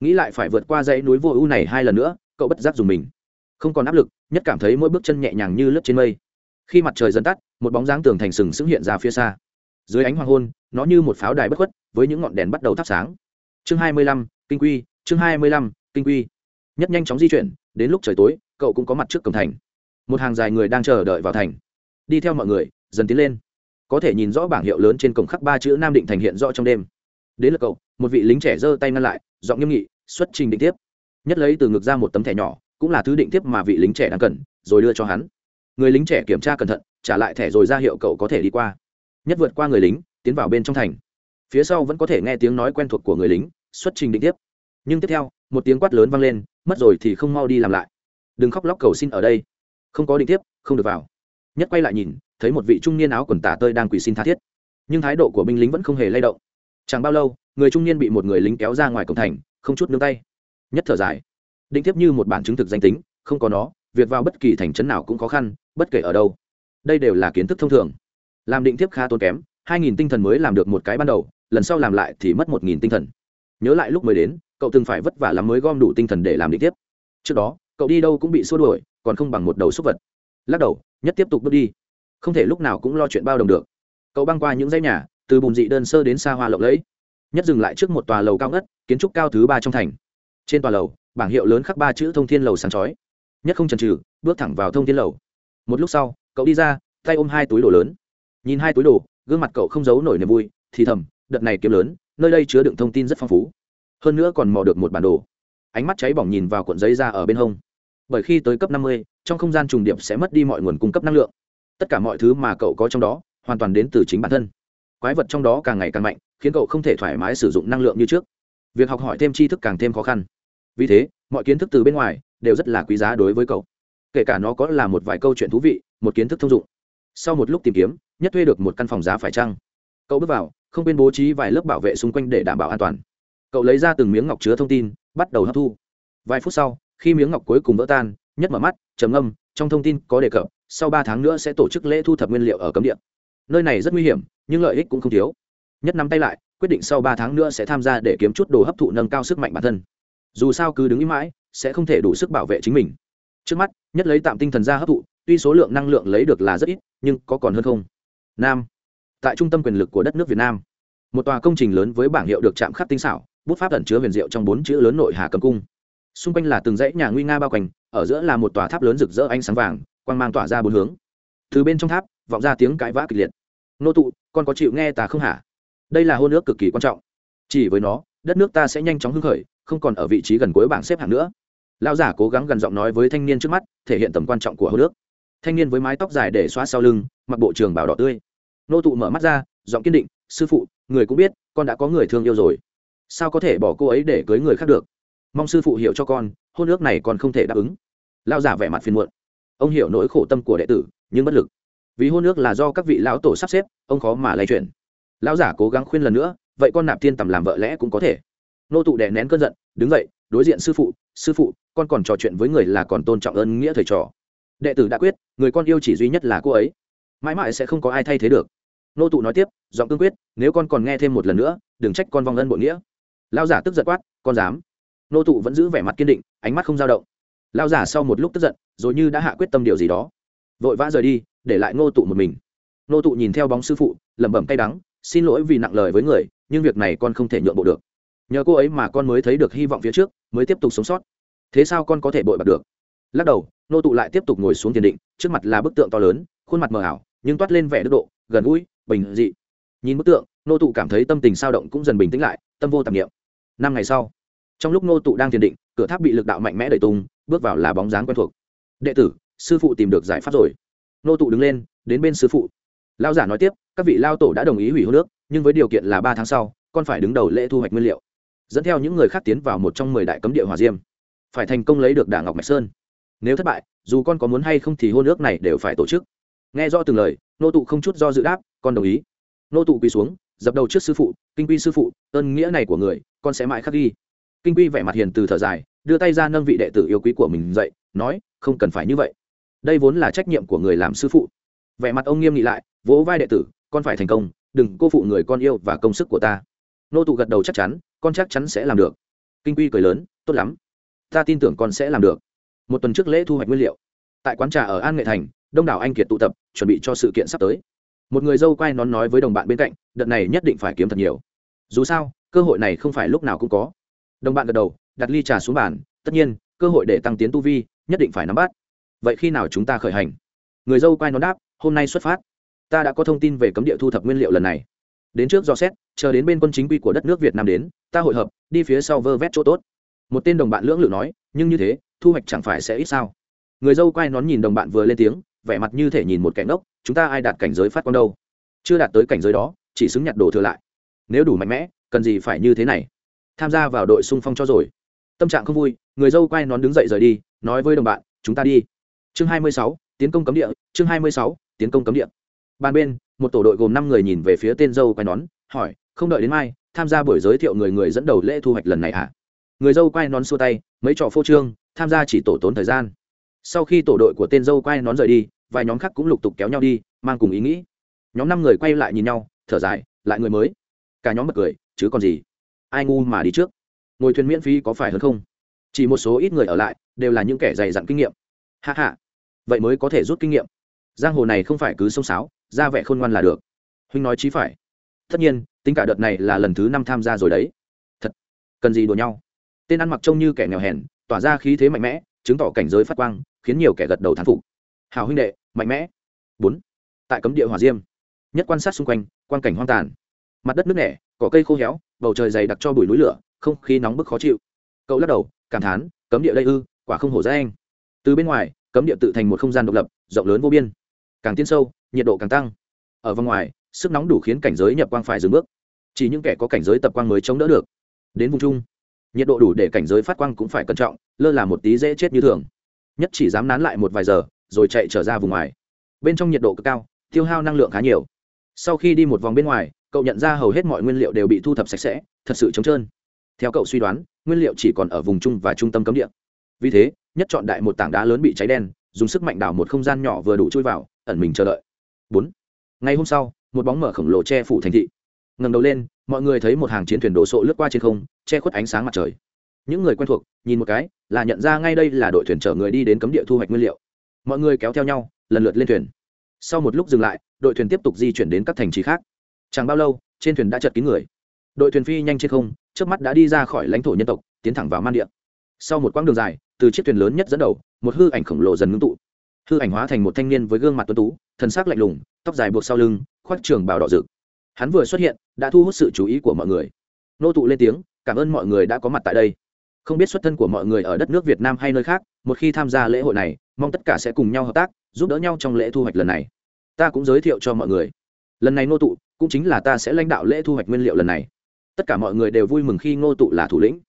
Speaker 1: Nghĩ lại phải vượt qua dãy núi vô ưu này hai lần nữa, cậu bất giác dùng mình. Không còn áp lực, nhất cảm thấy mỗi bước chân nhẹ nhàng như lướt trên mây. Khi mặt trời dần tắt, một bóng dáng tường thành sừng sững hiện ra phía xa dưới ánh hoàng hôn, nó như một pháo đài bất khuất, với những ngọn đèn bắt đầu thắp sáng. Chương hai mươi lăm, kinh quy, chương hai mươi lăm, kinh quy. Nhất nhanh chóng di chuyển, đến lúc trời tối, cậu cũng có mặt trước cổng thành. Một hàng dài người đang chờ đợi vào thành. Đi theo mọi người, dần tiến lên. Có thể nhìn rõ bảng hiệu lớn trên cổng khắc ba chữ nam định thành hiện rõ trong đêm. Đến lượt cậu, một vị lính trẻ giơ tay ngăn lại, giọng nghiêm nghị, xuất trình định tiếp. Nhất lấy từ ngực ra một tấm thẻ nhỏ, cũng là thứ định tiếp mà vị lính trẻ đang cần, rồi đưa cho hắn. Người lính trẻ kiểm tra cẩn thận, trả lại thẻ rồi ra hiệu cậu có thể đi qua nhất vượt qua người lính, tiến vào bên trong thành. Phía sau vẫn có thể nghe tiếng nói quen thuộc của người lính, xuất trình định tiếp. Nhưng tiếp theo, một tiếng quát lớn vang lên, mất rồi thì không mau đi làm lại. Đừng khóc lóc cầu xin ở đây. Không có định tiếp, không được vào. Nhất quay lại nhìn, thấy một vị trung niên áo quần tả tơi đang quỳ xin tha thiết. Nhưng thái độ của binh lính vẫn không hề lay động. Chẳng bao lâu, người trung niên bị một người lính kéo ra ngoài cổng thành, không chút nương tay. Nhất thở dài. Định tiếp như một bản chứng thực danh tính, không có nó, việc vào bất kỳ thành trấn nào cũng khó khăn, bất kể ở đâu. Đây đều là kiến thức thông thường làm định tiếp khá tốn kém, hai nghìn tinh thần mới làm được một cái ban đầu, lần sau làm lại thì mất một nghìn tinh thần. Nhớ lại lúc mới đến, cậu từng phải vất vả lắm mới gom đủ tinh thần để làm định tiếp trước đó, cậu đi đâu cũng bị xua đuổi, còn không bằng một đầu súc vật. Lắc đầu, nhất tiếp tục bước đi. Không thể lúc nào cũng lo chuyện bao đồng được. Cậu băng qua những dãy nhà, từ bùn dị đơn sơ đến xa hoa lộng lẫy. Nhất dừng lại trước một tòa lầu cao ngất, kiến trúc cao thứ ba trong thành. Trên tòa lầu, bảng hiệu lớn khắc ba chữ thông thiên lầu sáng chói. Nhất không chần chừ, bước thẳng vào thông thiên lầu. Một lúc sau, cậu đi ra, tay ôm hai túi đồ lớn nhìn hai túi đồ, gương mặt cậu không giấu nổi niềm vui, thì thầm, đợt này kiếm lớn, nơi đây chứa đựng thông tin rất phong phú. Hơn nữa còn mò được một bản đồ. Ánh mắt cháy bỏng nhìn vào cuộn giấy ra ở bên hông. Bởi khi tới cấp năm mươi, trong không gian trùng điệp sẽ mất đi mọi nguồn cung cấp năng lượng. Tất cả mọi thứ mà cậu có trong đó, hoàn toàn đến từ chính bản thân. Quái vật trong đó càng ngày càng mạnh, khiến cậu không thể thoải mái sử dụng năng lượng như trước. Việc học hỏi thêm tri thức càng thêm khó khăn. Vì thế, mọi kiến thức từ bên ngoài đều rất là quý giá đối với cậu. Kể cả nó có là một vài câu chuyện thú vị, một kiến thức thông dụng sau một lúc tìm kiếm, nhất thuê được một căn phòng giá phải trăng cậu bước vào, không quên bố trí vài lớp bảo vệ xung quanh để đảm bảo an toàn. Cậu lấy ra từng miếng ngọc chứa thông tin, bắt đầu hấp thu. Vài phút sau, khi miếng ngọc cuối cùng vỡ tan, nhất mở mắt, trầm âm trong thông tin có đề cập, sau ba tháng nữa sẽ tổ chức lễ thu thập nguyên liệu ở cấm địa. Nơi này rất nguy hiểm, nhưng lợi ích cũng không thiếu. Nhất nắm tay lại, quyết định sau ba tháng nữa sẽ tham gia để kiếm chút đồ hấp thụ nâng cao sức mạnh bản thân. Dù sao cứ đứng ý mãi, sẽ không thể đủ sức bảo vệ chính mình. Trước mắt, nhất lấy tạm tinh thần ra hấp thụ tuy số lượng năng lượng lấy được là rất ít, nhưng có còn hơn không? Nam. Tại trung tâm quyền lực của đất nước việt nam, một tòa công trình lớn với bảng hiệu được chạm khắc tinh xảo, bút pháp ẩn chứa huyền diệu trong bốn chữ lớn nội hà cầm cung. Xung quanh là từng dãy nhà nguy nga bao quanh, ở giữa là một tòa tháp lớn rực rỡ ánh sáng vàng, quang mang tỏa ra bốn hướng. Từ bên trong tháp, vọng ra tiếng cãi vã kịch liệt. Nô tụ, con có chịu nghe ta không hả? Đây là hôn ước cực kỳ quan trọng. Chỉ với nó, đất nước ta sẽ nhanh chóng hưng khởi, không còn ở vị trí gần cuối bảng xếp hạng nữa. Lão giả cố gắng gần giọng nói với thanh niên trước mắt, thể hiện tầm quan trọng của hôn ước thanh niên với mái tóc dài để xóa sau lưng, mặc bộ trường bảo đỏ tươi. Nô tụ mở mắt ra, giọng kiên định, sư phụ, người cũng biết, con đã có người thương yêu rồi. Sao có thể bỏ cô ấy để cưới người khác được? Mong sư phụ hiểu cho con, hôn ước này còn không thể đáp ứng. Lao giả vẻ mặt phiền muộn. Ông hiểu nỗi khổ tâm của đệ tử, nhưng bất lực. Vì hôn ước là do các vị lão tổ sắp xếp, ông khó mà lay chuyển. Lão giả cố gắng khuyên lần nữa, vậy con nạp thiên tầm làm vợ lẽ cũng có thể. Nô tụ đè nén cơn giận, đứng dậy, đối diện sư phụ sư phụ, con còn trò chuyện với người là còn tôn trọng ơn nghĩa thầy trò đệ tử đã quyết, người con yêu chỉ duy nhất là cô ấy. Mãi mãi sẽ không có ai thay thế được. Nô tụ nói tiếp, giọng cương quyết, nếu con còn nghe thêm một lần nữa, đừng trách con vong ân bội nghĩa. Lao giả tức giận quát, con dám. Nô tụ vẫn giữ vẻ mặt kiên định, ánh mắt không dao động. Lao giả sau một lúc tức giận, rồi như đã hạ quyết tâm điều gì đó. Vội vã rời đi, để lại nô tụ một mình. Nô tụ nhìn theo bóng sư phụ, lẩm bẩm cay đắng, xin lỗi vì nặng lời với người, nhưng việc này con không thể nhượng bộ được. Nhờ cô ấy mà con mới thấy được hy vọng phía trước, mới tiếp tục sống sót. Thế sao con có thể bội bạc được? Lắc đầu, nô tụ lại tiếp tục ngồi xuống tiền định, trước mặt là bức tượng to lớn, khuôn mặt mờ ảo, nhưng toát lên vẻ đức độ, gần gũi, bình dị. Nhìn bức tượng, nô tụ cảm thấy tâm tình sao động cũng dần bình tĩnh lại, tâm vô tạp nghiệm năm ngày sau, trong lúc nô tụ đang thiền định, cửa tháp bị lực đạo mạnh mẽ đẩy tung, bước vào là bóng dáng quen thuộc. Đệ tử, sư phụ tìm được giải pháp rồi. Nô tụ đứng lên, đến bên sư phụ. Lao giả nói tiếp, các vị lao tổ đã đồng ý hủy hô nước, nhưng với điều kiện là ba tháng sau, con phải đứng đầu lễ thu hoạch nguyên liệu. Dẫn theo những người khác tiến vào một trong mười đại cấm địa hòa diêm. Phải thành công lấy được đảng ngọc mạch sơn nếu thất bại, dù con có muốn hay không thì hôn ước này đều phải tổ chức. Nghe rõ từng lời, nô tụ không chút do dự đáp, con đồng ý. Nô tụ quỳ xuống, dập đầu trước sư phụ, kinh quy sư phụ, ơn nghĩa này của người, con sẽ mãi khắc ghi. Kinh quy vẻ mặt hiền từ thở dài, đưa tay ra nâng vị đệ tử yêu quý của mình dậy, nói, không cần phải như vậy. Đây vốn là trách nhiệm của người làm sư phụ. Vẻ mặt ông nghiêm nghị lại, vỗ vai đệ tử, con phải thành công, đừng cô phụ người con yêu và công sức của ta. Nô tụ gật đầu chắc chắn, con chắc chắn sẽ làm được. Kinh quy cười lớn, tốt lắm. Ta tin tưởng con sẽ làm được một tuần trước lễ thu hoạch nguyên liệu. Tại quán trà ở an nghệ thành, đông đảo anh kiệt tụ tập, chuẩn bị cho sự kiện sắp tới. Một người dâu quay nón nói với đồng bạn bên cạnh, đợt này nhất định phải kiếm thật nhiều. Dù sao, cơ hội này không phải lúc nào cũng có. Đồng bạn gật đầu, đặt ly trà xuống bàn, tất nhiên, cơ hội để tăng tiến tu vi, nhất định phải nắm bắt. Vậy khi nào chúng ta khởi hành? Người dâu quay nón đáp, hôm nay xuất phát. Ta đã có thông tin về cấm địa thu thập nguyên liệu lần này. Đến trước do xét, chờ đến bên quân chính quy của đất nước việt nam đến, ta hội hợp, đi phía sau vơ vét chỗ tốt một tên đồng bạn lưỡng lự nói nhưng như thế thu hoạch chẳng phải sẽ ít sao? Người dâu quay nón nhìn đồng bạn vừa lên tiếng vẻ mặt như thể nhìn một cảnh ngốc chúng ta ai đạt cảnh giới phát con đâu? Chưa đạt tới cảnh giới đó chỉ xứng nhặt đồ thừa lại. Nếu đủ mạnh mẽ cần gì phải như thế này? Tham gia vào đội xung phong cho rồi. Tâm trạng không vui người dâu quay nón đứng dậy rời đi nói với đồng bạn chúng ta đi. Chương 26, tiến công cấm địa chương 26, tiến công cấm địa. Ban bên một tổ đội gồm năm người nhìn về phía tên dâu quay nón hỏi không đợi đến mai tham gia buổi giới thiệu người người dẫn đầu lễ thu hoạch lần này à người dâu quay nón xua tay mấy trò phô trương tham gia chỉ tổ tốn thời gian. Sau khi tổ đội của tên dâu quay nón rời đi vài nhóm khác cũng lục tục kéo nhau đi mang cùng ý nghĩ. Nhóm năm người quay lại nhìn nhau thở dài lại người mới. Cả nhóm bật cười chứ còn gì. Ai ngu mà đi trước? Ngồi thuyền miễn phí có phải hơn không? Chỉ một số ít người ở lại đều là những kẻ dày dặn kinh nghiệm. Hạ hạ vậy mới có thể rút kinh nghiệm. Giang hồ này không phải cứ xông xáo, ra vẻ khôn ngoan là được. Huynh nói chí phải. Tất nhiên tính cả đợt này là lần thứ năm tham gia rồi đấy. Thật. Cần gì đùa nhau? Tên ăn mặc trông như kẻ nghèo hèn, tỏa ra khí thế mạnh mẽ, chứng tỏ cảnh giới phát quang, khiến nhiều kẻ gật đầu thán phục. Hào huynh đệ, mạnh mẽ. Bốn, tại cấm địa hòa diêm, nhất quan sát xung quanh quan cảnh hoang tàn. Mặt đất nước nẻ, cỏ cây khô héo, bầu trời dày đặc cho bụi núi lửa, không khí nóng bức khó chịu. Cậu lắc đầu, cảm thán, cấm địa đây ư, quả không hổ ra anh. Từ bên ngoài, cấm địa tự thành một không gian độc lập, rộng lớn vô biên. Càng tiến sâu, nhiệt độ càng tăng. Ở vòng ngoài, sức nóng đủ khiến cảnh giới nhập quang phải dừng bước. Chỉ những kẻ có cảnh giới tập quang mới chống đỡ được. Đến vùng trung nhiệt độ đủ để cảnh giới phát quang cũng phải cẩn trọng, lơ là một tí dễ chết như thường. Nhất chỉ dám nán lại một vài giờ, rồi chạy trở ra vùng ngoài. Bên trong nhiệt độ cực cao, tiêu hao năng lượng khá nhiều. Sau khi đi một vòng bên ngoài, cậu nhận ra hầu hết mọi nguyên liệu đều bị thu thập sạch sẽ, thật sự trống trơn. Theo cậu suy đoán, nguyên liệu chỉ còn ở vùng trung và trung tâm cấm địa. Vì thế, nhất chọn đại một tảng đá lớn bị cháy đen, dùng sức mạnh đào một không gian nhỏ vừa đủ chui vào, ẩn mình chờ đợi. Bốn. Ngày hôm sau, một bóng mở khổng lồ che phủ thành thị. Ngầm đầu lên mọi người thấy một hàng chiến thuyền đổ sộ lướt qua trên không, che khuất ánh sáng mặt trời. Những người quen thuộc, nhìn một cái, là nhận ra ngay đây là đội thuyền chở người đi đến cấm địa thu hoạch nguyên liệu. Mọi người kéo theo nhau, lần lượt lên thuyền. Sau một lúc dừng lại, đội thuyền tiếp tục di chuyển đến các thành trì khác. Chẳng bao lâu, trên thuyền đã chật kín người. Đội thuyền phi nhanh trên không, trước mắt đã đi ra khỏi lãnh thổ nhân tộc, tiến thẳng vào man địa. Sau một quãng đường dài, từ chiếc thuyền lớn nhất dẫn đầu, một hư ảnh khổng lồ dần ngưng tụ. Hư ảnh hóa thành một thanh niên với gương mặt tuấn tú thân xác lạnh lùng, tóc dài buộc sau lưng, khoác trường bào đỏ rực hắn vừa xuất hiện, đã thu hút sự chú ý của mọi người. Nô tụ lên tiếng, cảm ơn mọi người đã có mặt tại đây. Không biết xuất thân của mọi người ở đất nước việt nam hay nơi khác, một khi tham gia lễ hội này, mong tất cả sẽ cùng nhau hợp tác, giúp đỡ nhau trong lễ thu hoạch lần này. Ta cũng giới thiệu cho mọi người. Lần này nô tụ, cũng chính là ta sẽ lãnh đạo lễ thu hoạch nguyên liệu lần này. Tất cả mọi người đều vui mừng khi ngô tụ là thủ lĩnh.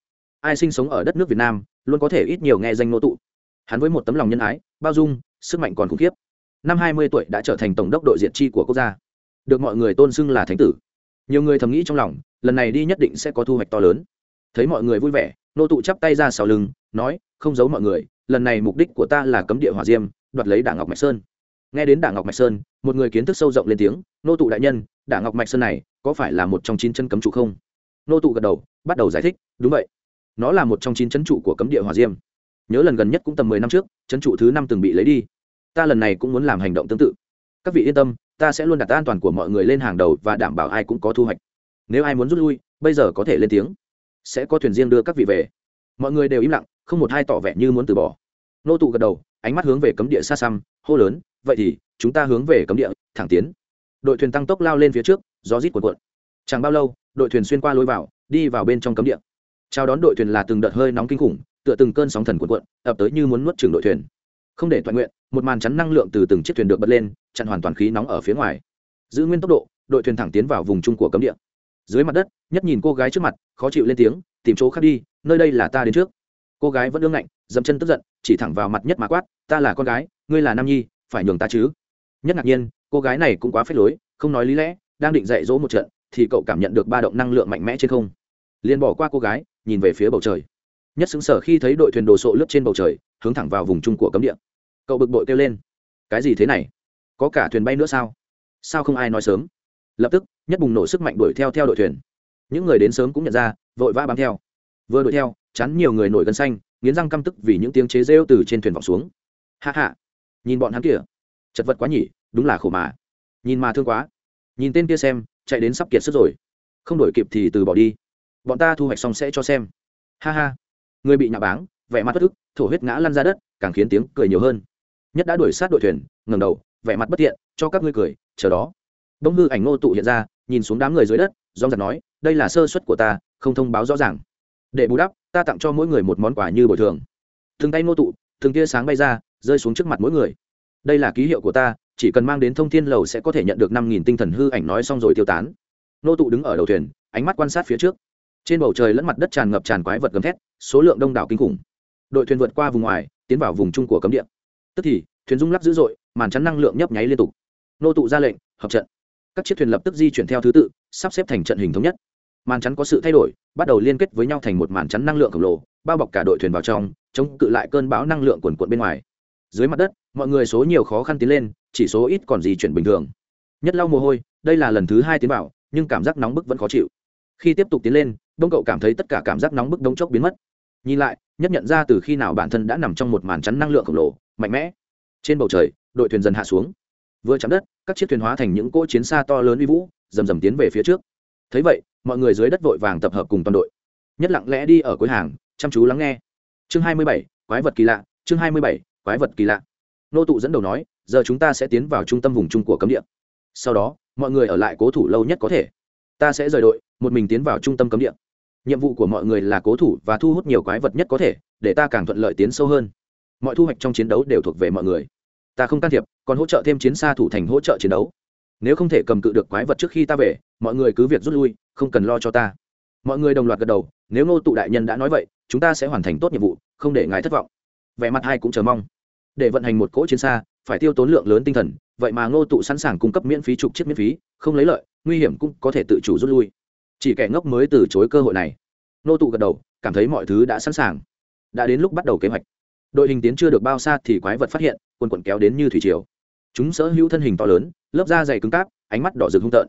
Speaker 1: Ai sinh sống ở đất nước việt nam, luôn có thể ít nhiều nghe danh ngô tụ. Hắn với một tấm lòng nhân ái, bao dung, sức mạnh còn khủng khiếp. Năm hai mươi tuổi đã trở thành tổng đốc đội diệt chi của quốc gia được mọi người tôn xưng là thánh tử. Nhiều người thầm nghĩ trong lòng, lần này đi nhất định sẽ có thu hoạch to lớn. Thấy mọi người vui vẻ, nô tụ chắp tay ra sau lưng, nói, không giấu mọi người, lần này mục đích của ta là cấm địa hỏa diêm, đoạt lấy đảng ngọc mạch sơn. Nghe đến đảng ngọc mạch sơn, một người kiến thức sâu rộng lên tiếng, nô tụ đại nhân, đảng ngọc mạch sơn này có phải là một trong chín chân cấm trụ không? Nô tụ gật đầu, bắt đầu giải thích, đúng vậy, nó là một trong chín chân trụ của cấm địa hỏa diêm. Nhớ lần gần nhất cũng tầm mười năm trước, chân trụ thứ năm từng bị lấy đi. Ta lần này cũng muốn làm hành động tương tự. Các vị yên tâm ta sẽ luôn đặt an toàn của mọi người lên hàng đầu và đảm bảo ai cũng có thu hoạch. Nếu ai muốn rút lui, bây giờ có thể lên tiếng. Sẽ có thuyền riêng đưa các vị về. Mọi người đều im lặng, không một ai tỏ vẻ như muốn từ bỏ. Nô tụ gật đầu, ánh mắt hướng về cấm địa xa xăm, hô lớn, vậy thì, chúng ta hướng về cấm địa, thẳng tiến. Đội thuyền tăng tốc lao lên phía trước, gió rít cuộn cuộn. Chẳng bao lâu, đội thuyền xuyên qua lối vào, đi vào bên trong cấm địa. Chào đón đội thuyền là từng đợt hơi nóng kinh khủng, tựa từng cơn sóng thần cuộn cuộn, ập tới như muốn nuốt chửng đội thuyền. Không để toàn nguyện, một màn chắn năng lượng từ từng chiếc thuyền được bật lên chặn hoàn toàn khí nóng ở phía ngoài. Giữ nguyên tốc độ, đội thuyền thẳng tiến vào vùng trung của cấm địa. Dưới mặt đất, nhất nhìn cô gái trước mặt, khó chịu lên tiếng, tìm chỗ khác đi, nơi đây là ta đến trước. Cô gái vẫn ương ngạnh, dậm chân tức giận, chỉ thẳng vào mặt nhất mà quát, ta là con gái, ngươi là nam nhi, phải nhường ta chứ. Nhất ngạc nhiên, cô gái này cũng quá phết lối, không nói lý lẽ, đang định dạy dỗ một trận, thì cậu cảm nhận được ba động năng lượng mạnh mẽ trên không. Liền bỏ qua cô gái, nhìn về phía bầu trời. Nhất xứng sở khi thấy đội thuyền đồ sộ lướt trên bầu trời, hướng thẳng vào vùng trung của cấm địa. Cậu bực bội kêu lên, cái gì thế này? Có cả thuyền bay nữa sao? Sao không ai nói sớm? Lập tức, nhất bùng nổ sức mạnh đuổi theo theo đội thuyền. Những người đến sớm cũng nhận ra, vội vã bám theo. Vừa đuổi theo, chắn nhiều người nổi gân xanh, nghiến răng căm tức vì những tiếng chế rêu từ trên thuyền vọng xuống. Hạ hạ nhìn bọn hắn kìa. Chật vật quá nhỉ, đúng là khổ mà. Nhìn mà thương quá. Nhìn tên kia xem, chạy đến sắp kiệt sức rồi. Không đổi kịp thì từ bỏ đi. Bọn ta thu hoạch xong sẽ cho xem. Ha ha. Người bị nhà báng, vẻ mặt bất ức thổ huyết ngã lăn ra đất, càng khiến tiếng cười nhiều hơn. Nhất đã đuổi sát đội thuyền ngầm đầu vẻ mặt bất thiện cho các ngươi cười, chờ đó. Bông hư ảnh ngô tụ hiện ra, nhìn xuống đám người dưới đất do giật nói, đây là sơ suất của ta, không thông báo rõ ràng. Để bù đắp, ta tặng cho mỗi người một món quà như bồi thường. Từng tay ngô tụ, từng tia sáng bay ra, rơi xuống trước mặt mỗi người. Đây là ký hiệu của ta, chỉ cần mang đến thông thiên lầu sẽ có thể nhận được năm nghìn tinh thần hư ảnh nói xong rồi tiêu tán. Nô tụ đứng ở đầu thuyền, ánh mắt quan sát phía trước. Trên bầu trời lẫn mặt đất tràn ngập tràn quái vật gầm thét, số lượng đông đảo kinh khủng. Đội thuyền vượt qua vùng ngoài, tiến vào vùng trung của cấm địa. Tức thì, thuyền rung lắc dữ dội màn chắn năng lượng nhấp nháy liên tục. Nô tụ ra lệnh, hợp trận. Các chiếc thuyền lập tức di chuyển theo thứ tự, sắp xếp thành trận hình thống nhất. Màn chắn có sự thay đổi, bắt đầu liên kết với nhau thành một màn chắn năng lượng khổng lồ, bao bọc cả đội thuyền vào trong, chống cự lại cơn bão năng lượng quần quận bên ngoài. Dưới mặt đất, mọi người số nhiều khó khăn tiến lên, chỉ số ít còn gì chuyển bình thường. Nhất lau mồ hôi, đây là lần thứ hai tiến vào, nhưng cảm giác nóng bức vẫn khó chịu. Khi tiếp tục tiến lên, đông cậu cảm thấy tất cả cảm giác nóng bức đông chốc biến mất. Nhìn lại, nhất nhận ra từ khi nào bản thân đã nằm trong một màn chắn năng lượng khổng lồ, mạnh mẽ. Trên bầu trời đội thuyền dần hạ xuống. Vừa chạm đất, các chiếc thuyền hóa thành những cỗ chiến xa to lớn uy vũ, rầm rầm tiến về phía trước. Thấy vậy, mọi người dưới đất vội vàng tập hợp cùng toàn đội. Nhất lặng lẽ đi ở cuối hàng, chăm chú lắng nghe. Chương hai mươi bảy, quái vật kỳ lạ, chương hai mươi bảy, quái vật kỳ lạ. Nô tụ dẫn đầu nói, giờ chúng ta sẽ tiến vào trung tâm vùng trung của cấm địa. Sau đó, mọi người ở lại cố thủ lâu nhất có thể. Ta sẽ rời đội, một mình tiến vào trung tâm cấm địa. Nhiệm vụ của mọi người là cố thủ và thu hút nhiều quái vật nhất có thể, để ta càng thuận lợi tiến sâu hơn. Mọi thu hoạch trong chiến đấu đều thuộc về mọi người ta không can thiệp, còn hỗ trợ thêm chiến xa thủ thành hỗ trợ chiến đấu. Nếu không thể cầm cự được quái vật trước khi ta về, mọi người cứ việc rút lui, không cần lo cho ta. Mọi người đồng loạt gật đầu, nếu ngô tụ đại nhân đã nói vậy, chúng ta sẽ hoàn thành tốt nhiệm vụ, không để ngài thất vọng. Vẻ mặt hai cũng chờ mong. Để vận hành một cỗ chiến xa, phải tiêu tốn lượng lớn tinh thần, vậy mà ngô tụ sẵn sàng cung cấp miễn phí chục chiếc miễn phí, không lấy lợi, nguy hiểm cũng có thể tự chủ rút lui. Chỉ kẻ ngốc mới từ chối cơ hội này. Ngô tụ gật đầu, cảm thấy mọi thứ đã sẵn sàng. Đã đến lúc bắt đầu kế hoạch đội hình tiến chưa được bao xa thì quái vật phát hiện, quần quần kéo đến như thủy triều. Chúng sở hữu thân hình to lớn, lớp da dày cứng cáp, ánh mắt đỏ rực hung tợn.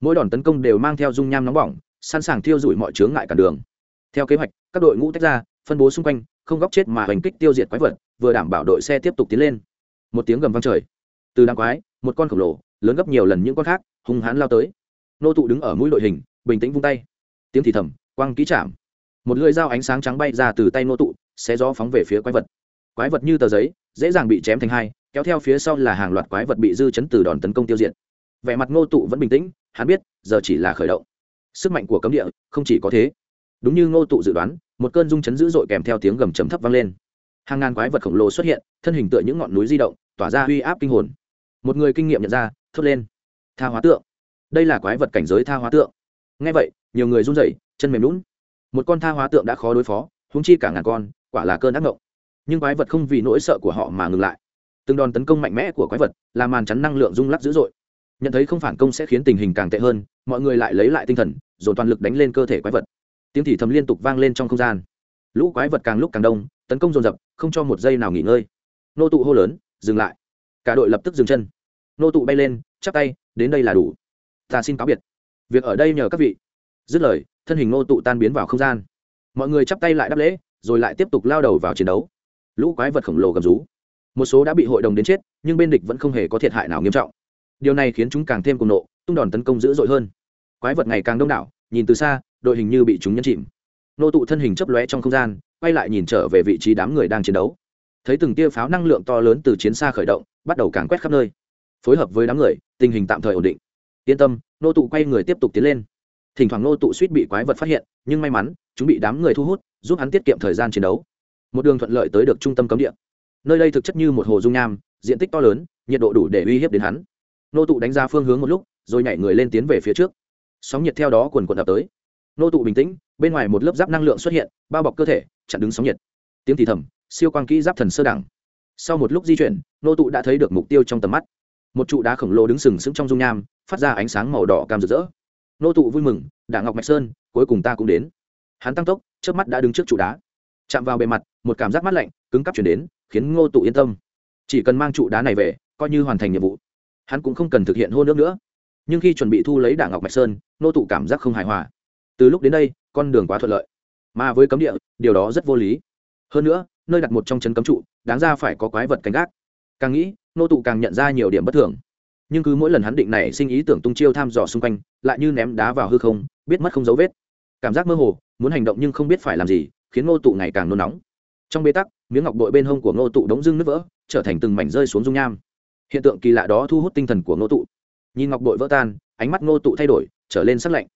Speaker 1: Mỗi đòn tấn công đều mang theo dung nham nóng bỏng, sẵn sàng thiêu rụi mọi chướng ngại cản đường. Theo kế hoạch, các đội ngũ tách ra, phân bố xung quanh, không góc chết mà hành kích tiêu diệt quái vật, vừa đảm bảo đội xe tiếp tục tiến lên. Một tiếng gầm vang trời. Từ đám quái, một con khổng lồ, lớn gấp nhiều lần những con khác, hung hãn lao tới. Nô tụ đứng ở mũi đội hình, bình tĩnh vung tay. Tiếng thì thầm quăng ký chạm. Một lưỡi dao ánh sáng trắng bay ra từ tay nô tụ, xé gió phóng về phía quái vật quái vật như tờ giấy, dễ dàng bị chém thành hai, kéo theo phía sau là hàng loạt quái vật bị dư chấn từ đòn tấn công tiêu diệt. Vẻ mặt ngô tụ vẫn bình tĩnh, hắn biết, giờ chỉ là khởi động. Sức mạnh của cấm địa, không chỉ có thế. Đúng như ngô tụ dự đoán, một cơn rung chấn dữ dội kèm theo tiếng gầm trầm thấp vang lên. Hàng ngàn quái vật khổng lồ xuất hiện, thân hình tựa những ngọn núi di động, tỏa ra uy áp kinh hồn. Một người kinh nghiệm nhận ra, thốt lên. Tha hóa tượng. Đây là quái vật cảnh giới tha hóa tượng. Ngay vậy, nhiều người run rẩy, chân mềm lún một con tha hóa tượng đã khó đối phó húng chi cả ngàn con, quả là cơn ác mộng nhưng quái vật không vì nỗi sợ của họ mà ngừng lại. Từng đòn tấn công mạnh mẽ của quái vật làm màn chắn năng lượng rung lắc dữ dội. Nhận thấy không phản công sẽ khiến tình hình càng tệ hơn, mọi người lại lấy lại tinh thần, dồn toàn lực đánh lên cơ thể quái vật. Tiếng thì thầm liên tục vang lên trong không gian. Lũ quái vật càng lúc càng đông, tấn công dồn dập, không cho một giây nào nghỉ ngơi. Nô tụ hô lớn, dừng lại. Cả đội lập tức dừng chân. Nô tụ bay lên, chắp tay, đến đây là đủ. Ta xin cáo biệt. Việc ở đây nhờ các vị. Dứt lời, thân hình nô tụ tan biến vào không gian. Mọi người chắp tay lại đáp lễ, rồi lại tiếp tục lao đầu vào chiến đấu lũ quái vật khổng lồ gầm rú. Một số đã bị hội đồng đến chết, nhưng bên địch vẫn không hề có thiệt hại nào nghiêm trọng. Điều này khiến chúng càng thêm cùng nộ, tung đòn tấn công dữ dội hơn. Quái vật ngày càng đông đảo, nhìn từ xa, đội hình như bị chúng nhấn chìm. Nô tụ thân hình chấp lóe trong không gian, quay lại nhìn trở về vị trí đám người đang chiến đấu. Thấy từng tia pháo năng lượng to lớn từ chiến xa khởi động, bắt đầu càng quét khắp nơi. Phối hợp với đám người, tình hình tạm thời ổn định. Yên tâm, nô tụ quay người tiếp tục tiến lên. Thỉnh thoảng nô tụ suýt bị quái vật phát hiện, nhưng may mắn, chúng bị đám người thu hút, giúp hắn tiết kiệm thời gian chiến đấu một đường thuận lợi tới được trung tâm cấm địa. Nơi đây thực chất như một hồ dung nham, diện tích to lớn, nhiệt độ đủ để uy hiếp đến hắn. Nô tụ đánh ra phương hướng một lúc, rồi nhảy người lên tiến về phía trước. Sóng nhiệt theo đó quần quần đập tới. Nô tụ bình tĩnh, bên ngoài một lớp giáp năng lượng xuất hiện, bao bọc cơ thể, chặn đứng sóng nhiệt. Tiếng thì thầm, siêu quang kỹ giáp thần sơ đẳng. Sau một lúc di chuyển, nô tụ đã thấy được mục tiêu trong tầm mắt. Một trụ đá khổng lồ đứng sừng sững trong dung nham, phát ra ánh sáng màu đỏ cam rực rỡ. Nô tụ vui mừng, đả ngọc mạch sơn, cuối cùng ta cũng đến. Hắn tăng tốc trước mắt đã đứng trước trụ đá. Chạm vào bề mặt một cảm giác mát lạnh, cứng cắp chuyển đến, khiến ngô tụ yên tâm. Chỉ cần mang trụ đá này về, coi như hoàn thành nhiệm vụ, hắn cũng không cần thực hiện hôn nước nữa. Nhưng khi chuẩn bị thu lấy đảng ngọc mạch sơn, Ngô tụ cảm giác không hài hòa. Từ lúc đến đây, con đường quá thuận lợi. Mà với cấm địa, điều đó rất vô lý. Hơn nữa, nơi đặt một trong chân cấm trụ, đáng ra phải có quái vật canh gác. Càng nghĩ, Ngô tụ càng nhận ra nhiều điểm bất thường. Nhưng cứ mỗi lần hắn định này sinh ý tưởng tung chiêu tham dò xung quanh, lại như ném đá vào hư không, biết mất không dấu vết. Cảm giác mơ hồ, muốn hành động nhưng không biết phải làm gì, khiến ngô tụ ngày càng nôn nóng trong bế tắc, miếng ngọc bội bên hông của ngô tụ đống dưng nứt vỡ, trở thành từng mảnh rơi xuống dung nham. Hiện tượng kỳ lạ đó thu hút tinh thần của ngô tụ. Nhìn ngọc bội vỡ tan, ánh mắt ngô tụ thay đổi, trở lên sắc lạnh.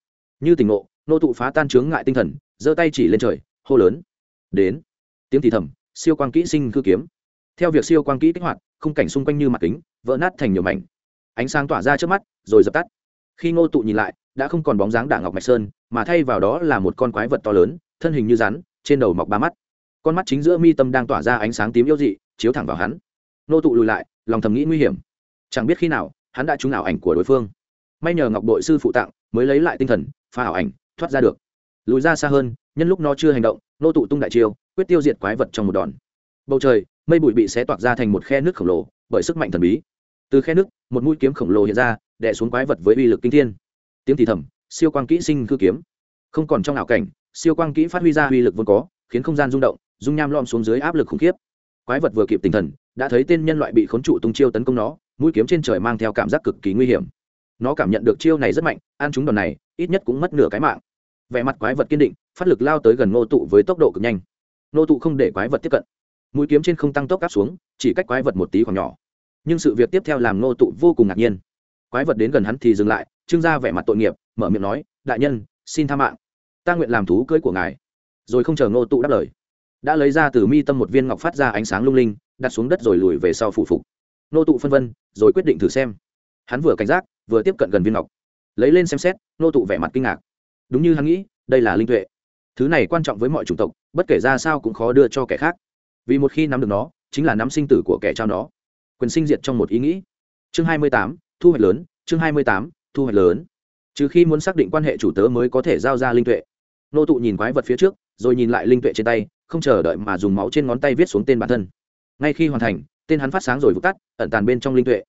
Speaker 1: Như tình ngộ, ngô tụ phá tan chướng ngại tinh thần, giơ tay chỉ lên trời, hô lớn. Đến. Tiếng thì thầm, siêu quang kỹ sinh cư kiếm. Theo việc siêu quang kỹ kích hoạt, khung cảnh xung quanh như mặt kính, vỡ nát thành nhiều mảnh. Ánh sáng tỏa ra trước mắt, rồi dập tắt. Khi ngô tụ nhìn lại, đã không còn bóng dáng đảng ngọc mạch sơn, mà thay vào đó là một con quái vật to lớn, thân hình như rắn, trên đầu mọc ba mắt con mắt chính giữa mi tâm đang tỏa ra ánh sáng tím yếu dị, chiếu thẳng vào hắn. Nô tụ lùi lại, lòng thầm nghĩ nguy hiểm. Chẳng biết khi nào, hắn đã trúng ảo ảnh của đối phương. May nhờ ngọc đội sư phụ tặng, mới lấy lại tinh thần pha ảo ảnh, thoát ra được. Lùi ra xa hơn, nhân lúc nó chưa hành động, nô tụ tung đại chiêu, quyết tiêu diệt quái vật trong một đòn. Bầu trời, mây bụi bị xé toạc ra thành một khe nước khổng lồ, bởi sức mạnh thần bí. Từ khe nước, một mũi kiếm khổng lồ hiện ra, đè xuống quái vật với uy lực kinh thiên. Tiếng thì thầm, siêu quang kỹ sinh cư kiếm. Không còn trong ảo cảnh, siêu quang kỹ phát huy ra uy lực vốn có, khiến không gian rung động dung nham lom xuống dưới áp lực khủng khiếp. Quái vật vừa kịp tinh thần, đã thấy tên nhân loại bị khốn trụ tung chiêu tấn công nó, mũi kiếm trên trời mang theo cảm giác cực kỳ nguy hiểm. Nó cảm nhận được chiêu này rất mạnh, ăn chúng đòn này, ít nhất cũng mất nửa cái mạng. Vẻ mặt quái vật kiên định, phát lực lao tới gần ngô tụ với tốc độ cực nhanh. Ngô tụ không để quái vật tiếp cận. Mũi kiếm trên không tăng tốc áp xuống, chỉ cách quái vật một tí khoảng nhỏ. Nhưng sự việc tiếp theo làm ngô tụ vô cùng ngạc nhiên. Quái vật đến gần hắn thì dừng lại trưng ra vẻ mặt tội nghiệp, mở miệng nói, đại nhân, xin tha mạng. Ta nguyện làm thú cưới của ngài. Rồi không chờ ngô tụ đáp lời đã lấy ra từ mi tâm một viên ngọc phát ra ánh sáng lung linh, đặt xuống đất rồi lùi về sau phủ phục. Nô tụ phân vân, rồi quyết định thử xem. Hắn vừa cảnh giác, vừa tiếp cận gần viên ngọc. Lấy lên xem xét, nô tụ vẻ mặt kinh ngạc. Đúng như hắn nghĩ, đây là linh tuệ. Thứ này quan trọng với mọi chủng tộc, bất kể ra sao cũng khó đưa cho kẻ khác. Vì một khi nắm được nó, chính là nắm sinh tử của kẻ trao nó. Quyền sinh diệt trong một ý nghĩ. Chương hai mươi tám, thu hoạch lớn, chương hai mươi tám, thu hoạch lớn. Trừ khi muốn xác định quan hệ chủ tớ mới có thể giao ra linh tuệ. Nô tụ nhìn quái vật phía trước, rồi nhìn lại linh tuệ trên tay không chờ đợi mà dùng máu trên ngón tay viết xuống tên bản thân. Ngay khi hoàn thành, tên hắn phát sáng rồi vụt tắt, ẩn tàn bên trong linh tuệ.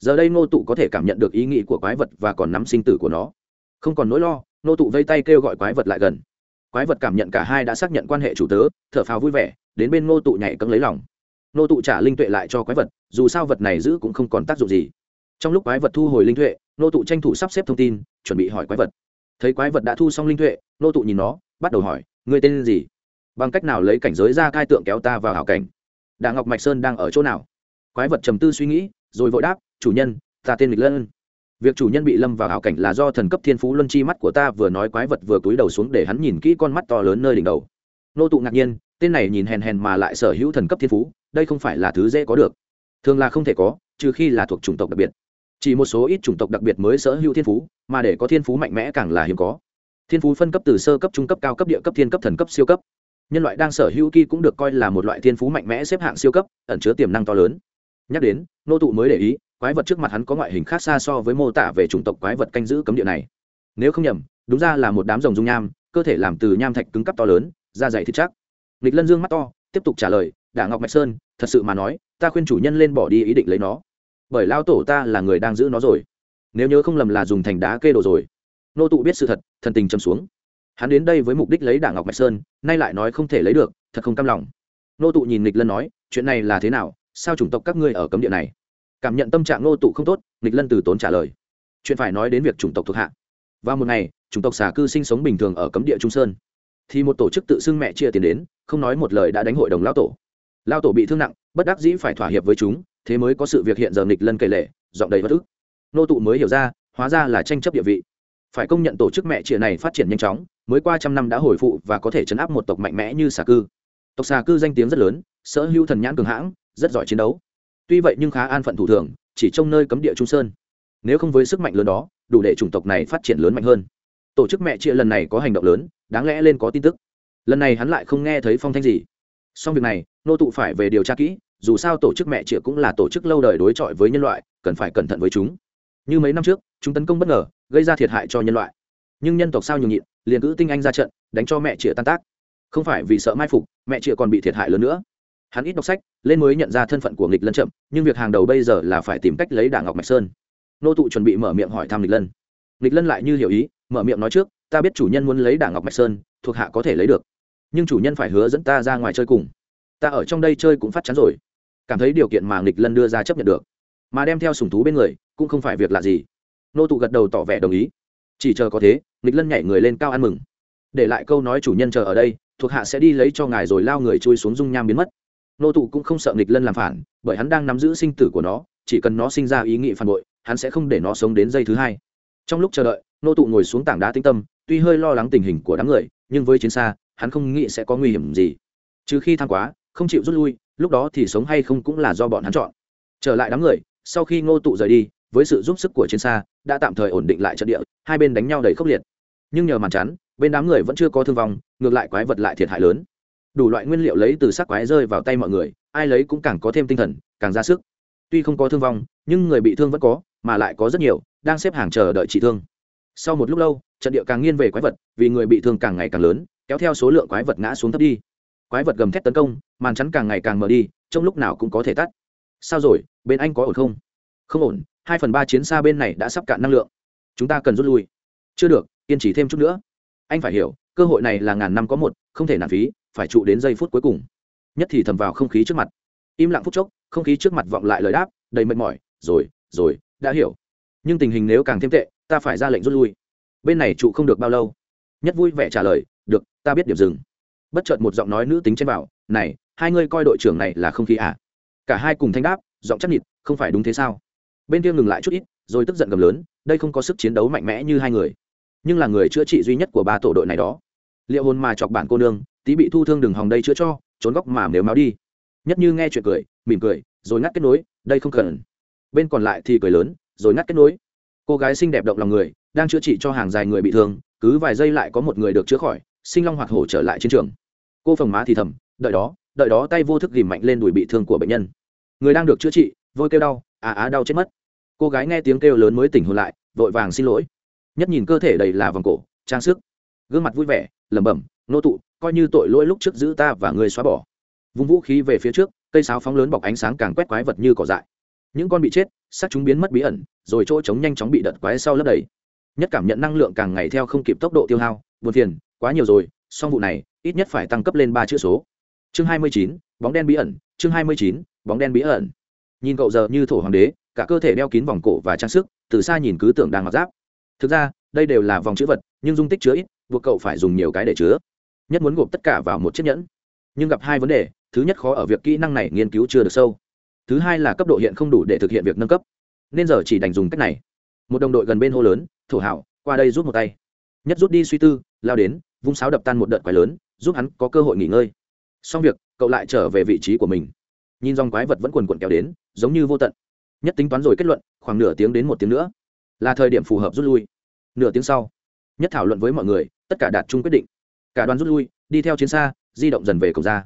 Speaker 1: Giờ đây nô tụ có thể cảm nhận được ý nghĩ của quái vật và còn nắm sinh tử của nó. Không còn nỗi lo nô tụ vây tay kêu gọi quái vật lại gần. Quái vật cảm nhận cả hai đã xác nhận quan hệ chủ tớ, thở phào vui vẻ, đến bên nô tụ nhảy cấm lấy lòng. Nô tụ trả linh tuệ lại cho quái vật, dù sao vật này giữ cũng không còn tác dụng gì. Trong lúc quái vật thu hồi linh tuệ nô tụ tranh thủ sắp xếp thông tin, chuẩn bị hỏi quái vật. Thấy quái vật đã thu xong linh tuệ nô tụ nhìn nó, bắt đầu hỏi người tên gì? Bằng cách nào lấy cảnh giới ra cai tượng kéo ta vào hảo cảnh? Đà ngọc mạch sơn đang ở chỗ nào? Quái vật trầm tư suy nghĩ, rồi vội đáp, chủ nhân, ta tên lịch lân. Việc chủ nhân bị lâm vào hảo cảnh là do thần cấp thiên phú luân chi mắt của ta vừa nói quái vật vừa cúi đầu xuống để hắn nhìn kỹ con mắt to lớn nơi đỉnh đầu. Nô tụ ngạc nhiên, tên này nhìn hèn hèn mà lại sở hữu thần cấp thiên phú, đây không phải là thứ dễ có được. Thường là không thể có, trừ khi là thuộc chủng tộc đặc biệt. Chỉ một số ít chủng tộc đặc biệt mới sở hữu thiên phú, mà để có thiên phú mạnh mẽ càng là hiếm có. Thiên phú phân cấp từ sơ cấp, trung cấp, cao cấp, địa cấp, thiên cấp, thần cấp, siêu cấp nhân loại đang sở hữu kỳ cũng được coi là một loại thiên phú mạnh mẽ xếp hạng siêu cấp, ẩn chứa tiềm năng to lớn. Nhắc đến, nô tụ mới để ý, quái vật trước mặt hắn có ngoại hình khác xa so với mô tả về chủng tộc quái vật canh giữ cấm địa này. Nếu không nhầm, đúng ra là một đám rồng dung nham, cơ thể làm từ nham thạch cứng cấp to lớn, da dày thịt chắc. Nghịch lân dương mắt to, tiếp tục trả lời, đả ngọc mạch sơn, thật sự mà nói, ta khuyên chủ nhân lên bỏ đi ý định lấy nó. Bởi lao tổ ta là người đang giữ nó rồi. Nếu nhớ không lầm là dùng thành đá kê đồ rồi. Nô tụ biết sự thật, thần tình châm xuống hắn đến đây với mục đích lấy đả ngọc mạch sơn, nay lại nói không thể lấy được, thật không cam lòng. Nô tụ nhìn nghịch lân nói, chuyện này là thế nào? Sao chủng tộc các ngươi ở cấm địa này? Cảm nhận tâm trạng nô tụ không tốt, nghịch lân từ tốn trả lời. Chuyện phải nói đến việc chủng tộc thuộc hạ. Vào một ngày, chủng tộc xà cư sinh sống bình thường ở cấm địa trung sơn. Thì một tổ chức tự xưng mẹ chia tiền đến, không nói một lời đã đánh hội đồng lao tổ. Lao tổ bị thương nặng, bất đắc dĩ phải thỏa hiệp với chúng, thế mới có sự việc hiện giờ nghịch lân kể lệ giọng đầy bất ức. Nô tụ mới hiểu ra, hóa ra là tranh chấp địa vị phải công nhận tổ chức mẹ chia này phát triển nhanh chóng, mới qua trăm năm đã hồi phụ và có thể chấn áp một tộc mạnh mẽ như xà cư. Tộc xà cư danh tiếng rất lớn, sở hữu thần nhãn cường hãng, rất giỏi chiến đấu. Tuy vậy nhưng khá an phận thủ thường, chỉ trong nơi cấm địa trung sơn. Nếu không với sức mạnh lớn đó, đủ để chủng tộc này phát triển lớn mạnh hơn. Tổ chức mẹ chia lần này có hành động lớn, đáng lẽ lên có tin tức. Lần này hắn lại không nghe thấy phong thanh gì. Song việc này, nô tụ phải về điều tra kỹ, dù sao tổ chức mẹ chĩa cũng là tổ chức lâu đời đối chọi với nhân loại, cần phải cẩn thận với chúng. Như mấy năm trước, chúng tấn công bất ngờ gây ra thiệt hại cho nhân loại. Nhưng nhân tộc sao nhường nhịn, liền cữ tinh anh ra trận, đánh cho mẹ chĩa tan tác. Không phải vì sợ mai phục, mẹ chĩa còn bị thiệt hại lớn nữa. Hắn ít đọc sách, lên mới nhận ra thân phận của nghịch lân chậm, nhưng việc hàng đầu bây giờ là phải tìm cách lấy đảng ngọc mạch sơn. Nô tụ chuẩn bị mở miệng hỏi thăm nghịch lân. Nghịch lân lại như hiểu ý, mở miệng nói trước, ta biết chủ nhân muốn lấy đảng ngọc mạch sơn, thuộc hạ có thể lấy được. Nhưng chủ nhân phải hứa dẫn ta ra ngoài chơi cùng. Ta ở trong đây chơi cũng phát chắn rồi. Cảm thấy điều kiện mà nghịch lân đưa ra chấp nhận được. Mà đem theo sùng thú bên người, cũng không phải việc lạ gì nô tụ gật đầu tỏ vẻ đồng ý. Chỉ chờ có thế, nghịch lân nhảy người lên cao ăn mừng. Để lại câu nói chủ nhân chờ ở đây, thuộc hạ sẽ đi lấy cho ngài rồi lao người chui xuống dung nham biến mất. Nô tụ cũng không sợ nghịch lân làm phản, bởi hắn đang nắm giữ sinh tử của nó, chỉ cần nó sinh ra ý nghĩ phản bội, hắn sẽ không để nó sống đến giây thứ hai. Trong lúc chờ đợi, nô tụ ngồi xuống tảng đá tĩnh tâm, tuy hơi lo lắng tình hình của đám người, nhưng với chiến xa, hắn không nghĩ sẽ có nguy hiểm gì. Trừ khi tham quá, không chịu rút lui, lúc đó thì sống hay không cũng là do bọn hắn chọn. Trở lại đám người, sau khi ngô tụ rời đi với sự giúp sức của chiến xa, đã tạm thời ổn định lại trận địa, hai bên đánh nhau đầy khốc liệt. Nhưng nhờ màn chắn bên đám người vẫn chưa có thương vong, ngược lại quái vật lại thiệt hại lớn. Đủ loại nguyên liệu lấy từ xác quái rơi vào tay mọi người, ai lấy cũng càng có thêm tinh thần, càng ra sức. Tuy không có thương vong, nhưng người bị thương vẫn có, mà lại có rất nhiều, đang xếp hàng chờ đợi trị thương. Sau một lúc lâu, trận địa càng nghiêng về quái vật, vì người bị thương càng ngày càng lớn, kéo theo số lượng quái vật ngã xuống thấp đi. Quái vật gầm thét tấn công, màn chắn càng ngày càng mở đi trong lúc nào cũng có thể tắt. Sao rồi, bên anh có ổn không? Không ổn hai phần ba chiến xa bên này đã sắp cạn năng lượng. Chúng ta cần rút lui. Chưa được, kiên trì thêm chút nữa. Anh phải hiểu, cơ hội này là ngàn năm có một, không thể nản phí, phải trụ đến giây phút cuối cùng. Nhất thì thầm vào không khí trước mặt. Im lặng phút chốc, không khí trước mặt vọng lại lời đáp, đầy mệt mỏi, rồi rồi, đã hiểu. Nhưng tình hình nếu càng thêm tệ, ta phải ra lệnh rút lui. Bên này trụ không được bao lâu. Nhất vui vẻ trả lời, được, ta biết điểm dừng. Bất chợt một giọng nói nữ tính trên bảo, này, hai ngươi coi đội trưởng này là không khí à? Cả hai cùng thanh đáp, giọng chắc nhịt, không phải đúng thế sao? Bên kia ngừng lại chút ít, rồi tức giận gầm lớn, đây không có sức chiến đấu mạnh mẽ như hai người, nhưng là người chữa trị duy nhất của ba tổ đội này đó. Liệu hồn mà chọc bản cô nương, tí bị thu thương đừng hòng đây chữa cho, trốn góc mà nếu máu đi. Nhất như nghe chuyện cười, mỉm cười, rồi ngắt kết nối, đây không cần. Bên còn lại thì cười lớn, rồi ngắt kết nối. Cô gái xinh đẹp động lòng người, đang chữa trị cho hàng dài người bị thương, cứ vài giây lại có một người được chữa khỏi, sinh long hoạt hổ trở lại chiến trường. Cô phồng má thì thầm, đợi đó đợi đó tay vô thức ghìm mạnh lên đùi bị thương của bệnh nhân. Người đang được chữa trị, vôi kêu đau à á đau chết mất. Cô gái nghe tiếng kêu lớn mới tỉnh hồn lại, vội vàng xin lỗi. Nhất nhìn cơ thể đầy là vòng cổ, trang sức, gương mặt vui vẻ, lẩm bẩm, nô tụ, coi như tội lỗi lúc trước giữ ta và người xóa bỏ. Vung vũ khí về phía trước, cây sáo phóng lớn bọc ánh sáng càng quét quái vật như cỏ dại. Những con bị chết sắc chúng biến mất bí ẩn, rồi chỗ trống nhanh chóng bị đợt quái sau lấp đầy. Nhất cảm nhận năng lượng càng ngày theo không kịp tốc độ tiêu hao, buồn phiền, quá nhiều rồi, song vụ này, ít nhất phải tăng cấp lên ba chữ số. Chương hai mươi chín, bóng đen bí ẩn, chương hai mươi chín, bóng đen bí ẩn nhìn cậu giờ như thổ hoàng đế, cả cơ thể đeo kín vòng cổ và trang sức, từ xa nhìn cứ tưởng đang mặc giáp. Thực ra, đây đều là vòng chữ vật, nhưng dung tích chứa ít, buộc cậu phải dùng nhiều cái để chứa. Nhất muốn gộp tất cả vào một chiếc nhẫn. Nhưng gặp hai vấn đề, thứ nhất khó ở việc kỹ năng này nghiên cứu chưa được sâu. Thứ hai là cấp độ hiện không đủ để thực hiện việc nâng cấp. Nên giờ chỉ đành dùng cách này. Một đồng đội gần bên hô lớn, thổ hảo, qua đây rút một tay. Nhất rút đi suy tư, lao đến, vung sáo đập tan một đợt quái lớn, giúp hắn có cơ hội nghỉ ngơi. Xong việc, cậu lại trở về vị trí của mình nhìn dòng quái vật vẫn quần quần kéo đến, giống như vô tận. Nhất tính toán rồi kết luận, khoảng nửa tiếng đến một tiếng nữa. Là thời điểm phù hợp rút lui. Nửa tiếng sau, nhất thảo luận với mọi người, tất cả đạt chung quyết định. Cả đoàn rút lui, đi theo chiến xa, di động dần về cổng ra.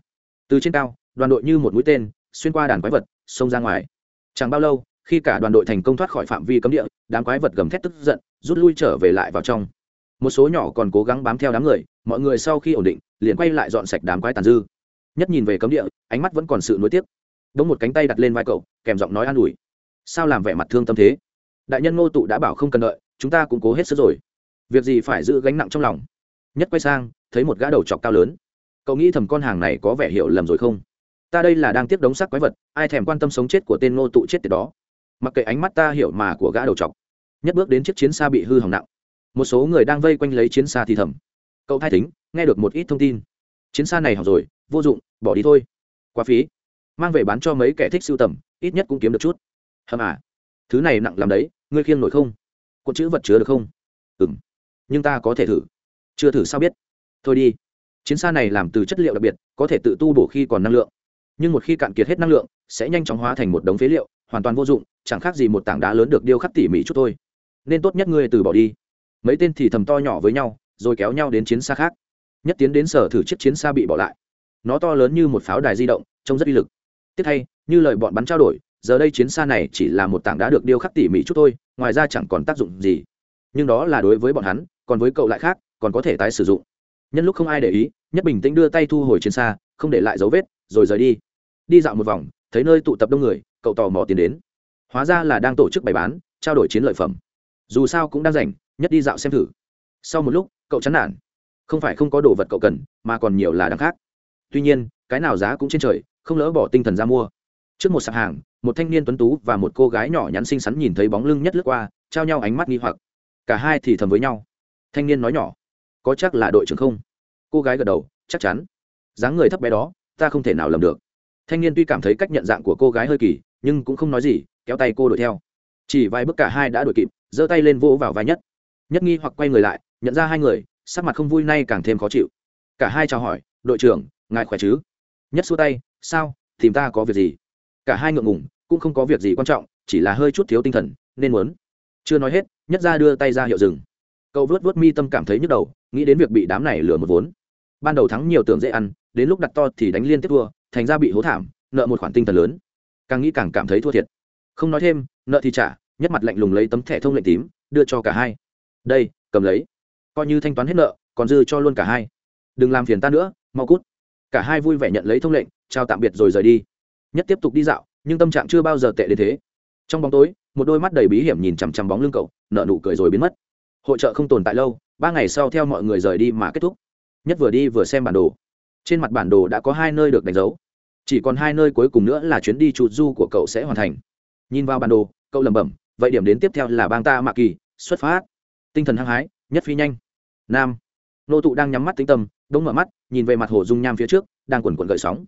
Speaker 1: Từ trên cao, đoàn đội như một mũi tên, xuyên qua đàn quái vật, xông ra ngoài. Chẳng bao lâu, khi cả đoàn đội thành công thoát khỏi phạm vi cấm địa, đám quái vật gầm thét tức giận, rút lui trở về lại vào trong. Một số nhỏ còn cố gắng bám theo đám người, mọi người sau khi ổn định, liền quay lại dọn sạch đám quái tàn dư. Nhất nhìn về cấm địa, ánh mắt vẫn còn sự nối tiếc đống một cánh tay đặt lên vai cậu, kèm giọng nói an ủi. Sao làm vẻ mặt thương tâm thế? Đại nhân ngô tụ đã bảo không cần đợi, chúng ta cũng cố hết sức rồi. Việc gì phải giữ gánh nặng trong lòng? Nhất quay sang, thấy một gã đầu chọc cao lớn. Cậu nghĩ thầm con hàng này có vẻ hiểu lầm rồi không? Ta đây là đang tiếp đống sắc quái vật, ai thèm quan tâm sống chết của tên ngô tụ chết tiệt đó? Mặc kệ ánh mắt ta hiểu mà của gã đầu chọc. Nhất bước đến chiếc chiến xa bị hư hỏng nặng. Một số người đang vây quanh lấy chiến xa thì thầm. Cậu thai thính, nghe được một ít thông tin. Chiến xa này hỏng rồi, vô dụng, bỏ đi thôi. Quá phí mang về bán cho mấy kẻ thích sưu tầm, ít nhất cũng kiếm được chút. Hầm à? Thứ này nặng làm đấy, ngươi khiêng nổi không? Cuộn chữ vật chứa được không? Ừ m nhưng ta có thể thử. Chưa thử sao biết? Thôi đi. Chiến xa này làm từ chất liệu đặc biệt, có thể tự tu bổ khi còn năng lượng. Nhưng một khi cạn kiệt hết năng lượng, sẽ nhanh chóng hóa thành một đống phế liệu, hoàn toàn vô dụng, chẳng khác gì một tảng đá lớn được điêu khắc tỉ mỉ chút thôi. Nên tốt nhất ngươi từ bỏ đi. Mấy tên thì thầm to nhỏ với nhau, rồi kéo nhau đến chiến xa khác. Nhất tiến đến sở thử chiếc chiến xa bị bỏ lại. Nó to lớn như một pháo đài di động, trông rất uy lực tiếp thay, như lời bọn bắn trao đổi, giờ đây chiến xa này chỉ là một tảng đá được điêu khắc tỉ mỉ chút thôi, ngoài ra chẳng còn tác dụng gì. Nhưng đó là đối với bọn hắn, còn với cậu lại khác, còn có thể tái sử dụng. Nhân lúc không ai để ý, nhất bình tĩnh đưa tay thu hồi chiến xa, không để lại dấu vết, rồi rời đi. Đi dạo một vòng, thấy nơi tụ tập đông người, cậu tò mò tiến đến. Hóa ra là đang tổ chức bày bán, trao đổi chiến lợi phẩm. Dù sao cũng đang rảnh, nhất đi dạo xem thử. Sau một lúc, cậu chán nản. Không phải không có đồ vật cậu cần, mà còn nhiều là đáng khác. Tuy nhiên, cái nào giá cũng trên trời không lỡ bỏ tinh thần ra mua. Trước một sạp hàng, một thanh niên tuấn tú và một cô gái nhỏ nhắn xinh xắn nhìn thấy bóng lưng nhất lướt qua, trao nhau ánh mắt nghi hoặc. Cả hai thì thầm với nhau. Thanh niên nói nhỏ, có chắc là đội trưởng không? Cô gái gật đầu, chắc chắn. Dáng người thấp bé đó, ta không thể nào lầm được. Thanh niên tuy cảm thấy cách nhận dạng của cô gái hơi kỳ, nhưng cũng không nói gì, kéo tay cô đuổi theo. Chỉ vài bước cả hai đã đuổi kịp, giơ tay lên vỗ vào vai nhất. Nhất nghi hoặc quay người lại, nhận ra hai người, sắc mặt không vui nay càng thêm khó chịu. Cả hai chào hỏi, đội trưởng, ngài khỏe chứ? Nhất xua tay, sao? Tìm ta có việc gì? Cả hai ngượng ngùng, cũng không có việc gì quan trọng, chỉ là hơi chút thiếu tinh thần, nên muốn. Chưa nói hết, nhất ra đưa tay ra hiệu dừng. Cậu vớt vớt mi tâm cảm thấy nhức đầu, nghĩ đến việc bị đám này lừa một vốn. Ban đầu thắng nhiều tưởng dễ ăn, đến lúc đặt to thì đánh liên tiếp thua, thành ra bị hố thảm, nợ một khoản tinh thần lớn. Càng nghĩ càng cảm thấy thua thiệt. Không nói thêm, nợ thì trả, nhất mặt lạnh lùng lấy tấm thẻ thông lệnh tím, đưa cho cả hai. Đây, cầm lấy. Coi như thanh toán hết nợ, còn dư cho luôn cả hai. Đừng làm phiền ta nữa, mau cút cả hai vui vẻ nhận lấy thông lệnh, chào tạm biệt rồi rời đi. Nhất tiếp tục đi dạo, nhưng tâm trạng chưa bao giờ tệ đến thế. Trong bóng tối, một đôi mắt đầy bí hiểm nhìn chằm chằm bóng lưng cậu nợ nụ cười rồi biến mất. Hội trợ không tồn tại lâu, ba ngày sau theo mọi người rời đi mà kết thúc. Nhất vừa đi vừa xem bản đồ. Trên mặt bản đồ đã có hai nơi được đánh dấu. Chỉ còn hai nơi cuối cùng nữa là chuyến đi trụ du của cậu sẽ hoàn thành. Nhìn vào bản đồ, cậu lẩm bẩm, vậy điểm đến tiếp theo là bang ta mạ kỳ xuất phát. Tinh thần hăng hái, nhất phi nhanh. Nam nô tụ đang nhắm mắt tĩnh tâm, đống mở mắt, nhìn về mặt hồ dung nham phía trước, đang quần quần gợi sóng.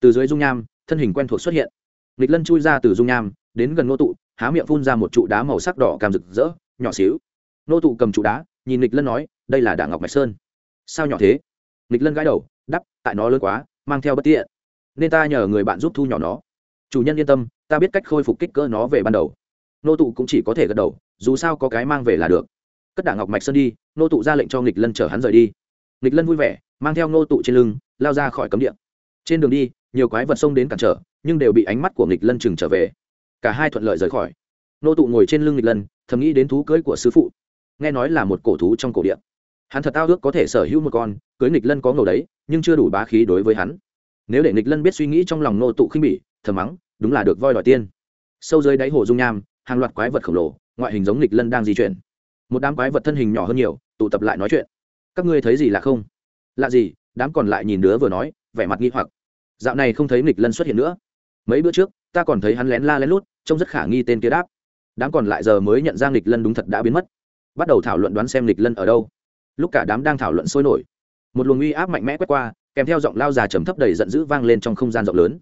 Speaker 1: Từ dưới dung nham, thân hình quen thuộc xuất hiện. Nghịch lân chui ra từ dung nham, đến gần nô tụ, há miệng phun ra một trụ đá màu sắc đỏ cam rực rỡ, nhỏ xíu. Nô tụ cầm trụ đá, nhìn nghịch lân nói, đây là đạ ngọc mạch sơn. Sao nhỏ thế? Nghịch lân gãi đầu đắp tại nó lớn quá, mang theo bất tiện. Nên ta nhờ người bạn giúp thu nhỏ nó. Chủ nhân yên tâm, ta biết cách khôi phục kích cỡ nó về ban đầu. Nô tụ cũng chỉ có thể gật đầu, dù sao có cái mang về là được cất đảng ngọc mạch sơn đi, nô tụ ra lệnh cho nghịch lân chở hắn rời đi. Nghịch lân vui vẻ, mang theo nô tụ trên lưng, lao ra khỏi cấm địa. Trên đường đi, nhiều quái vật sông đến cản trở, nhưng đều bị ánh mắt của nghịch lân chừng trở về. Cả hai thuận lợi rời khỏi. Nô tụ ngồi trên lưng nghịch lân, thầm nghĩ đến thú cưới của sư phụ. Nghe nói là một cổ thú trong cổ điện hắn thật ao ước có thể sở hữu một con, cưới nghịch lân có ngầu đấy, nhưng chưa đủ bá khí đối với hắn. Nếu để nghịch lân biết suy nghĩ trong lòng nô tụ khinh bỉ, thầm mắng, đúng là được voi đòi tiên. Sâu dưới đáy hồ dung nham, hàng loạt quái vật khổng lồ, ngoại hình giống nghịch lân đang di chuyển một đám quái vật thân hình nhỏ hơn nhiều, tụ tập lại nói chuyện. Các ngươi thấy gì là không? Lạ gì? Đám còn lại nhìn đứa vừa nói, vẻ mặt nghi hoặc. Dạo này không thấy nghịch lân xuất hiện nữa. Mấy bữa trước, ta còn thấy hắn lén la lén lút, trông rất khả nghi tên kia đáp. Đám còn lại giờ mới nhận ra nghịch lân đúng thật đã biến mất. Bắt đầu thảo luận đoán xem nghịch lân ở đâu. Lúc cả đám đang thảo luận sôi nổi, một luồng uy áp mạnh mẽ quét qua, kèm theo giọng lao già trầm thấp đầy giận dữ vang lên trong không gian rộng lớn.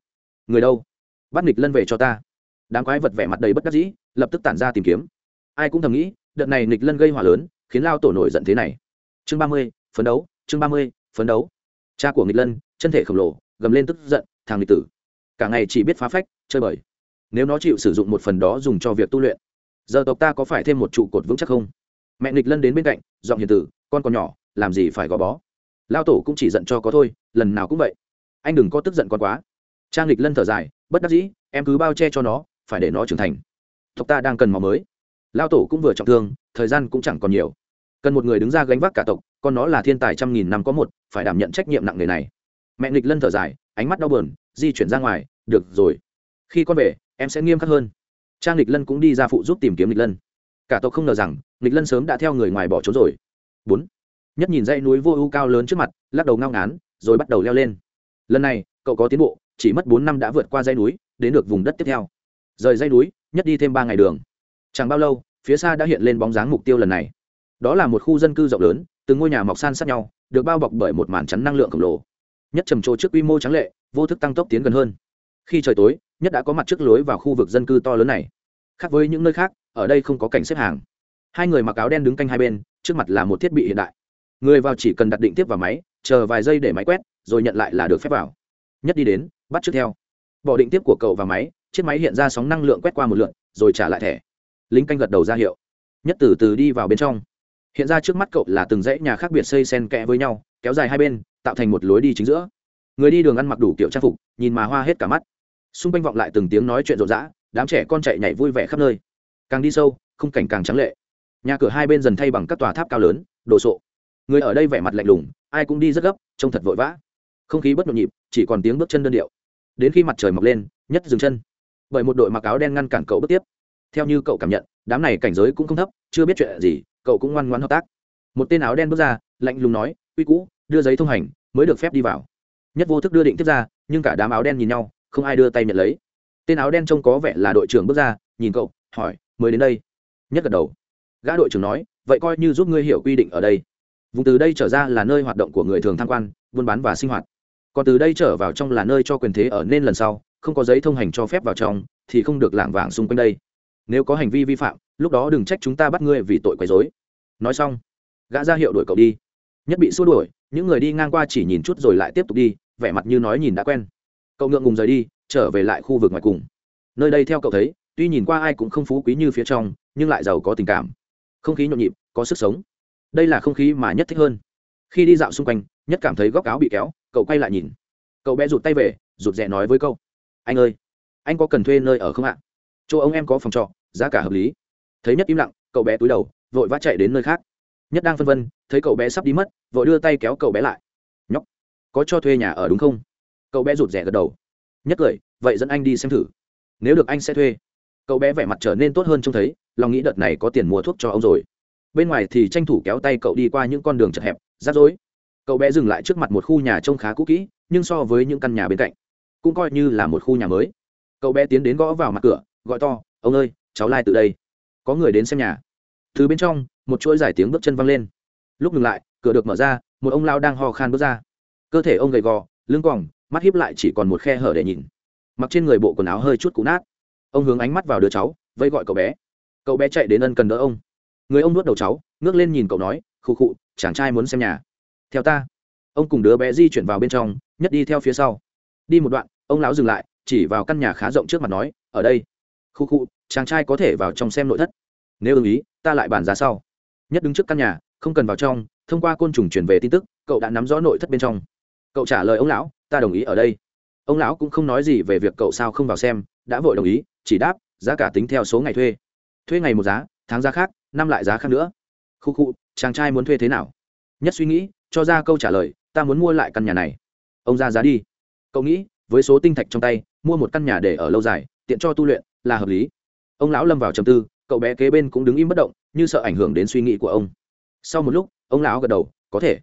Speaker 1: Người đâu? Bắt nghịch lân về cho ta. Đám quái vật vẻ mặt đầy bất đắc dĩ, lập tức tản ra tìm kiếm. Ai cũng thầm nghĩ đợt này nghịch lân gây hỏa lớn, khiến lao tổ nổi giận thế này. Chương ba mươi, phấn đấu, chương ba mươi, phấn đấu. Cha của nghịch lân, chân thể khổng lồ, gầm lên tức giận, thằng nghịch tử. Cả ngày chỉ biết phá phách, chơi bời. Nếu nó chịu sử dụng một phần đó dùng cho việc tu luyện, giờ tộc ta có phải thêm một trụ cột vững chắc không? Mẹ nghịch lân đến bên cạnh, giọng hiền tử, con còn nhỏ, làm gì phải gò bó? Lao tổ cũng chỉ giận cho có thôi, lần nào cũng vậy. Anh đừng có tức giận con quá. Trang nghịch lân thở dài, bất đắc dĩ, em cứ bao che cho nó, phải để nó trưởng thành. Tộc ta đang cần máu mới lao tổ cũng vừa trọng thương, thời gian cũng chẳng còn nhiều. Cần một người đứng ra gánh vác cả tộc, con nó là thiên tài trăm nghìn năm có một, phải đảm nhận trách nhiệm nặng nề này. Mẹ nghịch lân thở dài, ánh mắt đau buồn, di chuyển ra ngoài, được rồi, khi con về, em sẽ nghiêm khắc hơn. Trang nghịch lân cũng đi ra phụ giúp tìm kiếm nghịch lân. Cả tộc không ngờ rằng, nghịch lân sớm đã theo người ngoài bỏ trốn rồi. Bốn, nhất nhìn dãy núi vô ưu cao lớn trước mặt, lắc đầu ngao ngán, rồi bắt đầu leo lên. Lần này, cậu có tiến bộ, chỉ mất bốn năm đã vượt qua dãy núi, đến được vùng đất tiếp theo. Rời dãy núi, nhất đi thêm ba ngày đường chẳng bao lâu, phía xa đã hiện lên bóng dáng mục tiêu lần này. Đó là một khu dân cư rộng lớn, từng ngôi nhà mọc san sát nhau, được bao bọc bởi một màn chắn năng lượng khổng lồ. Nhất trầm trồ trước quy mô trắng lệ, vô thức tăng tốc tiến gần hơn. Khi trời tối, nhất đã có mặt trước lối vào khu vực dân cư to lớn này. Khác với những nơi khác, ở đây không có cảnh xếp hàng. Hai người mặc áo đen đứng canh hai bên, trước mặt là một thiết bị hiện đại. Người vào chỉ cần đặt định tiếp vào máy, chờ vài giây để máy quét, rồi nhận lại là được phép vào. Nhất đi đến, bắt trước theo. Bỏ định tiếp của cậu vào máy, chiếc máy hiện ra sóng năng lượng quét qua một lượn rồi trả lại thẻ lính canh gật đầu ra hiệu. Nhất từ từ đi vào bên trong. Hiện ra trước mắt cậu là từng dãy nhà khác biệt xây sen kẽ với nhau, kéo dài hai bên, tạo thành một lối đi chính giữa. Người đi đường ăn mặc đủ kiểu trang phục, nhìn mà hoa hết cả mắt. Xung quanh vọng lại từng tiếng nói chuyện rộn rã, đám trẻ con chạy nhảy vui vẻ khắp nơi. Càng đi sâu, khung cảnh càng trắng lệ. Nhà cửa hai bên dần thay bằng các tòa tháp cao lớn, đồ sộ. Người ở đây vẻ mặt lạnh lùng, ai cũng đi rất gấp, trông thật vội vã. Không khí bất nhộn nhịp, chỉ còn tiếng bước chân đơn điệu. Đến khi mặt trời mọc lên, nhất dừng chân. Bởi một đội mặc áo đen ngăn cản cậu bước tiếp theo như cậu cảm nhận, đám này cảnh giới cũng không thấp, chưa biết chuyện gì, cậu cũng ngoan ngoan hợp tác. Một tên áo đen bước ra, lạnh lùng nói uy cũ, đưa giấy thông hành, mới được phép đi vào. Nhất vô thức đưa định tiếp ra, nhưng cả đám áo đen nhìn nhau, không ai đưa tay nhận lấy. Tên áo đen trông có vẻ là đội trưởng bước ra, nhìn cậu, hỏi, mới đến đây? Nhất gật đầu. Gã đội trưởng nói, vậy coi như giúp ngươi hiểu quy định ở đây. Vùng từ đây trở ra là nơi hoạt động của người thường tham quan, buôn bán và sinh hoạt. Còn từ đây trở vào trong là nơi cho quyền thế ở nên lần sau, không có giấy thông hành cho phép vào trong, thì không được lảng vảng xung quanh đây nếu có hành vi vi phạm, lúc đó đừng trách chúng ta bắt ngươi vì tội quấy dối nói xong, gã ra hiệu đuổi cậu đi. Nhất bị xua đuổi, những người đi ngang qua chỉ nhìn chút rồi lại tiếp tục đi, vẻ mặt như nói nhìn đã quen. Cậu ngượng ngùng rời đi, trở về lại khu vực ngoài cùng. Nơi đây theo cậu thấy, tuy nhìn qua ai cũng không phú quý như phía trong, nhưng lại giàu có tình cảm. Không khí nhộn nhịp, có sức sống. Đây là không khí mà nhất thích hơn. Khi đi dạo xung quanh, nhất cảm thấy góc áo bị kéo, cậu quay lại nhìn. Cậu bé rụt tay về, rụt rè nói với câu anh ơi, anh có cần thuê nơi ở không ạ? Chỗ ông em có phòng trọ, giá cả hợp lý. Thấy nhất im lặng, cậu bé túi đầu, vội vã chạy đến nơi khác. Nhất đang phân vân, thấy cậu bé sắp đi mất, vội đưa tay kéo cậu bé lại. Nhóc, có cho thuê nhà ở đúng không? Cậu bé rụt rè gật đầu. Nhất cười, vậy dẫn anh đi xem thử. Nếu được anh sẽ thuê. Cậu bé vẻ mặt trở nên tốt hơn trông thấy, lòng nghĩ đợt này có tiền mua thuốc cho ông rồi. Bên ngoài thì tranh thủ kéo tay cậu đi qua những con đường chật hẹp, rắc rối. Cậu bé dừng lại trước mặt một khu nhà trông khá cũ kỹ, nhưng so với những căn nhà bên cạnh, cũng coi như là một khu nhà mới. Cậu bé tiến đến gõ vào mặt cửa gọi to, ông ơi, cháu lai từ đây. Có người đến xem nhà. Từ bên trong, một chuỗi dài tiếng bước chân văng lên. Lúc ngừng lại, cửa được mở ra, một ông lao đang ho khan bước ra. Cơ thể ông gầy gò, lưng quòng, mắt hiếp lại chỉ còn một khe hở để nhìn. Mặc trên người bộ quần áo hơi chút cũ nát. Ông hướng ánh mắt vào đứa cháu vây gọi cậu bé. Cậu bé chạy đến ân cần đỡ ông. Người ông nuốt đầu cháu, ngước lên nhìn cậu nói, khụ khụ, chàng trai muốn xem nhà. Theo ta. Ông cùng đứa bé di chuyển vào bên trong, nhất đi theo phía sau. Đi một đoạn, ông lão dừng lại, chỉ vào căn nhà khá rộng trước mặt nói, ở đây khu khu, chàng trai có thể vào trong xem nội thất. Nếu ưng ý, ta lại bàn giá sau. Nhất đứng trước căn nhà, không cần vào trong, thông qua côn trùng truyền về tin tức, cậu đã nắm rõ nội thất bên trong. Cậu trả lời ông lão, ta đồng ý ở đây. Ông lão cũng không nói gì về việc cậu sao không vào xem, đã vội đồng ý, chỉ đáp, giá cả tính theo số ngày thuê. Thuê ngày một giá, tháng giá khác, năm lại giá khác nữa. Khu khu, chàng trai muốn thuê thế nào? Nhất suy nghĩ, cho ra câu trả lời, ta muốn mua lại căn nhà này. Ông ra giá đi. Cậu nghĩ, với số tinh thạch trong tay, mua một căn nhà để ở lâu dài, tiện cho tu luyện là hợp lý. Ông lão lâm vào trầm tư, cậu bé kế bên cũng đứng im bất động, như sợ ảnh hưởng đến suy nghĩ của ông. Sau một lúc, ông lão gật đầu, có thể.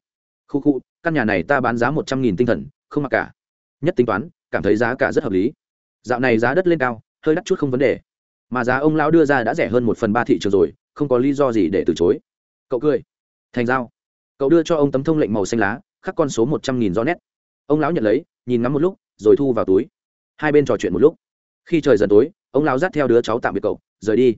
Speaker 1: Khu khu, căn nhà này ta bán giá một trăm nghìn tinh thần, không mặc cả. Nhất tính toán, cảm thấy giá cả rất hợp lý. Dạo này giá đất lên cao, hơi đắt chút không vấn đề. Mà giá ông lão đưa ra đã rẻ hơn một phần ba thị trường rồi, không có lý do gì để từ chối. Cậu cười. Thành giao. Cậu đưa cho ông tấm thông lệnh màu xanh lá, khắc con số một trăm nghìn do nét. Ông lão nhận lấy, nhìn ngắm một lúc, rồi thu vào túi. Hai bên trò chuyện một lúc. Khi trời dần tối ông lão dắt theo đứa cháu tạm biệt cậu, rời đi.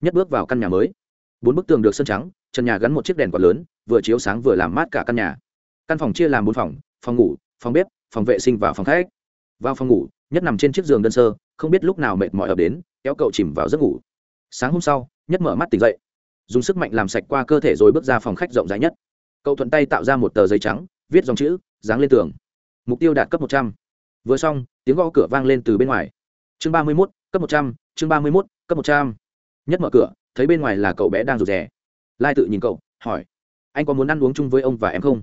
Speaker 1: Nhất bước vào căn nhà mới. Bốn bức tường được sơn trắng, trần nhà gắn một chiếc đèn quạt lớn, vừa chiếu sáng vừa làm mát cả căn nhà. Căn phòng chia làm bốn phòng phòng ngủ, phòng bếp, phòng vệ sinh và phòng khách. Vào phòng ngủ, nhất nằm trên chiếc giường đơn sơ, không biết lúc nào mệt mỏi ập đến, kéo cậu chìm vào giấc ngủ. Sáng hôm sau, nhất mở mắt tỉnh dậy. Dùng sức mạnh làm sạch qua cơ thể rồi bước ra phòng khách rộng rãi nhất. Cậu thuận tay tạo ra một tờ giấy trắng, viết dòng chữ, dán lên tường. Mục tiêu đạt cấp một trăm. Vừa xong, tiếng gõ cửa vang lên từ bên ngoài chương ba mươi mốt, cấp một trăm, chương ba mươi mốt, cấp một trăm. Nhất mở cửa, thấy bên ngoài là cậu bé đang rụt rè. Lai tự nhìn cậu, hỏi, anh có muốn ăn uống chung với ông và em không?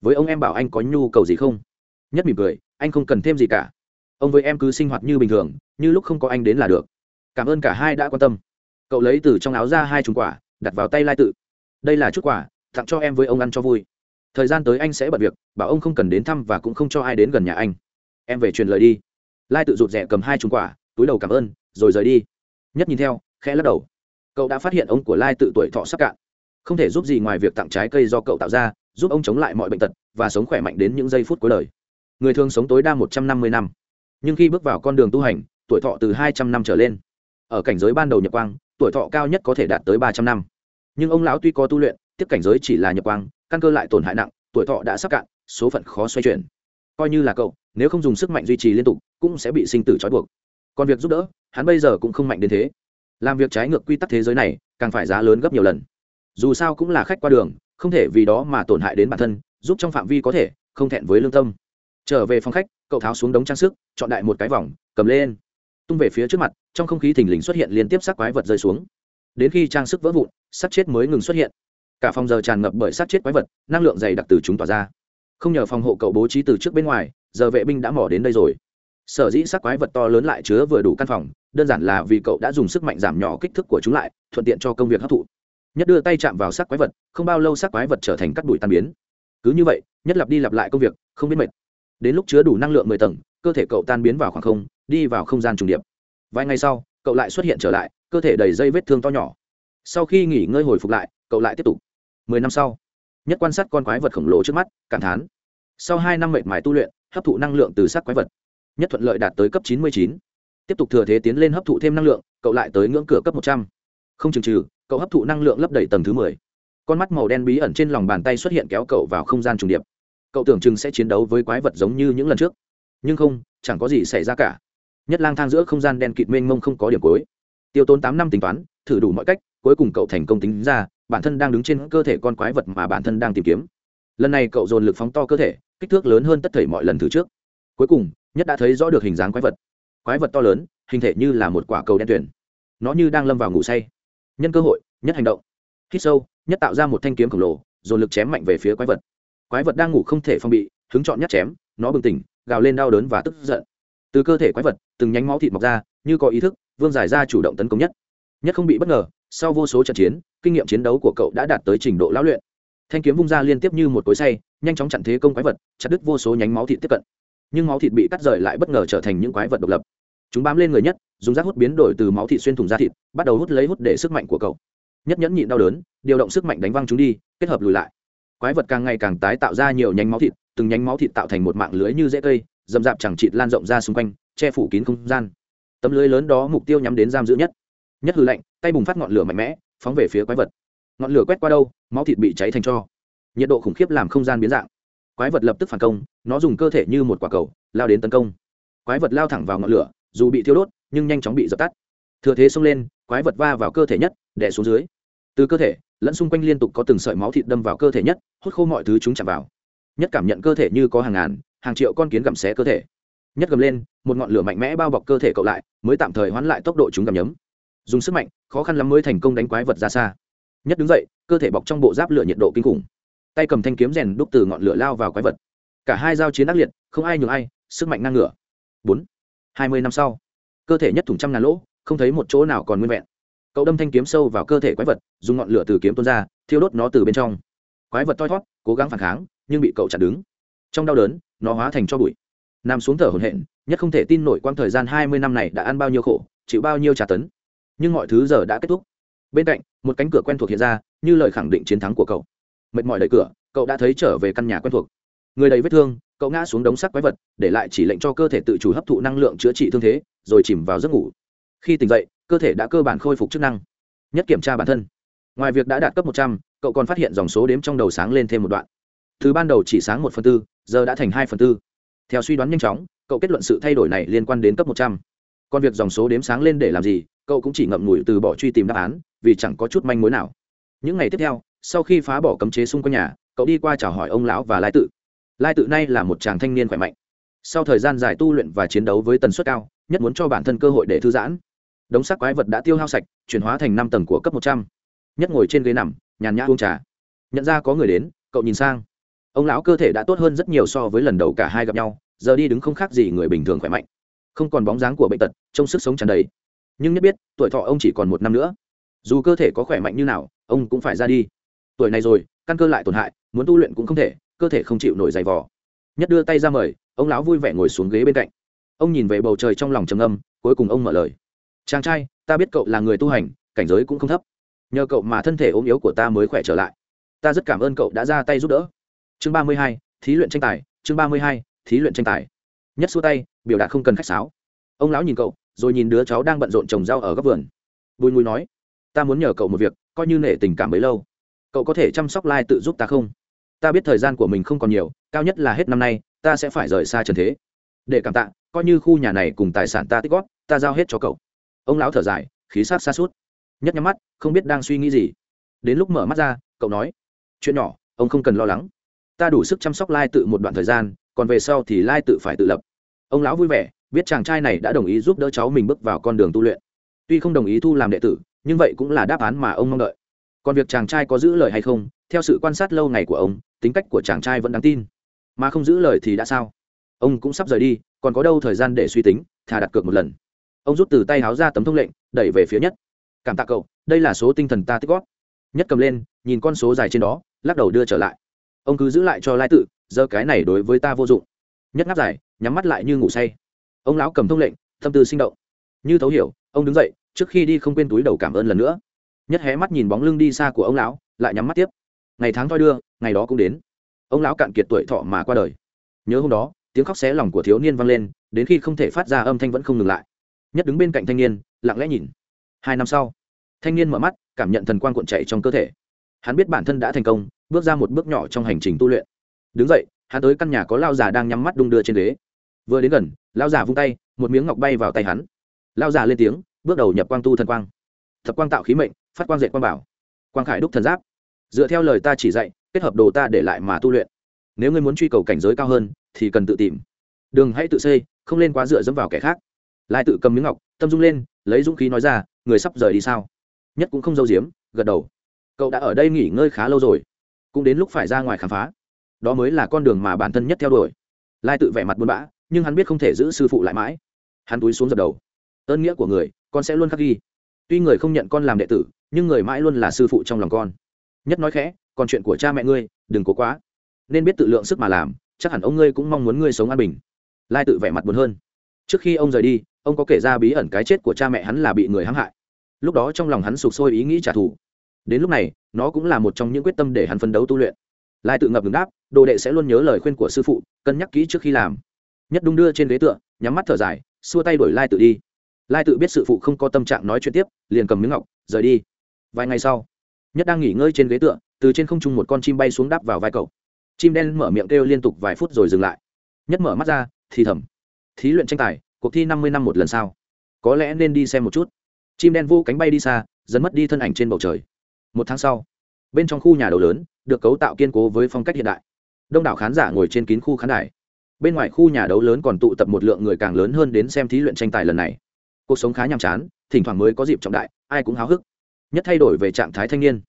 Speaker 1: Với ông em bảo anh có nhu cầu gì không? Nhất mỉm cười, anh không cần thêm gì cả. Ông với em cứ sinh hoạt như bình thường, như lúc không có anh đến là được. Cảm ơn cả hai đã quan tâm. Cậu lấy từ trong áo ra hai chùm quả, đặt vào tay lai tự. Đây là chút quả, tặng cho em với ông ăn cho vui. Thời gian tới anh sẽ bận việc, bảo ông không cần đến thăm và cũng không cho ai đến gần nhà anh. Em về truyền lời đi. Lai tự rụt rè cầm hai chùm quả túi đầu cảm ơn, rồi rời đi. Nhất nhìn theo, khẽ lắc đầu. Cậu đã phát hiện ông của lai tự tuổi thọ sắp cạn. Không thể giúp gì ngoài việc tặng trái cây do cậu tạo ra, giúp ông chống lại mọi bệnh tật và sống khỏe mạnh đến những giây phút cuối đời. Người thường sống tối đa một trăm năm mươi năm. Nhưng khi bước vào con đường tu hành, tuổi thọ từ hai trăm năm trở lên. Ở cảnh giới ban đầu nhập quang, tuổi thọ cao nhất có thể đạt tới ba trăm năm. Nhưng ông lão tuy có tu luyện, tiếp cảnh giới chỉ là nhập quang, căn cơ lại tổn hại nặng, tuổi thọ đã sắp cạn, số phận khó xoay chuyển. Coi như là cậu, nếu không dùng sức mạnh duy trì liên tục, cũng sẽ bị sinh tử trói buộc còn việc giúp đỡ, hắn bây giờ cũng không mạnh đến thế. Làm việc trái ngược quy tắc thế giới này, càng phải giá lớn gấp nhiều lần. Dù sao cũng là khách qua đường, không thể vì đó mà tổn hại đến bản thân, giúp trong phạm vi có thể, không thẹn với lương tâm. Trở về phòng khách, cậu tháo xuống đống trang sức, chọn đại một cái vòng, cầm lên. Tung về phía trước mặt, trong không khí thình lình xuất hiện liên tiếp sắc quái vật rơi xuống. Đến khi trang sức vỡ vụn sắc chết mới ngừng xuất hiện. Cả phòng giờ tràn ngập bởi sắc chết quái vật, năng lượng dày đặc từ chúng tỏa ra. Không nhờ phòng hộ cậu bố trí từ trước bên ngoài, giờ vệ binh đã mỏ đến đây rồi sở dĩ sắc quái vật to lớn lại chứa vừa đủ căn phòng, đơn giản là vì cậu đã dùng sức mạnh giảm nhỏ kích thước của chúng lại, thuận tiện cho công việc hấp thụ. Nhất đưa tay chạm vào sắc quái vật, không bao lâu sắc quái vật trở thành cắt đùi tan biến. Cứ như vậy, nhất lặp đi lặp lại công việc, không biết mệt. Đến lúc chứa đủ năng lượng mười tầng, cơ thể cậu tan biến vào khoảng không, đi vào không gian trùng điệp. Vài ngày sau, cậu lại xuất hiện trở lại, cơ thể đầy dây vết thương to nhỏ. Sau khi nghỉ ngơi hồi phục lại, cậu lại tiếp tục. Mười năm sau, nhất quan sát con quái vật khổng lồ trước mắt, cảm thán. Sau hai năm mệt mài tu luyện, hấp thụ năng lượng từ sắc quái vật nhất thuận lợi đạt tới cấp chín mươi chín. Tiếp tục thừa thế tiến lên hấp thụ thêm năng lượng, cậu lại tới ngưỡng cửa cấp một trăm. Không chừng trừ, cậu hấp thụ năng lượng lấp đầy tầng thứ mười. Con mắt màu đen bí ẩn trên lòng bàn tay xuất hiện kéo cậu vào không gian trùng điệp. Cậu tưởng chừng sẽ chiến đấu với quái vật giống như những lần trước. Nhưng không, chẳng có gì xảy ra cả. Nhất lang thang giữa không gian đen kịt mênh mông không có điểm cuối. Tiêu tốn tám năm tính toán, thử đủ mọi cách, cuối cùng cậu thành công tính ra, bản thân đang đứng trên cơ thể con quái vật mà bản thân đang tìm kiếm. Lần này cậu dồn lực phóng to cơ thể, kích thước lớn hơn tất thảy mọi lần thứ trước. Cuối cùng nhất đã thấy rõ được hình dáng quái vật. Quái vật to lớn, hình thể như là một quả cầu đen tuyển nó như đang lâm vào ngủ say. Nhân cơ hội, nhất hành động. Hít sâu, nhất tạo ra một thanh kiếm khổng lồ, dồn lực chém mạnh về phía quái vật. Quái vật đang ngủ không thể phong bị, hứng chọn Nhất chém, nó bừng tỉnh, gào lên đau đớn và tức giận. Từ cơ thể quái vật, từng nhánh máu thịt mọc ra, như có ý thức, vương giải ra chủ động tấn công nhất. Nhất không bị bất ngờ, sau vô số trận chiến, kinh nghiệm chiến đấu của cậu đã đạt tới trình độ lão luyện. Thanh kiếm vung ra liên tiếp như một cối say nhanh chóng chặn thế công quái vật, chặt đứt vô số nhánh máu thịt tiếp cận nhưng máu thịt bị cắt rời lại bất ngờ trở thành những quái vật độc lập. Chúng bám lên người nhất, dùng rác hút biến đổi từ máu thịt xuyên thủng da thịt, bắt đầu hút lấy hút để sức mạnh của cậu. Nhất nhẫn nhịn đau đớn, điều động sức mạnh đánh văng chúng đi, kết hợp lùi lại. Quái vật càng ngày càng tái tạo ra nhiều nhánh máu thịt, từng nhánh máu thịt tạo thành một mạng lưới như rễ cây, dầm dạp chẳng chịt lan rộng ra xung quanh, che phủ kín không gian. Tấm lưới lớn đó mục tiêu nhắm đến giam giữ nhất. Nhất hư lạnh, tay bùng phát ngọn lửa mạnh mẽ, phóng về phía quái vật. Ngọn lửa quét qua đâu, máu thịt bị cháy thành cho nhiệt độ khủng khiếp làm không gian biến dạng quái vật lập tức phản công, nó dùng cơ thể như một quả cầu, lao đến tấn công. Quái vật lao thẳng vào ngọn lửa, dù bị thiêu đốt, nhưng nhanh chóng bị dập tắt. Thừa thế xông lên, quái vật va vào cơ thể nhất đẻ xuống dưới. Từ cơ thể, lẫn xung quanh liên tục có từng sợi máu thịt đâm vào cơ thể nhất, hút khô mọi thứ chúng chạm vào. Nhất cảm nhận cơ thể như có hàng ngàn, hàng triệu con kiến gặm xé cơ thể. Nhất gầm lên, một ngọn lửa mạnh mẽ bao bọc cơ thể cậu lại, mới tạm thời hoãn lại tốc độ chúng gặm nhấm. Dùng sức mạnh, khó khăn lắm mới thành công đánh quái vật ra xa. Nhất đứng dậy, cơ thể bọc trong bộ giáp lửa nhiệt độ kinh khủng tay cầm thanh kiếm rèn đúc từ ngọn lửa lao vào quái vật. Cả hai giao chiến ác liệt, không ai nhường ai, sức mạnh ngang ngửa. Bốn, hai mươi năm sau, cơ thể nhất thủng trăm ngàn lỗ, không thấy một chỗ nào còn nguyên vẹn. Cậu đâm thanh kiếm sâu vào cơ thể quái vật, dùng ngọn lửa từ kiếm tuôn ra, thiêu đốt nó từ bên trong. Quái vật toi thót, cố gắng phản kháng, nhưng bị cậu chặn đứng. Trong đau đớn, nó hóa thành cho bụi. Nằm xuống thở hổn hển, nhất không thể tin nổi quang thời gian hai mươi năm này đã ăn bao nhiêu khổ, chịu bao nhiêu trả tấn. Nhưng mọi thứ giờ đã kết thúc. Bên cạnh, một cánh cửa quen thuộc hiện ra, như lời khẳng định chiến thắng của cậu mệt mỏi đẩy cửa, cậu đã thấy trở về căn nhà quen thuộc. Người đầy vết thương, cậu ngã xuống đống sắc quái vật, để lại chỉ lệnh cho cơ thể tự chủ hấp thụ năng lượng chữa trị thương thế, rồi chìm vào giấc ngủ. Khi tỉnh dậy, cơ thể đã cơ bản khôi phục chức năng, nhất kiểm tra bản thân. Ngoài việc đã đạt cấp một trăm, cậu còn phát hiện dòng số đếm trong đầu sáng lên thêm một đoạn. Thứ ban đầu chỉ sáng một phần tư, giờ đã thành hai phần tư. Theo suy đoán nhanh chóng, cậu kết luận sự thay đổi này liên quan đến cấp một trăm. Còn việc dòng số đếm sáng lên để làm gì, cậu cũng chỉ ngậm ngùi từ bỏ truy tìm đáp án, vì chẳng có chút manh mối nào. Những ngày tiếp theo sau khi phá bỏ cấm chế xung quanh nhà, cậu đi qua chào hỏi ông lão và lai tự. Lai tự nay là một chàng thanh niên khỏe mạnh. Sau thời gian dài tu luyện và chiến đấu với tần suất cao, nhất muốn cho bản thân cơ hội để thư giãn. Đống sắc quái vật đã tiêu hao sạch, chuyển hóa thành năm tầng của cấp một trăm. Nhất ngồi trên ghế nằm, nhàn nhã uống trà. Nhận ra có người đến, cậu nhìn sang. Ông lão cơ thể đã tốt hơn rất nhiều so với lần đầu cả hai gặp nhau, giờ đi đứng không khác gì người bình thường khỏe mạnh. Không còn bóng dáng của bệnh tật, trông sức sống tràn đầy. Nhưng nhất biết, tuổi thọ ông chỉ còn một năm nữa. Dù cơ thể có khỏe mạnh như nào, ông cũng phải ra đi tuổi này rồi, căn cơ lại tổn hại, muốn tu luyện cũng không thể, cơ thể không chịu nổi dày vò. Nhất đưa tay ra mời, ông lão vui vẻ ngồi xuống ghế bên cạnh. Ông nhìn về bầu trời trong lòng trầm âm cuối cùng ông mở lời. Chàng trai, ta biết cậu là người tu hành, cảnh giới cũng không thấp. Nhờ cậu mà thân thể ốm yếu của ta mới khỏe trở lại. Ta rất cảm ơn cậu đã ra tay giúp đỡ. Chương ba mươi hai, thí luyện tranh tài, chương ba mươi hai, thí luyện tranh tài. Nhất xua tay, biểu đạt không cần khách sáo. Ông lão nhìn cậu, rồi nhìn đứa cháu đang bận rộn trồng rau ở góc vườn. Bùi mùi nói, ta muốn nhờ cậu một việc, coi như nể tình cảm bấy lâu cậu có thể chăm sóc lai tự giúp ta không? Ta biết thời gian của mình không còn nhiều, cao nhất là hết năm nay, ta sẽ phải rời xa trần thế. Để cảm tạ, coi như khu nhà này cùng tài sản ta tích góp, ta giao hết cho cậu. Ông lão thở dài, khí sát xa suốt. Nhất nhắm mắt, không biết đang suy nghĩ gì. Đến lúc mở mắt ra, cậu nói, chuyện nhỏ, ông không cần lo lắng. Ta đủ sức chăm sóc lai tự một đoạn thời gian, còn về sau thì lai tự phải tự lập. Ông lão vui vẻ, biết chàng trai này đã đồng ý giúp đỡ cháu mình bước vào con đường tu luyện. Tuy không đồng ý thu làm đệ tử, nhưng vậy cũng là đáp án mà ông mong đợi còn việc chàng trai có giữ lời hay không, theo sự quan sát lâu ngày của ông, tính cách của chàng trai vẫn đáng tin. Mà không giữ lời thì đã sao? Ông cũng sắp rời đi, còn có đâu thời gian để suy tính, thà đặt cược một lần. Ông rút từ tay háo ra tấm thông lệnh, đẩy về phía nhất. Cảm tạ cậu, đây là số tinh thần ta tích góp. Nhất cầm lên, nhìn con số dài trên đó, lắc đầu đưa trở lại. Ông cứ giữ lại cho lai tự, giờ cái này đối với ta vô dụng. Nhất ngáp dài, nhắm mắt lại như ngủ say. Ông lão cầm thông lệnh, tâm tư sinh động. Như thấu hiểu, ông đứng dậy, trước khi đi không quên túi đầu cảm ơn lần nữa nhất hé mắt nhìn bóng lưng đi xa của ông lão, lại nhắm mắt tiếp. Ngày tháng thoi đưa, ngày đó cũng đến. Ông lão cạn kiệt tuổi thọ mà qua đời. Nhớ hôm đó, tiếng khóc xé lòng của thiếu niên vang lên, đến khi không thể phát ra âm thanh vẫn không ngừng lại. Nhất đứng bên cạnh thanh niên, lặng lẽ nhìn. Hai năm sau, thanh niên mở mắt, cảm nhận thần quang cuộn chạy trong cơ thể. Hắn biết bản thân đã thành công, bước ra một bước nhỏ trong hành trình tu luyện. Đứng dậy, hắn tới căn nhà có lao già đang nhắm mắt đung đưa trên ghế. Vừa đến gần lao già vung tay, một miếng ngọc bay vào tay hắn. Lao già lên tiếng, bước đầu nhập quang tu thần quang. Thập quang tạo khí mệnh phát quang dệt quang bảo. Quang khải đúc thần giáp. Dựa theo lời ta chỉ dạy, kết hợp đồ ta để lại mà tu luyện. Nếu ngươi muốn truy cầu cảnh giới cao hơn, thì cần tự tìm. Đừng hãy tự xây, không lên quá dựa dẫm vào kẻ khác. Lại tự cầm miếng ngọc, tâm dung lên, lấy dũng khí nói ra, người sắp rời đi sao? Nhất cũng không giấu diếm, gật đầu. Cậu đã ở đây nghỉ ngơi khá lâu rồi. Cũng đến lúc phải ra ngoài khám phá. Đó mới là con đường mà bản thân nhất theo đuổi. Lai tự vẻ mặt buồn bã, nhưng hắn biết không thể giữ sư phụ lại mãi. Hắn túi xuống dập đầu. Ơn nghĩa của người, con sẽ luôn khắc ghi. Tuy người không nhận con làm đệ tử nhưng người mãi luôn là sư phụ trong lòng con. Nhất nói khẽ, còn chuyện của cha mẹ ngươi, đừng cố quá. Nên biết tự lượng sức mà làm, chắc hẳn ông ngươi cũng mong muốn ngươi sống an bình. Lai tự vẻ mặt buồn hơn. Trước khi ông rời đi, ông có kể ra bí ẩn cái chết của cha mẹ hắn là bị người hãm hại. Lúc đó trong lòng hắn sụp sôi ý nghĩ trả thù. Đến lúc này, nó cũng là một trong những quyết tâm để hắn phấn đấu tu luyện. Lai tự ngập ngừng đáp, đồ đệ sẽ luôn nhớ lời khuyên của sư phụ, cân nhắc kỹ trước khi làm. Nhất đung đưa trên ghế tựa, nhắm mắt thở dài, xua tay đổi lai tự đi. Lai tự biết sự phụ không có tâm trạng nói chuyện tiếp, liền cầm miếng ngọc, rời đi vài ngày sau, nhất đang nghỉ ngơi trên ghế tựa, từ trên không trung một con chim bay xuống đáp vào vai cậu. Chim đen mở miệng kêu liên tục vài phút rồi dừng lại. Nhất mở mắt ra, thì thầm, thí luyện tranh tài, cuộc thi năm mươi năm một lần sau. Có lẽ nên đi xem một chút. Chim đen vô cánh bay đi xa, dần mất đi thân ảnh trên bầu trời. Một tháng sau, bên trong khu nhà đầu lớn, được cấu tạo kiên cố với phong cách hiện đại. Đông đảo khán giả ngồi trên kín khu khán đài. Bên ngoài khu nhà đấu lớn còn tụ tập một lượng người càng lớn hơn đến xem thí luyện tranh tài lần này. Cuộc sống khá nhàm chán, thỉnh thoảng mới có dịp trọng đại, ai cũng háo hức nhất thay đổi về trạng thái thanh niên.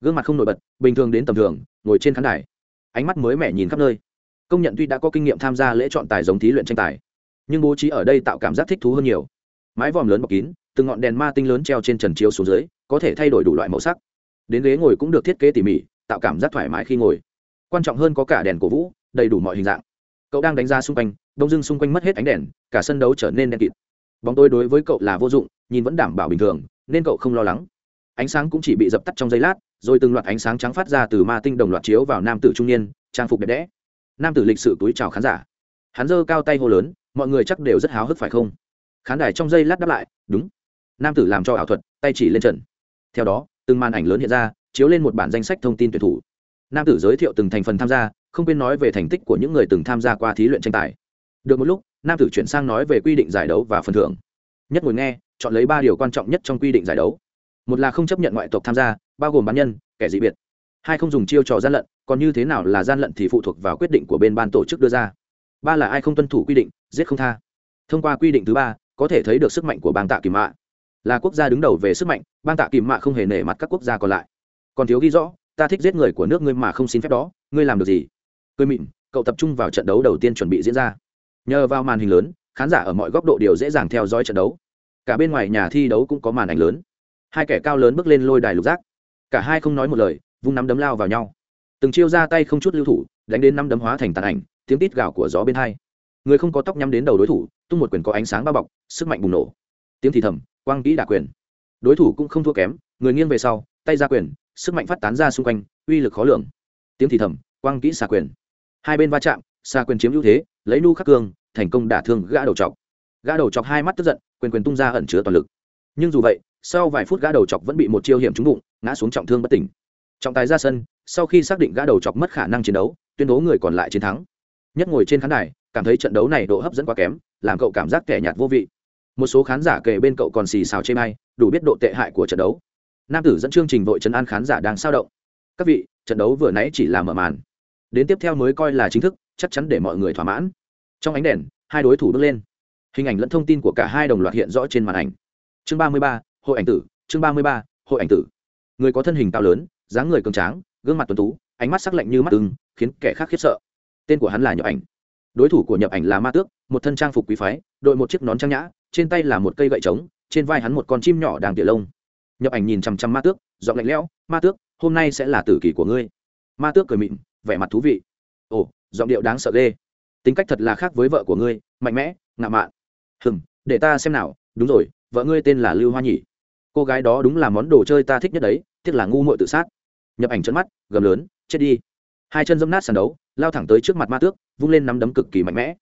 Speaker 1: Gương mặt không nổi bật, bình thường đến tầm thường, ngồi trên khán đài. Ánh mắt mới mẻ nhìn khắp nơi. Công nhận tuy đã có kinh nghiệm tham gia lễ chọn tài giống thí luyện tranh tài, nhưng bố trí ở đây tạo cảm giác thích thú hơn nhiều. Mái vòm lớn bọc kín, từng ngọn đèn ma tinh lớn treo trên trần chiếu xuống dưới, có thể thay đổi đủ loại màu sắc. Đến ghế ngồi cũng được thiết kế tỉ mỉ, tạo cảm giác thoải mái khi ngồi. Quan trọng hơn có cả đèn cổ vũ, đầy đủ mọi hình dạng. Cậu đang đánh ra xung quanh, đông dưng xung quanh mất hết ánh đèn, cả sân đấu trở nên đen kịt. Bóng tôi đối với cậu là vô dụng, nhìn vẫn đảm bảo bình thường, nên cậu không lo lắng ánh sáng cũng chỉ bị dập tắt trong giây lát, rồi từng loạt ánh sáng trắng phát ra từ ma tinh đồng loạt chiếu vào nam tử trung niên, trang phục đẹp đẽ. Nam tử lịch sự túi chào khán giả. Hắn giơ cao tay hô lớn, mọi người chắc đều rất háo hức phải không? Khán đài trong giây lát đáp lại, đúng. Nam tử làm cho ảo thuật, tay chỉ lên trần. Theo đó, từng màn ảnh lớn hiện ra, chiếu lên một bản danh sách thông tin tuyển thủ. Nam tử giới thiệu từng thành phần tham gia, không quên nói về thành tích của những người từng tham gia qua thí luyện tranh tài. Được một lúc, nam tử chuyển sang nói về quy định giải đấu và phần thưởng. Nhất ngồi nghe, chọn lấy ba điều quan trọng nhất trong quy định giải đấu một là không chấp nhận ngoại tộc tham gia, bao gồm bán nhân, kẻ dị biệt. Hai không dùng chiêu trò gian lận, còn như thế nào là gian lận thì phụ thuộc vào quyết định của bên ban tổ chức đưa ra. Ba là ai không tuân thủ quy định, giết không tha. Thông qua quy định thứ ba, có thể thấy được sức mạnh của bang tạ kìm mạ. Là quốc gia đứng đầu về sức mạnh, bang tạ kìm mạ không hề nể mặt các quốc gia còn lại. Còn thiếu ghi rõ, ta thích giết người của nước ngươi mà không xin phép đó, ngươi làm được gì? Cười mịn cậu tập trung vào trận đấu đầu tiên chuẩn bị diễn ra. Nhờ vào màn hình lớn, khán giả ở mọi góc độ đều dễ dàng theo dõi trận đấu. Cả bên ngoài nhà thi đấu cũng có màn ảnh lớn hai kẻ cao lớn bước lên lôi đài lục giác. Cả hai không nói một lời, vung nắm đấm lao vào nhau. Từng chiêu ra tay không chút lưu thủ, đánh đến năm đấm hóa thành tàn ảnh, tiếng tít gạo của gió bên hai. Người không có tóc nhắm đến đầu đối thủ, tung một quyền có ánh sáng bao bọc, sức mạnh bùng nổ. Tiếng thì thầm, quang kỹ đả quyền. Đối thủ cũng không thua kém, người nghiêng về sau, tay ra quyền, sức mạnh phát tán ra xung quanh, uy lực khó lường. Tiếng thì thầm, quang kỹ xà quyền. Hai bên va chạm xà quyền chiếm ưu thế, lấy nu khắc cương, thành công đả thương gã đầu chọc. Gã đầu chọc hai mắt tức giận, quyền quyền tung ra ẩn chứa toàn lực. Nhưng dù vậy sau vài phút gã đầu chọc vẫn bị một chiêu hiểm trúng bụng, ngã xuống trọng thương bất tỉnh. Trọng tài ra sân, sau khi xác định gã đầu chọc mất khả năng chiến đấu, tuyên bố người còn lại chiến thắng. Nhất ngồi trên khán đài, cảm thấy trận đấu này độ hấp dẫn quá kém, làm cậu cảm giác kẻ nhạt vô vị. Một số khán giả kể bên cậu còn xì xào chê may đủ biết độ tệ hại của trận đấu. Nam tử dẫn chương trình vội trấn an khán giả đang sao động. Các vị, trận đấu vừa nãy chỉ là mở màn. Đến tiếp theo mới coi là chính thức, chắc chắn để mọi người thỏa mãn. Trong ánh đèn, hai đối thủ bước lên. Hình ảnh lẫn thông tin của cả hai đồng loạt hiện rõ trên màn ảnh. Chương ba mươi ba hội ảnh tử, chương ba mươi ba, hội ảnh tử. Người có thân hình cao lớn, dáng người cường tráng, gương mặt tuấn tú, ánh mắt sắc lạnh như mắt ưng, khiến kẻ khác khiếp sợ. Tên của hắn là nhập ảnh. Đối thủ của nhập ảnh là ma tước, một thân trang phục quý phái, đội một chiếc nón trang nhã, trên tay là một cây gậy trống, trên vai hắn một con chim nhỏ đàng tỉa lông. Nhập ảnh nhìn chằm chằm ma tước, giọng lạnh lẽo, ma tước, hôm nay sẽ là tử kỷ của ngươi. Ma tước cười mịn, vẻ mặt thú vị. Ồ, giọng điệu đáng sợ ghê. Tính cách thật là khác với vợ của ngươi, mạnh mẽ, ngạo mạn. Hừm, để ta xem nào, đúng rồi, vợ ngươi tên là lưu hoa nhỉ cô gái đó đúng là món đồ chơi ta thích nhất đấy, tiếc là ngu muội tự sát. Nhập ảnh chân mắt, gầm lớn, chết đi. Hai chân dâm nát sàn đấu, lao thẳng tới trước mặt ma tước, vung lên nắm đấm cực kỳ mạnh mẽ.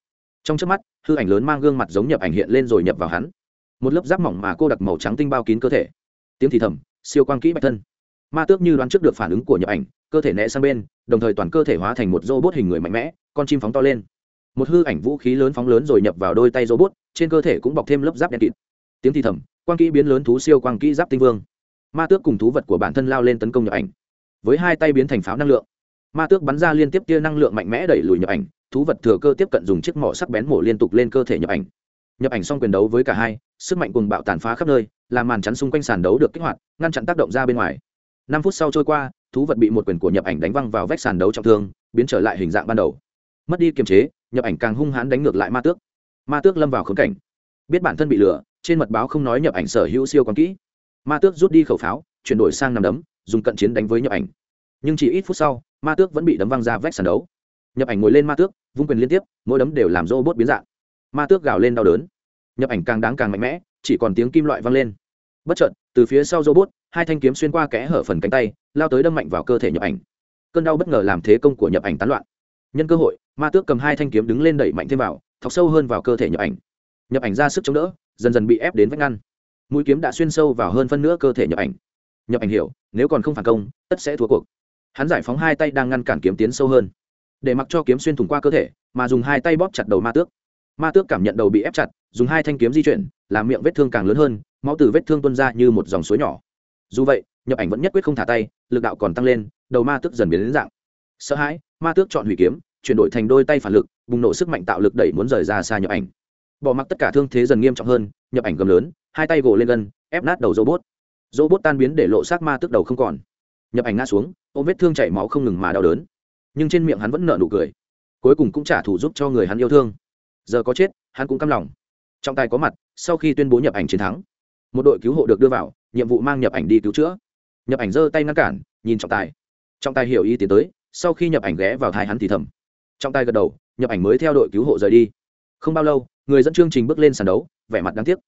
Speaker 1: Trong trước mắt, hư ảnh lớn mang gương mặt giống nhập ảnh hiện lên rồi nhập vào hắn. Một lớp giáp mỏng mà cô đặc màu trắng tinh bao kín cơ thể. Tiếng thì thầm, siêu quang kỹ bạch thân. Ma tước như đoán trước được phản ứng của nhập ảnh, cơ thể nẹ sang bên, đồng thời toàn cơ thể hóa thành một robot hình người mạnh mẽ, con chim phóng to lên. Một hư ảnh vũ khí lớn phóng lớn rồi nhập vào đôi tay robot, trên cơ thể cũng bọc thêm lớp giáp đen kịt. Tiếng thì thầm quang kỹ biến lớn thú siêu quang kỹ giáp tinh vương. Ma tước cùng thú vật của bản thân lao lên tấn công nhập ảnh. Với hai tay biến thành pháo năng lượng, ma tước bắn ra liên tiếp tia năng lượng mạnh mẽ đẩy lùi nhập ảnh, thú vật thừa cơ tiếp cận dùng chiếc mỏ sắc bén mổ liên tục lên cơ thể nhập ảnh. Nhập ảnh xong quyền đấu với cả hai, sức mạnh cùng bạo tàn phá khắp nơi, làm màn chắn xung quanh sàn đấu được kích hoạt, ngăn chặn tác động ra bên ngoài. Năm phút sau trôi qua, thú vật bị một quyền của nhập ảnh đánh văng vào vách sàn đấu trọng thương, biến trở lại hình dạng ban đầu. Mất đi kiềm chế, nhập ảnh càng hung hãn đánh ngược lại ma tước. Ma tước lâm vào khống cảnh. Biết bản thân bị lừa trên mật báo không nói nhập ảnh sở hữu siêu quan kỹ. Ma tước rút đi khẩu pháo, chuyển đổi sang nằm đấm, dùng cận chiến đánh với nhập ảnh. Nhưng chỉ ít phút sau, ma tước vẫn bị đấm văng ra vách sàn đấu. Nhập ảnh ngồi lên ma tước, vung quyền liên tiếp, mỗi đấm đều làm rô bốt biến dạng. Ma tước gào lên đau đớn. Nhập ảnh càng đáng càng mạnh mẽ, chỉ còn tiếng kim loại vang lên. Bất chợt, từ phía sau robot, hai thanh kiếm xuyên qua kẽ hở phần cánh tay, lao tới đâm mạnh vào cơ thể nhập ảnh. Cơn đau bất ngờ làm thế công của nhập ảnh tán loạn. Nhân cơ hội, ma tước cầm hai thanh kiếm đứng lên đẩy mạnh thêm vào, thọc sâu hơn vào cơ thể nhập ảnh. Nhập ảnh ra sức chống đỡ dần dần bị ép đến vách ngăn. Mũi kiếm đã xuyên sâu vào hơn phân nữa cơ thể nhập ảnh. Nhập ảnh hiểu, nếu còn không phản công, tất sẽ thua cuộc. Hắn giải phóng hai tay đang ngăn cản kiếm tiến sâu hơn. Để mặc cho kiếm xuyên thủng qua cơ thể, mà dùng hai tay bóp chặt đầu ma tước. Ma tước cảm nhận đầu bị ép chặt, dùng hai thanh kiếm di chuyển, làm miệng vết thương càng lớn hơn, máu từ vết thương tuân ra như một dòng suối nhỏ. Dù vậy, nhập ảnh vẫn nhất quyết không thả tay, lực đạo còn tăng lên, đầu ma tước dần biến đến dạng. Sợ hãi, ma tước chọn hủy kiếm, chuyển đổi thành đôi tay phản lực, bùng nổ sức mạnh tạo lực đẩy muốn rời ra xa nhập ảnh bỏ mặc tất cả thương thế dần nghiêm trọng hơn, nhập ảnh gầm lớn, hai tay gỗ lên gân, ép nát đầu robot. Robot tan biến để lộ xác ma tước đầu không còn. Nhập ảnh ngã xuống, ôm vết thương chảy máu không ngừng mà đau đớn. Nhưng trên miệng hắn vẫn nở nụ cười. Cuối cùng cũng trả thù giúp cho người hắn yêu thương. Giờ có chết, hắn cũng căm lòng. Trọng tài có mặt, sau khi tuyên bố nhập ảnh chiến thắng, một đội cứu hộ được đưa vào, nhiệm vụ mang nhập ảnh đi cứu chữa. Nhập ảnh giơ tay ngăn cản, nhìn trọng tài. Trọng tài hiểu ý tiến tới, sau khi nhập ảnh ghé vào thai hắn thì thầm. Trọng tài gật đầu, nhập ảnh mới theo đội cứu hộ rời đi. Không bao lâu người dẫn chương trình bước lên sàn đấu, vẻ mặt đáng tiếc.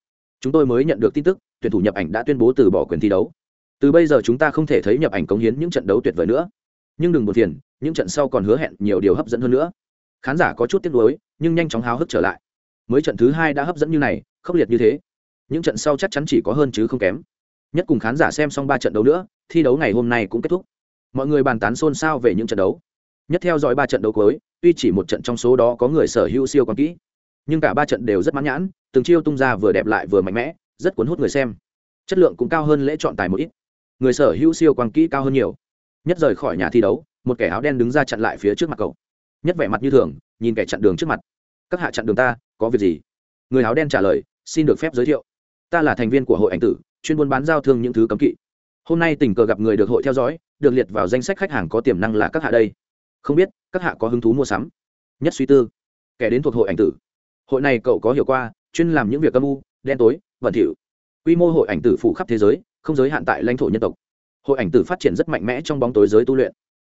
Speaker 1: Chúng tôi mới nhận được tin tức, tuyển thủ nhập ảnh đã tuyên bố từ bỏ quyền thi đấu. Từ bây giờ chúng ta không thể thấy nhập ảnh cống hiến những trận đấu tuyệt vời nữa. Nhưng đừng buồn phiền, những trận sau còn hứa hẹn nhiều điều hấp dẫn hơn nữa. Khán giả có chút tiếc nuối, nhưng nhanh chóng háo hức trở lại. Mới trận thứ hai đã hấp dẫn như này, khốc liệt như thế. Những trận sau chắc chắn chỉ có hơn chứ không kém. Nhất cùng khán giả xem xong ba trận đấu nữa, thi đấu ngày hôm nay cũng kết thúc. Mọi người bàn tán xôn xao về những trận đấu. Nhất theo dõi ba trận đấu cuối, tuy chỉ một trận trong số đó có người sở hữu siêu còn kỹ nhưng cả ba trận đều rất mãn nhãn, từng chiêu tung ra vừa đẹp lại vừa mạnh mẽ, rất cuốn hút người xem. Chất lượng cũng cao hơn lễ chọn tài một ít. Người sở hữu siêu quang kỹ cao hơn nhiều. Nhất rời khỏi nhà thi đấu, một kẻ áo đen đứng ra chặn lại phía trước mặt cậu. Nhất vẻ mặt như thường, nhìn kẻ chặn đường trước mặt. Các hạ chặn đường ta, có việc gì? Người áo đen trả lời, xin được phép giới thiệu. Ta là thành viên của hội ảnh tử, chuyên buôn bán giao thương những thứ cấm kỵ. Hôm nay tình cờ gặp người được hội theo dõi, được liệt vào danh sách khách hàng có tiềm năng là các hạ đây. Không biết, các hạ có hứng thú mua sắm? Nhất suy tư. Kẻ đến thuộc hội ảnh tử hội này cậu có hiểu qua, chuyên làm những việc âm u, đen tối vận thỉu. Quy mô hội ảnh tử phủ khắp thế giới, không giới hạn tại lãnh thổ nhân tộc. Hội ảnh tử phát triển rất mạnh mẽ trong bóng tối giới tu luyện.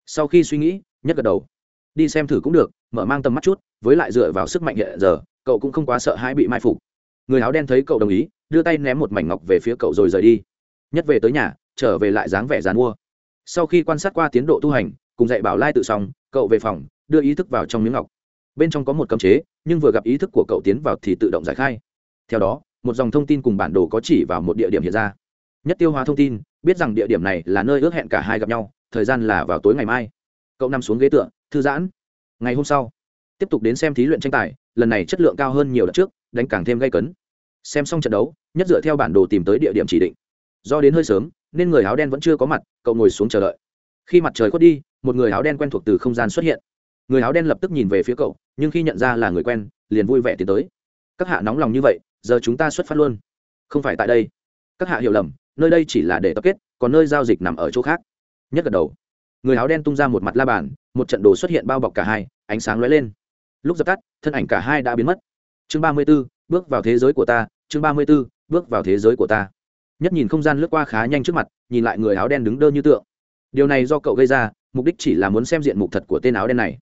Speaker 1: Sau khi suy nghĩ nhất gật đầu. Đi xem thử cũng được, mở mang tầm mắt chút, với lại dựa vào sức mạnh hiện giờ, cậu cũng không quá sợ hãi bị mai phục. Người áo đen thấy cậu đồng ý, đưa tay ném một mảnh ngọc về phía cậu rồi rời đi. Nhất về tới nhà, trở về lại dáng vẻ dàn mua. Sau khi quan sát qua tiến độ tu hành, cùng dạy bảo lai tự xong, cậu về phòng, đưa ý thức vào trong miếng ngọc bên trong có một cấm chế, nhưng vừa gặp ý thức của cậu tiến vào thì tự động giải khai. Theo đó, một dòng thông tin cùng bản đồ có chỉ vào một địa điểm hiện ra. Nhất tiêu hóa thông tin, biết rằng địa điểm này là nơi ước hẹn cả hai gặp nhau, thời gian là vào tối ngày mai. Cậu nằm xuống ghế tựa, thư giãn. Ngày hôm sau, tiếp tục đến xem thí luyện tranh tài, lần này chất lượng cao hơn nhiều đợt trước, đánh càng thêm gây cấn. Xem xong trận đấu, nhất dựa theo bản đồ tìm tới địa điểm chỉ định. Do đến hơi sớm, nên người áo đen vẫn chưa có mặt, cậu ngồi xuống chờ đợi. Khi mặt trời khuất đi, một người áo đen quen thuộc từ không gian xuất hiện người áo đen lập tức nhìn về phía cậu, nhưng khi nhận ra là người quen, liền vui vẻ tiến tới. Các hạ nóng lòng như vậy, giờ chúng ta xuất phát luôn. Không phải tại đây. Các hạ hiểu lầm, nơi đây chỉ là để tập kết, còn nơi giao dịch nằm ở chỗ khác. Nhất gật đầu. Người áo đen tung ra một mặt la bàn, một trận đồ xuất hiện bao bọc cả hai, ánh sáng lóe lên. Lúc dập tắt, thân ảnh cả hai đã biến mất. Chương ba mươi b ố bước vào thế giới của ta, chương ba mươi b ố bước vào thế giới của ta. Nhất nhìn không gian lướt qua khá nhanh trước mặt, nhìn lại người áo đen đứng đơ như tượng. Điều này do cậu gây ra, mục đích chỉ là muốn xem diện mục thật của tên áo đen này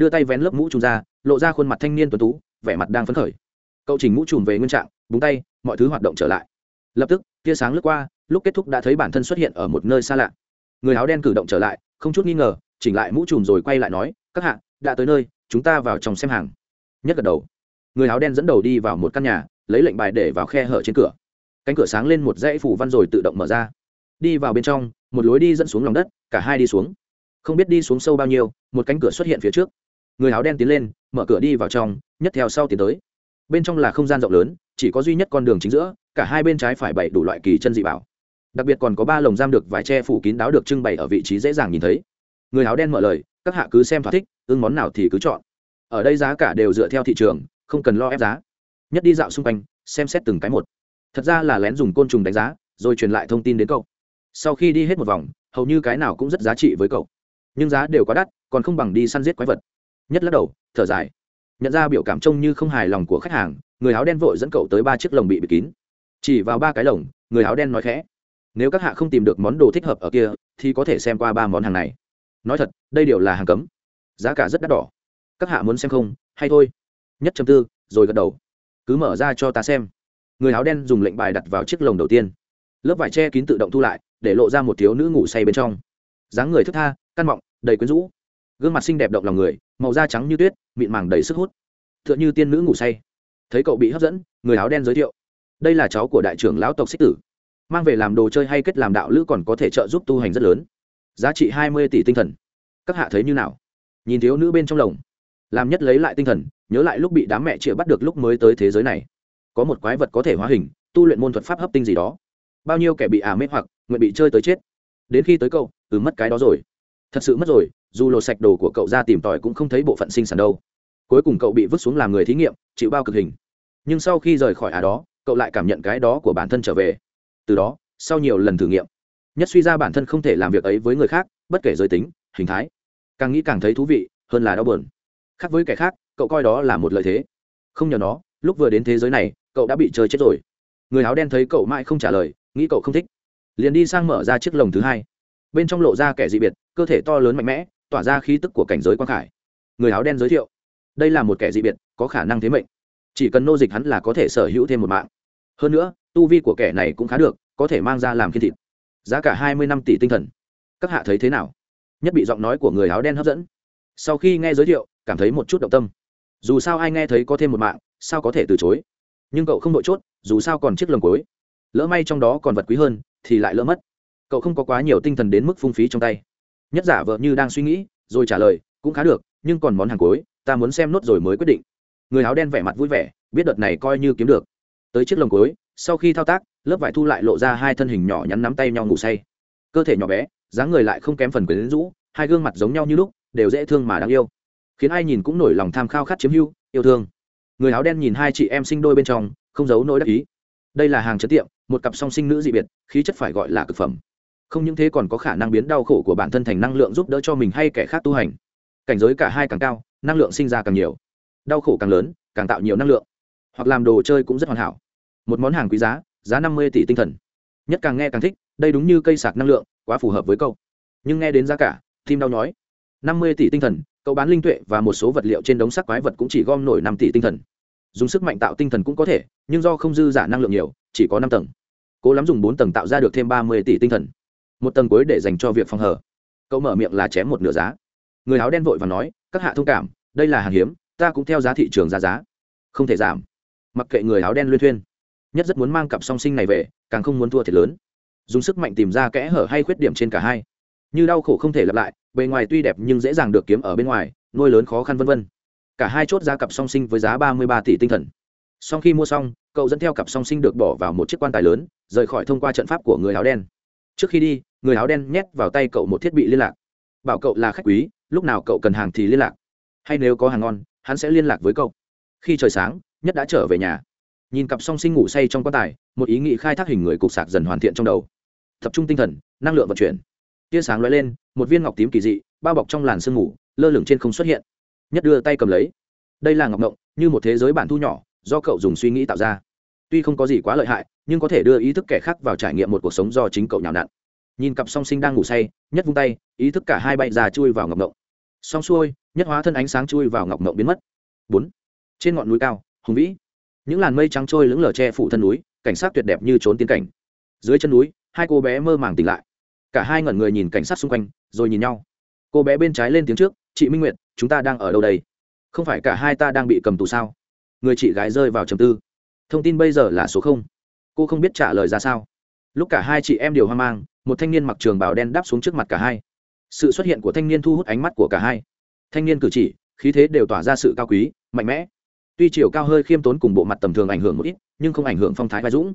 Speaker 1: đưa tay vén lớp mũ trùm ra, lộ ra khuôn mặt thanh niên tuấn tú, vẻ mặt đang phấn khởi. Cậu chỉnh mũ trùm về nguyên trạng, búng tay, mọi thứ hoạt động trở lại. Lập tức, tia sáng lướt qua, lúc kết thúc đã thấy bản thân xuất hiện ở một nơi xa lạ. Người áo đen cử động trở lại, không chút nghi ngờ, chỉnh lại mũ trùm rồi quay lại nói, các hạ, đã tới nơi, chúng ta vào trong xem hàng. Nhất gật đầu. Người áo đen dẫn đầu đi vào một căn nhà, lấy lệnh bài để vào khe hở trên cửa. Cánh cửa sáng lên một dãy phủ văn rồi tự động mở ra. Đi vào bên trong, một lối đi dẫn xuống lòng đất, cả hai đi xuống. Không biết đi xuống sâu bao nhiêu, một cánh cửa xuất hiện phía trước người áo đen tiến lên, mở cửa đi vào trong, nhất theo sau tiến tới. Bên trong là không gian rộng lớn, chỉ có duy nhất con đường chính giữa, cả hai bên trái phải bày đủ loại kỳ chân dị bảo. Đặc biệt còn có ba lồng giam được vải tre phủ kín đáo được trưng bày ở vị trí dễ dàng nhìn thấy. Người áo đen mở lời, các hạ cứ xem thỏa thích, ưng món nào thì cứ chọn. Ở đây giá cả đều dựa theo thị trường, không cần lo ép giá. Nhất đi dạo xung quanh, xem xét từng cái một. Thật ra là lén dùng côn trùng đánh giá, rồi truyền lại thông tin đến cậu. Sau khi đi hết một vòng, hầu như cái nào cũng rất giá trị với cậu. Nhưng giá đều quá đắt, còn không bằng đi săn giết quái vật nhất lắc đầu, thở dài. Nhận ra biểu cảm trông như không hài lòng của khách hàng, người áo đen vội dẫn cậu tới ba chiếc lồng bị bịt kín. Chỉ vào ba cái lồng, người áo đen nói khẽ, nếu các hạ không tìm được món đồ thích hợp ở kia, thì có thể xem qua ba món hàng này. Nói thật, đây đều là hàng cấm. Giá cả rất đắt đỏ. Các hạ muốn xem không? Hay thôi. Nhất châm tư, rồi gật đầu. Cứ mở ra cho ta xem. Người áo đen dùng lệnh bài đặt vào chiếc lồng đầu tiên. Lớp vải che kín tự động thu lại, để lộ ra một thiếu nữ ngủ say bên trong. Dáng người thức tha, căn mọng, đầy quyến rũ. Gương mặt xinh đẹp động lòng người màu da trắng như tuyết, mịn màng đầy sức hút. T h ư ợ n h ư tiên nữ ngủ say. Thấy cậu bị hấp dẫn, người áo đen giới thiệu. Đây là cháu của đại trưởng lão tộc xích tử. Mang về làm đồ chơi hay kết làm đạo lữ còn có thể trợ giúp tu hành rất lớn. Giá trị hai mươi tỷ tinh thần. Các hạ thấy như nào? Nhìn thiếu nữ bên trong lồng. Làm nhất lấy lại tinh thần, nhớ lại lúc bị đám mẹ chịa bắt được lúc mới tới thế giới này. Có một quái vật có thể hóa hình, tu luyện môn thuật pháp hấp tinh gì đó. Bao nhiêu kẻ bị ả mê hoặc, nguyện bị chơi tới chết. Đến khi tới cậu ừ mất cái đó rồi. Thật sự mất rồi dù lột sạch đồ của cậu ra tìm tòi cũng không thấy bộ phận sinh sản đâu. Cuối cùng cậu bị vứt xuống làm người thí nghiệm, chịu bao cực hình. Nhưng sau khi rời khỏi à đó, cậu lại cảm nhận cái đó của bản thân trở về. Từ đó, sau nhiều lần thử nghiệm, nhất suy ra bản thân không thể làm việc ấy với người khác, bất kể giới tính, hình thái. Càng nghĩ càng thấy thú vị, hơn là đau buồn. Khác với kẻ khác, cậu coi đó là một lợi thế. Không nhờ nó, lúc vừa đến thế giới này, cậu đã bị chơi chết rồi. Người áo đen thấy cậu mãi không trả lời, nghĩ cậu không thích. Liền đi sang mở ra chiếc lồng thứ hai. Bên trong lộ ra kẻ dị biệt, cơ thể to lớn mạnh mẽ tỏa ra khí tức của cảnh giới quang khải. Người áo đen giới thiệu, đây là một kẻ dị biệt, có khả năng thế mệnh. Chỉ cần nô dịch hắn là có thể sở hữu thêm một mạng. Hơn nữa, tu vi của kẻ này cũng khá được, có thể mang ra làm khiên thịt. Giá cả hai mươi năm tỷ tinh thần. Các hạ thấy thế nào? Nhất bị giọng nói của người áo đen hấp dẫn. Sau khi nghe giới thiệu, cảm thấy một chút động tâm. Dù sao ai nghe thấy có thêm một mạng, sao có thể từ chối? Nhưng cậu không đội chốt, dù sao còn chiếc lồng cối lỡ may trong đó còn vật quý hơn, thì lại lỡ mất. Cậu không có quá nhiều tinh thần đến mức phung phí trong tay nhất giả vợ như đang suy nghĩ, rồi trả lời, cũng khá được, nhưng còn món hàng cuối, ta muốn xem nốt rồi mới quyết định. Người áo đen vẻ mặt vui vẻ, biết đợt này coi như kiếm được. Tới chiếc lồng cuối, sau khi thao tác, lớp vải thu lại lộ ra hai thân hình nhỏ nhắn nắm tay nhau ngủ say. Cơ thể nhỏ bé, dáng người lại không kém phần quyến rũ, hai gương mặt giống nhau như lúc, đều dễ thương mà đáng yêu. Khiến ai nhìn cũng nổi lòng tham khao khát chiếm hưu yêu thương. Người áo đen nhìn hai chị em sinh đôi bên trong, không giấu nỗi đắc ý. Đây là hàng chất tiệm, một cặp song sinh nữ dị biệt, khí chất phải gọi là cực phẩm không những thế còn có khả năng biến đau khổ của bản thân thành năng lượng giúp đỡ cho mình hay kẻ khác tu hành. Cảnh giới cả hai càng cao, năng lượng sinh ra càng nhiều. Đau khổ càng lớn, càng tạo nhiều năng lượng. Hoặc làm đồ chơi cũng rất hoàn hảo. Một món hàng quý giá giá năm mươi tỷ tinh thần. Nhất càng nghe càng thích, đây đúng như cây sạc năng lượng, quá phù hợp với câu nhưng nghe đến giá cả, tim đau nhói. năm mươi tỷ tinh thần, cậu bán linh tuệ và một số vật liệu trên đống sắc quái vật cũng chỉ gom nổi năm tỷ tinh thần. Dùng sức mạnh tạo tinh thần cũng có thể, nhưng do không dư giả năng lượng nhiều, chỉ có năm tầng. Cố lắm dùng bốn tầng tạo ra được thêm ba mươi tỷ tinh thần một tầng cuối để dành cho việc phòng hở cậu mở miệng là chém một nửa giá. Người áo đen vội và nói, các hạ thông cảm, đây là hàng hiếm, ta cũng theo giá thị trường ra giá. Không thể giảm. Mặc kệ người áo đen luyên thuyên. Nhất rất muốn mang cặp song sinh này về, càng không muốn thua thiệt lớn. Dùng sức mạnh tìm ra kẽ hở hay khuyết điểm trên cả hai. Như đau khổ không thể lặp lại, bề ngoài tuy đẹp nhưng dễ dàng được kiếm ở bên ngoài, nuôi lớn khó khăn vân vân. Cả hai chốt giá cặp song sinh với giá ba mươi ba tỷ tinh thần. Sau khi mua xong, cậu dẫn theo cặp song sinh được bỏ vào một chiếc quan tài lớn, rời khỏi thông qua trận pháp của người áo đen trước khi đi, người áo đen nhét vào tay cậu một thiết bị liên lạc. Bảo cậu là khách quý, lúc nào cậu cần hàng thì liên lạc. Hay nếu có hàng ngon, hắn sẽ liên lạc với cậu. Khi trời sáng, nhất đã trở về nhà. Nhìn cặp song sinh ngủ say trong quan tài, một ý nghĩ khai thác hình người cục sạc dần hoàn thiện trong đầu. Tập trung tinh thần, năng lượng vận chuyển. Tia sáng lóe lên, một viên ngọc tím kỳ dị, bao bọc trong làn sương ngủ, lơ lửng trên không xuất hiện. Nhất đưa tay cầm lấy. Đây là ngọc ngộng, như một thế giới bản thu nhỏ, do cậu dùng suy nghĩ tạo ra. Tuy không có gì quá lợi hại nhưng có thể đưa ý thức kẻ khác vào trải nghiệm một cuộc sống do chính cậu nhào nặn. Nhìn cặp song sinh đang ngủ say, nhất vung tay, ý thức cả hai bay ra chui vào ngọc ngộng. Xong xuôi, nhất hóa thân ánh sáng chui vào ngọc ngộng biến mất. Bốn. Trên ngọn núi cao, hùng vĩ. Những làn mây trắng trôi lững lờ che phủ thân núi, cảnh sát tuyệt đẹp như trốn tiên cảnh. Dưới chân núi, hai cô bé mơ màng tỉnh lại. Cả hai ngẩn người nhìn cảnh sát xung quanh, rồi nhìn nhau. Cô bé bên trái lên tiếng trước, chị minh nguyệt, chúng ta đang ở đâu đây? Không phải cả hai ta đang bị cầm tù sao? Người chị gái rơi vào trầm tư. Thông tin bây giờ là số không cô không biết trả lời ra sao. Lúc cả hai chị em đều hoang mang, một thanh niên mặc trường bảo đen đáp xuống trước mặt cả hai. Sự xuất hiện của thanh niên thu hút ánh mắt của cả hai. Thanh niên cử chỉ, khí thế đều tỏa ra sự cao quý, mạnh mẽ. Tuy chiều cao hơi khiêm tốn cùng bộ mặt tầm thường ảnh hưởng một ít, nhưng không ảnh hưởng phong thái vai dũng.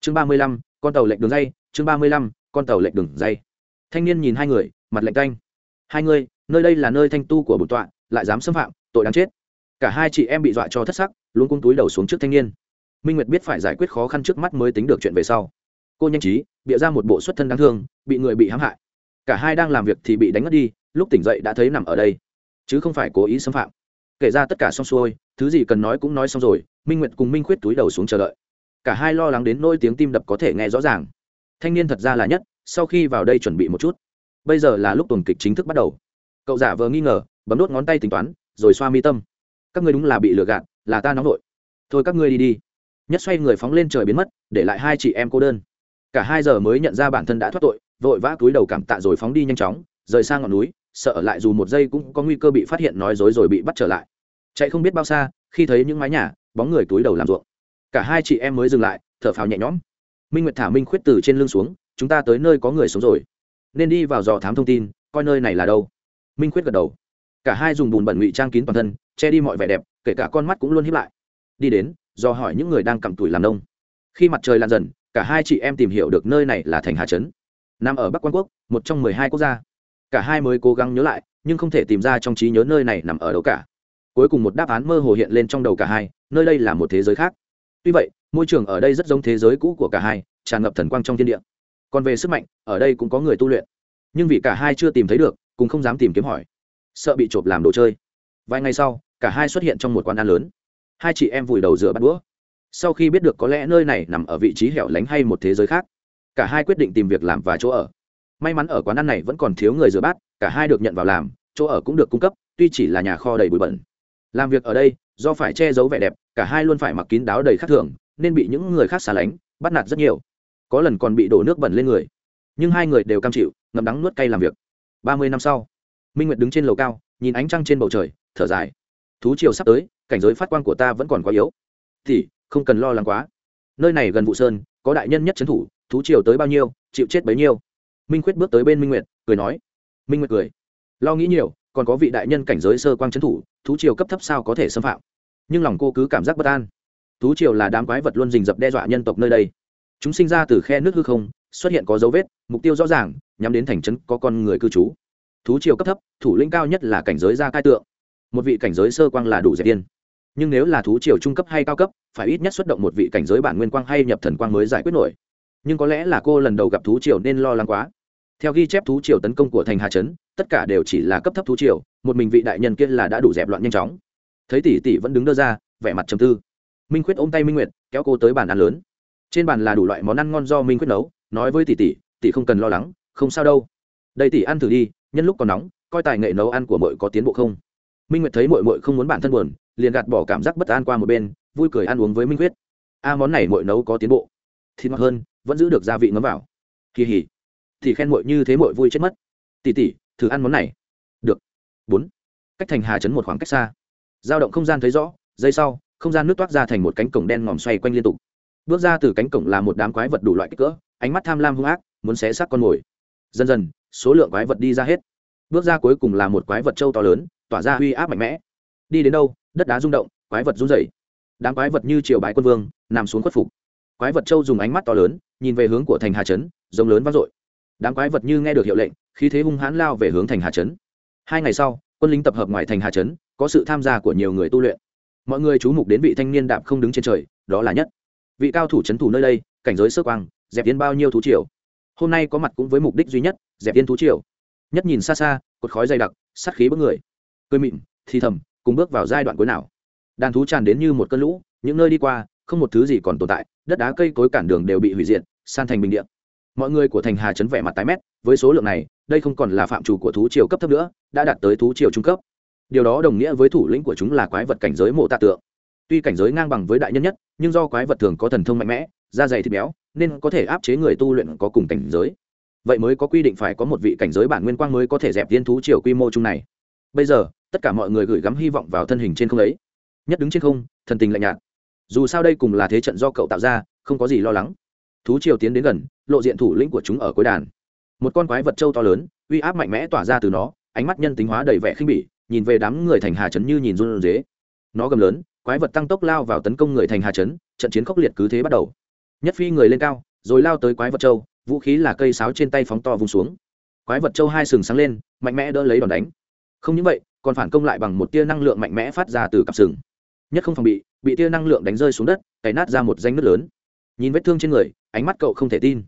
Speaker 1: Chương ba mươi lăm, con tàu lệnh đường dây. Chương ba mươi lăm, con tàu lệnh đường dây. Thanh niên nhìn hai người, mặt lệnh canh hai người, nơi đây là nơi thanh tu của bổn tọa, lại dám xâm phạm, tội đáng chết. Cả hai chị em bị dọa cho thất sắc luôn cung túi đầu xuống trước thanh niên minh nguyệt biết phải giải quyết khó khăn trước mắt mới tính được chuyện về sau cô nhanh trí bịa ra một bộ xuất thân đáng thương bị người bị hãm hại cả hai đang làm việc thì bị đánh mất đi lúc tỉnh dậy đã thấy nằm ở đây chứ không phải cố ý xâm phạm kể ra tất cả xong xuôi thứ gì cần nói cũng nói xong rồi minh nguyệt cùng minh khuyết túi đầu xuống chờ đợi cả hai lo lắng đến nỗi tiếng tim đập có thể nghe rõ ràng thanh niên thật ra là nhất sau khi vào đây chuẩn bị một chút bây giờ là lúc tuần kịch chính thức bắt đầu cậu giả vờ nghi ngờ bấm đốt ngón tay tính toán rồi xoa mi tâm các ngươi đúng là bị lừa gạt là ta nóng vội thôi các ngươi đi đi nhất xoay người phóng lên trời biến mất, để lại hai chị em cô đơn. Cả hai giờ mới nhận ra bản thân đã thoát tội, vội vã cúi đầu cảm tạ rồi phóng đi nhanh chóng, rời sang ngọn núi, sợ lại dù một giây cũng có nguy cơ bị phát hiện nói dối rồi bị bắt trở lại. Chạy không biết bao xa, khi thấy những mái nhà, bóng người túi đầu làm ruộng. Cả hai chị em mới dừng lại, thở phào nhẹ nhõm. Minh nguyệt thả minh khuyết từ trên lưng xuống, chúng ta tới nơi có người sống rồi. Nên đi vào dò thám thông tin, coi nơi này là đâu. Minh khuyết gật đầu. Cả hai dùng bùn bẩn ngụy trang kín toàn thân, che đi mọi vẻ đẹp, kể cả con mắt cũng luôn hiếp lại. Đi đến do hỏi những người đang cầm tuổi làm nông. Khi mặt trời lan dần, cả hai chị em tìm hiểu được nơi này là thành hà trấn. Nằm ở bắc quan quốc, một trong mười hai quốc gia. Cả hai mới cố gắng nhớ lại, nhưng không thể tìm ra trong trí nhớ nơi này nằm ở đâu cả. Cuối cùng một đáp án mơ hồ hiện lên trong đầu cả hai, nơi đây là một thế giới khác. Tuy vậy, môi trường ở đây rất giống thế giới cũ của cả hai, tràn ngập thần quang trong thiên địa. Còn về sức mạnh, ở đây cũng có người tu luyện. Nhưng vì cả hai chưa tìm thấy được, cũng không dám tìm kiếm hỏi. Sợ bị chộp làm đồ chơi. Vài ngày sau, cả hai xuất hiện trong một quán ăn lớn hai chị em vùi đầu rửa bắt đũa. Sau khi biết được có lẽ nơi này nằm ở vị trí hẻo lánh hay một thế giới khác, cả hai quyết định tìm việc làm và chỗ ở. May mắn ở quán ăn này vẫn còn thiếu người rửa bát, cả hai được nhận vào làm, chỗ ở cũng được cung cấp, tuy chỉ là nhà kho đầy bụi bẩn. Làm việc ở đây, do phải che giấu vẻ đẹp, cả hai luôn phải mặc kín đáo đầy khắc thường, nên bị những người khác xa lánh, bắt nạt rất nhiều. Có lần còn bị đổ nước bẩn lên người. Nhưng hai người đều cam chịu, ngậm đắng nuốt cay làm việc. Ba mươi năm sau, minh nguyệt đứng trên lầu cao, nhìn ánh trăng trên bầu trời, thở dài thú chiều sắp tới, cảnh giới phát quang của ta vẫn còn quá yếu. Thì, không cần lo lắng quá. Nơi này gần vụ sơn, có đại nhân nhất trấn thủ, thú chiều tới bao nhiêu, chịu chết bấy nhiêu. Minh khuyết bước tới bên minh nguyệt, cười nói. Minh nguyệt cười. Lo nghĩ nhiều, còn có vị đại nhân cảnh giới sơ quang trấn thủ, thú triều cấp thấp sao có thể xâm phạm. Nhưng lòng cô cứ cảm giác bất an. Thú triều là đám quái vật luôn rình rập đe dọa nhân tộc nơi đây. Chúng sinh ra từ khe nước hư không, xuất hiện có dấu vết, mục tiêu rõ ràng, nhắm đến thành trấn có con người cư trú. Thú triều cấp thấp, thủ lĩnh cao nhất là cảnh giới gia cai tượng một vị cảnh giới sơ quang là đủ dẹp tiên nhưng nếu là thú triều trung cấp hay cao cấp, phải ít nhất xuất động một vị cảnh giới bản nguyên quang hay nhập thần quang mới giải quyết nổi. Nhưng có lẽ là cô lần đầu gặp thú triều nên lo lắng quá. Theo ghi chép thú triều tấn công của thành hà trấn, tất cả đều chỉ là cấp thấp thú triều, một mình vị đại nhân kia là đã đủ dẹp loạn nhanh chóng. Thấy tỷ tỷ vẫn đứng đơ ra, vẻ mặt trầm tư. Minh quyết ôm tay minh nguyệt, kéo cô tới bàn ăn lớn. Trên bàn là đủ loại món ăn ngon do minh quyết nấu, nói với tỷ tỷ tỷ không cần lo lắng, không sao đâu. Đây tỷ ăn thử đi, nhân lúc còn nóng, coi tài nghệ nấu ăn của mội có tiến bộ không? Minh nguyệt thấy mội mội không muốn bản thân buồn, liền gạt bỏ cảm giác bất an qua một bên, vui cười ăn uống với minh quyết a món này mội nấu có tiến bộ. Thịt ngọt hơn, vẫn giữ được gia vị ngấm vào. Kỳ hỉ. Thì khen mội như thế mội vui chết mất. Tỉ tỉ thử ăn món này. Được. Bốn. Cách thành hà chấn một khoảng cách xa. Dao động không gian thấy rõ, giây sau, không gian nước toát ra thành một cánh cổng đen ngòm xoay quanh liên tục. Bước ra từ cánh cổng là một đám quái vật đủ loại kích cỡ, ánh mắt tham lam hung ác, muốn xé xác con mồi. Dần dần, số lượng quái vật đi ra hết. Bước ra cuối cùng là một quái vật trâu to lớn tỏa ra uy áp mạnh mẽ. Đi đến đâu, đất đá rung động, quái vật run rẩy. Đám quái vật như triều bái quân vương, nằm xuống khuất phục. Quái vật châu dùng ánh mắt to lớn, nhìn về hướng của thành hà trấn, giống lớn vang dội. Đám quái vật như nghe được hiệu lệnh, khí thế hung hãn lao về hướng thành hà trấn. Hai ngày sau, quân lính tập hợp ngoài thành hà trấn, có sự tham gia của nhiều người tu luyện. Mọi người chú mục đến vị thanh niên đạp không đứng trên trời, đó là nhất. Vị cao thủ trấn thủ nơi đây, cảnh giới sơ quang, dẹp tiến bao nhiêu thú triều. Hôm nay có mặt cũng với mục đích duy nhất, dẹp tiến thú triều. Nhất nhìn xa xa, cột khói dày đặc, sát khí bức người cười mịn, thì thầm, cùng bước vào giai đoạn cuối nào. Đàn thú tràn đến như một cơn lũ, những nơi đi qua, không một thứ gì còn tồn tại, đất đá cây cối cản đường đều bị hủy diệt, san thành bình điện mọi người của thành hà trấn vẻ mặt tái mét, với số lượng này, đây không còn là phạm chủ của thú triều cấp thấp nữa, đã đạt tới thú triều trung cấp. Điều đó đồng nghĩa với thủ lĩnh của chúng là quái vật cảnh giới mộ tạ tượng. Tuy cảnh giới ngang bằng với đại nhân nhất, nhưng do quái vật thường có thần thông mạnh mẽ, da dày thịt béo, nên có thể áp chế người tu luyện có cùng cảnh giới. Vậy mới có quy định phải có một vị cảnh giới bản nguyên quang mới có thể dẹp tiên thú triều quy mô chung này bây giờ, tất cả mọi người gửi gắm hy vọng vào thân hình trên không ấy. Nhất đứng trên không, thần tình lạnh nhạt. Dù sao đây cùng là thế trận do cậu tạo ra, không có gì lo lắng. Thú triều tiến đến gần, lộ diện thủ lĩnh của chúng ở cuối đàn. Một con quái vật trâu to lớn, uy áp mạnh mẽ tỏa ra từ nó, ánh mắt nhân tính hóa đầy vẻ khinh bỉ, nhìn về đám người thành hà trấn như nhìn run rế. Nó gầm lớn, quái vật tăng tốc lao vào tấn công người thành hà trấn, trận chiến khốc liệt cứ thế bắt đầu. Nhất phi người lên cao, rồi lao tới quái vật trâu, vũ khí là cây sáo trên tay phóng to vùng xuống. Quái vật trâu hai sừng sáng lên, mạnh mẽ đỡ lấy đòn đánh không những vậy, còn phản công lại bằng một tia năng lượng mạnh mẽ phát ra từ cặp sừng. Nhất không phòng bị bị tia năng lượng đánh rơi xuống đất, cày nát ra một danh nứt lớn. Nhìn vết thương trên người, ánh mắt cậu không thể tin.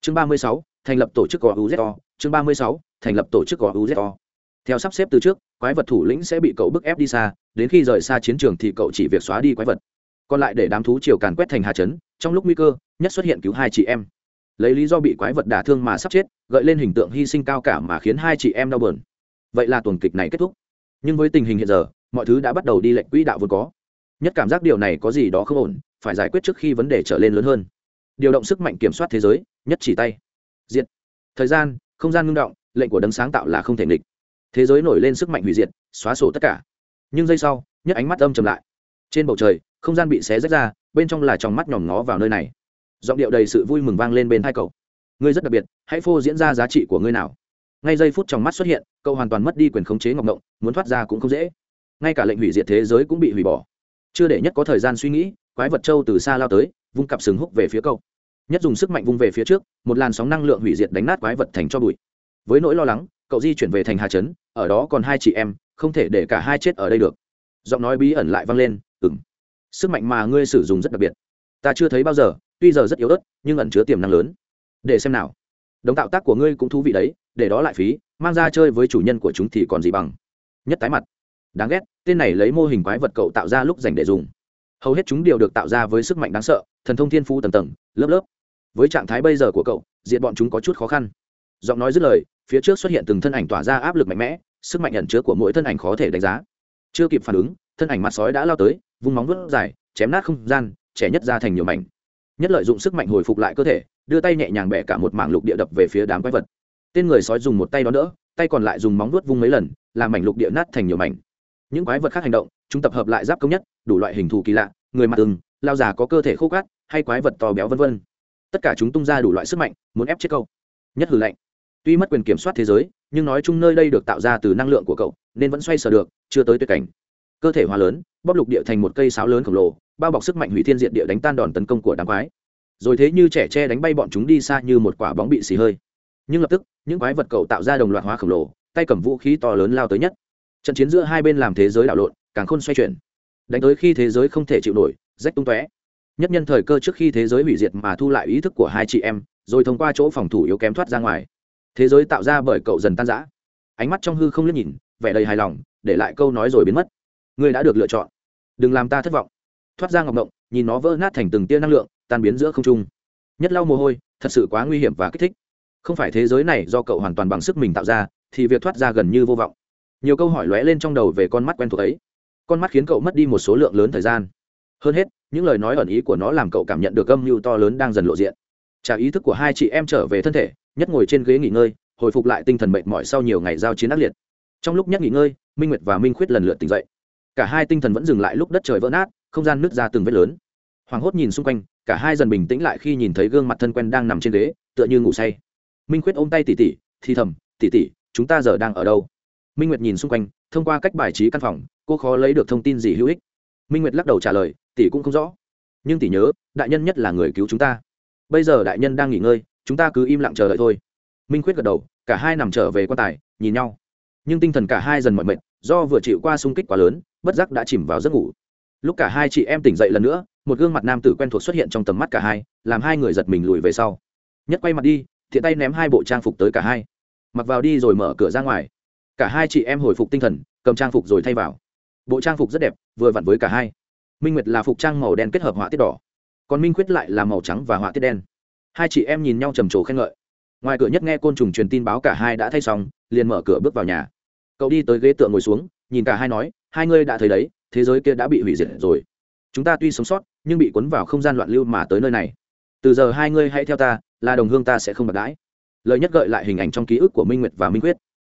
Speaker 1: Chương ba mươi sáu, thành lập tổ chức gò uzo chương ba mươi sáu, thành lập tổ chức gò uzo theo sắp xếp từ trước, quái vật thủ lĩnh sẽ bị cậu bức ép đi xa, đến khi rời xa chiến trường thì cậu chỉ việc xóa đi quái vật. Còn lại để đám thú chiều càn quét thành hà chấn trong lúc nguy cơ, nhất xuất hiện cứu hai chị em. Lấy lý do bị quái vật đả thương mà sắp chết, gợi lên hình tượng hy sinh cao cả mà khiến hai chị em đau bờn vậy là tuần kịch này kết thúc. Nhưng với tình hình hiện giờ, mọi thứ đã bắt đầu đi lệnh quỹ đạo vốn có. Nhất cảm giác điều này có gì đó không ổn, phải giải quyết trước khi vấn đề trở lên lớn hơn. Điều động sức mạnh kiểm soát thế giới, nhất chỉ tay. Diệt. Thời gian, không gian ngưng động, lệnh của đấng sáng tạo là không thể nghịch. Thế giới nổi lên sức mạnh hủy diệt, xóa sổ tất cả. Nhưng giây sau, nhất ánh mắt âm trầm lại. Trên bầu trời, không gian bị xé rách ra, bên trong là tròng mắt nhòm ngó vào nơi này. Giọng điệu đầy sự vui mừng vang lên bên hai cậu. Ngươi rất đặc biệt, hãy phô diễn ra giá trị của ngươi nào ngay giây phút trong mắt xuất hiện, cậu hoàn toàn mất đi quyền khống chế ngọc ngộng, muốn thoát ra cũng không dễ. Ngay cả lệnh hủy diệt thế giới cũng bị hủy bỏ. Chưa để nhất có thời gian suy nghĩ, quái vật trâu từ xa lao tới, vung cặp sừng húc về phía cậu. Nhất dùng sức mạnh vung về phía trước, một làn sóng năng lượng hủy diệt đánh nát quái vật thành cho bụi. Với nỗi lo lắng, cậu di chuyển về thành hà trấn, ở đó còn hai chị em, không thể để cả hai chết ở đây được. Giọng nói bí ẩn lại vang lên ừng sức mạnh mà ngươi sử dụng rất đặc biệt. Ta chưa thấy bao giờ, tuy giờ rất yếu ớt, nhưng ẩn chứa tiềm năng lớn. Để xem nào. Đồng tạo tác của ngươi cũng thú vị đấy để đó lại phí, mang ra chơi với chủ nhân của chúng thì còn gì bằng. Nhất tái mặt. Đáng ghét, tên này lấy mô hình quái vật cậu tạo ra lúc dành để dùng. Hầu hết chúng đều được tạo ra với sức mạnh đáng sợ, thần thông thiên phú tầng tầng, lớp lớp. Với trạng thái bây giờ của cậu, diện bọn chúng có chút khó khăn. Giọng nói dứt lời, phía trước xuất hiện từng thân ảnh tỏa ra áp lực mạnh mẽ, sức mạnh ẩn chứa của mỗi thân ảnh khó thể đánh giá. Chưa kịp phản ứng, thân ảnh mặt sói đã lao tới, vung móng vuốt dài, chém nát không gian, trẻ nhất ra thành nhiều mảnh. Nhất lợi dụng sức mạnh hồi phục lại cơ thể, đưa tay nhẹ nhàng bẻ cả một mảng lục địa đập về phía đám quái vật tên người sói dùng một tay đó đỡ, tay còn lại dùng móng vuốt vung mấy lần, làm mảnh lục địa nát thành nhiều mảnh. Những quái vật khác hành động, chúng tập hợp lại giáp công nhất, đủ loại hình thù kỳ lạ, người mặt từng lao già có cơ thể khô cát, hay quái vật to béo vân vân. Tất cả chúng tung ra đủ loại sức mạnh, muốn ép chết câu nhất hử lạnh. Tuy mất quyền kiểm soát thế giới, nhưng nói chung nơi đây được tạo ra từ năng lượng của cậu, nên vẫn xoay sở được, chưa tới tuyệt cảnh. Cơ thể hóa lớn, bóp lục địa thành một cây sáo lớn khổng lồ, bao bọc sức mạnh hủy thiên diện địa đánh tan đòn tấn công của đám quái. Rồi thế như trẻ tre đánh bay bọn chúng đi xa như một quả bóng bị xì hơi nhưng lập tức, những quái vật cậu tạo ra đồng loạt hóa khổng lồ, tay cầm vũ khí to lớn lao tới nhất. Trận chiến giữa hai bên làm thế giới đảo lộn, càng khôn xoay chuyển. Đánh tới khi thế giới không thể chịu nổi, rách tung tóe. Nhất nhân thời cơ trước khi thế giới hủy diệt mà thu lại ý thức của hai chị em, rồi thông qua chỗ phòng thủ yếu kém thoát ra ngoài. Thế giới tạo ra bởi cậu dần tan rã. Ánh mắt trong hư không liếc nhìn, vẻ đầy hài lòng, để lại câu nói rồi biến mất. Ngươi đã được lựa chọn. Đừng làm ta thất vọng. Thoát ra ngọc động nhìn nó vỡ nát thành từng tia năng lượng, tan biến giữa không trung. Nhất lau mồ hôi, thật sự quá nguy hiểm và kích thích không phải thế giới này do cậu hoàn toàn bằng sức mình tạo ra, thì việc thoát ra gần như vô vọng. Nhiều câu hỏi lóe lên trong đầu về con mắt quen thuộc ấy. Con mắt khiến cậu mất đi một số lượng lớn thời gian. Hơn hết, những lời nói ẩn ý của nó làm cậu cảm nhận được âm mưu to lớn đang dần lộ diện. Trả ý thức của hai chị em trở về thân thể, nhất ngồi trên ghế nghỉ ngơi, hồi phục lại tinh thần mệt mỏi sau nhiều ngày giao chiến ác liệt. Trong lúc nhất nghỉ ngơi, minh nguyệt và minh khuyết lần lượt tỉnh dậy. Cả hai tinh thần vẫn dừng lại lúc đất trời vỡ nát, không gian nứt ra từng vết lớn. Hoàng hốt nhìn xung quanh, cả hai dần bình tĩnh lại khi nhìn thấy gương mặt thân quen đang nằm trên ghế, tựa như ngủ say minh khuyết ôm tay tỉ tỉ, thì thầm, tỉ tỉ, chúng ta giờ đang ở đâu? Minh nguyệt nhìn xung quanh, thông qua cách bài trí căn phòng, cô khó lấy được thông tin gì hữu ích. Minh nguyệt lắc đầu trả lời tỷ cũng không rõ. Nhưng tỷ nhớ, đại nhân nhất là người cứu chúng ta. Bây giờ đại nhân đang nghỉ ngơi, chúng ta cứ im lặng chờ đợi thôi. Minh khuyết gật đầu, cả hai nằm trở về quan tài, nhìn nhau. Nhưng tinh thần cả hai dần mọi mệt, do vừa chịu qua sung kích quá lớn, bất giác đã chìm vào giấc ngủ. Lúc cả hai chị em tỉnh dậy lần nữa, một gương mặt nam tử quen thuộc xuất hiện trong tầm mắt cả hai, làm hai người giật mình lùi về sau. Nhất quay mặt đi thiện tay ném hai bộ trang phục tới cả hai. Mặc vào đi rồi mở cửa ra ngoài. Cả hai chị em hồi phục tinh thần, cầm trang phục rồi thay vào. Bộ trang phục rất đẹp, vừa vặn với cả hai. Minh nguyệt là phục trang màu đen kết hợp họa tiết đỏ. Còn minh quyết lại là màu trắng và họa tiết đen. Hai chị em nhìn nhau trầm trồ khen ngợi. Ngoài cửa nhất nghe côn trùng truyền tin báo cả hai đã thay xong, liền mở cửa bước vào nhà. Cậu đi tới ghế tựa ngồi xuống, nhìn cả hai nói, hai ngươi đã thấy đấy, thế giới kia đã bị hủy diệt rồi. Chúng ta tuy sống sót, nhưng bị cuốn vào không gian loạn lưu mà tới nơi này. Từ giờ hai ngươi hãy theo ta là đồng hương ta sẽ không bạc đãi. Lời nhất gợi lại hình ảnh trong ký ức của minh nguyệt và minh quyết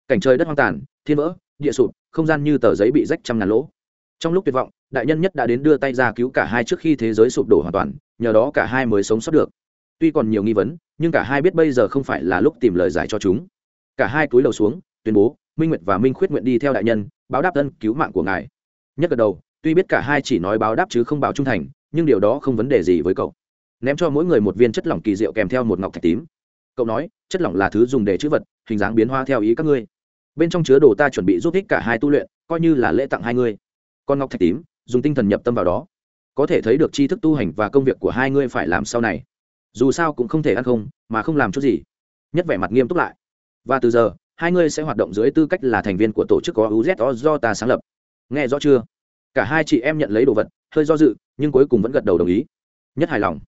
Speaker 1: cảnh trời đất hoang tàn, thiên vỡ, địa sụp, không gian như tờ giấy bị rách trăm ngàn lỗ. Trong lúc tuyệt vọng, đại nhân nhất đã đến đưa tay ra cứu cả hai trước khi thế giới sụp đổ hoàn toàn, nhờ đó cả hai mới sống sót được. Tuy còn nhiều nghi vấn, nhưng cả hai biết bây giờ không phải là lúc tìm lời giải cho chúng. Cả hai cúi đầu xuống, tuyên bố, minh nguyệt và minh khuyết nguyện đi theo đại nhân, báo đáp ân cứu mạng của ngài. Nhất gật đầu, tuy biết cả hai chỉ nói báo đáp chứ không báo trung thành, nhưng điều đó không vấn đề gì với cậu ném cho mỗi người một viên chất lỏng kỳ diệu kèm theo một ngọc thạch tím. Cậu nói, chất lỏng là thứ dùng để chữ vật, hình dáng biến hóa theo ý các ngươi. Bên trong chứa đồ ta chuẩn bị giúp ích cả hai tu luyện, coi như là lễ tặng hai ngươi. Con ngọc thạch tím, dùng tinh thần nhập tâm vào đó. Có thể thấy được tri thức tu hành và công việc của hai ngươi phải làm sau này. Dù sao cũng không thể ăn không, mà không làm chút gì. Nhất vẻ mặt nghiêm túc lại. Và từ giờ, hai ngươi sẽ hoạt động dưới tư cách là thành viên của tổ chức có uzo do ta sáng lập. Nghe rõ chưa? Cả hai chị em nhận lấy đồ vật, hơi do dự, nhưng cuối cùng vẫn gật đầu đồng ý. Nhất hài lòng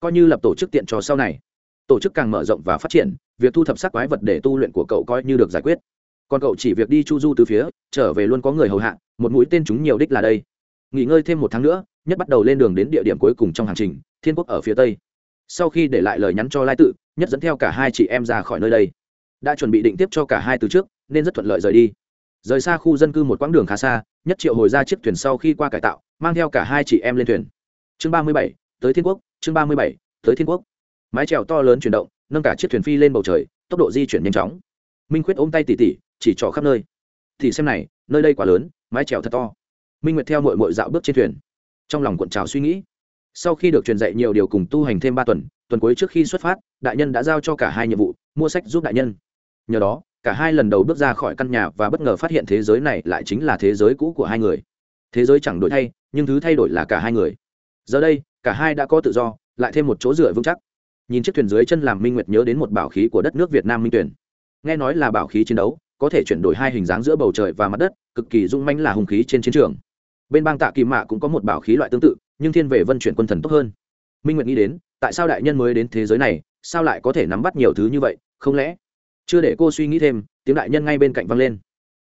Speaker 1: coi như lập tổ chức tiện cho sau này. Tổ chức càng mở rộng và phát triển, việc thu thập sắc quái vật để tu luyện của cậu coi như được giải quyết. Còn cậu chỉ việc đi chu du từ phía, trở về luôn có người hầu hạ, một mũi tên chúng nhiều đích là đây. Nghỉ ngơi thêm một tháng nữa, nhất bắt đầu lên đường đến địa điểm cuối cùng trong hành trình, thiên quốc ở phía tây. Sau khi để lại lời nhắn cho lai tự, nhất dẫn theo cả hai chị em ra khỏi nơi đây. Đã chuẩn bị định tiếp cho cả hai từ trước, nên rất thuận lợi rời đi. Rời xa khu dân cư một quãng đường khá xa, nhất triệu hồi ra chiếc thuyền sau khi qua cải tạo, mang theo cả hai chị em lên thuyền. Chương ba mươi bảy, tới thiên quốc chương ba mươi bảy, tới thiên quốc. Mái trèo to lớn chuyển động, nâng cả chiếc thuyền phi lên bầu trời, tốc độ di chuyển nhanh chóng. Minh khuyết ôm tay tỉ tỉ, chỉ trỏ khắp nơi. Thì xem này, nơi đây quá lớn, mái trèo thật to. Minh nguyệt theo mội mội dạo bước trên thuyền. Trong lòng cuộn trào suy nghĩ. Sau khi được truyền dạy nhiều điều cùng tu hành thêm ba tuần tuần cuối trước khi xuất phát, đại nhân đã giao cho cả hai nhiệm vụ, mua sách giúp đại nhân. Nhờ đó, cả hai lần đầu bước ra khỏi căn nhà và bất ngờ phát hiện thế giới này lại chính là thế giới cũ của hai người. Thế giới chẳng đổi thay, nhưng thứ thay đổi là cả hai người. Giờ đây cả hai đã có tự do, lại thêm một chỗ dựa vững chắc. Nhìn chiếc thuyền dưới chân làm minh nguyệt nhớ đến một bảo khí của đất nước việt nam minh tuyển. Nghe nói là bảo khí chiến đấu, có thể chuyển đổi hai hình dáng giữa bầu trời và mặt đất, cực kỳ rung manh là hùng khí trên chiến trường. Bên bang tạ kỳ mạ cũng có một bảo khí loại tương tự, nhưng thiên về vân chuyển quân thần tốt hơn. Minh nguyệt nghĩ đến, tại sao đại nhân mới đến thế giới này, sao lại có thể nắm bắt nhiều thứ như vậy, không lẽ? Chưa để cô suy nghĩ thêm, tiếng đại nhân ngay bên cạnh văng lên.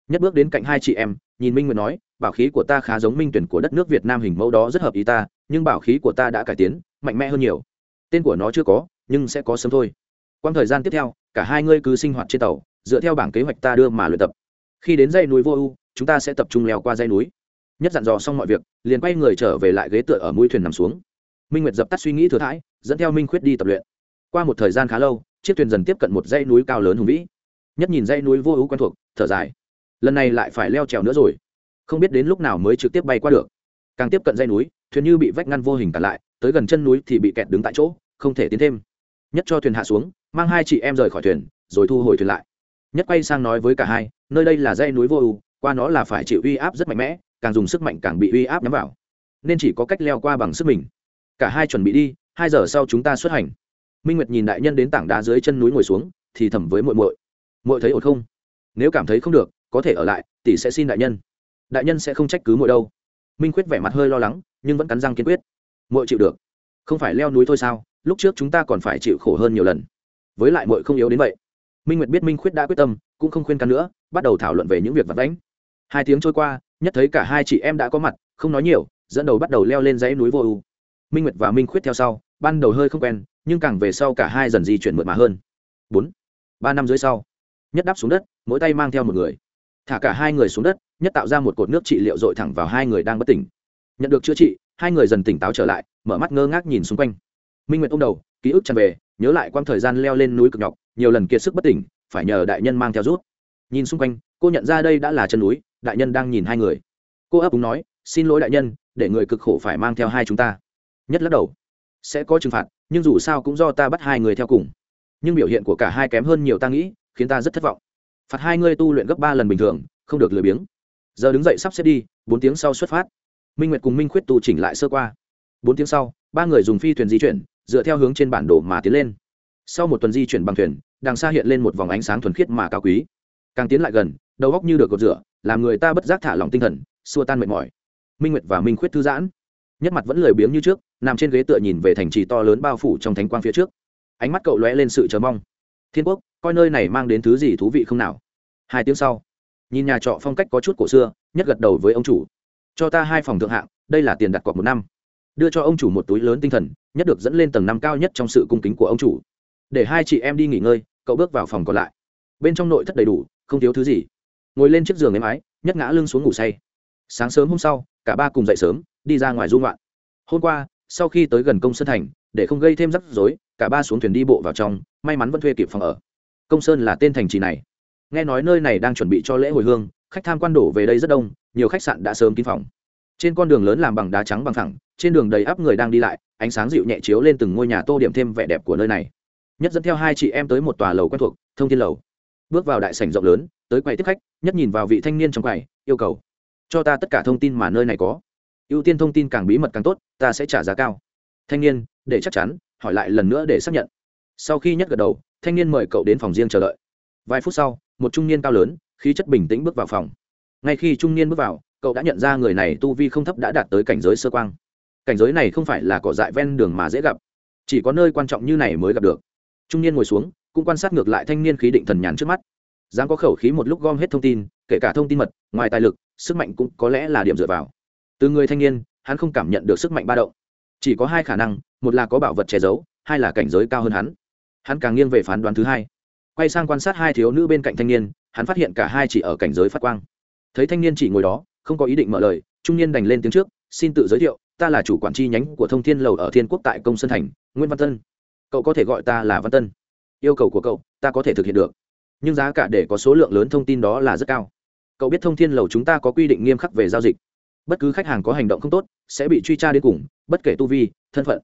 Speaker 1: Nhất bước đến cạnh hai chị em, nhìn minh nguyệt nói bảo khí của ta khá giống minh tuyển của đất nước việt nam hình mẫu đó rất hợp ý ta, nhưng bảo khí của ta đã cải tiến, mạnh mẽ hơn nhiều. Tên của nó chưa có, nhưng sẽ có sớm thôi. Quang thời gian tiếp theo, cả hai ngươi cứ sinh hoạt trên tàu, dựa theo bảng kế hoạch ta đưa mà luyện tập. Khi đến dãy núi vô ưu chúng ta sẽ tập trung leo qua dãy núi. Nhất dặn dò xong mọi việc, liền quay người trở về lại ghế tựa ở mũi thuyền nằm xuống. Minh nguyệt dập tắt suy nghĩ thừa thãi, dẫn theo minh khuyết đi tập luyện. Qua một thời gian khá lâu, chiếc thuyền dần tiếp cận một dãy núi cao lớn hùng vĩ. Nhất nhìn dãy núi vô ưu quen thuộc, thở dài. Lần này lại phải leo trèo nữa rồi không biết đến lúc nào mới trực tiếp bay qua được. Càng tiếp cận dãy núi, thuyền như bị vách ngăn vô hình cản lại, tới gần chân núi thì bị kẹt đứng tại chỗ, không thể tiến thêm. Nhất cho thuyền hạ xuống, mang hai chị em rời khỏi thuyền, rồi thu hồi thuyền lại. Nhất quay sang nói với cả hai, nơi đây là dãy núi vô ưu, qua nó là phải chịu uy áp rất mạnh mẽ, càng dùng sức mạnh càng bị uy áp nhắm vào. Nên chỉ có cách leo qua bằng sức mình. Cả hai chuẩn bị đi, hai giờ sau chúng ta xuất hành. Minh nguyệt nhìn đại nhân đến tảng đá dưới chân núi ngồi xuống, thì thầm với muội muội. Muội thấy ổn không? Nếu cảm thấy không được, có thể ở lại, tỷ sẽ xin đại nhân đại nhân sẽ không trách cứ muội đâu. Minh quyết vẻ mặt hơi lo lắng, nhưng vẫn cắn răng kiên quyết. Muội chịu được. Không phải leo núi thôi sao? Lúc trước chúng ta còn phải chịu khổ hơn nhiều lần. Với lại muội không yếu đến vậy. Minh nguyệt biết minh khuyết đã quyết tâm, cũng không khuyên can nữa, bắt đầu thảo luận về những việc vặt vãnh. Hai tiếng trôi qua, nhất thấy cả hai chị em đã có mặt, không nói nhiều, dẫn đầu bắt đầu leo lên dãy núi vô ưu minh nguyệt và minh khuyết theo sau, ban đầu hơi không quen, nhưng càng về sau cả hai dần di chuyển mượt mà hơn. Bốn, ba năm dưới sau, nhất đáp xuống đất, mỗi tay mang theo một người. Thả cả hai người xuống đất nhất tạo ra một cột nước trị liệu dội thẳng vào hai người đang bất tỉnh. Nhận được chữa trị, hai người dần tỉnh táo trở lại, mở mắt ngơ ngác nhìn xung quanh. Minh nguyệt ô m đầu, ký ức tràn về, nhớ lại quãng thời gian leo lên núi cực nhọc, nhiều lần kiệt sức bất tỉnh, phải nhờ đại nhân mang theo rút. Nhìn xung quanh, cô nhận ra đây đã là chân núi, đại nhân đang nhìn hai người. Cô ấp úng nói, xin lỗi đại nhân, để người cực khổ phải mang theo hai chúng ta. Nhất lắc đầu, sẽ có trừng phạt, nhưng dù sao cũng do ta bắt hai người theo cùng. Nhưng biểu hiện của cả hai kém hơn nhiều ta nghĩ, khiến ta rất thất vọng. Phạt hai người tu luyện gấp ba lần bình thường, không được lười biếng giờ đứng dậy sắp xếp đi, bốn tiếng sau xuất phát. Minh nguyệt cùng minh khuyết tu chỉnh lại sơ qua. Bốn tiếng sau, ba người dùng phi thuyền di chuyển, dựa theo hướng trên bản đồ mà tiến lên. Sau một tuần di chuyển bằng thuyền, đằng xa hiện lên một vòng ánh sáng thuần khiết mà cao quý. Càng tiến lại gần, đầu góc như được gột rửa, làm người ta bất giác thả lòng tinh thần, xua tan mệt mỏi. Minh nguyệt và minh khuyết thư giãn. Nhất mặt vẫn lười biếng như trước, nằm trên ghế tựa nhìn về thành trì to lớn bao phủ trong thánh quang phía trước. Ánh mắt cậu lóe lên sự chờ mong. Thiên quốc, coi nơi này mang đến thứ gì thú vị không nào? Hai tiếng sau nhìn nhà trọ phong cách có chút cổ xưa, nhất gật đầu với ông chủ. Cho ta hai phòng thượng hạng, đây là tiền đặt cọc một năm. Đưa cho ông chủ một túi lớn tinh thần, nhất được dẫn lên tầng năm cao nhất trong sự cung kính của ông chủ. Để hai chị em đi nghỉ ngơi, cậu bước vào phòng còn lại. Bên trong nội thất đầy đủ, không thiếu thứ gì. Ngồi lên chiếc giường êm ái, nhất ngã lưng xuống ngủ say. Sáng sớm hôm sau, cả ba cùng dậy sớm, đi ra ngoài dung loạn hôm qua, sau khi tới gần công sơn thành, để không gây thêm rắc rối, cả ba xuống thuyền đi bộ vào trong, may mắn vẫn thuê kịp phòng ở. Công sơn là tên thành trì này nghe nói nơi này đang chuẩn bị cho lễ hồi hương, khách tham quan đổ về đây rất đông, nhiều khách sạn đã sớm kín phòng. Trên con đường lớn làm bằng đá trắng bằng thẳng trên đường đầy áp người đang đi lại, ánh sáng dịu nhẹ chiếu lên từng ngôi nhà tô điểm thêm vẻ đẹp của nơi này. Nhất dẫn theo hai chị em tới một tòa lầu quen thuộc, thông thiên lầu. Bước vào đại sảnh rộng lớn, tới quầy tiếp khách, nhất nhìn vào vị thanh niên trong quầy, yêu cầu, cho ta tất cả thông tin mà nơi này có. Ưu tiên thông tin càng bí mật càng tốt, ta sẽ trả giá cao. Thanh niên, để chắc chắn, hỏi lại lần nữa để xác nhận. Sau khi nhất gật đầu, thanh niên mời cậu đến phòng riêng chờ đợi. Vài phút sau một trung niên cao lớn, khí chất bình tĩnh bước vào phòng. Ngay khi trung niên bước vào, cậu đã nhận ra người này tu vi không thấp đã đạt tới cảnh giới sơ quang. Cảnh giới này không phải là cỏ dại ven đường mà dễ gặp, chỉ có nơi quan trọng như này mới gặp được. Trung niên ngồi xuống, cũng quan sát ngược lại thanh niên khí định thần nhàn trước mắt. Dám có khẩu khí một lúc gom hết thông tin, kể cả thông tin mật, ngoài tài lực, sức mạnh cũng có lẽ là điểm dựa vào. Từ người thanh niên, hắn không cảm nhận được sức mạnh ba động. Chỉ có hai khả năng, một là có bảo vật che giấu, hai là cảnh giới cao hơn hắn. Hắn càng nghiêng về phán đoán thứ hai quay sang quan sát hai thiếu nữ bên cạnh thanh niên, hắn phát hiện cả hai chỉ ở cảnh giới phát quang. Thấy thanh niên chỉ ngồi đó, không có ý định mở lời, trung niên đành lên tiếng trước, xin tự giới thiệu, ta là chủ quản chi nhánh của thông thiên lầu ở thiên quốc tại công sơn thành, nguyễn văn tân. Cậu có thể gọi ta là văn tân. Yêu cầu của cậu, ta có thể thực hiện được. Nhưng giá cả để có số lượng lớn thông tin đó là rất cao. Cậu biết thông thiên lầu chúng ta có quy định nghiêm khắc về giao dịch. Bất cứ khách hàng có hành động không tốt, sẽ bị truy tra đến cùng, bất kể tu vi, thân phận.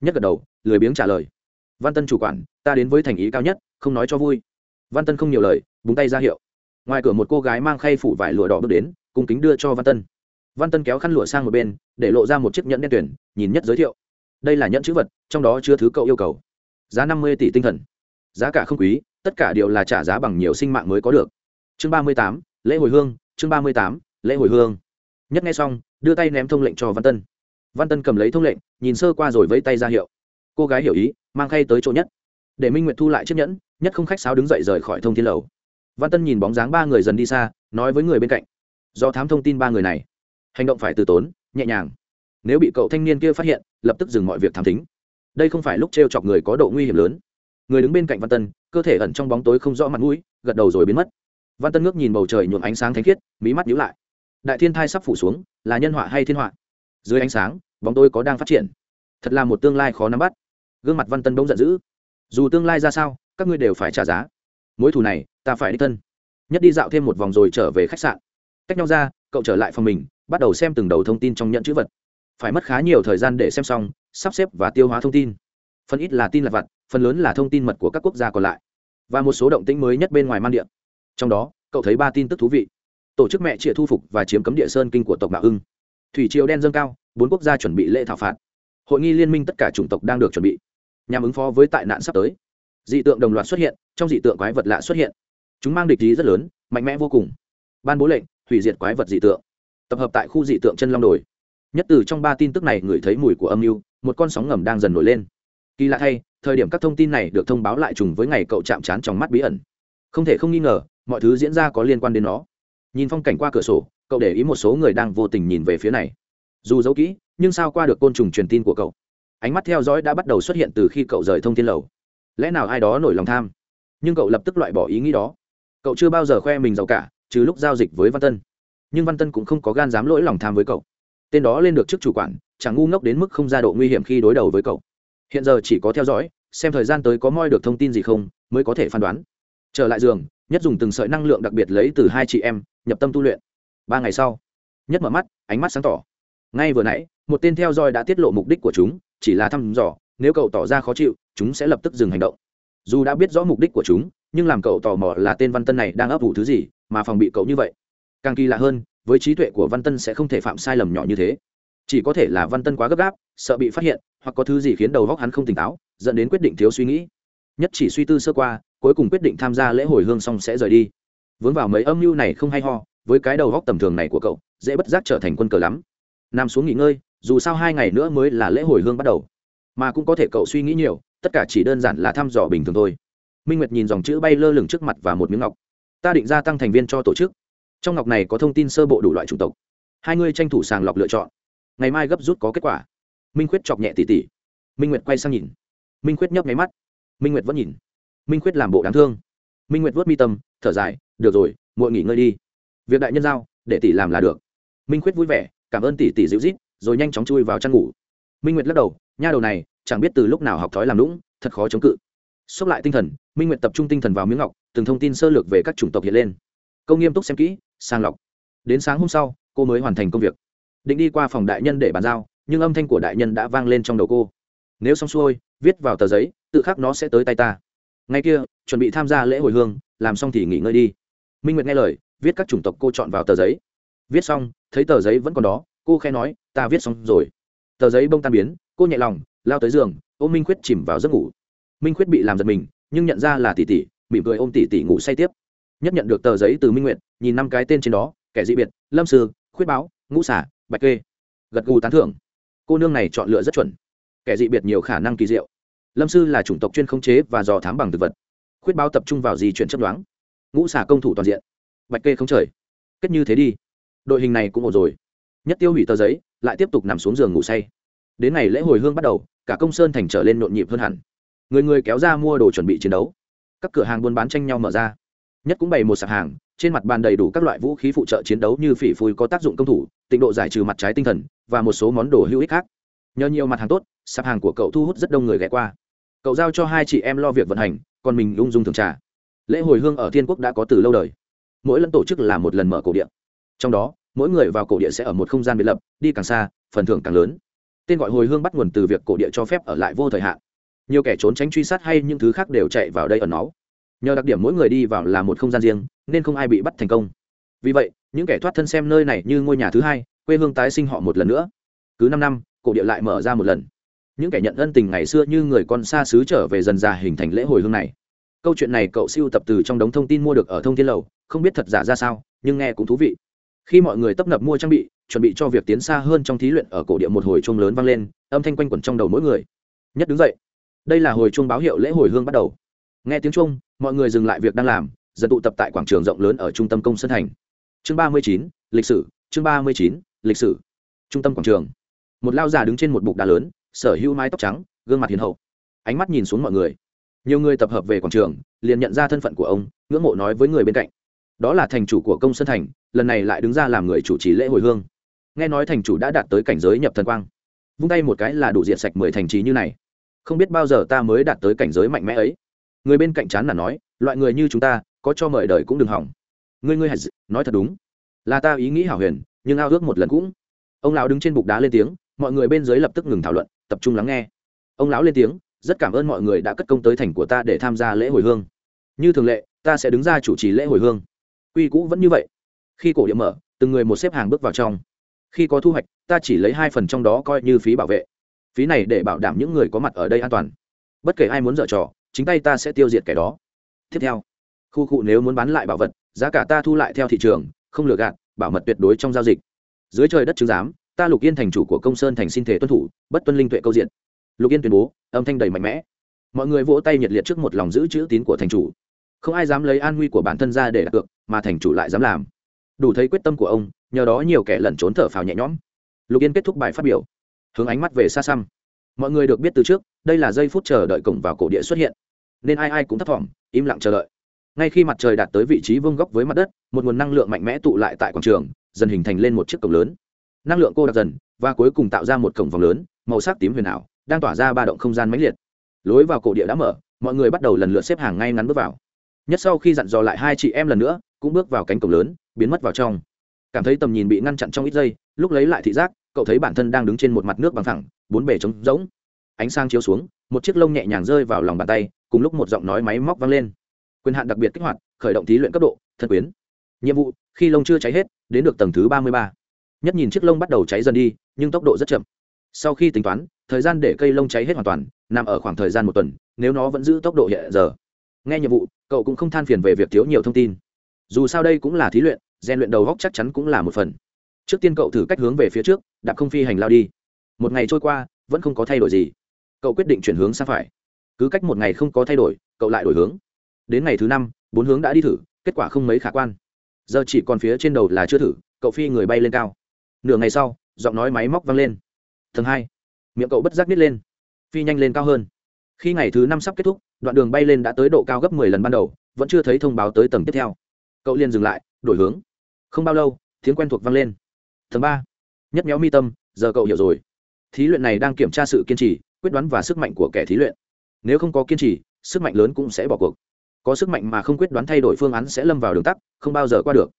Speaker 1: Nhất gật đầu, lười biếng trả lời. Văn tân chủ quản, ta đến với thành ý cao nhất không nói cho vui. Văn tân không nhiều lời, búng tay ra hiệu. Ngoài cửa một cô gái mang khay phủ vải lụa đỏ bước đến, cung kính đưa cho văn tân. Văn tân kéo khăn lụa sang một bên, để lộ ra một chiếc nhẫn đen tuyển, nhìn nhất giới thiệu. Đây là nhẫn chữ vật, trong đó chứa thứ cậu yêu cầu. Giá năm mươi tỷ tinh thần. Giá cả không quý, tất cả đều là trả giá bằng nhiều sinh mạng mới có được. Chương ba mươi tám, lễ hồi hương, chương ba mươi tám, lễ hồi hương. Nhất nghe xong, đưa tay ném thông lệnh cho văn tân. Văn tân cầm lấy thông lệnh, nhìn sơ qua rồi vẫy tay ra hiệu. Cô gái hiểu ý, mang khay tới chỗ nhất. Để minh nguyệt thu lại chiếc nhẫn nhất không khách sáo đứng dậy rời khỏi thông thiên lầu. Văn tân nhìn bóng dáng ba người dần đi xa, nói với người bên cạnh, do thám thông tin ba người này. Hành động phải từ tốn, nhẹ nhàng. Nếu bị cậu thanh niên kia phát hiện, lập tức dừng mọi việc thám tính đây không phải lúc t r e o chọc người có độ nguy hiểm lớn. Người đứng bên cạnh văn tân, cơ thể ẩn trong bóng tối không rõ mặt mũi, gật đầu rồi biến mất. Văn tân ngước nhìn bầu trời nhuộm ánh sáng thánh khiết, mí mắt nhíu lại. Đại thiên thai sắp phủ xuống, là nhân họa hay thiên họa? Dưới ánh sáng, bóng tôi có đang phát triển. Thật là một tương lai khó nắm bắt. Gương mặt văn tân bỗng giận dữ. Dù tương lai ra sao các ngươi đều phải trả giá. Mối thù này, ta phải đích thân. Nhất đi dạo thêm một vòng rồi trở về khách sạn. Cách nhau ra, cậu trở lại phòng mình, bắt đầu xem từng đầu thông tin trong nhận chữ vật. Phải mất khá nhiều thời gian để xem xong, sắp xếp và tiêu hóa thông tin. Phần ít là tin lặt vặt, phần lớn là thông tin mật của các quốc gia còn lại. Và một số động tĩnh mới nhất bên ngoài man địa. trong đó, cậu thấy ba tin tức thú vị. Tổ chức mẹ chịa thu phục và chiếm cấm địa sơn kinh của tộc mạo ưng. Thủy triều đen dâng cao, bốn quốc gia chuẩn bị lễ thảo phạt. Hội nghị liên minh tất cả chủng tộc đang được chuẩn bị. Nhằm ứng phó với tai nạn sắp tới dị tượng đồng loạt xuất hiện, trong dị tượng quái vật lạ xuất hiện. Chúng mang địch ý rất lớn, mạnh mẽ vô cùng. Ban bố lệnh, hủy diệt quái vật dị tượng. Tập hợp tại khu dị tượng chân long đồi. Nhất từ trong ba tin tức này ngửi thấy mùi của âm mưu, một con sóng ngầm đang dần nổi lên. Kỳ lạ thay, thời điểm các thông tin này được thông báo lại trùng với ngày cậu chạm trán trong mắt bí ẩn. Không thể không nghi ngờ, mọi thứ diễn ra có liên quan đến nó. Nhìn phong cảnh qua cửa sổ, cậu để ý một số người đang vô tình nhìn về phía này. Dù giấu kỹ, nhưng sao qua được côn trùng truyền tin của cậu? Ánh mắt theo dõi đã bắt đầu xuất hiện từ khi cậu rời thông tin lầu lẽ nào ai đó nổi lòng tham? Nhưng cậu lập tức loại bỏ ý nghĩ đó. Cậu chưa bao giờ khoe mình giàu cả, trừ lúc giao dịch với văn tân. Nhưng văn tân cũng không có gan dám lỗi lòng tham với cậu. Tên đó lên được chức chủ quản, chẳng ngu ngốc đến mức không ra độ nguy hiểm khi đối đầu với cậu. Hiện giờ chỉ có theo dõi, xem thời gian tới có moi được thông tin gì không, mới có thể phán đoán. Trở lại giường, nhất dùng từng sợi năng lượng đặc biệt lấy từ hai chị em, nhập tâm tu luyện. Ba ngày sau, nhất mở mắt, ánh mắt sáng tỏ. Ngay vừa nãy, một tên theo dõi đã tiết lộ mục đích của chúng, chỉ là thăm dò nếu cậu tỏ ra khó chịu, chúng sẽ lập tức dừng hành động. Dù đã biết rõ mục đích của chúng, nhưng làm cậu tò mò là tên văn tân này đang ấp ủ thứ gì mà phòng bị cậu như vậy. Càng kỳ lạ hơn, với trí tuệ của văn tân sẽ không thể phạm sai lầm nhỏ như thế. Chỉ có thể là văn tân quá gấp gáp, sợ bị phát hiện, hoặc có thứ gì khiến đầu góc hắn không tỉnh táo, dẫn đến quyết định thiếu suy nghĩ. Nhất chỉ suy tư sơ qua, cuối cùng quyết định tham gia lễ hồi hương xong sẽ rời đi. Vướng vào mấy âm mưu này không hay ho, với cái đầu góc tầm thường này của cậu, dễ bất giác trở thành quân cờ lắm. Nằm xuống nghỉ ngơi, dù sao hai ngày nữa mới là lễ hồi hương bắt đầu mà cũng có thể cậu suy nghĩ nhiều, tất cả chỉ đơn giản là thăm dò bình thường thôi. Minh nguyệt nhìn dòng chữ bay lơ lửng trước mặt và một miếng ngọc. Ta định gia tăng thành viên cho tổ chức. Trong ngọc này có thông tin sơ bộ đủ loại chủng tộc. Hai ngươi tranh thủ sàng lọc lựa chọn. Ngày mai gấp rút có kết quả. Minh khuyết chọc nhẹ tỉ tỉ. Minh nguyệt quay sang nhìn. Minh khuyết nhấp nháy mắt. Minh nguyệt vẫn nhìn. Minh khuyết làm bộ đáng thương. Minh nguyệt vớt mi tâm, thở dài, được rồi, muội nghỉ ngơi đi. Việc đại nhân giao, để tỷ làm là được. Minh khuyết vui vẻ, cảm ơn tỷ tỷ dịu rít rồi nhanh chóng chui vào chăn ngủ. Minh nguyệt lắc đầu nha đầu này, chẳng biết từ lúc nào học thói làm lũng thật khó chống cự. Xốc lại tinh thần, minh nguyệt tập trung tinh thần vào miếng ngọc, từng thông tin sơ lược về các chủng tộc hiện lên. Câu nghiêm túc xem kỹ, sàng lọc. Đến sáng hôm sau, cô mới hoàn thành công việc. Định đi qua phòng đại nhân để bàn giao, nhưng âm thanh của đại nhân đã vang lên trong đầu cô. Nếu xong xuôi, viết vào tờ giấy, tự khắc nó sẽ tới tay ta. Ngay kia, chuẩn bị tham gia lễ hồi hương, làm xong thì nghỉ ngơi đi. Minh nguyệt nghe lời, viết các chủng tộc cô chọn vào tờ giấy. Viết xong, thấy tờ giấy vẫn còn đó, cô khe nói, ta viết xong rồi. Tờ giấy bông tan biến cô nhẹ lòng, lao tới giường, ôm minh khuyết chìm vào giấc ngủ. Minh khuyết bị làm giật mình, nhưng nhận ra là tỷ tỷ, mỉm cười ôm tỷ tỷ ngủ say tiếp. Nhất nhận được tờ giấy từ minh nguyện nhìn năm cái tên trên đó, kẻ dị biệt, lâm sư, khuyết báo, ngũ xả bạch kê. Gật gù tán thưởng. Cô nương này chọn lựa rất chuẩn. Kẻ dị biệt nhiều khả năng kỳ diệu. Lâm sư là chủng tộc chuyên khống chế và dò thám bằng thực vật. Khuyết báo tập trung vào di chuyển chấp đoán ngũ xả công thủ toàn diện. Bạch kê không trời. Kết như thế đi. Đội hình này cũng ổn rồi. Nhất tiêu hủy tờ giấy, lại tiếp tục nằm xuống giường ngủ say đến ngày lễ hồi hương bắt đầu, cả công sơn thành trở lên nhộn nhịp hơn hẳn. Người người kéo ra mua đồ chuẩn bị chiến đấu. Các cửa hàng buôn bán tranh nhau mở ra. Nhất cũng bày một sạp hàng, trên mặt bàn đầy đủ các loại vũ khí phụ trợ chiến đấu như phỉ phùi có tác dụng công thủ, tịnh độ giải trừ mặt trái tinh thần, và một số món đồ hữu ích khác. Nhờ nhiều mặt hàng tốt, sạp hàng của cậu thu hút rất đông người ghé qua. Cậu giao cho hai chị em lo việc vận hành, còn mình ung dung thường trà. Lễ hồi hương ở thiên quốc đã có từ lâu đời. Mỗi lần tổ chức là một lần mở cổ điện trong đó, mỗi người vào cổ địa sẽ ở một không gian biệt lập, đi càng xa, phần thưởng càng lớn tên gọi hồi hương bắt nguồn từ việc cổ địa cho phép ở lại vô thời hạn. Nhiều kẻ trốn tránh truy sát hay những thứ khác đều chạy vào đây ẩn náu. Nhờ đặc điểm mỗi người đi vào là một không gian riêng, nên không ai bị bắt thành công. Vì vậy, những kẻ thoát thân xem nơi này như ngôi nhà thứ hai, quê hương tái sinh họ một lần nữa. Cứ năm năm, cổ địa lại mở ra một lần. Những kẻ nhận ân tình ngày xưa như người con xa xứ trở về dần già hình thành lễ hồi hương này. Câu chuyện này cậu siêu tập từ trong đống thông tin mua được ở thông tin lầu, không biết thật giả ra sao, nhưng nghe cũng thú vị khi mọi người tấp nập mua trang bị, chuẩn bị cho việc tiến xa hơn trong thí luyện ở cổ địa một hồi chuông lớn vang lên, âm thanh quanh quẩn trong đầu mỗi người. Nhất đứng dậy. Đây là hồi chuông báo hiệu lễ hồi hương bắt đầu. Nghe tiếng chuông, mọi người dừng lại việc đang làm, dần tụ tập tại quảng trường rộng lớn ở trung tâm công sơn thành. Chương ba mươi chín, lịch sử, chương ba mươi chín, lịch sử. Trung tâm quảng trường. Một lao già đứng trên một bục đá lớn, sở hữu mái tóc trắng, gương mặt hiền hậu. Ánh mắt nhìn xuống mọi người. Nhiều người tập hợp về quảng trường, liền nhận ra thân phận của ông, ngưỡng mộ nói với người bên cạnh đó là thành chủ của công sơn thành, lần này lại đứng ra làm người chủ trì lễ hồi hương. Nghe nói thành chủ đã đạt tới cảnh giới nhập thần quang. Vung tay một cái là đủ diện sạch mười thành trì như này. Không biết bao giờ ta mới đạt tới cảnh giới mạnh mẽ ấy. Người bên cạnh chán là nói, loại người như chúng ta, có cho mời đời cũng đừng hỏng. Ngươi ngươi hạch nói thật đúng. Là ta ý nghĩ hảo huyền, nhưng ao ước một lần cũng. Ông lão đứng trên bục đá lên tiếng, mọi người bên dưới lập tức ngừng thảo luận, tập trung lắng nghe. Ông lão lên tiếng, rất cảm ơn mọi người đã cất công tới thành của ta để tham gia lễ hồi hương. Như thường lệ, ta sẽ đứng ra chủ trì lễ hồi hương quy cũ vẫn như vậy. Khi cổ điểm mở, từng người một xếp hàng bước vào trong. Khi có thu hoạch, ta chỉ lấy hai phần trong đó coi như phí bảo vệ. Phí này để bảo đảm những người có mặt ở đây an toàn. Bất kể ai muốn dở trò, chính tay ta sẽ tiêu diệt kẻ đó. Tiếp theo, khu cụ nếu muốn bán lại bảo vật, giá cả ta thu lại theo thị trường, không lừa gạt, bảo mật tuyệt đối trong giao dịch. Dưới trời đất chứng giám, ta lục yên thành chủ của công sơn thành xin thể tuân thủ, bất tuân linh tuệ câu diện. Lục yên tuyên bố, âm thanh đầy mạnh mẽ. Mọi người vỗ tay nhiệt liệt trước một lòng giữ chữ tín của thành chủ. Không ai dám lấy an nguy của bản thân ra để đặt cược mà thành chủ lại dám làm. Đủ thấy quyết tâm của ông, nhờ đó nhiều kẻ lẩn trốn thở phào nhẹ nhõm. Lục yên kết thúc bài phát biểu. Hướng ánh mắt về xa xăm. Mọi người được biết từ trước, đây là giây phút chờ đợi cổng vào cổ địa xuất hiện. Nên ai ai cũng thấp thỏm, im lặng chờ đợi. Ngay khi mặt trời đạt tới vị trí vương góc với mặt đất, một nguồn năng lượng mạnh mẽ tụ lại tại quảng trường, dần hình thành lên một chiếc cổng lớn. Năng lượng cô đặc dần, và cuối cùng tạo ra một cổng vòng lớn, màu sắc tím huyền ảo, đang tỏa ra ba động không gian mãnh liệt. Lối vào cổ địa đã mở, mọi người bắt đầu lần lượt xếp hàng ngay ngắn bước vào nhất sau khi dặn dò lại hai chị em lần nữa, cũng bước vào cánh cổng lớn, biến mất vào trong. Cảm thấy tầm nhìn bị ngăn chặn trong ít giây, lúc lấy lại thị giác, cậu thấy bản thân đang đứng trên một mặt nước bằng thẳng bốn bể trống rỗng. Ánh sang chiếu xuống, một chiếc lông nhẹ nhàng rơi vào lòng bàn tay, cùng lúc một giọng nói máy móc vang lên. Quyền hạn đặc biệt kích hoạt, khởi động thí luyện cấp độ, thân quyến. Nhiệm vụ, khi lông chưa cháy hết, đến được tầng thứ ba mươi ba. Nhất nhìn chiếc lông bắt đầu cháy dần đi, nhưng tốc độ rất chậm. Sau khi tính toán, thời gian để cây lông cháy hết hoàn toàn, nằm ở khoảng thời gian một tuần, nếu nó vẫn giữ tốc độ hiện giờ nghe nhiệm vụ, cậu cũng không than phiền về việc thiếu nhiều thông tin. Dù sao đây cũng là thí luyện, rèn luyện đầu góc chắc chắn cũng là một phần. Trước tiên cậu thử cách hướng về phía trước, đạp không phi hành lao đi. Một ngày trôi qua, vẫn không có thay đổi gì. Cậu quyết định chuyển hướng sang phải. Cứ cách một ngày không có thay đổi, cậu lại đổi hướng. Đến ngày thứ năm, bốn hướng đã đi thử, kết quả không mấy khả quan. Giờ chỉ còn phía trên đầu là chưa thử, cậu phi người bay lên cao. Nửa ngày sau, giọng nói máy móc vang lên. Tầng hai, miệng cậu bất giác nít lên. Phi nhanh lên cao hơn khi ngày thứ năm sắp kết thúc, đoạn đường bay lên đã tới độ cao gấp mười lần ban đầu, vẫn chưa thấy thông báo tới tầng tiếp theo. Cậu liền dừng lại, đổi hướng. Không bao lâu, tiếng quen thuộc vang lên. Tầng ba. Nhất méo mi tâm, giờ cậu hiểu rồi. Thí luyện này đang kiểm tra sự kiên trì, quyết đoán và sức mạnh của kẻ thí luyện. Nếu không có kiên trì, sức mạnh lớn cũng sẽ bỏ cuộc. Có sức mạnh mà không quyết đoán thay đổi phương án sẽ lâm vào đường tắc không bao giờ qua được.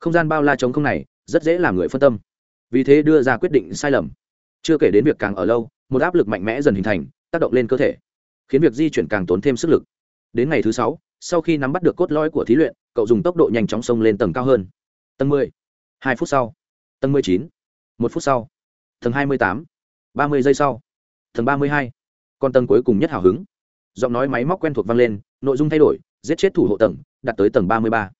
Speaker 1: Không gian bao la trống không này, rất dễ làm người phân tâm. Vì thế đưa ra quyết định sai lầm. Chưa kể đến việc càng ở lâu, một áp lực mạnh mẽ dần hình thành, tác động lên cơ thể khiến việc di chuyển càng tốn thêm sức lực. Đến ngày thứ sáu, sau khi nắm bắt được cốt lõi của thí luyện, cậu dùng tốc độ nhanh chóng xông lên tầng cao hơn. Tầng mười, hai phút sau. Tầng mười chín, một phút sau. Tầng hai mươi tám, ba mươi giây sau. Tầng ba mươi hai còn tầng cuối cùng nhất hào hứng. Giọng nói máy móc quen thuộc vang lên, nội dung thay đổi, giết chết thủ hộ tầng đặt tới tầng ba mươi ba.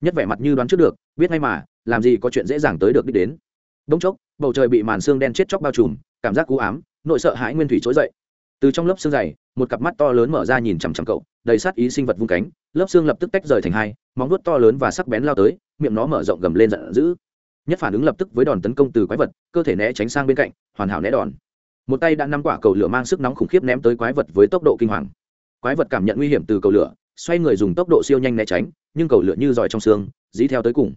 Speaker 1: Nhất vẻ mặt như đoán trước được, biết ngay mà, làm gì có chuyện dễ dàng tới được đích đến. Bỗng chốc, bầu trời bị màn xương đen chết chóc bao trùm, cảm giác cú ám nội sợ hãi nguyên thủy trỗi dậy từ trong lớp xương dày, một cặp mắt to lớn mở ra nhìn chằm chằm cậu, đầy sát ý sinh vật vung cánh, lớp xương lập tức tách rời thành hai, móng vuốt to lớn và sắc bén lao tới, miệng nó mở rộng gầm lên giận dữ. Nhất phản ứng lập tức với đòn tấn công từ quái vật, cơ thể né tránh sang bên cạnh, hoàn hảo né đòn. Một tay đã nắm quả cầu lửa mang sức nóng khủng khiếp ném tới quái vật với tốc độ kinh hoàng. Quái vật cảm nhận nguy hiểm từ cầu lửa, xoay người dùng tốc độ siêu nhanh né tránh, nhưng cầu lửa như giỏi trong xương, dí theo tới cùng.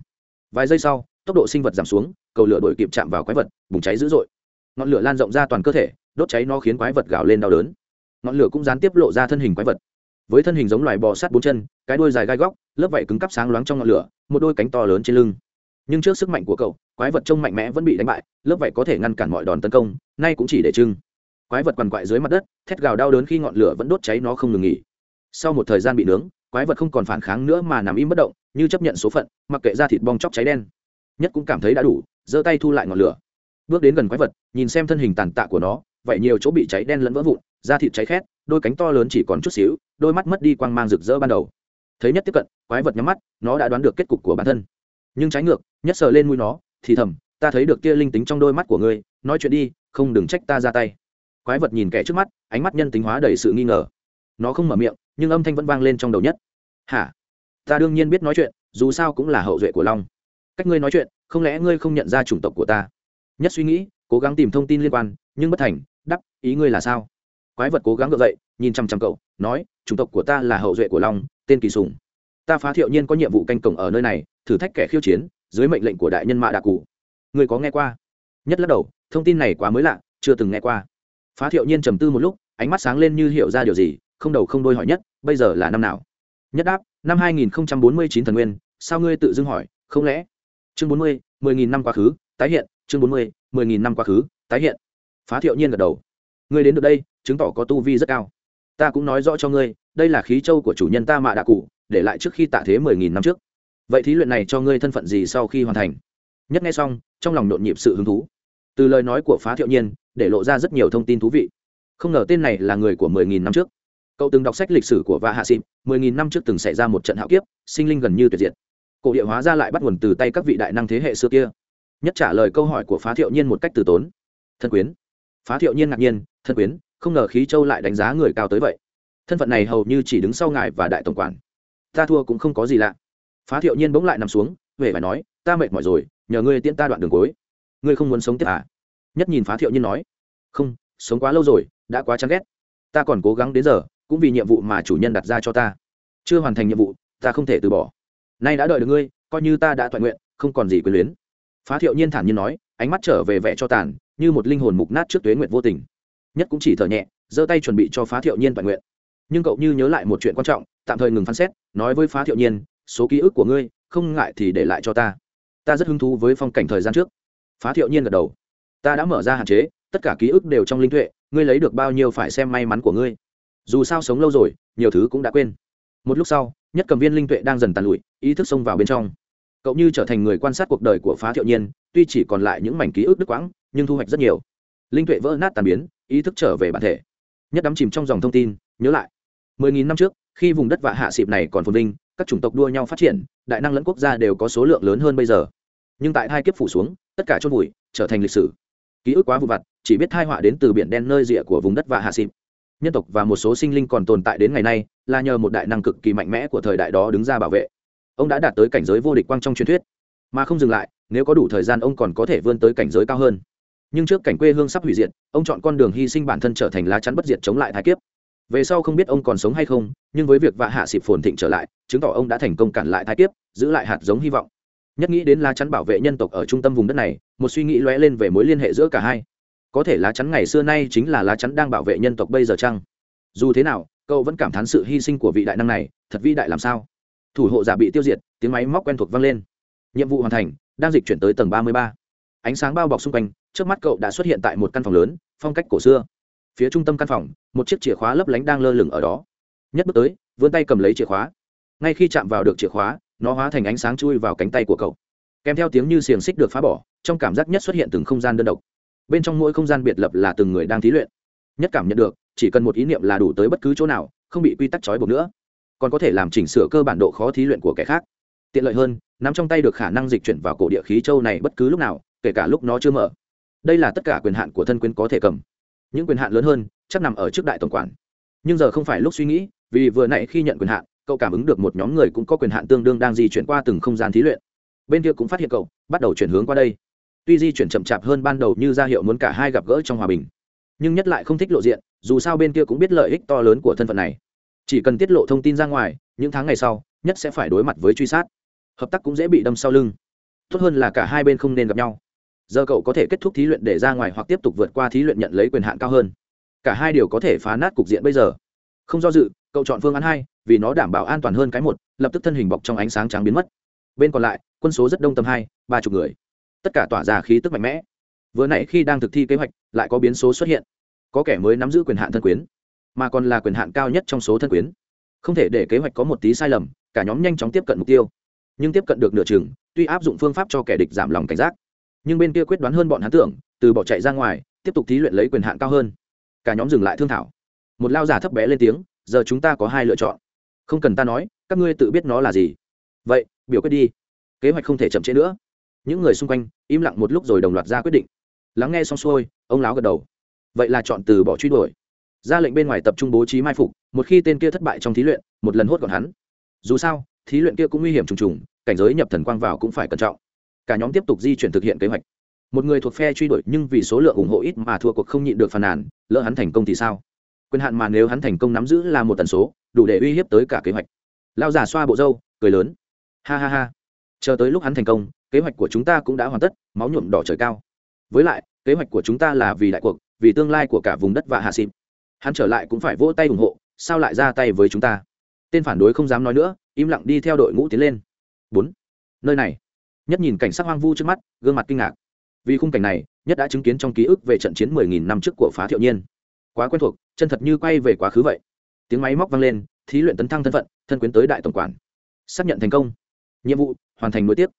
Speaker 1: Vài giây sau, tốc độ sinh vật giảm xuống, cầu lửa đổi kịp chạm vào quái vật, bùng cháy dữ dội. Ngọn lửa lan rộng ra toàn cơ thể đốt cháy nó khiến quái vật gào lên đau đớn. Ngọn lửa cũng gián tiếp lộ ra thân hình quái vật. Với thân hình giống loài bò sát bốn chân, cái đuôi dài gai góc, lớp vảy cứng cắp sáng loáng trong ngọn lửa, một đôi cánh to lớn trên lưng. Nhưng trước sức mạnh của cậu, quái vật trông mạnh mẽ vẫn bị đánh bại, lớp vảy có thể ngăn cản mọi đòn tấn công, nay cũng chỉ để trưng quái vật quằn quại dưới mặt đất, thét gào đau đớn khi ngọn lửa vẫn đốt cháy nó không ngừng nghỉ. Sau một thời gian bị nướng, quái vật không còn phản kháng nữa mà nằm im bất động, như chấp nhận số phận, mặc kệ ra thịt bong chóc cháy đen. Nhất cũng cảm thấy đã đủ, giơ tay thu lại ngọn lửa. Bước đến gần quái vật, nhìn xem thân hình tàn tạ của nó vậy nhiều chỗ bị cháy đen lẫn vỡ vụn, da thịt cháy khét, đôi cánh to lớn chỉ còn chút xíu, đôi mắt mất đi quang mang rực rỡ ban đầu. Thấy nhất tiếp cận, quái vật nhắm mắt, nó đã đoán được kết cục của bản thân. Nhưng trái ngược, nhất sờ lên mũi nó, thì thầm, ta thấy được kia linh tính trong đôi mắt của ngươi, nói chuyện đi, không đừng trách ta ra tay. Quái vật nhìn kẻ trước mắt, ánh mắt nhân tính hóa đầy sự nghi ngờ. Nó không mở miệng, nhưng âm thanh vẫn vang lên trong đầu nhất. Hả? Ta đương nhiên biết nói chuyện, dù sao cũng là hậu duệ của long. Cách ngươi nói chuyện, không lẽ ngươi không nhận ra chủng tộc của ta? Nhất suy nghĩ, cố gắng tìm thông tin liên quan, nhưng bất thành đắp, ý ngươi là sao? Quái vật cố gắng gợi dậy, nhìn chăm chăm cậu, nói, chủng tộc của ta là hậu duệ của long, tên kỳ sùng. Ta phá thiệu nhiên có nhiệm vụ canh cổng ở nơi này, thử thách kẻ khiêu chiến, dưới mệnh lệnh của đại nhân mạ đạ cụ. Ngươi có nghe qua? Nhất lắc đầu, thông tin này quá mới lạ, chưa từng nghe qua. Phá thiệu nhiên trầm tư một lúc, ánh mắt sáng lên như hiểu ra điều gì, không đầu không đôi hỏi nhất, bây giờ là năm nào? Nhất đáp, năm hai nghìn bốn mươi chín thần nguyên, sao ngươi tự dưng hỏi, không lẽ? Chương bốn mươi, mười nghìn năm quá khứ, tái hiện, chương bốn mươi, mười nghìn năm quá khứ, tái hiện phá thiệu nhiên gật đầu. Ngươi đến được đây, chứng tỏ có tu vi rất cao. Ta cũng nói rõ cho ngươi, đây là khí châu của chủ nhân ta mạ đạ cụ, để lại trước khi tạ thế mười nghìn năm trước. Vậy thí luyện này cho ngươi thân phận gì sau khi hoàn thành? Nhất nghe xong, trong lòng nhộn nhịp sự hứng thú. Từ lời nói của phá thiệu nhiên, để lộ ra rất nhiều thông tin thú vị. Không ngờ tên này là người của mười nghìn năm trước. Cậu từng đọc sách lịch sử của vạ hạ xịp mười nghìn năm trước từng xảy ra một trận hạo kiếp, sinh linh gần như tuyệt diệt. Cổ địa hóa ra lại bắt nguồn từ tay các vị đại năng thế hệ xưa kia. Nhất trả lời câu hỏi của phá thiệu nhiên một cách từ tốn. Thân quyến phá thiệu nhiên ngạc nhiên, thân quyến, không ngờ khí châu lại đánh giá người cao tới vậy. Thân phận này hầu như chỉ đứng sau ngài và đại tổng quản. Ta thua cũng không có gì lạ. Phá thiệu nhiên bỗng lại nằm xuống về phải nói, ta mệt mỏi rồi, nhờ ngươi tiễn ta đoạn đường cuối. Ngươi không muốn sống tiếp à? Nhất nhìn phá thiệu nhiên nói, không, sống quá lâu rồi, đã quá chán ghét. Ta còn cố gắng đến giờ, cũng vì nhiệm vụ mà chủ nhân đặt ra cho ta. Chưa hoàn thành nhiệm vụ, ta không thể từ bỏ. Nay đã đợi được ngươi, coi như ta đã thoại nguyện, không còn gì quyền luyến. Phá thiệu nhiên thản nhiên nói, ánh mắt trở về vẻ cho tàn như một linh hồn mục nát trước tuế nguyện vô tình. Nhất cũng chỉ thở nhẹ, giơ tay chuẩn bị cho phá thiệu nhiên toàn nguyện. Nhưng cậu như nhớ lại một chuyện quan trọng, tạm thời ngừng phán xét, nói với phá thiệu nhiên, số ký ức của ngươi, không ngại thì để lại cho ta. Ta rất hứng thú với phong cảnh thời gian trước. Phá thiệu nhiên gật đầu. Ta đã mở ra hạn chế, tất cả ký ức đều trong linh tuệ, ngươi lấy được bao nhiêu phải xem may mắn của ngươi. Dù sao sống lâu rồi, nhiều thứ cũng đã quên. Một lúc sau, nhất cầm viên linh tuệ đang dần tàn lụi, ý thức xông vào bên trong cậu như trở thành người quan sát cuộc đời của phá thiệu nhiên, tuy chỉ còn lại những mảnh ký ức đứt quãng, nhưng thu hoạch rất nhiều. Linh tuệ vỡ nát tàn biến, ý thức trở về bản thể. Nhất đắm chìm trong dòng thông tin, nhớ lại. Mười nghìn năm trước, khi vùng đất vạ hạ xịp này còn phồn vinh, các chủng tộc đua nhau phát triển, đại năng lẫn quốc gia đều có số lượng lớn hơn bây giờ. Nhưng tại hai kiếp phủ xuống, tất cả chôn vùi, trở thành lịch sử. Ký ức quá vụ vặt, chỉ biết thai họa đến từ biển đen nơi rìa của vùng đất vạ hạ xịp. Nhân tộc và một số sinh linh còn tồn tại đến ngày nay, là nhờ một đại năng cực kỳ mạnh mẽ của thời đại đó đứng ra bảo vệ ông đã đạt tới cảnh giới vô địch quang trong truyền thuyết, mà không dừng lại, nếu có đủ thời gian ông còn có thể vươn tới cảnh giới cao hơn. Nhưng trước cảnh quê hương sắp hủy diệt, ông chọn con đường hy sinh bản thân trở thành lá chắn bất diệt chống lại thái kiếp. Về sau không biết ông còn sống hay không, nhưng với việc vạ hạ xịp phồn thịnh trở lại, chứng tỏ ông đã thành công cản lại thái kiếp, giữ lại hạt giống hy vọng. Nhất nghĩ đến lá chắn bảo vệ nhân tộc ở trung tâm vùng đất này, một suy nghĩ lóe lên về mối liên hệ giữa cả hai. Có thể lá chắn ngày xưa nay chính là lá chắn đang bảo vệ nhân tộc bây giờ chăng? Dù thế nào, cậu vẫn cảm thán sự hy sinh của vị đại năng này, thật vĩ đại làm sao? Thủ hộ giả bị tiêu diệt, tiếng máy móc quen thuộc vang lên. Nhiệm vụ hoàn thành, đang dịch chuyển tới tầng ba mươi ba. Ánh sáng bao bọc xung quanh, trước mắt cậu đã xuất hiện tại một căn phòng lớn, phong cách cổ xưa. Phía trung tâm căn phòng, một chiếc chìa khóa lấp lánh đang lơ lửng ở đó. Nhất bước tới, vươn tay cầm lấy chìa khóa. Ngay khi chạm vào được chìa khóa, nó hóa thành ánh sáng chui vào cánh tay của cậu. Kèm theo tiếng như xiềng xích được phá bỏ, trong cảm giác nhất xuất hiện từng không gian đơn độc. Bên trong mỗi không gian biệt lập là từng người đang thí luyện. Nhất cảm nhận được, chỉ cần một ý niệm là đủ tới bất cứ chỗ nào, không bị quy tắc trói buộc nữa còn có thể làm chỉnh sửa cơ bản độ khó thí luyện của kẻ khác. Tiện lợi hơn, nắm trong tay được khả năng dịch chuyển vào cổ địa khí châu này bất cứ lúc nào, kể cả lúc nó chưa mở. Đây là tất cả quyền hạn của thân quyến có thể cầm. Những quyền hạn lớn hơn, chắc nằm ở trước đại tổng quản. Nhưng giờ không phải lúc suy nghĩ, vì vừa nãy khi nhận quyền hạn, cậu cảm ứng được một nhóm người cũng có quyền hạn tương đương đang di chuyển qua từng không gian thí luyện. Bên kia cũng phát hiện cậu, bắt đầu chuyển hướng qua đây. Tuy di chuyển chậm chạp hơn ban đầu như ra hiệu muốn cả hai gặp gỡ trong hòa bình, nhưng nhất lại không thích lộ diện, dù sao bên kia cũng biết lợi ích to lớn của thân phận này chỉ cần tiết lộ thông tin ra ngoài, những tháng ngày sau, nhất sẽ phải đối mặt với truy sát. Hợp tác cũng dễ bị đâm sau lưng. Tốt hơn là cả hai bên không nên gặp nhau. Giờ cậu có thể kết thúc thí luyện để ra ngoài hoặc tiếp tục vượt qua thí luyện nhận lấy quyền hạn cao hơn. Cả hai điều có thể phá nát cục diện bây giờ. Không do dự, cậu chọn phương án hai, vì nó đảm bảo an toàn hơn cái một, lập tức thân hình bọc trong ánh sáng trắng biến mất. Bên còn lại, quân số rất đông tầm hai, ba chục người. Tất cả tỏa ra khí tức mạnh mẽ. Vừa nãy khi đang thực thi kế hoạch, lại có biến số xuất hiện. Có kẻ mới nắm giữ quyền hạn thân quyến mà còn là quyền hạn cao nhất trong số thân quyến. Không thể để kế hoạch có một tí sai lầm, cả nhóm nhanh chóng tiếp cận mục tiêu. Nhưng tiếp cận được nửa chừng, tuy áp dụng phương pháp cho kẻ địch giảm lòng cảnh giác, nhưng bên kia quyết đoán hơn bọn hắn tưởng, từ bỏ chạy ra ngoài, tiếp tục thí luyện lấy quyền hạn cao hơn. Cả nhóm dừng lại thương thảo. Một lao giả thấp bé lên tiếng, giờ chúng ta có hai lựa chọn. Không cần ta nói, các ngươi tự biết nó là gì. Vậy, biểu quyết đi. Kế hoạch không thể chậm trễ nữa. Những người xung quanh im lặng một lúc rồi đồng loạt ra quyết định. Lắng nghe xong xuôi, ông láo gật đầu. Vậy là chọn từ bỏ truy đuổi ra lệnh bên ngoài tập trung bố trí mai phục, một khi tên kia thất bại trong thí luyện, một lần hốt gọn hắn. Dù sao, thí luyện kia cũng nguy hiểm trùng trùng, cảnh giới nhập thần quang vào cũng phải cẩn trọng. Cả nhóm tiếp tục di chuyển thực hiện kế hoạch. Một người thuộc phe truy đuổi nhưng vì số lượng ủng hộ ít mà thua cuộc không nhịn được phàn nàn, lỡ hắn thành công thì sao? Quyền hạn mà nếu hắn thành công nắm giữ là một tần số, đủ để uy hiếp tới cả kế hoạch. Lao giả xoa bộ râu, cười lớn. Ha ha ha. Chờ tới lúc hắn thành công, kế hoạch của chúng ta cũng đã hoàn tất, máu nhuộm đỏ trời cao. Với lại, kế hoạch của chúng ta là vì đại cuộc, vì tương lai của cả vùng đất và hạ xịp hắn trở lại cũng phải vỗ tay ủng hộ, sao lại ra tay với chúng ta? Tên phản đối không dám nói nữa, im lặng đi theo đội ngũ tiến lên. Bốn. Nơi này. Nhất nhìn cảnh sắc hoang vu trước mắt, gương mặt kinh ngạc. Vì khung cảnh này, nhất đã chứng kiến trong ký ức về trận chiến mười nghìn năm trước của phá thiệu nhiên. Quá quen thuộc, chân thật như quay về quá khứ vậy. Tiếng máy móc vang lên, thí luyện tấn thăng thân phận, thân quyến tới đại tổng quản. Xác nhận thành công. Nhiệm vụ, hoàn thành nối tiếp.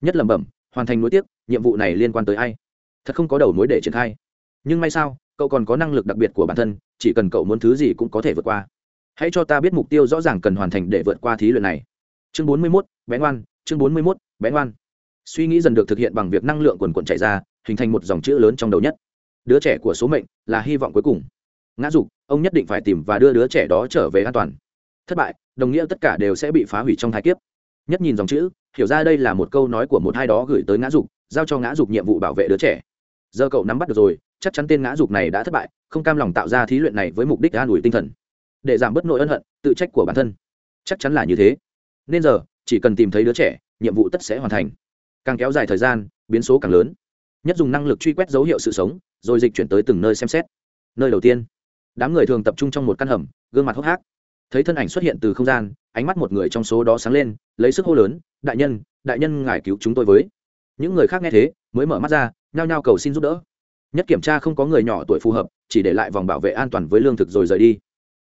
Speaker 1: Nhất lẩm bẩm, hoàn thành nối tiếp, nhiệm vụ này liên quan tới ai? Thật không có đầu mối để triển khai. Nhưng may sao cậu còn có năng lực đặc biệt của bản thân, chỉ cần cậu muốn thứ gì cũng có thể vượt qua. Hãy cho ta biết mục tiêu rõ ràng cần hoàn thành để vượt qua thí luyện này. Chương bốn mươi mốt bé ngoan chương bốn mươi mốt bé ngoan suy nghĩ dần được thực hiện bằng việc năng lượng quần quần chạy ra, hình thành một dòng chữ lớn trong đầu nhất. Đứa trẻ của số mệnh là hy vọng cuối cùng. Ngã dục, ông nhất định phải tìm và đưa đứa trẻ đó trở về an toàn. Thất bại, đồng nghĩa tất cả đều sẽ bị phá hủy trong thái kiếp. Nhất nhìn dòng chữ, hiểu ra đây là một câu nói của một hai đó gửi tới ngã dục, giao cho ngã dục nhiệm vụ bảo vệ đứa trẻ. Giờ cậu nắm bắt được rồi chắc chắn tên ngã dục này đã thất bại, không cam lòng tạo ra thí luyện này với mục đích an ủi tinh thần, để giảm bớt nỗi ân hận, tự trách của bản thân. Chắc chắn là như thế. Nên giờ, chỉ cần tìm thấy đứa trẻ, nhiệm vụ tất sẽ hoàn thành. Càng kéo dài thời gian, biến số càng lớn. Nhất dùng năng lực truy quét dấu hiệu sự sống, rồi dịch chuyển tới từng nơi xem xét. Nơi đầu tiên, đám người thường tập trung trong một căn hầm, gương mặt hốc hác. Thấy thân ảnh xuất hiện từ không gian, ánh mắt một người trong số đó sáng lên, lấy sức hô lớn, đại nhân đại nhân ngài cứu chúng tôi với. Những người khác nghe thế, mới mở mắt ra, nhao nhao cầu xin giúp đỡ nhất kiểm tra không có người nhỏ tuổi phù hợp, chỉ để lại vòng bảo vệ an toàn với lương thực rồi rời đi.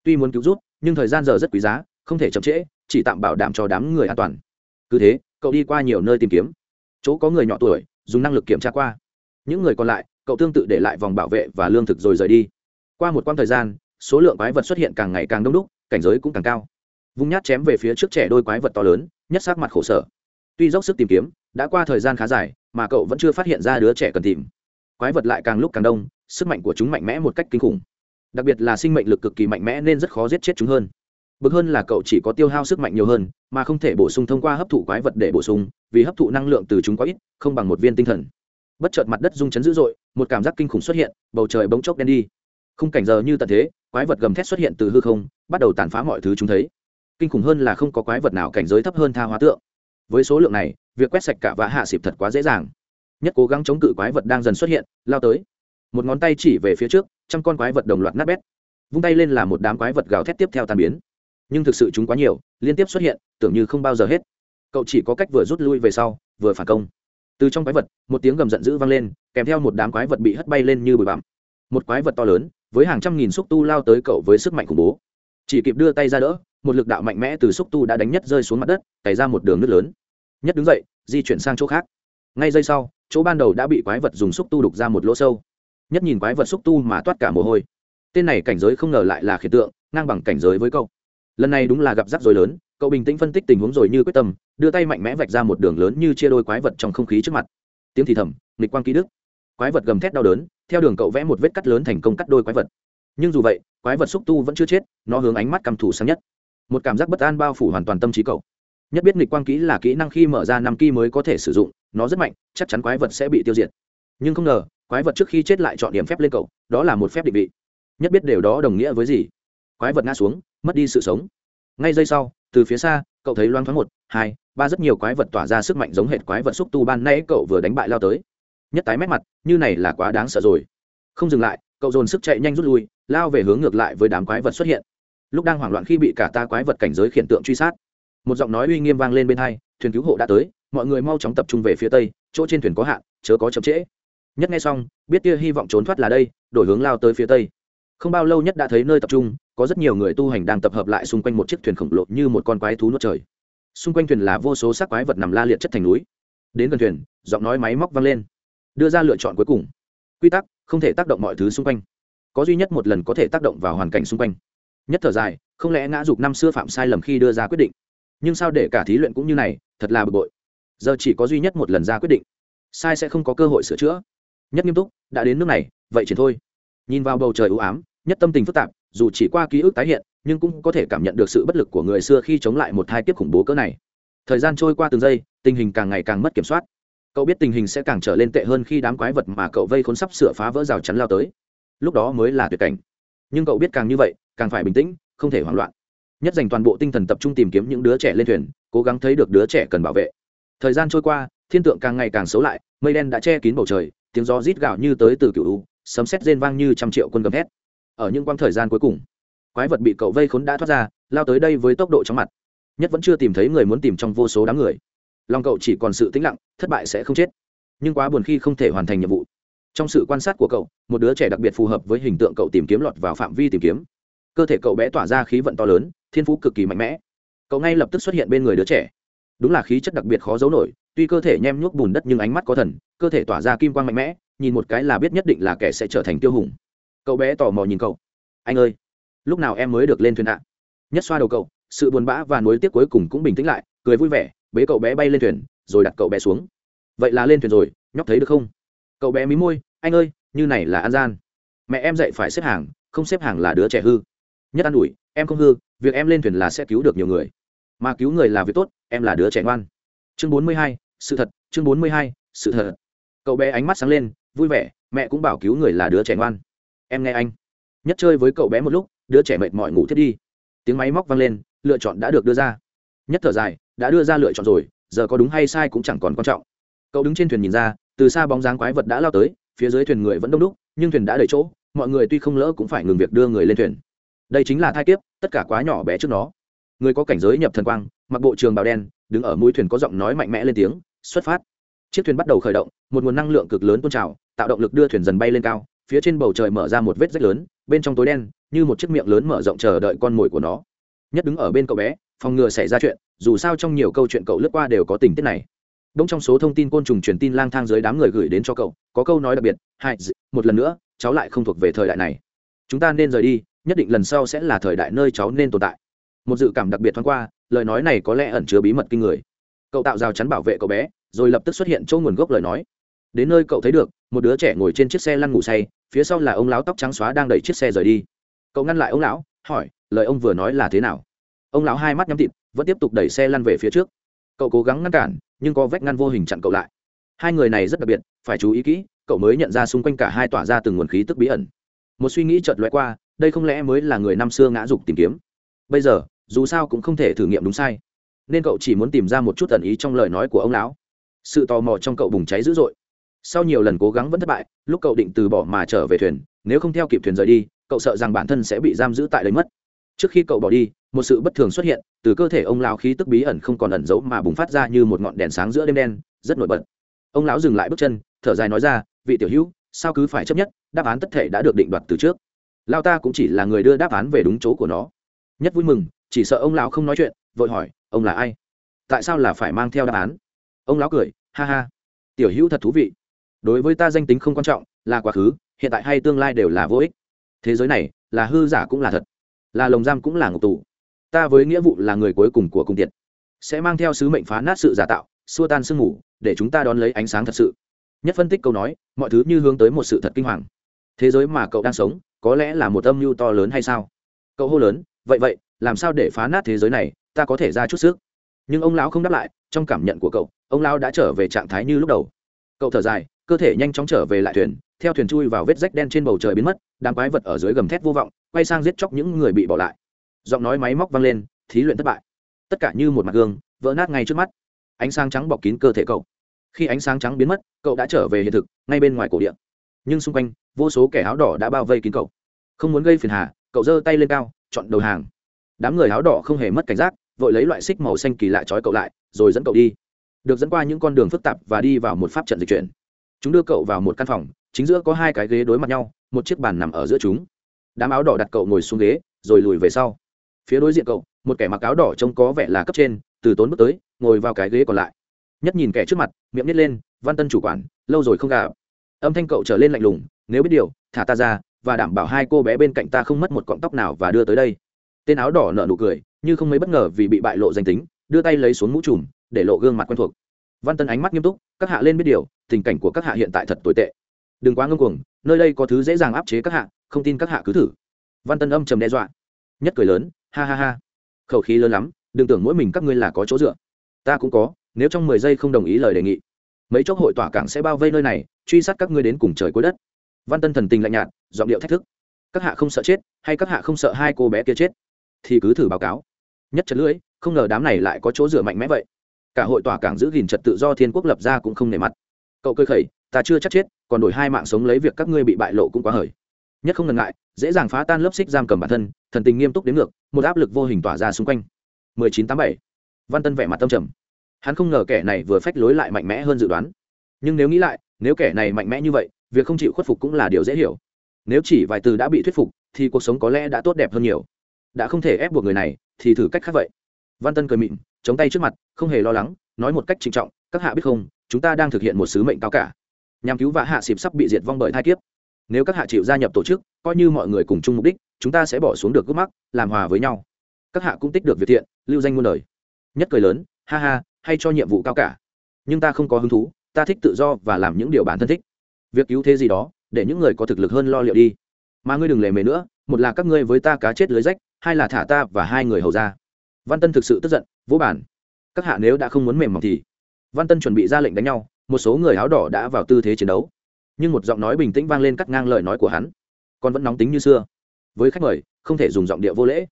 Speaker 1: Tuy muốn cứu rút nhưng thời gian giờ rất quý giá, không thể chậm trễ, chỉ tạm bảo đảm cho đám người an toàn. Cứ thế, cậu đi qua nhiều nơi tìm kiếm. Chỗ có người nhỏ tuổi, dùng năng lực kiểm tra qua. Những người còn lại, cậu tương tự để lại vòng bảo vệ và lương thực rồi rời đi. Qua một quãng thời gian, số lượng quái vật xuất hiện càng ngày càng đông đúc, cảnh giới cũng càng cao. Vung nhát chém về phía trước trẻ đôi quái vật to lớn, nhất sát mặt khổ sở. Tuy dốc sức tìm kiếm, đã qua thời gian khá dài, mà cậu vẫn chưa phát hiện ra đứa trẻ cần tìm quái vật lại càng lúc càng đông, sức mạnh của chúng mạnh mẽ một cách kinh khủng. Đặc biệt là sinh mệnh lực cực kỳ mạnh mẽ nên rất khó giết chết chúng hơn. Bực hơn là cậu chỉ có tiêu hao sức mạnh nhiều hơn, mà không thể bổ sung thông qua hấp thụ quái vật để bổ sung, vì hấp thụ năng lượng từ chúng quá ít, không bằng một viên tinh thần. Bất chợt mặt đất rung chấn dữ dội, một cảm giác kinh khủng xuất hiện, bầu trời bỗng chốc đen đi. Không cảnh giờ như tận thế, quái vật gầm thét xuất hiện từ hư không, bắt đầu tàn phá mọi thứ chúng thấy. Kinh khủng hơn là không có quái vật nào cảnh giới thấp hơn tha hóa tượng. Với số lượng này, việc quét sạch cả vã hạ xịp thật quá dễ dàng nhất cố gắng chống cự quái vật đang dần xuất hiện, lao tới. Một ngón tay chỉ về phía trước, trăm con quái vật đồng loạt nát bét. Vung tay lên là một đám quái vật gào thét tiếp theo tan biến. Nhưng thực sự chúng quá nhiều, liên tiếp xuất hiện, tưởng như không bao giờ hết. Cậu chỉ có cách vừa rút lui về sau, vừa phản công. Từ trong quái vật, một tiếng gầm giận dữ vang lên, kèm theo một đám quái vật bị hất bay lên như bụi bặm. Một quái vật to lớn, với hàng trăm nghìn xúc tu lao tới cậu với sức mạnh khủng bố. Chỉ kịp đưa tay ra đỡ, một lực đạo mạnh mẽ từ xúc tu đã đánh nhất rơi xuống mặt đất, cày ra một đường nước lớn. Nhất đứng dậy, di chuyển sang chỗ khác. Ngay giây sau chỗ ban đầu đã bị quái vật dùng xúc tu đục ra một lỗ sâu. Nhất nhìn quái vật xúc tu mà toát cả mồ hôi. Tên này cảnh giới không ngờ lại là khiệt tượng, ngang bằng cảnh giới với cậu. Lần này đúng là gặp rắc rối lớn, cậu bình tĩnh phân tích tình huống rồi như quyết tâm, đưa tay mạnh mẽ vạch ra một đường lớn như chia đôi quái vật trong không khí trước mặt. Tiếng thì thầm, nghịch quang ký đức. Quái vật gầm thét đau đớn, theo đường cậu vẽ một vết cắt lớn thành công cắt đôi quái vật. Nhưng dù vậy, quái vật xúc tu vẫn chưa chết, nó hướng ánh mắt căm thủ sáng nhất. Một cảm giác bất an bao phủ hoàn toàn tâm trí cậu. Nhất biết nghịch quang kỹ là kỹ năng khi mở ra năm kỹ mới có thể sử dụng nó rất mạnh, chắc chắn quái vật sẽ bị tiêu diệt. Nhưng không ngờ, quái vật trước khi chết lại chọn điểm phép lên cậu, đó là một phép định vị. Nhất biết điều đó đồng nghĩa với gì? Quái vật ngã xuống, mất đi sự sống. Ngay giây sau, từ phía xa, cậu thấy loang thoáng một, hai, ba rất nhiều quái vật tỏa ra sức mạnh giống hệt quái vật xúc tu ban nay cậu vừa đánh bại lao tới. Nhất tái mét mặt, như này là quá đáng sợ rồi. Không dừng lại, cậu dồn sức chạy nhanh rút lui, lao về hướng ngược lại với đám quái vật xuất hiện. Lúc đang hoảng loạn khi bị cả ta quái vật cảnh giới khiển tượng truy sát, một giọng nói uy nghiêm vang lên bên hai, thuyền cứu hộ đã tới mọi người mau chóng tập trung về phía tây, chỗ trên thuyền có hạn, chớ có chậm trễ. Nhất nghe xong, biết kia hy vọng trốn thoát là đây, đổi hướng lao tới phía tây. Không bao lâu nhất đã thấy nơi tập trung, có rất nhiều người tu hành đang tập hợp lại xung quanh một chiếc thuyền khổng lồ như một con quái thú nuốt trời. Xung quanh thuyền là vô số xác quái vật nằm la liệt chất thành núi. Đến gần thuyền, giọng nói máy móc vang lên. Đưa ra lựa chọn cuối cùng. Quy tắc, không thể tác động mọi thứ xung quanh. Có duy nhất một lần có thể tác động vào hoàn cảnh xung quanh. Nhất thở dài, không lẽ ngã dục năm xưa phạm sai lầm khi đưa ra quyết định? Nhưng sao để cả thí luyện cũng như này, thật là bực bội giờ chỉ có duy nhất một lần ra quyết định. Sai sẽ không có cơ hội sửa chữa. Nhất nghiêm túc, đã đến nước này, vậy chỉ thôi. Nhìn vào bầu trời ưu ám, nhất tâm tình phức tạp, dù chỉ qua ký ức tái hiện, nhưng cũng có thể cảm nhận được sự bất lực của người xưa khi chống lại một hai kiếp khủng bố cỡ này. Thời gian trôi qua từng giây, tình hình càng ngày càng mất kiểm soát. Cậu biết tình hình sẽ càng trở lên tệ hơn khi đám quái vật mà cậu vây khốn sắp sửa phá vỡ rào chắn lao tới. Lúc đó mới là tuyệt cảnh. Nhưng cậu biết càng như vậy, càng phải bình tĩnh, không thể hoảng loạn. Nhất dành toàn bộ tinh thần tập trung tìm kiếm những đứa trẻ lên thuyền, cố gắng thấy được đứa trẻ cần bảo vệ thời gian trôi qua, thiên tượng càng ngày càng xấu lại, mây đen đã che kín bầu trời, tiếng gió rít gạo như tới từ cựu u, sấm sét rên vang như trăm triệu quân gầm hét. ở những quãng thời gian cuối cùng, quái vật bị cậu vây khốn đã thoát ra, lao tới đây với tốc độ chóng mặt. Nhất vẫn chưa tìm thấy người muốn tìm trong vô số đám người. Lòng cậu chỉ còn sự tĩnh lặng, thất bại sẽ không chết. Nhưng quá buồn khi không thể hoàn thành nhiệm vụ. Trong sự quan sát của cậu, một đứa trẻ đặc biệt phù hợp với hình tượng cậu tìm kiếm lọt vào phạm vi tìm kiếm. Cơ thể cậu bé tỏa ra khí vận to lớn, thiên phú cực kỳ mạnh mẽ. Cậu ngay lập tức xuất hiện bên người đứa trẻ đúng là khí chất đặc biệt khó giấu nổi, tuy cơ thể nhem nhuốc bùn đất nhưng ánh mắt có thần, cơ thể tỏa ra kim quang mạnh mẽ, nhìn một cái là biết nhất định là kẻ sẽ trở thành tiêu hùng. Cậu bé tò mò nhìn cậu. Anh ơi, lúc nào em mới được lên thuyền ạ? Nhất xoa đầu cậu, sự buồn bã và nối tiếc cuối cùng cũng bình tĩnh lại, cười vui vẻ, bế cậu bé bay lên thuyền, rồi đặt cậu bé xuống. Vậy là lên thuyền rồi, nhóc thấy được không? Cậu bé mí môi, anh ơi, như này là an gian. Mẹ em dạy phải xếp hàng, không xếp hàng là đứa trẻ hư. Nhất an ủi, em không hư, việc em lên thuyền là sẽ cứu được nhiều người. Mà cứu người là việc tốt em là đứa trẻ ngoan. Chương bốn mươi hai, sự thật, chương bốn mươi hai, sự thật. Cậu bé ánh mắt sáng lên, vui vẻ, mẹ cũng bảo cứu người là đứa trẻ ngoan. Em nghe anh. Nhất chơi với cậu bé một lúc, đứa trẻ mệt mỏi ngủ thiết đi. Tiếng máy móc vang lên, lựa chọn đã được đưa ra. Nhất thở dài, đã đưa ra lựa chọn rồi, giờ có đúng hay sai cũng chẳng còn quan trọng. Cậu đứng trên thuyền nhìn ra, từ xa bóng dáng quái vật đã lao tới, phía dưới thuyền người vẫn đông đúc, nhưng thuyền đã đầy chỗ, mọi người tuy không lỡ cũng phải ngừng việc đưa người lên thuyền. Đây chính là thai kiếp, tất cả quá nhỏ bé trước nó người có cảnh giới nhập thần quang, mặc bộ trường bào đen, đứng ở mũi thuyền có giọng nói mạnh mẽ lên tiếng, xuất phát. Chiếc thuyền bắt đầu khởi động, một nguồn năng lượng cực lớn tôn trào, tạo động lực đưa thuyền dần bay lên cao, phía trên bầu trời mở ra một vết rách lớn, bên trong tối đen, như một chiếc miệng lớn mở rộng chờ đợi con mồi của nó. Nhất đứng ở bên cậu bé, phòng ngừa xảy ra chuyện, dù sao trong nhiều câu chuyện cậu lướt qua đều có tình tiết này. Đông trong số thông tin côn trùng truyền tin lang thang dưới đám người gửi đến cho cậu, có câu nói đặc biệt, hai một lần nữa, cháu lại không thuộc về thời đại này. Chúng ta nên rời đi, nhất định lần sau sẽ là thời đại nơi cháu nên tồn tại một dự cảm đặc biệt thoáng qua, lời nói này có lẽ ẩn chứa bí mật kinh người. Cậu tạo rào chắn bảo vệ cậu bé, rồi lập tức xuất hiện chỗ nguồn gốc lời nói. Đến nơi cậu thấy được, một đứa trẻ ngồi trên chiếc xe lăn ngủ say, phía sau là ông lão tóc trắng xóa đang đẩy chiếc xe rời đi. Cậu ngăn lại ông lão, hỏi, lời ông vừa nói là thế nào? Ông lão hai mắt nhắm thịt vẫn tiếp tục đẩy xe lăn về phía trước. Cậu cố gắng ngăn cản, nhưng có vách ngăn vô hình chặn cậu lại. Hai người này rất đặc biệt, phải chú ý kỹ, cậu mới nhận ra xung quanh cả hai tỏa ra từng nguồn khí tức bí ẩn. Một suy nghĩ chợt lóe qua, đây không lẽ mới là người năm xưa ngã dục tìm kiếm? Bây giờ dù sao cũng không thể thử nghiệm đúng sai. Nên cậu chỉ muốn tìm ra một chút tần ý trong lời nói của ông lão. Sự tò mò trong cậu bùng cháy dữ dội. Sau nhiều lần cố gắng vẫn thất bại, lúc cậu định từ bỏ mà trở về thuyền, nếu không theo kịp thuyền rời đi, cậu sợ rằng bản thân sẽ bị giam giữ tại đấy mất. Trước khi cậu bỏ đi, một sự bất thường xuất hiện, từ cơ thể ông lão khí tức bí ẩn không còn ẩn giấu mà bùng phát ra như một ngọn đèn sáng giữa đêm đen, rất nổi bật. Ông lão dừng lại bước chân, thở dài nói ra, vị tiểu hữu, sao cứ phải chấp nhất, đáp án tất thể đã được định đoạt từ trước. Lao ta cũng chỉ là người đưa đáp án về đúng chỗ của nó. Nhất vui mừng chỉ sợ ông lão không nói chuyện, vội hỏi, ông là ai? Tại sao là phải mang theo đáp án? Ông lão cười, ha ha, tiểu hữu thật thú vị. Đối với ta danh tính không quan trọng, là quá khứ, hiện tại hay tương lai đều là vô ích. Thế giới này, là hư giả cũng là thật, là lồng giam cũng là ngục tù. Ta với nghĩa vụ là người cuối cùng của cung tiện sẽ mang theo sứ mệnh phá nát sự giả tạo, xua tan sương mù, để chúng ta đón lấy ánh sáng thật sự. Nhất phân tích câu nói, mọi thứ như hướng tới một sự thật kinh hoàng. Thế giới mà cậu đang sống, có lẽ là một âm mưu to lớn hay sao? Cậu hô lớn, vậy vậy làm sao để phá nát thế giới này, ta có thể ra chút sức. Nhưng ông lão không đáp lại, trong cảm nhận của cậu, ông lão đã trở về trạng thái như lúc đầu. Cậu thở dài, cơ thể nhanh chóng trở về lại thuyền, theo thuyền chui vào vết rách đen trên bầu trời biến mất, đám quái vật ở dưới gầm thét vô vọng, quay sang giết chóc những người bị bỏ lại. Giọng nói máy móc vang lên, thí luyện thất bại. Tất cả như một mặt gương, vỡ nát ngay trước mắt. Ánh sáng trắng bọc kín cơ thể cậu. Khi ánh sáng trắng biến mất, cậu đã trở về hiện thực, ngay bên ngoài cổ điện nhưng xung quanh, vô số kẻ áo đỏ đã bao vây kín cậu. Không muốn gây phiền hà, cậu giơ tay lên cao, chọn đầu hàng đám người áo đỏ không hề mất cảnh giác, vội lấy loại xích màu xanh kỳ lạ trói cậu lại, rồi dẫn cậu đi. Được dẫn qua những con đường phức tạp và đi vào một pháp trận dịch chuyển. Chúng đưa cậu vào một căn phòng, chính giữa có hai cái ghế đối mặt nhau, một chiếc bàn nằm ở giữa chúng. Đám áo đỏ đặt cậu ngồi xuống ghế, rồi lùi về sau. Phía đối diện cậu, một kẻ mặc áo đỏ trông có vẻ là cấp trên, từ tốn bước tới, ngồi vào cái ghế còn lại. Nhất nhìn kẻ trước mặt, miệng nít lên, văn tân chủ quản, lâu rồi không gặp. Âm thanh cậu trở lên lạnh lùng, nếu biết điều, thả ta ra và đảm bảo hai cô bé bên cạnh ta không mất một cọng tóc nào và đưa tới đây tên áo đỏ nở nụ cười, như không mấy bất ngờ vì bị bại lộ danh tính, đưa tay lấy xuống mũ trùm, để lộ gương mặt quen thuộc. Văn tân ánh mắt nghiêm túc, các hạ lên biết điều, tình cảnh của các hạ hiện tại thật tồi tệ. Đừng quá ngưng cuồng, nơi đây có thứ dễ dàng áp chế các hạ, không tin các hạ cứ thử. Văn tân âm trầm đe dọa. Nhất cười lớn, ha ha ha. Khẩu khí lớn lắm, đừng tưởng mỗi mình các ngươi là có chỗ dựa. Ta cũng có, nếu trong mười giây không đồng ý lời đề nghị. Mấy chốc hội tỏa cảng sẽ bao vây nơi này, truy sát các ngươi đến cùng trời cuối đất. Văn tân thần tình lạnh nhạt, giọng điệu thách thức. Các hạ không sợ chết, hay các hạ không sợ hai cô bé kia chết? Thì cứ thử báo cáo. Nhất trật lưỡi, không ngờ đám này lại có chỗ dựa mạnh mẽ vậy. Cả hội tòa cảng giữ gìn trật tự do thiên quốc lập ra cũng không nề mặt. Cậu cơ khẩy, ta chưa chắc chết, còn đổi hai mạng sống lấy việc các ngươi bị bại lộ cũng quá hời. Nhất không ngần ngại, dễ dàng phá tan lớp xích giam cầm bản thân, thần tình nghiêm túc đến ngược, một áp lực vô hình tỏa ra xung quanh. 1987. văn tân vẻ mặt tâm trầm. Hắn không ngờ kẻ này vừa phách lối lại mạnh mẽ hơn dự đoán. Nhưng nếu nghĩ lại, nếu kẻ này mạnh mẽ như vậy, việc không chịu khuất phục cũng là điều dễ hiểu. Nếu chỉ vài từ đã bị thuyết phục, thì cuộc sống có lẽ đã tốt đẹp hơn nhiều đã không thể ép buộc người này, thì thử cách khác vậy. Văn tân cười mịn chống tay trước mặt, không hề lo lắng, nói một cách trịnh trọng, các hạ biết không, chúng ta đang thực hiện một sứ mệnh cao cả. Nhằm cứu vã hạ xịp sắp bị diệt vong bởi thai kiếp. Nếu các hạ chịu gia nhập tổ chức, coi như mọi người cùng chung mục đích, chúng ta sẽ bỏ xuống được gốc mắc làm hòa với nhau. Các hạ cũng tích được việc thiện, lưu danh muôn đời. Nhất cười lớn, ha ha, hay cho nhiệm vụ cao cả. Nhưng ta không có hứng thú, ta thích tự do và làm những điều bản thân thích. Việc cứu thế gì đó, để những người có thực lực hơn lo liệu đi. Mà ngươi đừng lề mề nữa, một là các ngươi với ta cá chết lưới rách hai là thả ta và hai người hầu ra. Văn tân thực sự tức giận vỗ bản, các hạ nếu đã không muốn mềm mỏng thì văn tân chuẩn bị ra lệnh đánh nhau, một số người áo đỏ đã vào tư thế chiến đấu. Nhưng một giọng nói bình tĩnh vang lên cắt ngang lời nói của hắn. Còn vẫn nóng tính như xưa. Với khách mời, không thể dùng giọng điệu vô lễ.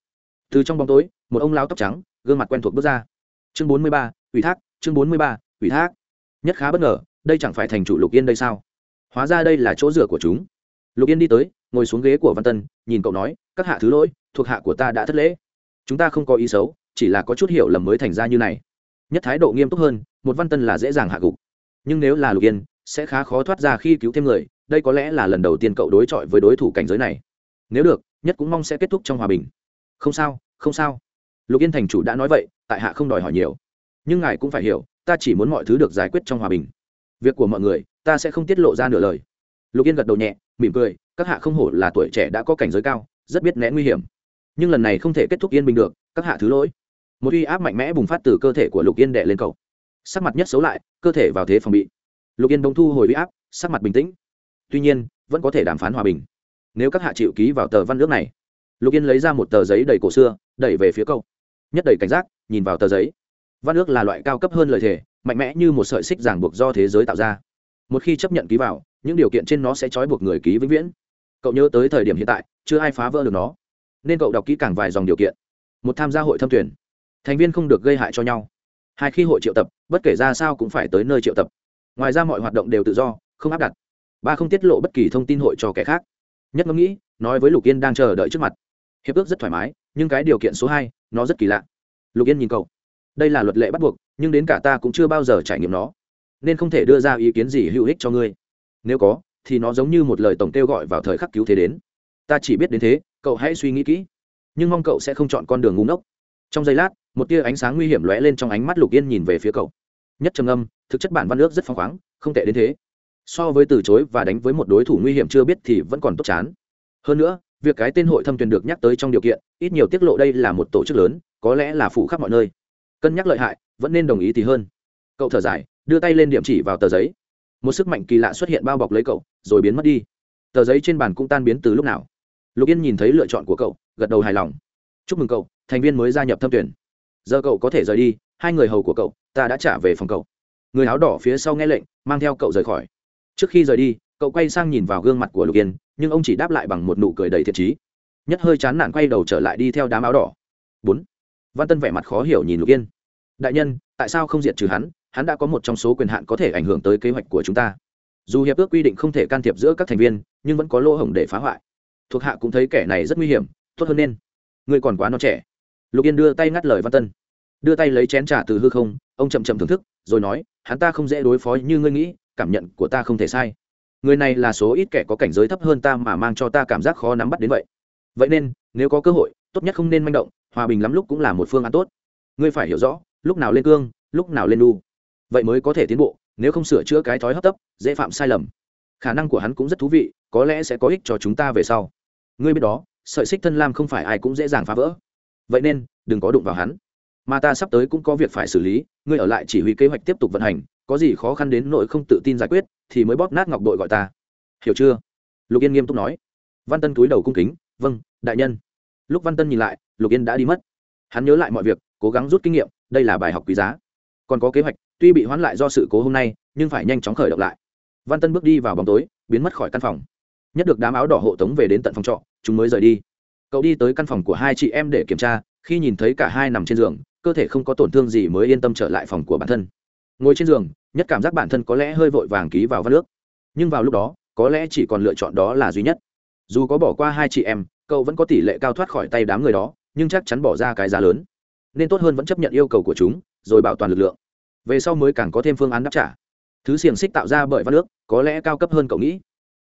Speaker 1: Từ trong bóng tối, một ông lao tóc trắng, gương mặt quen thuộc bước ra. Chương bốn mươi ba, ủy thác, chương bốn mươi ba, ủy thác. Nhất khá bất ngờ, đây chẳng phải thành chủ lục yên đây sao? Hóa ra đây là chỗ rửa của chúng. Lục yên đi tới, ngồi xuống ghế của văn tân, nhìn cậu nói, các hạ thứ lỗi thuộc hạ của ta đã thất lễ. Chúng ta không có ý xấu, chỉ là có chút hiểu lầm mới thành ra như này. Nhất thái độ nghiêm túc hơn, một văn tân là dễ dàng hạ gục. Nhưng nếu là lục yên, sẽ khá khó thoát ra khi cứu thêm người, đây có lẽ là lần đầu tiên cậu đối chọi với đối thủ cảnh giới này. Nếu được, nhất cũng mong sẽ kết thúc trong hòa bình. Không sao không sao. Lục yên thành chủ đã nói vậy, tại hạ không đòi hỏi nhiều. Nhưng ngài cũng phải hiểu, ta chỉ muốn mọi thứ được giải quyết trong hòa bình. Việc của mọi người, ta sẽ không tiết lộ ra nửa lời. Lục yên gật đầu nhẹ, mỉm cười, các hạ không hổ là tuổi trẻ đã có cảnh giới cao, rất biết né nguy hiểm nhưng lần này không thể kết thúc yên bình được, các hạ thứ lỗi. Một uy áp mạnh mẽ bùng phát từ cơ thể của lục yên đệ lên cầu sắc mặt nhất xấu lại, cơ thể vào thế phòng bị. Lục yên bông thu hồi uy áp, sắc mặt bình tĩnh. Tuy nhiên, vẫn có thể đàm phán hòa bình. Nếu các hạ chịu ký vào tờ văn nước này, lục yên lấy ra một tờ giấy đầy cổ xưa, đẩy về phía câu nhất đầy cảnh giác, nhìn vào tờ giấy. Văn ước là loại cao cấp hơn lời thề, mạnh mẽ như một sợi xích ràng buộc do thế giới tạo ra. Một khi chấp nhận ký vào, những điều kiện trên nó sẽ trói buộc người ký vĩnh viễn. Cậu nhớ tới thời điểm hiện tại, chưa ai phá vỡ được nó nên cậu đọc kỹ càng vài dòng điều kiện. Một tham gia hội thâm tuyển. Thành viên không được gây hại cho nhau. Hai khi hội triệu tập, bất kể ra sao cũng phải tới nơi triệu tập. Ngoài ra mọi hoạt động đều tự do, không áp đặt. Ba không tiết lộ bất kỳ thông tin hội cho kẻ khác. Nhất ngẫm nghĩ, nói với lục yên đang chờ đợi trước mặt. Hiệp ước rất thoải mái, nhưng cái điều kiện số hai, nó rất kỳ lạ. Lục yên nhìn cậu. Đây là luật lệ bắt buộc, nhưng đến cả ta cũng chưa bao giờ trải nghiệm nó. Nên không thể đưa ra ý kiến gì hữu ích cho ngươi. Nếu có, thì nó giống như một lời tổng kêu gọi vào thời khắc cứu thế đến. Ta chỉ biết đến thế cậu hãy suy nghĩ kỹ. Nhưng mong cậu sẽ không chọn con đường ngu ngốc. Trong giây lát, một tia ánh sáng nguy hiểm lóe lên trong ánh mắt lục yên nhìn về phía cậu. Nhất trầm âm thực chất bản văn ước rất phăng khoáng, không tệ đến thế. So với từ chối và đánh với một đối thủ nguy hiểm chưa biết thì vẫn còn tốt chán. Hơn nữa, việc cái tên hội thâm tuyền được nhắc tới trong điều kiện, ít nhiều tiết lộ đây là một tổ chức lớn, có lẽ là phủ khắp mọi nơi. Cân nhắc lợi hại, vẫn nên đồng ý thì hơn. Cậu thở dài, đưa tay lên điểm chỉ vào tờ giấy. Một sức mạnh kỳ lạ xuất hiện bao bọc lấy cậu, rồi biến mất đi. Tờ giấy trên bàn cũng tan biến từ lúc nào? Lục yên nhìn thấy lựa chọn của cậu, gật đầu hài lòng. Chúc mừng cậu, thành viên mới gia nhập thâm tuyển. Giờ cậu có thể rời đi, hai người hầu của cậu, ta đã trả về phòng cậu. Người áo đỏ phía sau nghe lệnh, mang theo cậu rời khỏi. Trước khi rời đi, cậu quay sang nhìn vào gương mặt của lục yên, nhưng ông chỉ đáp lại bằng một nụ cười đầy thiện trí. Nhất hơi chán nản quay đầu trở lại đi theo đám áo đỏ. Bốn. Văn tân vẻ mặt khó hiểu nhìn lục yên. Đại nhân, tại sao không diệt trừ hắn? Hắn đã có một trong số quyền hạn có thể ảnh hưởng tới kế hoạch của chúng ta. Dù hiệp ước quy định không thể can thiệp giữa các thành viên, nhưng vẫn có lỗ hổng để phá hoại thuộc hạ cũng thấy kẻ này rất nguy hiểm, tốt hơn nên. Ngươi còn quá non trẻ. Lục yên đưa tay ngắt lời văn tân. Đưa tay lấy chén trà từ hư không, ông chậm chậm thưởng thức, rồi nói, hắn ta không dễ đối phó như ngươi nghĩ, cảm nhận của ta không thể sai. Người này là số ít kẻ có cảnh giới thấp hơn ta mà mang cho ta cảm giác khó nắm bắt đến vậy. Vậy nên, nếu có cơ hội, tốt nhất không nên manh động, hòa bình lắm lúc cũng là một phương án tốt. Ngươi phải hiểu rõ, lúc nào lên cương, lúc nào lên đu. Vậy mới có thể tiến bộ, nếu không sửa chữa cái thói hấp tấp, dễ phạm sai lầm khả năng của hắn cũng rất thú vị, có lẽ sẽ có ích cho chúng ta về sau. Ngươi biết đó, sợi xích thân lam không phải ai cũng dễ dàng phá vỡ. Vậy nên, đừng có đụng vào hắn. Mà ta sắp tới cũng có việc phải xử lý, ngươi ở lại chỉ huy kế hoạch tiếp tục vận hành, có gì khó khăn đến nỗi không tự tin giải quyết, thì mới bóp nát ngọc đội gọi ta. Hiểu chưa? Lục yên nghiêm túc nói. Văn tân túi đầu cung kính vâng đại nhân. Lúc văn tân nhìn lại, lục yên đã đi mất. Hắn nhớ lại mọi việc, cố gắng rút kinh nghiệm, đây là bài học quý giá. Còn có kế hoạch, tuy bị hoãn lại do sự cố hôm nay, nhưng phải nhanh chóng khởi động lại văn tân bước đi vào bóng tối, biến mất khỏi căn phòng. Nhất được đám áo đỏ hộ tống về đến tận phòng trọ, chúng mới rời đi. Cậu đi tới căn phòng của hai chị em để kiểm tra, khi nhìn thấy cả hai nằm trên giường, cơ thể không có tổn thương gì mới yên tâm trở lại phòng của bản thân. Ngồi trên giường, nhất cảm giác bản thân có lẽ hơi vội vàng ký vào văn nước. Nhưng vào lúc đó, có lẽ chỉ còn lựa chọn đó là duy nhất. Dù có bỏ qua hai chị em, cậu vẫn có tỷ lệ cao thoát khỏi tay đám người đó, nhưng chắc chắn bỏ ra cái giá lớn. Nên tốt hơn vẫn chấp nhận yêu cầu của chúng, rồi bảo toàn lực lượng. Về sau mới càng có thêm phương án đáp trả thứ xiềng xích tạo ra bởi văn nước có lẽ cao cấp hơn cậu nghĩ.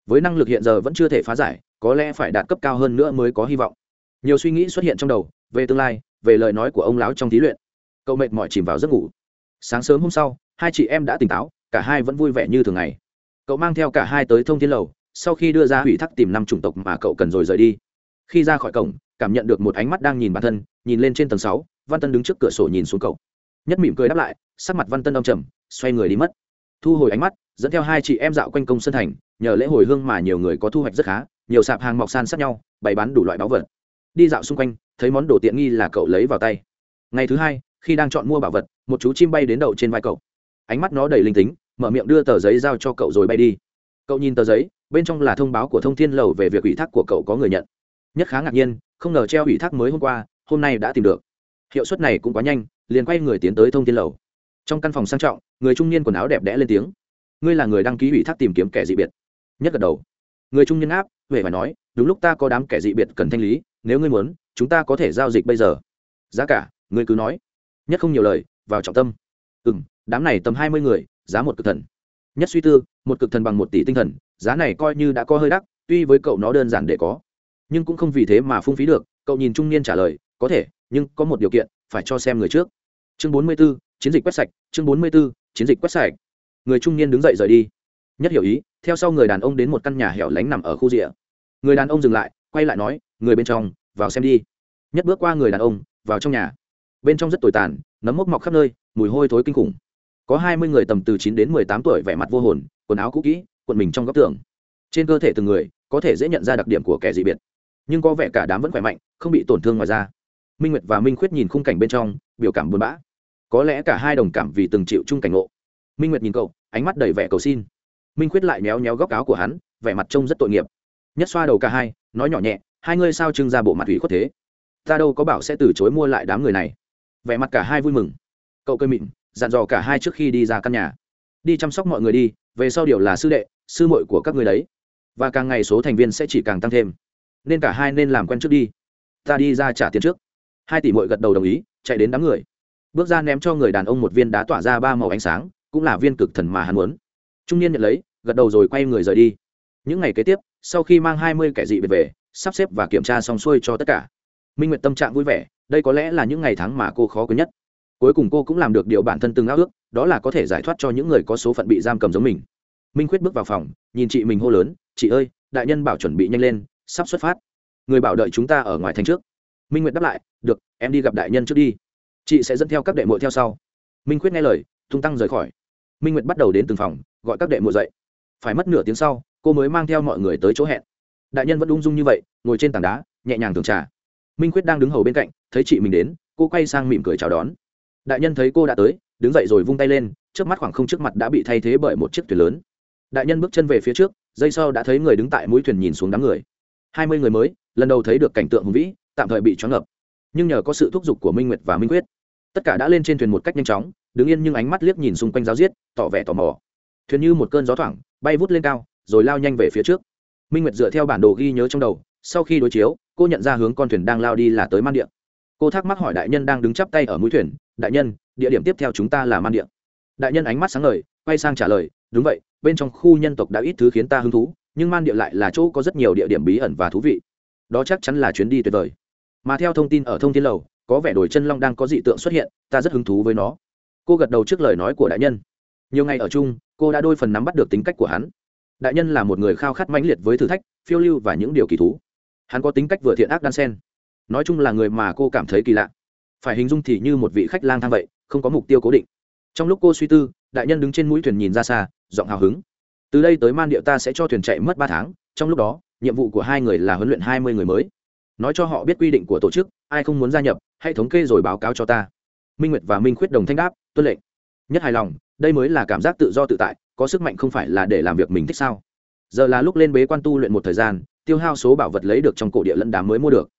Speaker 1: Với năng lực hiện giờ vẫn chưa thể phá giải, có lẽ phải đạt cấp cao hơn nữa mới có hy vọng. Nhiều suy nghĩ xuất hiện trong đầu, về tương lai, về lời nói của ông lão trong thí luyện. Cậu mệt mỏi chìm vào giấc ngủ. Sáng sớm hôm sau, hai chị em đã tỉnh táo, cả hai vẫn vui vẻ như thường ngày. Cậu mang theo cả hai tới thông thiên lầu, sau khi đưa ra hủy thác tìm năm chủng tộc mà cậu cần rồi rời đi. Khi ra khỏi cổng, cảm nhận được một ánh mắt đang nhìn bản thân, nhìn lên trên tầng sáu, văn tân đứng trước cửa sổ nhìn xuống cậu. Nhất mỉm cười đáp lại, sắc mặt văn tân đông trầm, xoay người đi mất thu hồi ánh mắt, dẫn theo hai chị em dạo quanh công sân thành, nhờ lễ hồi hương mà nhiều người có thu hoạch rất khá, nhiều sạp hàng mọc san sát nhau, bày bán đủ loại báu vật. Đi dạo xung quanh, thấy món đồ tiện nghi là cậu lấy vào tay. Ngày thứ hai, khi đang chọn mua bảo vật, một chú chim bay đến đậu trên vai cậu. Ánh mắt nó đầy linh tính, mở miệng đưa tờ giấy giao cho cậu rồi bay đi. Cậu nhìn tờ giấy, bên trong là thông báo của thông thiên lầu về việc ủy thác của cậu có người nhận. Nhất khá ngạc nhiên, không ngờ treo ủy thác mới hôm qua, hôm nay đã tìm được. Hiệu suất này cũng quá nhanh, liền quay người tiến tới thông thiên lầu trong căn phòng sang trọng, người trung niên quần áo đẹp đẽ lên tiếng. Ngươi là người đăng ký ủy thác tìm kiếm kẻ dị biệt. Nhất gật đầu. Người trung niên áp huệ phải nói, đúng lúc ta có đám kẻ dị biệt cần thanh lý, nếu ngươi muốn, chúng ta có thể giao dịch bây giờ. Giá cả, ngươi cứ nói. Nhất không nhiều lời, vào trọng tâm. Ừ m đám này tầm hai mươi người, giá một cực thần. Nhất suy tư, một cực thần bằng một tỷ tinh thần, giá này coi như đã có hơi đắt, tuy với cậu nó đơn giản để có. Nhưng cũng không vì thế mà phung phí được, cậu nhìn trung niên trả lời, có thể, nhưng có một điều kiện, phải cho xem người trước. Chương bốn mươi b ố chiến dịch quét sạch, chương bốn mươi b ố chiến dịch quét sạch. Người trung niên đứng dậy rời đi. Nhất hiểu ý, theo sau người đàn ông đến một căn nhà hẻo lánh nằm ở khu rìa. Người đàn ông dừng lại, quay lại nói, người bên trong, vào xem đi. Nhất bước qua người đàn ông, vào trong nhà. Bên trong rất tồi tàn, nấm mốc mọc khắp nơi, mùi hôi thối kinh khủng. Có hai mươi người tầm từ chín đến mười tám tuổi vẻ mặt vô hồn, quần áo cũ kỹ quần mình trong góc tường. Trên cơ thể từng người, có thể dễ nhận ra đặc điểm của kẻ dị biệt. Nhưng có vẻ cả đám vẫn khỏe mạnh, không bị tổn thương ngoài ra minh nguyệt và minh khuyết nhìn khung cảnh bên trong, biểu cảm buồn bã có lẽ cả hai đồng cảm vì từng chịu chung cảnh ngộ. Minh nguyệt nhìn cậu, ánh mắt đầy vẻ cầu xin. Minh khuyết lại méo méo góc áo của hắn, vẻ mặt trông rất tội nghiệp. Nhất xoa đầu cả hai, nói nhỏ nhẹ, hai ngươi sao trưng ra bộ mặt ủy khuất thế? Ta đâu có bảo sẽ từ chối mua lại đám người này. Vẻ mặt cả hai vui mừng. Cậu cười mịn, dặn dò cả hai trước khi đi ra căn nhà. Đi chăm sóc mọi người đi, về sau điều là sư đệ, sư muội của các người đấy. Và càng ngày số thành viên sẽ chỉ càng tăng thêm. Nên cả hai nên làm quen trước đi. Ta đi ra trả tiền trước. Hai tỷ muội gật đầu đồng ý, chạy đến đám người bước ra ném cho người đàn ông một viên đá tỏa ra ba màu ánh sáng, cũng là viên cực thần mà hắn muốn. Trung niên nhận lấy, gật đầu rồi quay người rời đi. Những ngày kế tiếp, sau khi mang hai mươi kẻ dị biệt về, sắp xếp và kiểm tra xong xuôi cho tất cả. Minh nguyệt tâm trạng vui vẻ, đây có lẽ là những ngày tháng mà cô khó quên nhất. Cuối cùng cô cũng làm được điều bản thân từng ao ước, đó là có thể giải thoát cho những người có số phận bị giam cầm giống mình. Minh quyết bước vào phòng, nhìn chị mình hô lớn, chị ơi, đại nhân bảo chuẩn bị nhanh lên, sắp xuất phát. Người bảo đợi chúng ta ở ngoài thành trước. Minh nguyệt đáp lại, được, em đi gặp đại nhân trước đi chị sẽ dẫn theo các đệ mội theo sau. Minh quyết nghe lời, tung tăng rời khỏi. Minh nguyệt bắt đầu đến từng phòng, gọi các đệ mội dậy. Phải mất nửa tiếng sau, cô mới mang theo mọi người tới chỗ hẹn. Đại nhân vẫn ung dung như vậy, ngồi trên tảng đá, nhẹ nhàng thường trà. Minh quyết đang đứng hầu bên cạnh, thấy chị mình đến, cô quay sang mỉm cười chào đón. Đại nhân thấy cô đã tới, đứng dậy rồi vung tay lên trước mắt khoảng không trước mặt đã bị thay thế bởi một chiếc thuyền lớn. Đại nhân bước chân về phía trước dây sau đã thấy người đứng tại mũi thuyền nhìn xuống đám người. Hai mươi người mới, lần đầu thấy được cảnh tượng hùng vĩ, tạm thời bị choáng ngập nhưng nhờ có sự thúc giục của minh nguyệt và minh quyết, tất cả đã lên trên thuyền một cách nhanh chóng, đứng yên nhưng ánh mắt liếc nhìn xung quanh giáo diết tỏ vẻ tò mò. Thuyền như một cơn gió thoảng, bay vút lên cao, rồi lao nhanh về phía trước. Minh nguyệt dựa theo bản đồ ghi nhớ trong đầu, sau khi đối chiếu, cô nhận ra hướng con thuyền đang lao đi là tới man điện cô thắc mắc hỏi đại nhân đang đứng chắp tay ở mũi thuyền, đại nhân, địa điểm tiếp theo chúng ta là man điện đại nhân ánh mắt sáng ngời, quay sang trả lời, đúng vậy, bên trong khu nhân tộc đã ít thứ khiến ta hứng thú, nhưng man địa lại là chỗ có rất nhiều địa điểm bí ẩn và thú vị. Đó chắc chắn là chuyến đi tuyệt vời mà theo thông tin ở thông tin lầu, có vẻ đổi chân long đang có dị tượng xuất hiện, ta rất hứng thú với nó. Cô gật đầu trước lời nói của đại nhân. Nhiều ngày ở chung, cô đã đôi phần nắm bắt được tính cách của hắn. Đại nhân là một người khao khát mãnh liệt với thử thách, phiêu lưu và những điều kỳ thú. Hắn có tính cách vừa thiện ác đan sen. Nói chung là người mà cô cảm thấy kỳ lạ. Phải hình dung thì như một vị khách lang thang vậy, không có mục tiêu cố định. Trong lúc cô suy tư, đại nhân đứng trên mũi thuyền nhìn ra xa, giọng hào hứng. Từ đây tới man điệu ta sẽ cho thuyền chạy mất ba tháng, trong lúc đó, nhiệm vụ của hai người là huấn luyện hai mươi người mới nói cho họ biết quy định của tổ chức, ai không muốn gia nhập, hãy thống kê rồi báo cáo cho ta. Minh nguyệt và minh khuyết đồng thanh đáp, tuân lệnh. Nhất hài lòng, đây mới là cảm giác tự do tự tại, có sức mạnh không phải là để làm việc mình thích sao? Giờ là lúc lên bế quan tu luyện một thời gian, tiêu hao số bảo vật lấy được trong cổ địa lẫn đám mới mua được.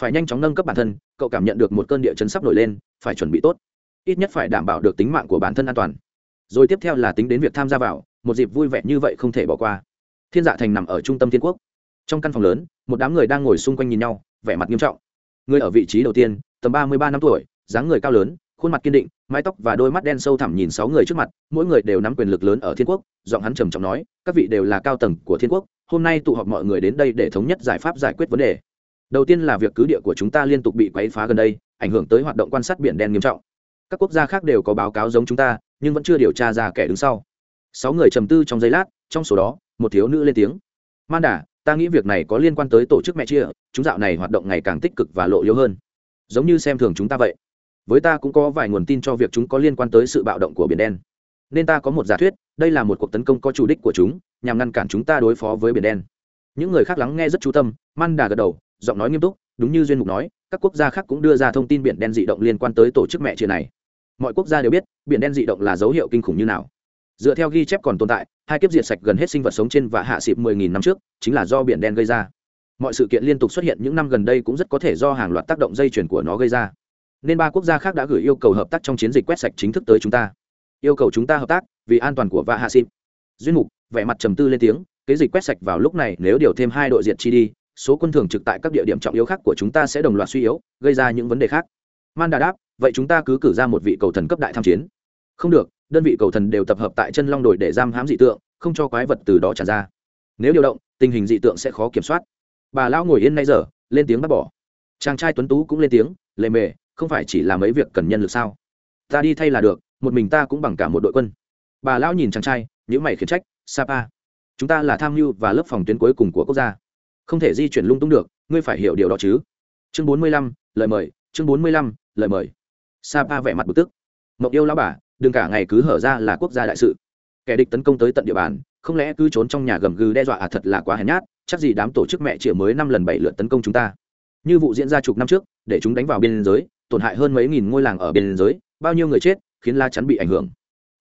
Speaker 1: Phải nhanh chóng nâng cấp bản thân, cậu cảm nhận được một cơn địa chấn sắp nổi lên, phải chuẩn bị tốt. Ít nhất phải đảm bảo được tính mạng của bản thân an toàn. Rồi tiếp theo là tính đến việc tham gia vào, một dịp vui vẻ như vậy không thể bỏ qua. Thiên dạ thành nằm ở trung tâm thiên quốc. Trong căn phòng lớn, một đám người đang ngồi xung quanh nhìn nhau vẻ mặt nghiêm trọng. Người ở vị trí đầu tiên, tầm ba mươi ba năm tuổi, dáng người cao lớn, khuôn mặt kiên định, mái tóc và đôi mắt đen sâu thẳm nhìn sáu người trước mặt, mỗi người đều nắm quyền lực lớn ở thiên quốc, giọng hắn trầm trọng nói, các vị đều là cao tầng của thiên quốc, hôm nay tụ họp mọi người đến đây để thống nhất giải pháp giải quyết vấn đề. Đầu tiên là việc cứ địa của chúng ta liên tục bị quấy phá gần đây, ảnh hưởng tới hoạt động quan sát biển đen nghiêm trọng. Các quốc gia khác đều có báo cáo giống chúng ta, nhưng vẫn chưa điều tra ra kẻ đứng sau. Sáu người trầm tư trong giây lát, trong số đó, một thiếu nữ lên tiếng. Man đà ta nghĩ việc này có liên quan tới tổ chức mẹ chia, chúng dạo này hoạt động ngày càng tích cực và lộ liễu hơn. Giống như xem thường chúng ta vậy. Với ta cũng có vài nguồn tin cho việc chúng có liên quan tới sự bạo động của biển đen. Nên ta có một giả thuyết, đây là một cuộc tấn công có chủ đích của chúng, nhằm ngăn cản chúng ta đối phó với biển đen. Những người khác lắng nghe rất chú tâm, man đà gật đầu, giọng nói nghiêm túc, đúng như duyên mục nói, các quốc gia khác cũng đưa ra thông tin biển đen dị động liên quan tới tổ chức mẹ chia này. Mọi quốc gia đều biết, biển đen dị động là dấu hiệu kinh khủng như nào dựa theo ghi chép còn tồn tại, hai kiếp diệt sạch gần hết sinh vật sống trên và hạ xịp 10.000 năm trước, chính là do biển đen gây ra. Mọi sự kiện liên tục xuất hiện, những năm gần đây cũng rất có thể do hàng loạt tác động dây chuyển của nó gây ra. Nên ba quốc gia khác đã gửi yêu cầu hợp tác trong chiến dịch quét sạch chính thức tới chúng ta. Yêu cầu chúng ta hợp tác vì an toàn của vạ hạ xịp. Duyên mục, vẻ mặt trầm tư lên tiếng, kế dịch quét sạch vào lúc này, nếu điều thêm hai đội diệt chi đi, số quân thường trực tại các địa điểm trọng yếu khác của chúng ta sẽ đồng loạt suy yếu, gây ra những vấn đề khác. Man đà đáp, vậy chúng ta cứ cử ra một vị cầu thần cấp đại tham chiến. Không được đơn vị cầu thần đều tập hợp tại chân long đồi để giam hãm dị tượng, không cho quái vật từ đó trả ra. Nếu điều động, tình hình dị tượng sẽ khó kiểm soát. Bà lão ngồi yên nay giờ, lên tiếng bắt bỏ. Chàng trai tuấn tú cũng lên tiếng lề mề, không phải chỉ là mấy việc cần nhân lực sao? Ta đi thay là được, một mình ta cũng bằng cả một đội quân. Bà lão nhìn chàng trai những mày khiển trách, sapa, chúng ta là tham mưu và lớp phòng tuyến cuối cùng của quốc gia. Không thể di chuyển lung tung được, ngươi phải hiểu điều đó chứ. Chương bốn mươi lăm, lời mời, chương bốn mươi lăm, lời mời. Sapa vẻ mặt bực tức. Mộng yêu lão bà đừng cả ngày cứ hở ra là quốc gia đại sự. Kẻ địch tấn công tới tận địa bàn, không lẽ cứ trốn trong nhà gầm gừ đe dọa à thật là quá hèn nhát, chắc gì đám tổ chức mẹ chĩa mới năm lần bảy lượt tấn công chúng ta. Như vụ diễn ra chục năm trước, để chúng đánh vào biên giới, tổn hại hơn mấy nghìn ngôi làng ở biên giới, bao nhiêu người chết, khiến la chắn bị ảnh hưởng.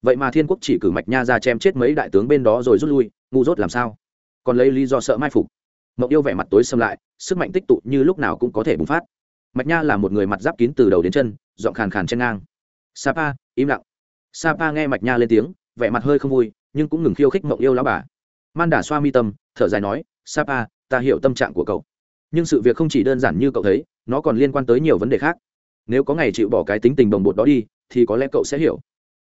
Speaker 1: Vậy mà thiên quốc chỉ cử mạch nha ra chém chết mấy đại tướng bên đó rồi rút lui, ngu dốt làm sao? Còn lấy lý do sợ mai phục. Mộng yêu vẻ mặt tối xâm lại, sức mạnh tích tụ như lúc nào cũng có thể bùng phát. Mạch nha là một người mặt giáp kín từ đầu đến chân, giọng khàn khàn trên ngang. Sapa, im lặng sapa nghe mạch nha lên tiếng, vẻ mặt hơi không vui, nhưng cũng ngừng khiêu khích mộng yêu lão bà. Man đà xoa mi tâm, thở dài nói, sapa, ta hiểu tâm trạng của cậu. Nhưng sự việc không chỉ đơn giản như cậu thấy, nó còn liên quan tới nhiều vấn đề khác. Nếu có ngày chịu bỏ cái tính tình bồng bột đó đi, thì có lẽ cậu sẽ hiểu.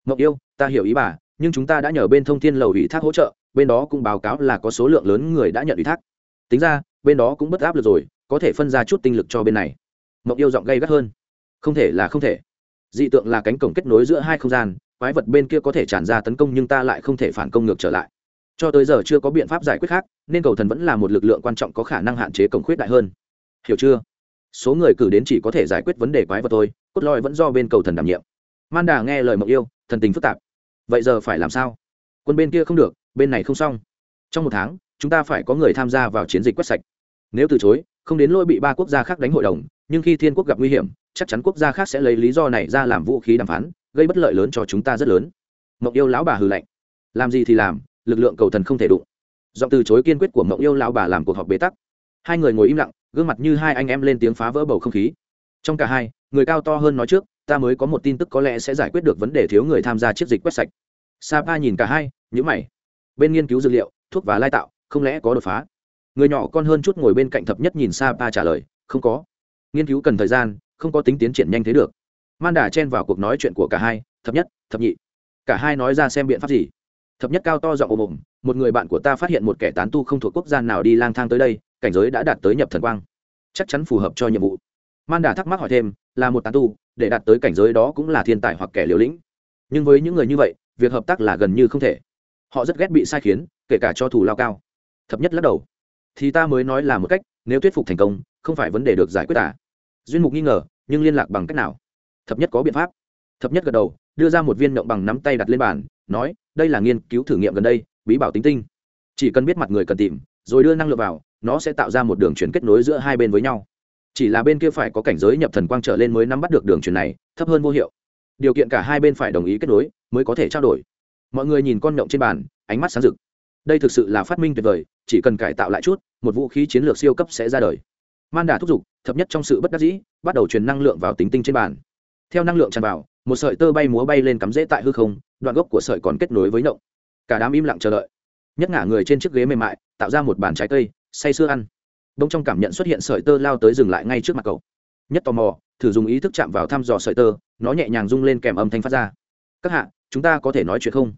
Speaker 1: Mộng yêu, ta hiểu ý bà, nhưng chúng ta đã nhờ bên thông Thiên lầu ủy thác hỗ trợ, bên đó cũng báo cáo là có số lượng lớn người đã nhận ủy thác. Tính ra, bên đó cũng bất áp được rồi, có thể phân ra chút tinh lực cho bên này. Mộng yêu giọng gay gắt hơn. Không thể là không thể. Dị tượng là cánh cổng kết nối giữa hai không gian quái vật bên kia có thể tràn ra tấn công nhưng ta lại không thể phản công ngược trở lại. Cho tới giờ chưa có biện pháp giải quyết khác, nên cầu thần vẫn là một lực lượng quan trọng có khả năng hạn chế cổng khuyết đại hơn. Hiểu chưa? Số người cử đến chỉ có thể giải quyết vấn đề quái vật thôi, cốt lõi vẫn do bên cầu thần đảm nhiệm. Man đà nghe lời mộng yêu, thần tình phức tạp. Vậy giờ phải làm sao? Quân bên kia không được, bên này không xong. Trong một tháng, chúng ta phải có người tham gia vào chiến dịch quét sạch. Nếu từ chối, không đến lỗi bị ba quốc gia khác đánh hội đồng, nhưng khi thiên quốc gặp nguy hiểm, chắc chắn quốc gia khác sẽ lấy lý do này ra làm vũ khí đàm phán gây bất lợi lớn cho chúng ta rất lớn. Mộng yêu lão bà hừ lạnh. Làm gì thì làm, lực lượng cầu thần không thể đụng. Giọng từ chối kiên quyết của mộng yêu lão bà làm cuộc họp bế tắc. Hai người ngồi im lặng, gương mặt như hai anh em lên tiếng phá vỡ bầu không khí. Trong cả hai, người cao to hơn nói trước, ta mới có một tin tức có lẽ sẽ giải quyết được vấn đề thiếu người tham gia chiếc dịch quét sạch. Sapa nhìn cả hai nhữ mày. Bên nghiên cứu dược liệu, thuốc và lai tạo, không lẽ có đột phá? Người nhỏ con hơn chút ngồi bên cạnh thập nhất nhìn sapa trả lời, không có. Nghiên cứu cần thời gian, không có tính tiến triển nhanh thế được man đà chen vào cuộc nói chuyện của cả hai, thập nhất, thập nhị. Cả hai nói ra xem biện pháp gì? Thập nhất cao to giọng ồm ồm, một người bạn của ta phát hiện một kẻ tán tu không thuộc quốc gia nào đi lang thang tới đây, cảnh giới đã đạt tới nhập thần quang. Chắc chắn phù hợp cho nhiệm vụ. Man đà thắc mắc hỏi thêm, là một tán tu, để đạt tới cảnh giới đó cũng là thiên tài hoặc kẻ liều lĩnh. Nhưng với những người như vậy, việc hợp tác là gần như không thể. Họ rất ghét bị sai khiến, kể cả cho thù lao cao. Thập nhất lắc đầu, thì ta mới nói là một cách, nếu thuyết phục thành công, không phải vấn đề được giải quyết à. Duyên mục nghi ngờ, nhưng liên lạc bằng cách nào? Thập nhất có biện pháp. Thập nhất gật đầu, đưa ra một viên nhộng bằng nắm tay đặt lên bàn, nói, đây là nghiên cứu thử nghiệm gần đây, bí bảo tính tinh. Chỉ cần biết mặt người cần tìm, rồi đưa năng lượng vào, nó sẽ tạo ra một đường chuyển kết nối giữa hai bên với nhau. Chỉ là bên kia phải có cảnh giới nhập thần quang trở lên mới nắm bắt được đường truyền này, thấp hơn vô hiệu. Điều kiện cả hai bên phải đồng ý kết nối, mới có thể trao đổi. Mọi người nhìn con nhộng trên bàn, ánh mắt sáng rực. Đây thực sự là phát minh tuyệt vời, chỉ cần cải tạo lại chút, một vũ khí chiến lược siêu cấp sẽ ra đời. Man đà thúc giục, thập nhất trong sự bất đắc dĩ, bắt đầu truyền năng lượng vào tính tinh trên bàn theo năng lượng tràn vào, một sợi tơ bay múa bay lên cắm rễ tại hư không, đoạn gốc của sợi còn kết nối với nộng cả đám im lặng chờ đợi. Nhất ngả người trên chiếc ghế mềm mại, tạo ra một bàn trái cây, say sưa ăn. Đông trong cảm nhận xuất hiện sợi tơ lao tới dừng lại ngay trước mặt cậu. Nhất tò mò, thử dùng ý thức chạm vào thăm dò sợi tơ, nó nhẹ nhàng rung lên kèm âm thanh phát ra. Các hạ, chúng ta có thể nói chuyện không?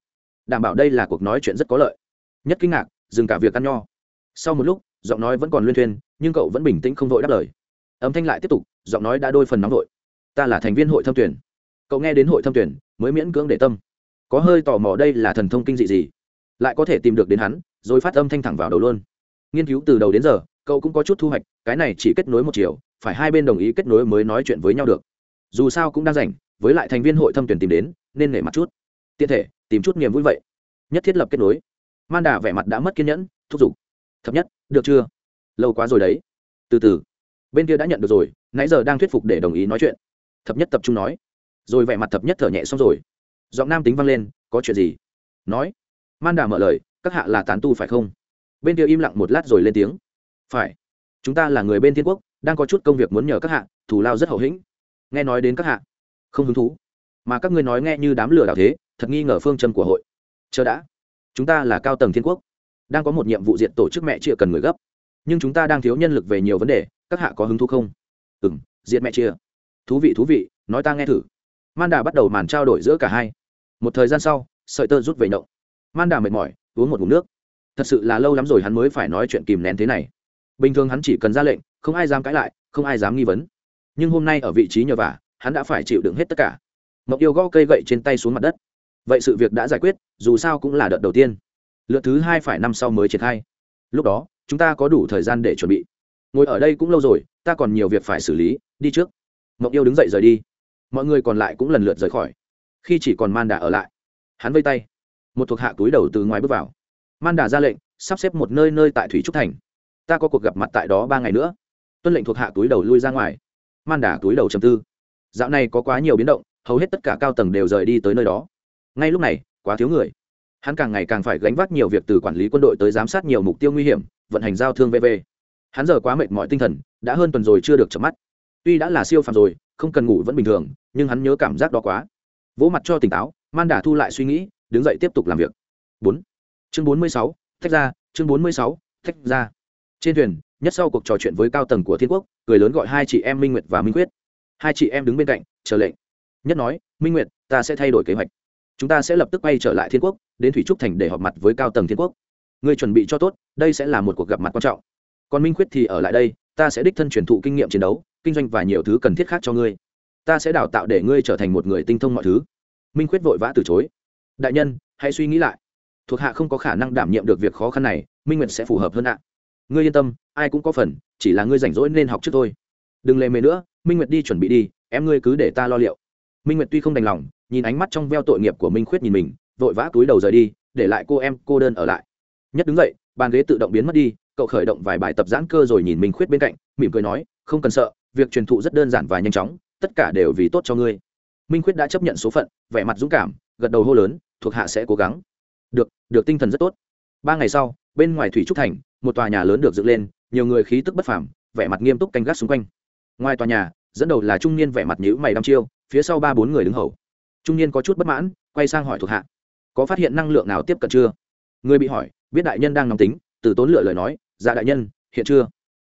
Speaker 1: Đảm bảo đây là cuộc nói chuyện rất có lợi. Nhất kinh ngạc, dừng cả việc ăn nho. Sau một lúc, giọng nói vẫn còn luyên thuyên, nhưng cậu vẫn bình tĩnh không vội đáp lời. Âm thanh lại tiếp tục, giọng nói đã đôi phần nóng vội ta là thành viên hội thâm tuyển. Cậu nghe đến hội thâm tuyển mới miễn cưỡng để tâm. Có hơi tò mò đây là thần thông kinh dị gì. Lại có thể tìm được đến hắn, rồi phát âm thanh thẳng vào đầu luôn. Nghiên cứu từ đầu đến giờ, cậu cũng có chút thu hoạch, cái này chỉ kết nối một chiều, phải hai bên đồng ý kết nối mới nói chuyện với nhau được. Dù sao cũng đang rảnh, với lại thành viên hội thâm tuyển tìm đến, nên nể mặt chút. Tiện thể, tìm chút niềm vui vậy. Nhất thiết lập kết nối. Man đà vẻ mặt đã mất kiên nhẫn, thúc giục. Thấp nhất, được chưa? Lâu quá rồi đấy. Từ từ. Bên kia đã nhận được rồi, nãy giờ đang thuyết phục để đồng ý nói chuyện thập nhất tập trung nói. Rồi vẻ mặt thập nhất thở nhẹ xong rồi. Giọng nam tính vang lên, có chuyện gì? Nói. Man đà mở lời, các hạ là tán tu phải không? Bên kia im lặng một lát rồi lên tiếng. Phải. Chúng ta là người bên thiên quốc, đang có chút công việc muốn nhờ các hạ thủ lao rất hậu hĩnh. Nghe nói đến các hạ, không hứng thú. Mà các ngươi nói nghe như đám lửa đảo thế, thật nghi ngờ phương châm của hội. Chờ đã. Chúng ta là cao tầng thiên quốc, đang có một nhiệm vụ diện tổ chức mẹ chia cần người gấp. Nhưng chúng ta đang thiếu nhân lực về nhiều vấn đề, các hạ có hứng thú không? Ừ m diện mẹ chia thú vị thú vị, nói ta nghe thử. Man đà bắt đầu màn trao đổi giữa cả hai. Một thời gian sau, sợi tơ rút về nhậu man đà mệt mỏi, uống một ngụm nước. Thật sự là lâu lắm rồi hắn mới phải nói chuyện kìm nén thế này. Bình thường hắn chỉ cần ra lệnh, không ai dám cãi lại, không ai dám nghi vấn. Nhưng hôm nay ở vị trí nhờ vả, hắn đã phải chịu đựng hết tất cả. Mộng yêu gõ cây gậy trên tay xuống mặt đất. Vậy sự việc đã giải quyết, dù sao cũng là đợt đầu tiên. Lượt thứ hai phải năm sau mới triển khai. Lúc đó, chúng ta có đủ thời gian để chuẩn bị. Ngồi ở đây cũng lâu rồi, ta còn nhiều việc phải xử lý, đi trước mộng yêu đứng dậy rời đi. Mọi người còn lại cũng lần lượt rời khỏi. Khi chỉ còn man đà ở lại, hắn vây tay. Một thuộc hạ túi đầu từ ngoài bước vào. Man đà ra lệnh, sắp xếp một nơi nơi tại thủy trúc thành. Ta có cuộc gặp mặt tại đó ba ngày nữa. Tuân lệnh thuộc hạ túi đầu lui ra ngoài. Man đà túi đầu chầm tư. Dạo này có quá nhiều biến động, hầu hết tất cả cao tầng đều rời đi tới nơi đó. Ngay lúc này, quá thiếu người. Hắn càng ngày càng phải gánh vác nhiều việc từ quản lý quân đội tới giám sát nhiều mục tiêu nguy hiểm, vận hành giao thương vv hắn giờ quá mệt mỏi tinh thần, đã hơn tuần rồi chưa được chợp mắt tuy đã là siêu phàm rồi, không cần ngủ vẫn bình thường, nhưng hắn nhớ cảm giác đó quá. Vỗ mặt cho tỉnh táo, man Đả thu lại suy nghĩ, đứng dậy tiếp tục làm việc. Bốn. Chương bốn mươi sáu, thách ra chương bốn mươi sáu, thách ra trên thuyền, nhất sau cuộc trò chuyện với cao tầng của thiên quốc, người lớn gọi hai chị em minh nguyệt và minh quyết. Hai chị em đứng bên cạnh, chờ lệnh. Nhất nói, minh nguyệt, ta sẽ thay đổi kế hoạch. Chúng ta sẽ lập tức quay trở lại thiên quốc, đến thủy trúc thành để họp mặt với cao tầng thiên quốc. Ngươi chuẩn bị cho tốt, đây sẽ là một cuộc gặp mặt quan trọng. Còn minh quyết thì ở lại đây, ta sẽ đích thân truyền thụ kinh nghiệm chiến đấu kinh doanh và nhiều thứ cần thiết khác cho ngươi. Ta sẽ đào tạo để ngươi trở thành một người tinh thông mọi thứ. Minh quyết vội vã từ chối. Đại nhân, hãy suy nghĩ lại. Thuộc hạ không có khả năng đảm nhiệm được việc khó khăn này, minh nguyệt sẽ phù hợp hơn ạ. Ngươi yên tâm, ai cũng có phần, chỉ là ngươi rảnh rỗi nên học trước thôi. Đừng lề mề nữa, minh nguyệt đi chuẩn bị đi, em ngươi cứ để ta lo liệu. Minh nguyệt tuy không đành lòng, nhìn ánh mắt trong veo tội nghiệp của minh khuyết nhìn mình, vội vã túi đầu rời đi, để lại cô em, cô đơn ở lại. Nhất đứng dậy, bàn ghế tự động biến mất đi, cậu khởi động vài bài tập giãn cơ rồi nhìn minh khuyết bên cạnh, mỉm cười nói, không cần sợ việc truyền thụ rất đơn giản và nhanh chóng, tất cả đều vì tốt cho ngươi. Minh khuyết đã chấp nhận số phận, vẻ mặt dũng cảm, gật đầu hô lớn, thuộc hạ sẽ cố gắng. Được được, tinh thần rất tốt. Ba ngày sau, bên ngoài thủy trúc thành, một tòa nhà lớn được dựng lên, nhiều người khí tức bất phàm, vẻ mặt nghiêm túc canh gác xung quanh. Ngoài tòa nhà, dẫn đầu là trung niên vẻ mặt nhữ mày đăm chiêu, phía sau ba bốn người đứng hầu. Trung niên có chút bất mãn, quay sang hỏi thuộc hạ, có phát hiện năng lượng nào tiếp cận chưa? Người bị hỏi, biết đại nhân đang nóng tính, từ tốn lựa lời nói dạ đại nhân, hiện chưa?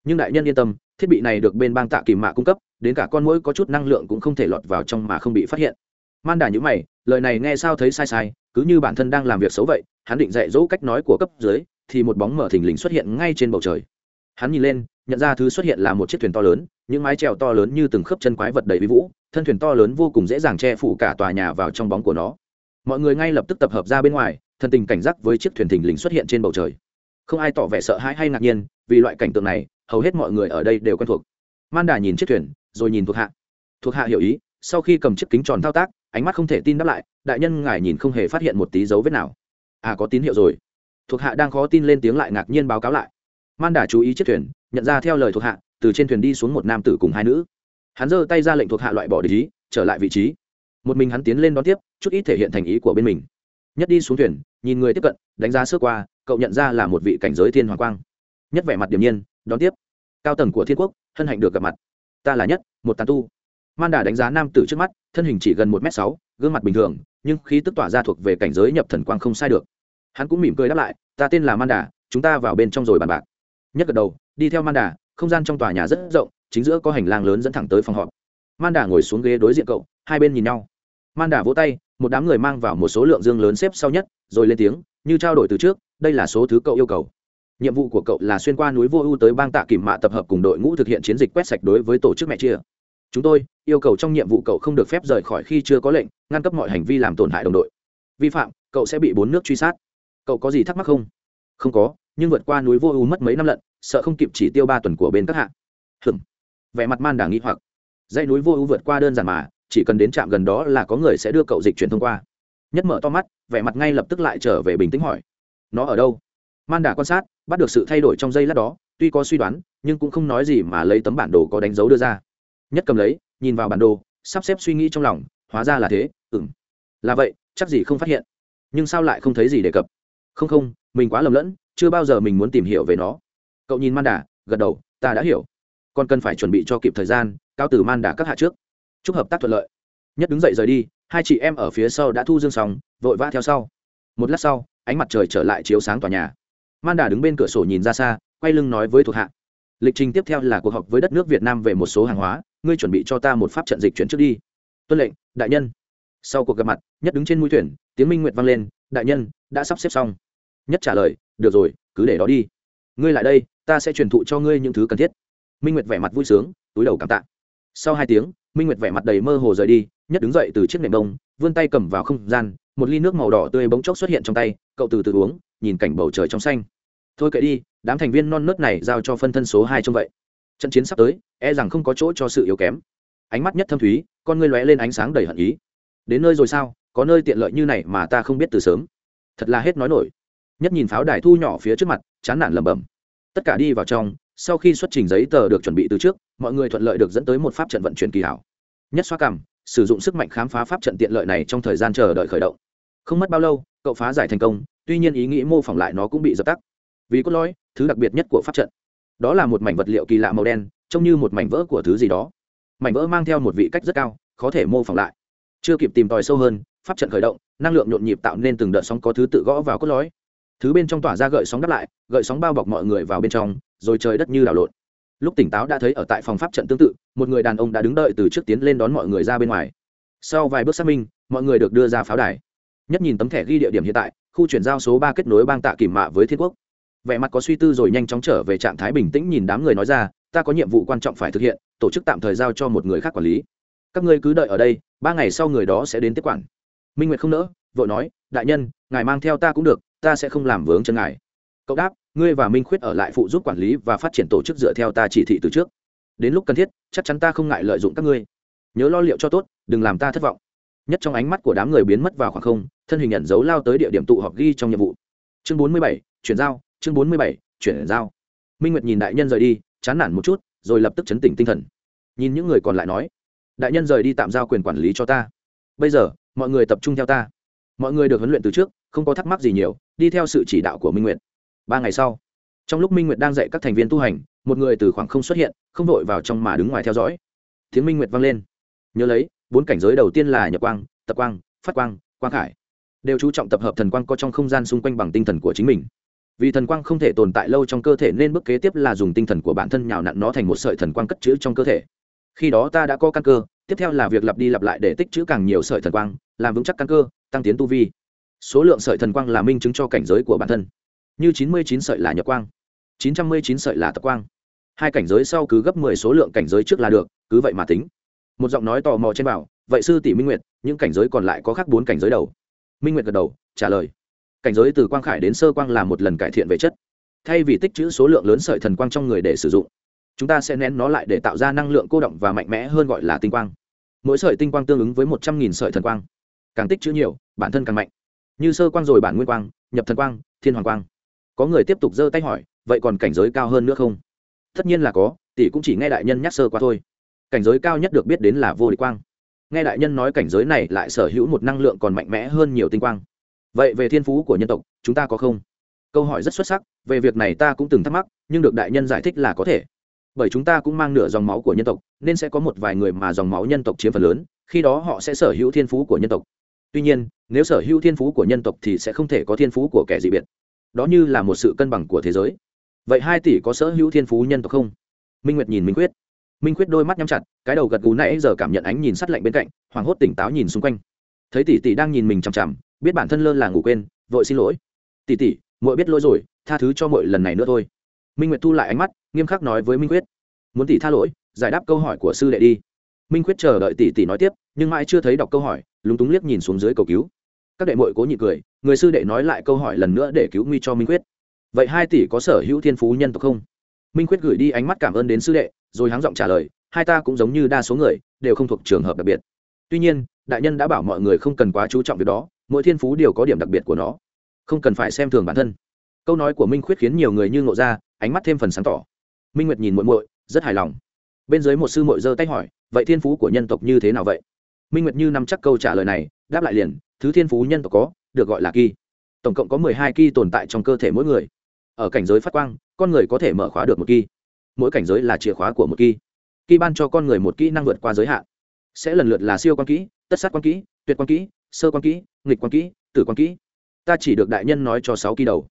Speaker 1: Nhưng đại nhân yên tâm thiết bị này được bên bang tạ kìm mạ cung cấp, đến cả con mũi có chút năng lượng cũng không thể lọt vào trong mà không bị phát hiện. Man đà nhữ mày, lời này nghe sao thấy sai sai, cứ như bản thân đang làm việc xấu vậy, hắn định dạy dỗ cách nói của cấp dưới, thì một bóng mở thình lình xuất hiện ngay trên bầu trời. Hắn nhìn lên, nhận ra thứ xuất hiện là một chiếc thuyền to lớn, những mái trèo to lớn như từng khớp chân quái vật đầy vi vũ, thân thuyền to lớn vô cùng dễ dàng che phủ cả tòa nhà vào trong bóng của nó. Mọi người ngay lập tức tập hợp ra bên ngoài, thân tình cảnh giác với chiếc thuyền thình lình xuất hiện trên bầu trời. Không ai tỏ vẻ sợ hãi hay ngạc nhiên, vì loại cảnh tượng này hầu hết mọi người ở đây đều quen thuộc. Man đà nhìn chiếc thuyền, rồi nhìn thuộc hạ. Thuộc hạ hiểu ý, sau khi cầm chiếc kính tròn thao tác, ánh mắt không thể tin đáp lại, đại nhân ngài nhìn không hề phát hiện một tí dấu vết nào. À có tín hiệu rồi. Thuộc hạ đang khó tin lên tiếng lại ngạc nhiên báo cáo lại. Man đà chú ý chiếc thuyền, nhận ra theo lời thuộc hạ, từ trên thuyền đi xuống một nam tử cùng hai nữ. Hắn giơ tay ra lệnh thuộc hạ loại bỏ lý trở lại vị trí. Một mình hắn tiến lên đón tiếp, chút ít thể hiện thành ý của bên mình. Nhất đi xuống thuyền, nhìn người tiếp cận, đánh giá sơ qua, cậu nhận ra là một vị cảnh giới thiên hoàng quang. Nhất vẻ mặt điềm nhiên đón tiếp. Cao tầng của thiên quốc, hân hạnh được gặp mặt. Ta là nhất, một tàn tu. Man đà đánh giá nam tử trước mắt, thân hình chỉ gần một m sáu, gương mặt bình thường, nhưng khí tức tỏa ra thuộc về cảnh giới nhập thần quang không sai được. Hắn cũng mỉm cười đáp lại, ta tên là man đà, chúng ta vào bên trong rồi bàn bạc. Nhất gật đầu, đi theo man đà, không gian trong tòa nhà rất rộng, chính giữa có hành lang lớn dẫn thẳng tới phòng họp. Man đà ngồi xuống ghế đối diện cậu, hai bên nhìn nhau. Man đà vỗ tay, một đám người mang vào một số lượng dương lớn xếp sau nhất, rồi lên tiếng, như trao đổi từ trước, đây là số thứ cậu yêu cầu nhiệm vụ của cậu là xuyên qua núi vô ưu tới bang tạ kìm mạ tập hợp cùng đội ngũ thực hiện chiến dịch quét sạch đối với tổ chức mẹ chia. Chúng tôi yêu cầu trong nhiệm vụ cậu không được phép rời khỏi khi chưa có lệnh, ngăn cấp mọi hành vi làm tổn hại đồng đội. Vi phạm, cậu sẽ bị bốn nước truy sát. Cậu có gì thắc mắc không? Không có, nhưng vượt qua núi vô ưu mất mấy năm lận, sợ không kịp chỉ tiêu ba tuần của bên các hạng hừm vẻ mặt man đảng nghĩ hoặc. Dãy núi vô ưu vượt qua đơn giản mà, chỉ cần đến trạm gần đó là có người sẽ đưa cậu dịch chuyển thông qua. Nhất mở to mắt, vẻ mặt ngay lập tức lại trở về bình tĩnh hỏi. Nó ở đâu? Man đà quan sát bắt được sự thay đổi trong giây lát đó, tuy có suy đoán, nhưng cũng không nói gì mà lấy tấm bản đồ có đánh dấu đưa ra. Nhất cầm lấy, nhìn vào bản đồ, sắp xếp suy nghĩ trong lòng, hóa ra là thế ừng là vậy, chắc gì không phát hiện. Nhưng sao lại không thấy gì đề cập? Không không, mình quá lầm lẫn, chưa bao giờ mình muốn tìm hiểu về nó. Cậu nhìn man đà, gật đầu, ta đã hiểu. Còn cần phải chuẩn bị cho kịp thời gian cao từ man đà các hạ trước. Chúc hợp tác thuận lợi. Nhất đứng dậy rời đi, hai chị em ở phía sau đã thu dương sóng vội vã theo sau. Một lát sau, ánh mặt trời trở lại chiếu sáng tòa nhà man đà đứng bên cửa sổ nhìn ra xa, quay lưng nói với thuộc hạ. Lịch trình tiếp theo là cuộc họp với đất nước việt nam về một số hàng hóa, ngươi chuẩn bị cho ta một pháp trận dịch chuyển trước đi. Tuân lệnh, đại nhân. Sau cuộc gặp mặt, nhất đứng trên mũi thuyền, tiếng minh nguyệt vang lên, đại nhân, đã sắp xếp xong. Nhất trả lời, được rồi, cứ để đó đi. Ngươi lại đây, ta sẽ truyền thụ cho ngươi những thứ cần thiết. Minh nguyệt vẻ mặt vui sướng, túi đầu cảm tạ. Sau hai tiếng, minh nguyệt vẻ mặt đầy mơ hồ rời đi, nhất đứng dậy từ chiếc nệm đông vươn tay cầm vào không gian, một ly nước màu đỏ tươi bỗng chốc xuất hiện trong tay, cậu từ từ uống, nhìn cảnh bầu trời trong xanh thôi kệ đi, đám thành viên non nớt này giao cho phân thân số hai trông vậy. Trận chiến sắp tới e rằng không có chỗ cho sự yếu kém. Ánh mắt nhất thâm thúy, con ngươi lóe lên ánh sáng đầy hận ý. Đến nơi rồi sao? Có nơi tiện lợi như này mà ta không biết từ sớm. Thật là hết nói nổi. Nhất nhìn pháo đài thu nhỏ phía trước mặt, chán nản lẩm bẩm. Tất cả đi vào trong, sau khi xuất trình giấy tờ được chuẩn bị từ trước, mọi người thuận lợi được dẫn tới một pháp trận vận chuyển kỳ hảo. Nhất xoa cằm, sử dụng sức mạnh khám phá pháp trận tiện lợi này trong thời gian chờ đợi khởi động. Không mất bao lâu, cậu phá giải thành công, tuy nhiên ý nghĩ mô phỏng lại nó cũng bị dập tắt vì cốt lõi, thứ đặc biệt nhất của pháp trận. Đó là một mảnh vật liệu kỳ lạ màu đen, trông như một mảnh vỡ của thứ gì đó. Mảnh vỡ mang theo một vị cách rất cao, khó thể mô phỏng lại. Chưa kịp tìm tòi sâu hơn, pháp trận khởi động, năng lượng nhộn nhịp tạo nên từng đợt sóng có thứ tự gõ vào cốt lõi. Thứ bên trong tỏa ra gợi sóng đắp lại, gợi sóng bao bọc mọi người vào bên trong, rồi trời đất như đảo lộn. Lúc tỉnh táo đã thấy ở tại phòng pháp trận tương tự, một người đàn ông đã đứng đợi từ trước tiến lên đón mọi người ra bên ngoài. Sau vài bước xác minh, mọi người được đưa ra pháo đài. Nhất nhìn tấm thẻ ghi địa điểm hiện tại, khu chuyển giao số ba kết nối bang tạ kìm mạ với thiên quốc vẻ mặt có suy tư rồi nhanh chóng trở về trạng thái bình tĩnh nhìn đám người nói ra, ta có nhiệm vụ quan trọng phải thực hiện, tổ chức tạm thời giao cho một người khác quản lý. Các ngươi cứ đợi ở đây, ba ngày sau người đó sẽ đến tiếp quản. Minh nguyệt không nỡ, vội nói, đại nhân, ngài mang theo ta cũng được, ta sẽ không làm vướng chân ngài. Cậu đáp, ngươi và minh khuyết ở lại phụ giúp quản lý và phát triển tổ chức dựa theo ta chỉ thị từ trước. Đến lúc cần thiết, chắc chắn ta không ngại lợi dụng các ngươi. Nhớ lo liệu cho tốt, đừng làm ta thất vọng. Nhất trong ánh mắt của đám người biến mất vào khoảng không, thân hình nhận dấu lao tới địa điểm tụ họp ghi trong nhiệm vụ. Chương bốn mươi bảy, chuyển giao chương bốn mươi bảy, chuyển giao. Minh nguyệt nhìn đại nhân rời đi, chán nản một chút, rồi lập tức chấn tỉnh tinh thần. Nhìn những người còn lại nói, đại nhân rời đi tạm giao quyền quản lý cho ta. Bây giờ, mọi người tập trung theo ta. Mọi người được huấn luyện từ trước, không có thắc mắc gì nhiều, đi theo sự chỉ đạo của minh nguyệt. Ba ngày sau, trong lúc minh nguyệt đang dạy các thành viên tu hành, một người từ khoảng không xuất hiện, không vội vào trong mà đứng ngoài theo dõi. Tiếng minh nguyệt vang lên. Nhớ lấy, bốn cảnh giới đầu tiên là nhập quang, tập quang, phát quang quang khải. Đều chú trọng tập hợp thần quang có trong không gian xung quanh bằng tinh thần của chính mình vì thần quang không thể tồn tại lâu trong cơ thể nên bước kế tiếp là dùng tinh thần của bản thân nhào nặn nó thành một sợi thần quang cất chữ trong cơ thể. Khi đó ta đã có căn cơ, tiếp theo là việc lặp đi lặp lại để tích chữ càng nhiều sợi thần quang, làm vững chắc căn cơ, tăng tiến tu vi. Số lượng sợi thần quang là minh chứng cho cảnh giới của bản thân. Như chín mươi chín sợi là nhập quang, chín trăm mươi chín sợi là tập quang. Hai cảnh giới sau cứ gấp mười số lượng cảnh giới trước là được, cứ vậy mà tính. Một giọng nói tò mò trên bảo, vậy sư tỷ minh nguyệt, những cảnh giới còn lại có khác bốn cảnh giới đầu? Minh nguyệt gật đầu, trả lời cảnh giới từ quang khải đến sơ quang là một lần cải thiện về chất. Thay vì tích trữ số lượng lớn sợi thần quang trong người để sử dụng, chúng ta sẽ nén nó lại để tạo ra năng lượng cô động và mạnh mẽ hơn gọi là tinh quang. Mỗi sợi tinh quang tương ứng với một trăm nghìn sợi thần quang. Càng tích trữ nhiều, bản thân càng mạnh. Như sơ quang rồi bản nguyên quang, nhập thần quang, thiên hoàng quang. Có người tiếp tục giơ tay hỏi, vậy còn cảnh giới cao hơn nữa không? Tất nhiên là có, tỷ cũng chỉ nghe đại nhân nhắc sơ qua thôi. Cảnh giới cao nhất được biết đến là vô địch quang. Nghe đại nhân nói cảnh giới này lại sở hữu một năng lượng còn mạnh mẽ hơn nhiều tinh quang vậy về thiên phú của nhân tộc, chúng ta có không? Câu hỏi rất xuất sắc, về việc này ta cũng từng thắc mắc, nhưng được đại nhân giải thích là có thể. Bởi chúng ta cũng mang nửa dòng máu của nhân tộc, nên sẽ có một vài người mà dòng máu nhân tộc chiếm phần lớn, khi đó họ sẽ sở hữu thiên phú của nhân tộc. Tuy nhiên, nếu sở hữu thiên phú của nhân tộc thì sẽ không thể có thiên phú của kẻ dị biệt. Đó như là một sự cân bằng của thế giới. Vậy hai tỷ có sở hữu thiên phú nhân tộc không? Minh nguyệt nhìn minh quyết minh quyết đôi mắt nhắm chặt, cái đầu gật gù nãy giờ cảm nhận ánh nhìn sắt lạnh bên cạnh, hoảng hốt tỉnh táo nhìn xung quanh. Thấy tỷ tỷ đang nhìn mình chằm chằm biết bản thân lơ là ngủ quên, vội xin lỗi. Tỷ tỷ muội biết lỗi rồi, tha thứ cho muội lần này nữa thôi. Minh nguyệt thu lại ánh mắt, nghiêm khắc nói với minh quyết. Muốn tỷ tha lỗi, giải đáp câu hỏi của sư đệ đi. Minh quyết chờ đợi tỷ tỷ nói tiếp, nhưng mãi chưa thấy đọc câu hỏi, lúng túng liếc nhìn xuống dưới cầu cứu. Các đệ muội cố nhị cười, người sư đệ nói lại câu hỏi lần nữa để cứu nguy cho minh quyết. Vậy hai tỷ có sở hữu thiên phú nhân tộc không? Minh quyết gửi đi ánh mắt cảm ơn đến sư đệ, rồi háng giọng trả lời, hai ta cũng giống như đa số người, đều không thuộc trường hợp đặc biệt. Tuy nhiên, đại nhân đã bảo mọi người không cần quá chú trọng việc đó mỗi thiên phú đều có điểm đặc biệt của nó. Không cần phải xem thường bản thân. Câu nói của minh khuyết khiến nhiều người như ngộ ra, ánh mắt thêm phần sáng tỏ. Minh nguyệt nhìn muội muội, rất hài lòng. Bên dưới một sư muội giơ tay hỏi, vậy thiên phú của nhân tộc như thế nào vậy? Minh nguyệt như nắm chắc câu trả lời này, đáp lại liền, thứ thiên phú nhân tộc có, được gọi là kỳ tổng cộng có mười hai kỳ tồn tại trong cơ thể mỗi người. Ở cảnh giới phát quang, con người có thể mở khóa được một kỳ mỗi cảnh giới là chìa khóa của một kỳ kỳ ban cho con người một kỹ năng vượt qua giới hạn. Sẽ lần lượt là siêu quan kỹ, tất sát quan kỹ, tuyệt quan kỹ sơ quan kỹ, nghịch quan kỹ, tử quan kỹ. Ta chỉ được đại nhân nói cho sáu kỳ đầu.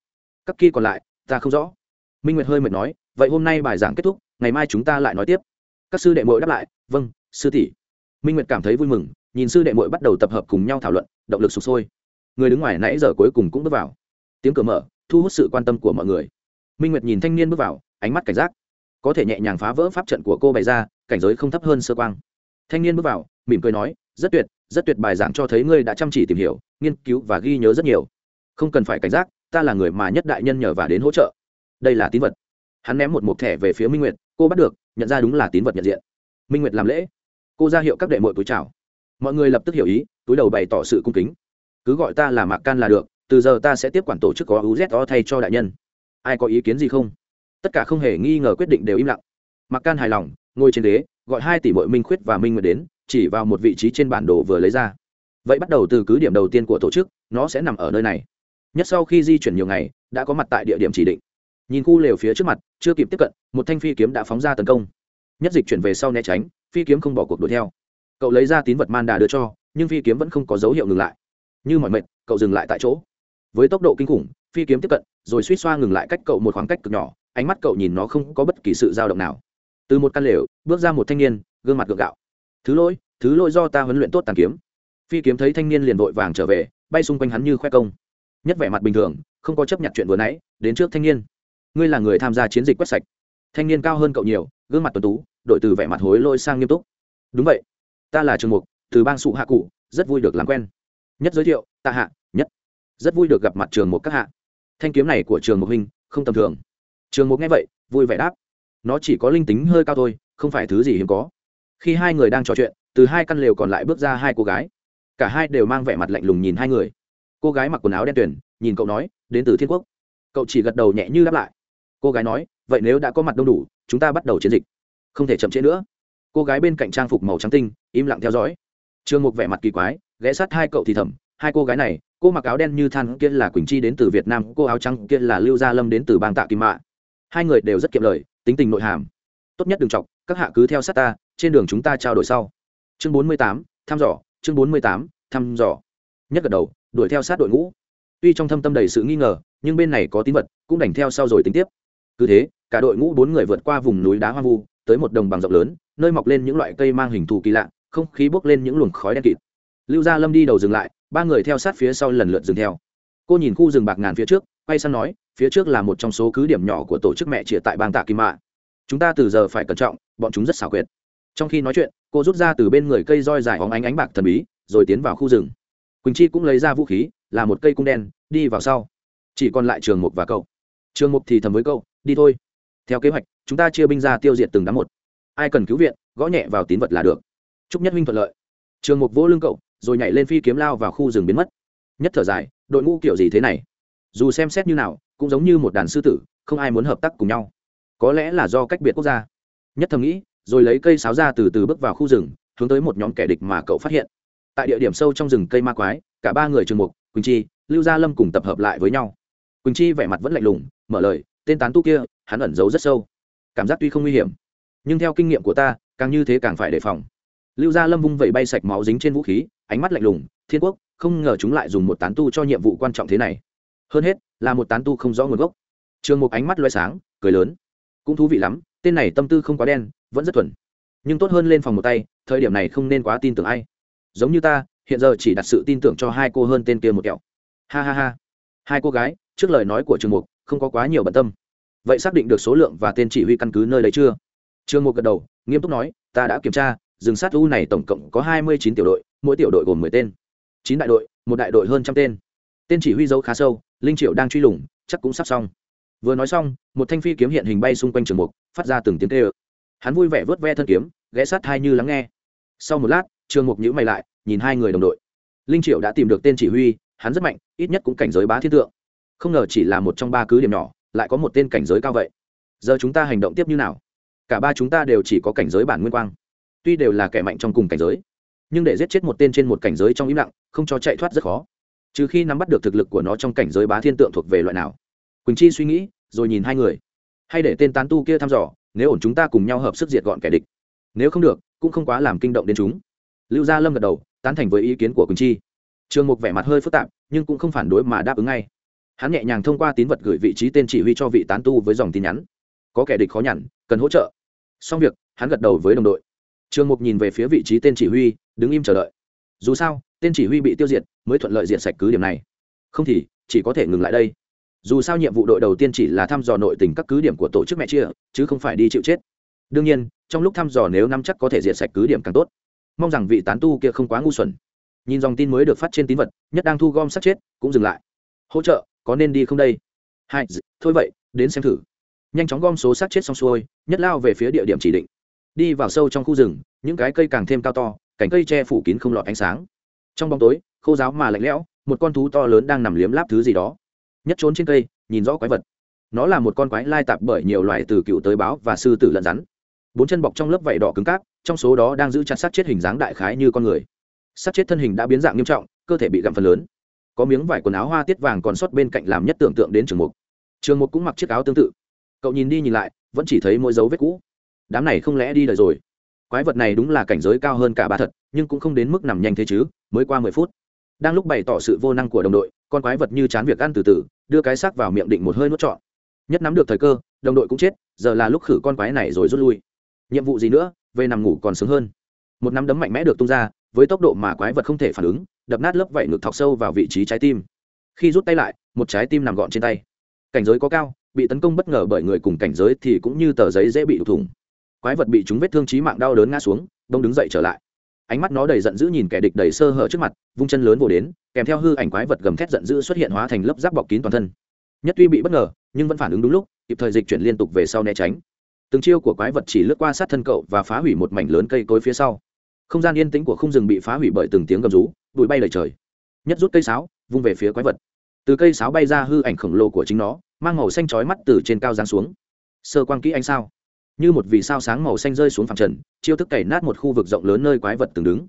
Speaker 1: Các kỳ còn lại, ta không rõ. Minh nguyệt hơi mệt nói, vậy hôm nay bài giảng kết thúc, ngày mai chúng ta lại nói tiếp. Các sư đệ mội đáp lại vâng sư tỷ. Minh nguyệt cảm thấy vui mừng, nhìn sư đệ mội bắt đầu tập hợp cùng nhau thảo luận, động lực sụp sôi. Người đứng ngoài nãy giờ cuối cùng cũng bước vào. Tiếng cửa mở, thu hút sự quan tâm của mọi người. Minh nguyệt nhìn thanh niên bước vào, ánh mắt cảnh giác. Có thể nhẹ nhàng phá vỡ pháp trận của cô bày ra, cảnh giới không thấp hơn sơ quang. Thanh niên bước vào, mỉm cười nói rất tuyệt rất tuyệt bài giảng cho thấy ngươi đã chăm chỉ tìm hiểu, nghiên cứu và ghi nhớ rất nhiều. Không cần phải cảnh giác, ta là người mà nhất đại nhân nhờ và đến hỗ trợ. Đây là tín vật. Hắn ném một mộc thẻ về phía minh nguyệt, cô bắt được, nhận ra đúng là tín vật nhận diện. Minh nguyệt làm lễ. Cô ra hiệu các đệ mội túi chào. Mọi người lập tức hiểu ý, túi đầu bày tỏ sự cung kính. Cứ gọi ta là mạc can là được, từ giờ ta sẽ tiếp quản tổ chức có uzo thay cho đại nhân. Ai có ý kiến gì không? Tất cả không hề nghi ngờ quyết định đều im lặng. Mạc can hài lòng, ngồi trên đế gọi hai tỷ mội minh khuyết và minh nguyệt đến chỉ vào một vị trí trên bản đồ vừa lấy ra. Vậy bắt đầu từ cứ điểm đầu tiên của tổ chức, nó sẽ nằm ở nơi này. Nhất sau khi di chuyển nhiều ngày, đã có mặt tại địa điểm chỉ định. Nhìn khu lều phía trước mặt, chưa kịp tiếp cận, một thanh phi kiếm đã phóng ra tấn công. Nhất dịch chuyển về sau né tránh, phi kiếm không bỏ cuộc đuổi theo. Cậu lấy ra tín vật man đà đưa cho, nhưng phi kiếm vẫn không có dấu hiệu ngừng lại. Như mọi mệt cậu dừng lại tại chỗ. Với tốc độ kinh khủng, phi kiếm tiếp cận, rồi suýt xoa ngừng lại cách cậu một khoảng cách cực nhỏ, ánh mắt cậu nhìn nó không có bất kỳ sự dao động nào. Từ một căn lều, bước ra một thanh niên, gương mặt gượng gạo thứ lỗi thứ lỗi do ta huấn luyện tốt tàn kiếm. Phi kiếm thấy thanh niên liền vội vàng trở về, bay xung quanh hắn như khoe công. Nhất vẻ mặt bình thường, không có chấp nhận chuyện vừa nãy, đến trước thanh niên. Ngươi là người tham gia chiến dịch quét sạch. Thanh niên cao hơn cậu nhiều, gương mặt tuần tú, đội từ vẻ mặt hối lôi sang nghiêm túc. Đúng vậy, ta là trường mục, từ bang sụ hạ cụ, rất vui được làm quen. Nhất giới thiệu, tạ hạ, nhất. Rất vui được gặp mặt trường mục các hạ. Thanh kiếm này của trường mục huynh, không tầm thường. Trường mục nghe vậy, vui vẻ đáp. Nó chỉ có linh tính hơi cao thôi, không phải thứ gì hiếm có khi hai người đang trò chuyện, từ hai căn lều còn lại bước ra hai cô gái. Cả hai đều mang vẻ mặt lạnh lùng nhìn hai người. Cô gái mặc quần áo đen tuyển nhìn cậu nói, đến từ thiên quốc. Cậu chỉ gật đầu nhẹ như đáp lại. Cô gái nói, vậy nếu đã có mặt đông đủ, chúng ta bắt đầu chiến dịch. Không thể chậm trễ nữa. Cô gái bên cạnh trang phục màu trắng tinh, im lặng theo dõi. Trương mục vẻ mặt kỳ quái, ghé sát hai cậu thì thầm, hai cô gái này, cô mặc áo đen như than kia là quỳnh chi đến từ việt nam, cô áo trắng kia là lưu gia lâm đến từ bang tạ kim mạ. Hai người đều rất kiệm lời, tính tình nội hàm tốt nhất đừng chọc, các hạ cứ theo sát ta, trên đường chúng ta trao đổi sau. Chương bốn mươi tám, thăm dò, chương bốn mươi tám, thăm dò. Nhất gật đầu, đuổi theo sát đội ngũ. Tuy trong thâm tâm đầy sự nghi ngờ, nhưng bên này có tín vật, cũng đành theo sau rồi tính tiếp. Cứ thế, cả đội ngũ bốn người vượt qua vùng núi đá hoang vu, tới một đồng bằng rộng lớn, nơi mọc lên những loại cây mang hình thù kỳ lạ, không khí bốc lên những luồng khói đen kịt. Lưu gia lâm đi đầu dừng lại, ba người theo sát phía sau lần lượt dừng theo. Cô nhìn khu rừng bạc ngàn phía trước, quay sang nói, phía trước là một trong số cứ điểm nhỏ của tổ chức mẹ chĩa tại bang tạ kim mạ chúng ta từ giờ phải cẩn trọng, bọn chúng rất xảo quyệt. Trong khi nói chuyện, cô rút ra từ bên người cây roi dài hóng ánh ánh bạc thần bí, rồi tiến vào khu rừng. Quỳnh chi cũng lấy ra vũ khí, là một cây cung đen, đi vào sau. Chỉ còn lại trường mục và cậu. Trường mục thì thầm với cậu, đi thôi. Theo kế hoạch, chúng ta chia binh ra tiêu diệt từng đám một. Ai cần cứu viện, gõ nhẹ vào tín vật là được. Chúc nhất minh thuận lợi. Trường mục vỗ lưng cậu, rồi nhảy lên phi kiếm lao vào khu rừng biến mất. Nhất thở dài, đội ngũ kiểu gì thế này? Dù xem xét như nào, cũng giống như một đàn sư tử, không ai muốn hợp tác cùng nhau có lẽ là do cách biệt quốc gia. Nhất thầm nghĩ, rồi lấy cây sáo ra từ từ bước vào khu rừng, hướng tới một nhóm kẻ địch mà cậu phát hiện. Tại địa điểm sâu trong rừng cây ma quái, cả ba người trường mục, quỳnh chi, lưu gia lâm cùng tập hợp lại với nhau. Quỳnh chi vẻ mặt vẫn lạnh lùng, mở lời, tên tán tu kia, hắn ẩn giấu rất sâu. Cảm giác tuy không nguy hiểm, nhưng theo kinh nghiệm của ta, càng như thế càng phải đề phòng. Lưu gia lâm vung vẩy bay sạch máu dính trên vũ khí, ánh mắt lạnh lùng, thiên quốc, không ngờ chúng lại dùng một tán tu cho nhiệm vụ quan trọng thế này. Hơn hết, là một tán tu không rõ nguồn gốc. Trường mục ánh mắt loay sáng, cười lớn cũng thú vị lắm, tên này tâm tư không quá đen, vẫn rất thuần. Nhưng tốt hơn lên phòng một tay, thời điểm này không nên quá tin tưởng ai. Giống như ta, hiện giờ chỉ đặt sự tin tưởng cho hai cô hơn tên kia một kẹo. Ha ha ha. Hai cô gái, trước lời nói của trường mục, không có quá nhiều bận tâm. Vậy xác định được số lượng và tên chỉ huy căn cứ nơi đấy chưa? Trường mục gật đầu, nghiêm túc nói, ta đã kiểm tra, rừng sát u này tổng cộng có hai mươi chín tiểu đội, mỗi tiểu đội gồm mười tên. Chín đại đội, một đại đội hơn trăm tên. Tên chỉ huy dấu khá sâu, linh triệu đang truy lùng, chắc cũng sắp xong vừa nói xong, một thanh phi kiếm hiện hình bay xung quanh trường mục, phát ra từng tiếng tê ơ hắn vui vẻ vớt ve thân kiếm, ghé sát hai như lắng nghe. Sau một lát, trường mục nhữ mày lại, nhìn hai người đồng đội. Linh triệu đã tìm được tên chỉ huy, hắn rất mạnh, ít nhất cũng cảnh giới bá thiên tượng. Không ngờ chỉ là một trong ba cứ điểm nhỏ, lại có một tên cảnh giới cao vậy. Giờ chúng ta hành động tiếp như nào? Cả ba chúng ta đều chỉ có cảnh giới bản nguyên quang. Tuy đều là kẻ mạnh trong cùng cảnh giới, nhưng để giết chết một tên trên một cảnh giới trong im lặng, không cho chạy thoát rất khó. Trừ khi nắm bắt được thực lực của nó trong cảnh giới bá thiên tượng thuộc về loại nào quỳnh chi suy nghĩ, rồi nhìn hai người. Hay để tên tán tu kia thăm dò, nếu ổn chúng ta cùng nhau hợp sức diệt gọn kẻ địch. Nếu không được, cũng không quá làm kinh động đến chúng. Lưu gia lâm gật đầu, tán thành với ý kiến của quỳnh chi. Trường mục vẻ mặt hơi phức tạp, nhưng cũng không phản đối mà đáp ứng ngay. Hắn nhẹ nhàng thông qua tín vật gửi vị trí tên chỉ huy cho vị tán tu với dòng tin nhắn. Có kẻ địch khó nhằn, cần hỗ trợ. Xong việc, hắn gật đầu với đồng đội. Trường mục nhìn về phía vị trí tên chỉ huy, đứng im chờ đợi. Dù sao, tên chỉ huy bị tiêu diệt, mới thuận lợi diện sạch cứ điểm này. Không thì, chỉ có thể ngừng lại đây dù sao nhiệm vụ đội đầu tiên chỉ là thăm dò nội tình các cứ điểm của tổ chức mẹ chia, chứ không phải đi chịu chết. Đương nhiên, trong lúc thăm dò nếu nắm chắc có thể diệt sạch cứ điểm càng tốt. Mong rằng vị tán tu kia không quá ngu xuẩn. Nhìn dòng tin mới được phát trên tín vật, nhất đang thu gom sát chết, cũng dừng lại. Hỗ trợ, có nên đi không đây? Hai thôi vậy, đến xem thử. Nhanh chóng gom số sát chết xong xuôi, nhất lao về phía địa điểm chỉ định. Đi vào sâu trong khu rừng, những cái cây càng thêm cao to, cành cây che phủ kín không lọt ánh sáng. Trong bóng tối, khô giáo mà lạnh lẽo, một con thú to lớn đang nằm liếm láp thứ gì đó nhất trốn trên cây, nhìn rõ quái vật. Nó là một con quái lai tạp bởi nhiều loài từ cựu tới báo và sư tử lẫn rắn. Bốn chân bọc trong lớp vảy đỏ cứng cáp, trong số đó đang giữ chặt sát chết hình dáng đại khái như con người. Sát chết thân hình đã biến dạng nghiêm trọng, cơ thể bị gặm phần lớn. Có miếng vải quần áo hoa tiết vàng còn sót bên cạnh làm nhất tưởng tượng đến trường mục. Trường mục cũng mặc chiếc áo tương tự. Cậu nhìn đi nhìn lại, vẫn chỉ thấy mỗi dấu vết cũ. Đám này không lẽ đi đời rồi? Quái vật này đúng là cảnh giới cao hơn cả ba thật, nhưng cũng không đến mức nằm nhanh thế chứ, mới qua mười phút đang lúc bày tỏ sự vô năng của đồng đội, con quái vật như chán việc ăn từ từ, đưa cái xác vào miệng định một hơi nuốt trọn. Nhất nắm được thời cơ, đồng đội cũng chết, giờ là lúc khử con quái này rồi rút lui. Nhiệm vụ gì nữa, về nằm ngủ còn sướng hơn. Một nắm đấm mạnh mẽ được tung ra, với tốc độ mà quái vật không thể phản ứng, đập nát lớp vảy ngực thọc sâu vào vị trí trái tim. Khi rút tay lại, một trái tim nằm gọn trên tay. Cảnh giới có cao, bị tấn công bất ngờ bởi người cùng cảnh giới thì cũng như tờ giấy dễ bị đục thủng. Quái vật bị chúng vết thương trí mạng đau đớn ngã xuống, đông đứng dậy trở lại ánh mắt nó đầy giận dữ nhìn kẻ địch đầy sơ hở trước mặt, vung chân lớn vồ đến, kèm theo hư ảnh quái vật gầm thét giận dữ xuất hiện hóa thành lớp giáp bọc kín toàn thân. Nhất tuy bị bất ngờ, nhưng vẫn phản ứng đúng lúc, kịp thời dịch chuyển liên tục về sau né tránh. Từng chiêu của quái vật chỉ lướt qua sát thân cậu và phá hủy một mảnh lớn cây cối phía sau. Không gian yên tĩnh của khung rừng bị phá hủy bởi từng tiếng gầm rú, bụi bay lời trời. Nhất rút cây sáo, vung về phía quái vật. Từ cây sáo bay ra hư ảnh khổng lồ của chính nó, mang màu xanh chói mắt từ trên cao giáng xuống. Sơ quang kỹ anh sao như một vì sao sáng màu xanh rơi xuống phẳng trần, chiêu thức cày nát một khu vực rộng lớn nơi quái vật từng đứng.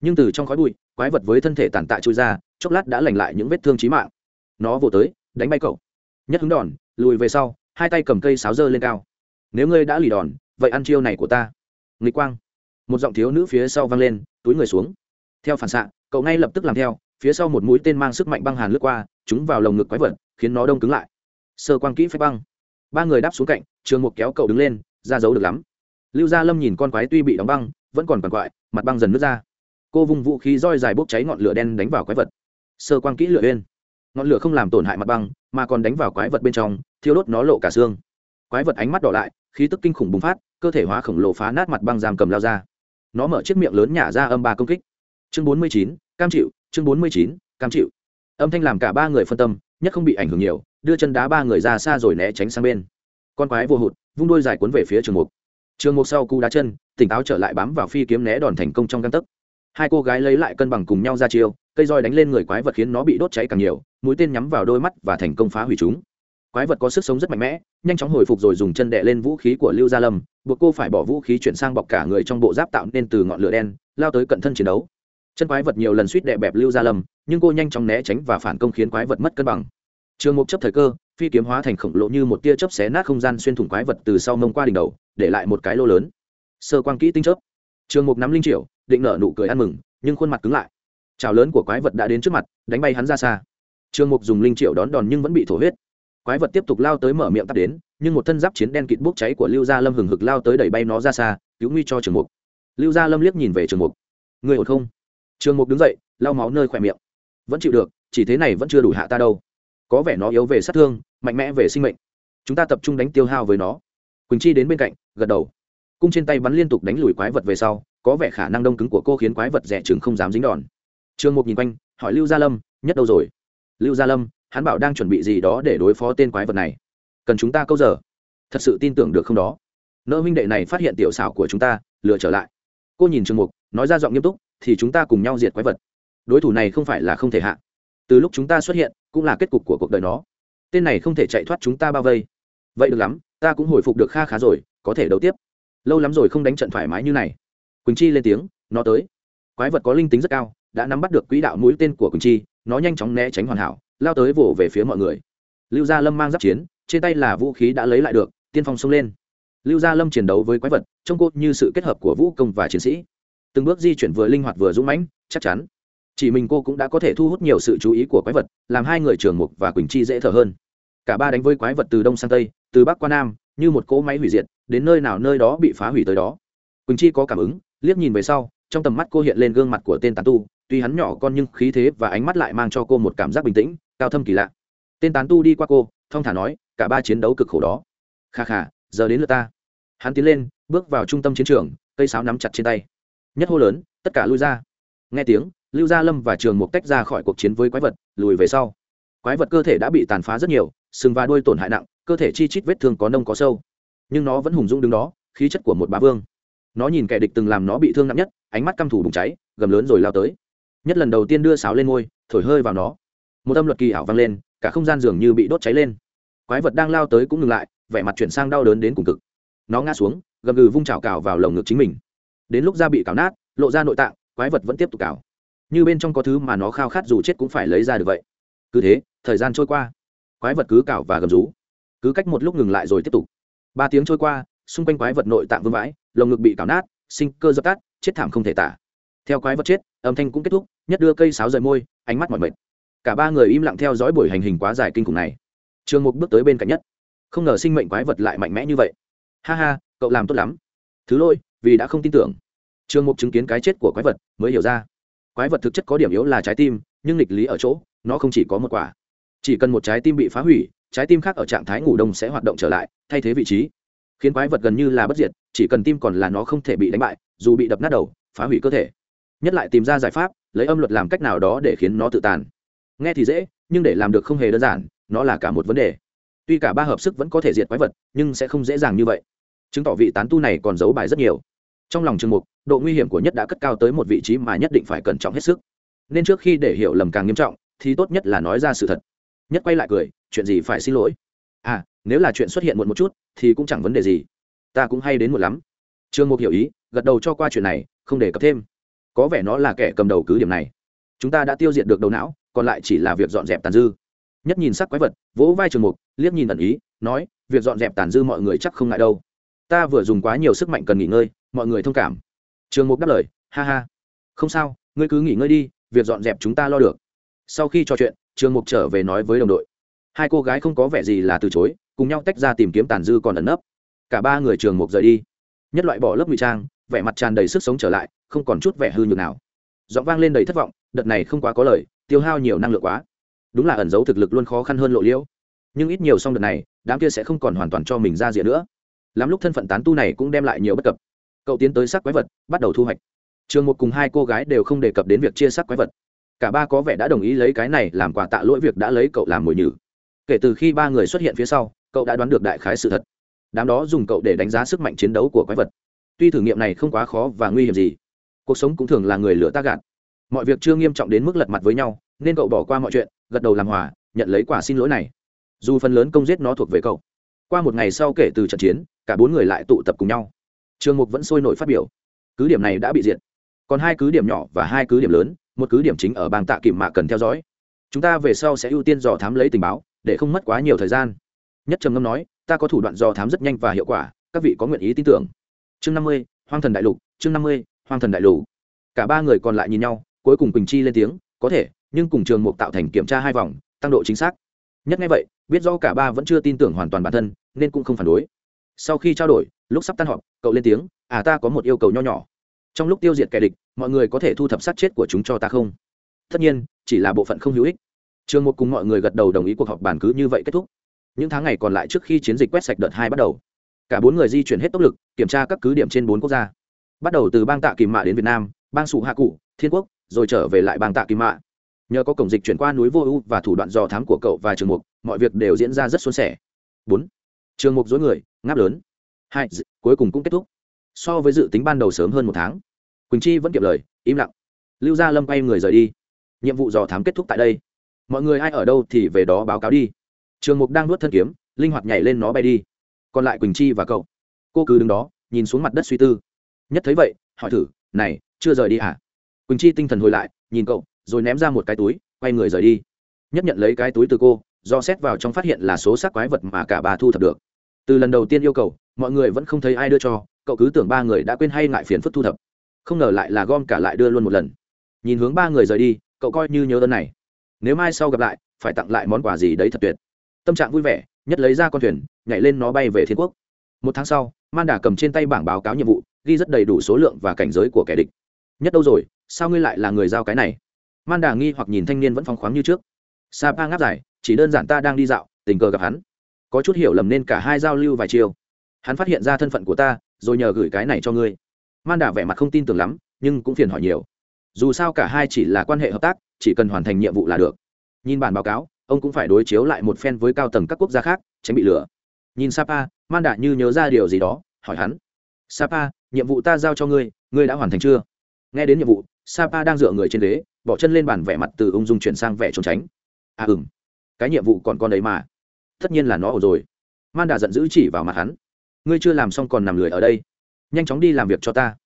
Speaker 1: Nhưng từ trong khói bụi, quái vật với thân thể tàn tạ trôi ra, chốc lát đã lành lại những vết thương trí mạng. Nó vồ tới, đánh bay cậu. Nhất hứng đòn, lùi về sau, hai tay cầm cây sáo dơ lên cao. Nếu ngươi đã lì đòn, vậy ăn chiêu này của ta. Nghịch quang. Một giọng thiếu nữ phía sau vang lên, túi người xuống. Theo phản xạ, cậu ngay lập tức làm theo, phía sau một mũi tên mang sức mạnh băng hàn lướt qua chúng vào lồng ngực quái vật, khiến nó đông cứng lại. Sơ quang kỹ phép băng. Ba người đáp xuống cạnh, trường mục kéo cậu đứng lên ra giấu được lắm. Lưu gia lâm nhìn con quái tuy bị đóng băng, vẫn còn quằn quại, mặt băng dần nước ra. Cô vùng vũ khí roi dài bốc cháy ngọn lửa đen đánh vào quái vật. Sơ quang kỹ lửa lên. Ngọn lửa không làm tổn hại mặt băng, mà còn đánh vào quái vật bên trong, thiêu đốt nó lộ cả xương. Quái vật ánh mắt đỏ lại, khí tức kinh khủng bùng phát, cơ thể hóa khổng lồ phá nát mặt băng giam cầm lao ra. Nó mở chiếc miệng lớn nhả ra âm ba công kích. Chương bốn mươi chín, cam chịu, chương bốn mươi chín, cam chịu. Âm thanh làm cả ba người phân tâm, nhất không bị ảnh hưởng nhiều, đưa chân đá ba người ra xa rồi né tránh sang bên con quái vô hụt, vung đôi dài cuốn về phía trường mục. Trường mục sau cú đá chân, tỉnh táo trở lại bám vào phi kiếm né đòn thành công trong găng tấc. Hai cô gái lấy lại cân bằng cùng nhau ra chiêu, cây roi đánh lên người quái vật khiến nó bị đốt cháy càng nhiều, mũi tên nhắm vào đôi mắt và thành công phá hủy chúng. Quái vật có sức sống rất mạnh mẽ, nhanh chóng hồi phục rồi dùng chân đệ lên vũ khí của lưu gia lâm, buộc cô phải bỏ vũ khí chuyển sang bọc cả người trong bộ giáp tạo nên từ ngọn lửa đen, lao tới cận thân chiến đấu. Chân quái vật nhiều lần suýt đè bẹp lưu gia lâm, nhưng cô nhanh chóng né tránh và phản công khiến quái vật mất cân bằng. Trường mục chấp thời cơ phi kiếm hóa thành khổng lồ như một tia chớp xé nát không gian xuyên thủng quái vật từ sau mông qua đỉnh đầu, để lại một cái lô lớn. Sơ quang kỹ tinh chớp. Trường mục nắm linh triệu định nở nụ cười ăn mừng, nhưng khuôn mặt cứng lại. Trào lớn của quái vật đã đến trước mặt, đánh bay hắn ra xa. Trường mục dùng linh triệu đón đòn nhưng vẫn bị thổ huyết. Quái vật tiếp tục lao tới mở miệng tắt đến, nhưng một thân giáp chiến đen kịt bốc cháy của lưu gia lâm hừng hực lao tới đẩy bay nó ra xa, cứu nguy cho trường mục. Lưu gia lâm liếc nhìn về trường mục. Người ổn không? Trường mục đứng dậy, lau máu nơi khỏe miệng. Vẫn chịu được, chỉ thế này vẫn chưa đủ hạ ta đâu có vẻ nó yếu về sát thương, mạnh mẽ về sinh mệnh. Chúng ta tập trung đánh tiêu hao với nó. Quỳnh chi đến bên cạnh, gật đầu. Cung trên tay bắn liên tục đánh lùi quái vật về sau, có vẻ khả năng đông cứng của cô khiến quái vật rẻ chừng không dám dính đòn. Trương mục nhìn quanh, hỏi lưu gia lâm, nhất đâu rồi? Lưu gia lâm, hắn bảo đang chuẩn bị gì đó để đối phó tên quái vật này. Cần chúng ta câu giờ. Thật sự tin tưởng được không đó? Nỡ huynh đệ này phát hiện tiểu xảo của chúng ta, lừa trở lại. Cô nhìn trương mục, nói ra giọng nghiêm túc, thì chúng ta cùng nhau diệt quái vật. Đối thủ này không phải là không thể hạ. Từ lúc chúng ta xuất hiện cũng là kết cục của cuộc đời nó. Tên này không thể chạy thoát chúng ta bao vây. Vậy được lắm, ta cũng hồi phục được kha khá rồi, có thể đấu tiếp. Lâu lắm rồi không đánh trận thoải mái như này. Quỳnh chi lên tiếng, nó tới. Quái vật có linh tính rất cao, đã nắm bắt được quỹ đạo mũi tên của quỳnh chi, nó nhanh chóng né tránh hoàn hảo, lao tới vỗ về phía mọi người. Lưu gia lâm mang giáp chiến, trên tay là vũ khí đã lấy lại được, tiên phong xông lên. Lưu gia lâm chiến đấu với quái vật, trông cốt như sự kết hợp của vũ công và chiến sĩ. Từng bước di chuyển vừa linh hoạt vừa dũng mãnh, chắc chắn chỉ mình cô cũng đã có thể thu hút nhiều sự chú ý của quái vật, làm hai người trường mục và quỳnh chi dễ thở hơn. Cả ba đánh với quái vật từ đông sang tây, từ bắc qua nam, như một cỗ máy hủy diệt, đến nơi nào nơi đó bị phá hủy tới đó. Quỳnh chi có cảm ứng, liếc nhìn về sau, trong tầm mắt cô hiện lên gương mặt của tên tán tu, tuy hắn nhỏ con nhưng khí thế và ánh mắt lại mang cho cô một cảm giác bình tĩnh, cao thâm kỳ lạ. Tên tán tu đi qua cô, thong thả nói, cả ba chiến đấu cực khổ đó. Kha kha, giờ đến lượt ta. Hắn tiến lên, bước vào trung tâm chiến trường, cây sáo nắm chặt trên tay. Nhất hô lớn, tất cả lui ra. Nghe tiếng lưu gia lâm và trường mục tách ra khỏi cuộc chiến với quái vật, lùi về sau. Quái vật cơ thể đã bị tàn phá rất nhiều, sừng và đuôi tổn hại nặng, cơ thể chi chít vết thương có nông có sâu. Nhưng nó vẫn hùng dũng đứng đó, khí chất của một bá vương. Nó nhìn kẻ địch từng làm nó bị thương nặng nhất, ánh mắt căm thủ bùng cháy, gầm lớn rồi lao tới. Nhất lần đầu tiên đưa sáo lên ngôi thổi hơi vào nó. Một âm luật kỳ ảo vang lên, cả không gian dường như bị đốt cháy lên. Quái vật đang lao tới cũng ngừng lại, vẻ mặt chuyển sang đau đớn đến cùng cực. Nó ngã xuống, gầm gừ vung chảo cào vào lồng ngực chính mình. Đến lúc da bị cào nát, lộ ra nội tạng, quái vật vẫn tiếp tục cào như bên trong có thứ mà nó khao khát dù chết cũng phải lấy ra được vậy. Cứ thế, thời gian trôi qua. Quái vật cứ cào và gầm rú. Cứ cách một lúc ngừng lại rồi tiếp tục. Ba tiếng trôi qua, xung quanh quái vật nội tạng vương vãi, lồng ngực bị cào nát, sinh cơ dập tắt, chết thảm không thể tả. Theo quái vật chết, âm thanh cũng kết thúc, nhất đưa cây sáo rời môi, ánh mắt mỏi mệt. Cả ba người im lặng theo dõi buổi hành hình quá dài kinh khủng này. Trường mục bước tới bên cạnh nhất. Không ngờ sinh mệnh quái vật lại mạnh mẽ như vậy. Ha ha, cậu làm tốt lắm. Thứ lỗi, vì đã không tin tưởng. Trường mục chứng kiến cái chết của quái vật, mới hiểu ra quái vật thực chất có điểm yếu là trái tim, nhưng nghịch lý ở chỗ, nó không chỉ có một quả. Chỉ cần một trái tim bị phá hủy, trái tim khác ở trạng thái ngủ đông sẽ hoạt động trở lại, thay thế vị trí. Khiến quái vật gần như là bất diệt, chỉ cần tim còn là nó không thể bị đánh bại, dù bị đập nát đầu, phá hủy cơ thể. Nhất lại tìm ra giải pháp, lấy âm luật làm cách nào đó để khiến nó tự tàn. Nghe thì dễ, nhưng để làm được không hề đơn giản, nó là cả một vấn đề. Tuy cả ba hợp sức vẫn có thể diệt quái vật, nhưng sẽ không dễ dàng như vậy. Chứng tỏ vị tán tu này còn giấu bài rất nhiều. Trong lòng trường mục độ nguy hiểm của nhất đã cất cao tới một vị trí mà nhất định phải cẩn trọng hết sức. Nên trước khi để hiểu lầm càng nghiêm trọng, thì tốt nhất là nói ra sự thật. Nhất quay lại cười, chuyện gì phải xin lỗi? À nếu là chuyện xuất hiện muộn một chút, thì cũng chẳng vấn đề gì. Ta cũng hay đến một lắm. Trương mục hiểu ý, gật đầu cho qua chuyện này, không để cập thêm. Có vẻ nó là kẻ cầm đầu cứ điểm này. Chúng ta đã tiêu diệt được đầu não, còn lại chỉ là việc dọn dẹp tàn dư. Nhất nhìn sắc quái vật, vỗ vai trường mục, liếc nhìn ẩn ý, nói, việc dọn dẹp tàn dư mọi người chắc không ngại đâu. Ta vừa dùng quá nhiều sức mạnh cần nghỉ ngơi, mọi người thông cảm trường mục đáp lời, ha ha. Không sao, ngươi cứ nghỉ ngơi đi, việc dọn dẹp chúng ta lo được. Sau khi trò chuyện, trường mục trở về nói với đồng đội. Hai cô gái không có vẻ gì là từ chối, cùng nhau tách ra tìm kiếm tàn dư còn ẩn nấp. Cả ba người trường mục rời đi. Nhất loại bỏ lớp ngụy trang, vẻ mặt tràn đầy sức sống trở lại, không còn chút vẻ hư nhược nào. Giọng vang lên đầy thất vọng, đợt này không quá có lời, tiêu hao nhiều năng lượng quá. Đúng là ẩn giấu thực lực luôn khó khăn hơn lộ liễu. Nhưng ít nhiều xong đợt này, đám kia sẽ không còn hoàn toàn cho mình ra rìa nữa. Lắm lúc thân phận tán tu này cũng đem lại nhiều bất cập cậu tiến tới xác quái vật, bắt đầu thu hoạch. Trường một cùng hai cô gái đều không đề cập đến việc chia xác quái vật. Cả ba có vẻ đã đồng ý lấy cái này làm quà tạ lỗi việc đã lấy cậu làm mồi nhử. Kể từ khi ba người xuất hiện phía sau, cậu đã đoán được đại khái sự thật. Đám đó dùng cậu để đánh giá sức mạnh chiến đấu của quái vật. Tuy thử nghiệm này không quá khó và nguy hiểm gì, cuộc sống cũng thường là người lửa ta gạt. Mọi việc chưa nghiêm trọng đến mức lật mặt với nhau, nên cậu bỏ qua mọi chuyện, gật đầu làm hòa, nhận lấy quả xin lỗi này. Dù phần lớn công giết nó thuộc về cậu. Qua một ngày sau kể từ trận chiến, cả bốn người lại tụ tập cùng nhau trường mục vẫn sôi nổi phát biểu. Cứ điểm này đã bị diệt. Còn hai cứ điểm nhỏ và hai cứ điểm lớn, một cứ điểm chính ở bang tạ kìm mạ cần theo dõi. Chúng ta về sau sẽ ưu tiên dò thám lấy tình báo, để không mất quá nhiều thời gian. Nhất trầm ngâm nói, ta có thủ đoạn dò thám rất nhanh và hiệu quả, các vị có nguyện ý tin tưởng. Chương năm mươi, hoang thần đại lục, chương năm mươi, hoang thần đại lục. Cả ba người còn lại nhìn nhau, cuối cùng quỳnh chi lên tiếng, có thể, nhưng cùng trường mục tạo thành kiểm tra hai vòng, tăng độ chính xác. Nhất ngay vậy, biết do cả ba vẫn chưa tin tưởng hoàn toàn bản thân, nên cũng không phản đối sau khi trao đổi, lúc sắp tan họp, cậu lên tiếng à ta có một yêu cầu nho nhỏ. Trong lúc tiêu diệt kẻ địch, mọi người có thể thu thập sát chết của chúng cho ta không? Tất nhiên, chỉ là bộ phận không hữu ích. Trường một cùng mọi người gật đầu đồng ý cuộc họp bàn cứ như vậy kết thúc. Những tháng ngày còn lại trước khi chiến dịch quét sạch đợt hai bắt đầu, cả bốn người di chuyển hết tốc lực, kiểm tra các cứ điểm trên bốn quốc gia. Bắt đầu từ bang tạ kìm mạ đến việt nam, bang sụ hạ cụ, thiên quốc, rồi trở về lại bang tạ kìm mạ. Nhờ có cổng dịch chuyển qua núi vô ưu và thủ đoạn dò thám của cậu và trường mục, mọi việc đều diễn ra rất suôn sẻ. Bốn trường mục dối người, ngáp lớn. Hai cuối cùng cũng kết thúc. So với dự tính ban đầu sớm hơn một tháng. Quỳnh chi vẫn kịp lời, im lặng. Lưu gia lâm quay người rời đi. Nhiệm vụ dò thám kết thúc tại đây. Mọi người ai ở đâu thì về đó báo cáo đi. Trường mục đang nuốt thân kiếm, linh hoạt nhảy lên nó bay đi. Còn lại quỳnh chi và cậu. Cô cứ đứng đó, nhìn xuống mặt đất suy tư. Nhất thấy vậy, hỏi thử, này, chưa rời đi hả? Quỳnh chi tinh thần hồi lại, nhìn cậu, rồi ném ra một cái túi, quay người rời đi. Nhất nhận lấy cái túi từ cô, do xét vào trong phát hiện là số xác quái vật mà cả bà thu thập được từ lần đầu tiên yêu cầu, mọi người vẫn không thấy ai đưa cho, cậu cứ tưởng ba người đã quên hay ngại phiền phức thu thập. Không ngờ lại là gom cả lại đưa luôn một lần. Nhìn hướng ba người rời đi, cậu coi như nhớ ơn này. Nếu mai sau gặp lại, phải tặng lại món quà gì đấy thật tuyệt. Tâm trạng vui vẻ, nhất lấy ra con thuyền, nhảy lên nó bay về thiên quốc. Một tháng sau man đà cầm trên tay bảng báo cáo nhiệm vụ, ghi rất đầy đủ số lượng và cảnh giới của kẻ địch. Nhất đâu rồi, sao ngươi lại là người giao cái này? Man đà nghi hoặc nhìn thanh niên vẫn phong khoáng như trước. Sa pa ngáp dài, chỉ đơn giản ta đang đi dạo, tình cờ gặp hắn có chút hiểu lầm nên cả hai giao lưu vài chiều hắn phát hiện ra thân phận của ta, rồi nhờ gửi cái này cho ngươi. Man đà vẻ mặt không tin tưởng lắm, nhưng cũng phiền hỏi nhiều. Dù sao cả hai chỉ là quan hệ hợp tác, chỉ cần hoàn thành nhiệm vụ là được. Nhìn bản báo cáo, ông cũng phải đối chiếu lại một phen với cao tầng các quốc gia khác, tránh bị lừa. Nhìn sapa, man đạ như nhớ ra điều gì đó, hỏi hắn. Sapa, nhiệm vụ ta giao cho ngươi ngươi đã hoàn thành chưa? Nghe đến nhiệm vụ, sapa đang dựa người trên ghế, bỏ chân lên bàn vẻ mặt từ ung dung chuyển sang vẻ trốn tránh. À ừm, cái nhiệm vụ còn con đấy mà tất nhiên là nó ổn rồi. Man đà giận dữ chỉ vào mặt hắn. Ngươi chưa làm xong còn nằm lười ở đây. Nhanh chóng đi làm việc cho ta.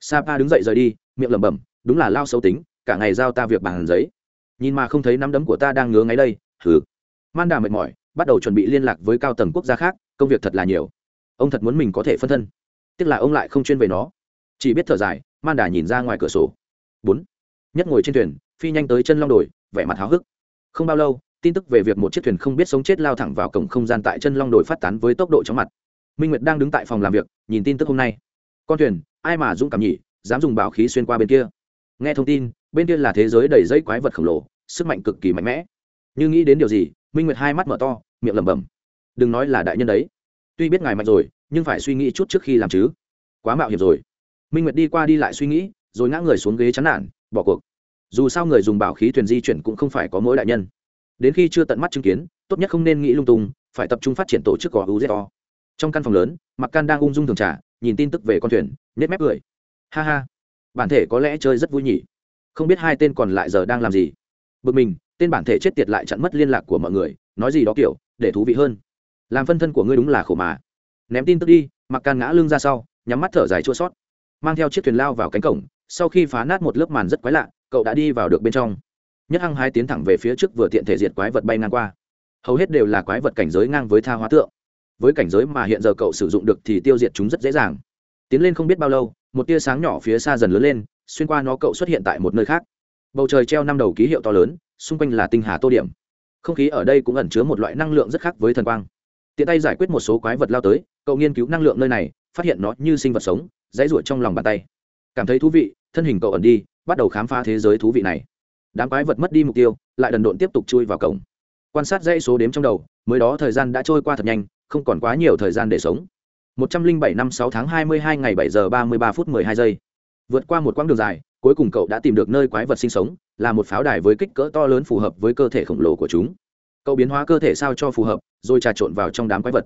Speaker 1: Sapa đứng dậy rời đi, miệng lẩm bẩm, đúng là lao xấu tính, cả ngày giao ta việc bàn giấy. Nhìn mà không thấy nắm đấm của ta đang ngứa ngáy đây thử man đà mệt mỏi, bắt đầu chuẩn bị liên lạc với cao tầng quốc gia khác, công việc thật là nhiều. Ông thật muốn mình có thể phân thân. Tiếc là ông lại không chuyên về nó. Chỉ biết thở dài man đà nhìn ra ngoài cửa sổ. Bốn. Nhất ngồi trên thuyền, phi nhanh tới chân long đồi, vẻ mặt háo hức. Không bao lâu tin tức về việc một chiếc thuyền không biết sống chết lao thẳng vào cổng không gian tại chân long đồi phát tán với tốc độ chóng mặt. Minh nguyệt đang đứng tại phòng làm việc, nhìn tin tức hôm nay. Con thuyền, ai mà dũng cảm nhỉ, dám dùng bảo khí xuyên qua bên kia. Nghe thông tin, bên kia là thế giới đầy dây quái vật khổng lồ, sức mạnh cực kỳ mạnh mẽ. Như nghĩ đến điều gì, minh nguyệt hai mắt mở to, miệng lẩm bẩm. Đừng nói là đại nhân đấy. Tuy biết ngài mạnh rồi, nhưng phải suy nghĩ chút trước khi làm chứ. Quá mạo hiểm rồi. Minh nguyệt đi qua đi lại suy nghĩ, rồi ngã người xuống ghế chán nản, bỏ cuộc. Dù sao người dùng bảo khí thuyền di chuyển cũng không phải có mỗi đại nhân đến khi chưa tận mắt chứng kiến, tốt nhất không nên nghĩ lung tung, phải tập trung phát triển tổ chức có uzo trong căn phòng lớn mặc can đang ung dung thường trả nhìn tin tức về con thuyền nết mép cười. Ha ha, bản thể có lẽ chơi rất vui nhỉ. Không biết hai tên còn lại giờ đang làm gì. Bực mình, tên bản thể chết tiệt lại chặn mất liên lạc của mọi người, nói gì đó kiểu, để thú vị hơn. Làm phân thân của ngươi đúng là khổ mà. Ném tin tức đi mặc can ngã lưng ra sau, nhắm mắt thở dài chua sót mang theo chiếc thuyền lao vào cánh cổng, sau khi phá nát một lớp màn rất quái lạ, cậu đã đi vào được bên trong nhất hăng hai tiến thẳng về phía trước vừa tiện thể diệt quái vật bay ngang qua. Hầu hết đều là quái vật cảnh giới ngang với tha hóa tượng. Với cảnh giới mà hiện giờ cậu sử dụng được thì tiêu diệt chúng rất dễ dàng. Tiến lên không biết bao lâu, một tia sáng nhỏ phía xa dần lớn lên, xuyên qua nó cậu xuất hiện tại một nơi khác. Bầu trời treo năm đầu ký hiệu to lớn, xung quanh là tinh hà tô điểm. Không khí ở đây cũng ẩn chứa một loại năng lượng rất khác với thần quang. Tiện tay giải quyết một số quái vật lao tới, cậu nghiên cứu năng lượng nơi này, phát hiện nó như sinh vật sống, dãy ruột trong lòng bàn tay. Cảm thấy thú vị, thân hình cậu ẩn đi, bắt đầu khám phá thế giới thú vị này đám quái vật mất đi mục tiêu, lại đần độn tiếp tục chui vào cổng. Quan sát dãy số đếm trong đầu, mới đó thời gian đã trôi qua thật nhanh, không còn quá nhiều thời gian để sống. Một trăm linh bảy năm sáu tháng hai mươi hai ngày bảy giờ ba mươi ba phút mười hai giây. Vượt qua một quãng đường dài, cuối cùng cậu đã tìm được nơi quái vật sinh sống, là một pháo đài với kích cỡ to lớn phù hợp với cơ thể khổng lồ của chúng. Cậu biến hóa cơ thể sao cho phù hợp, rồi trà trộn vào trong đám quái vật.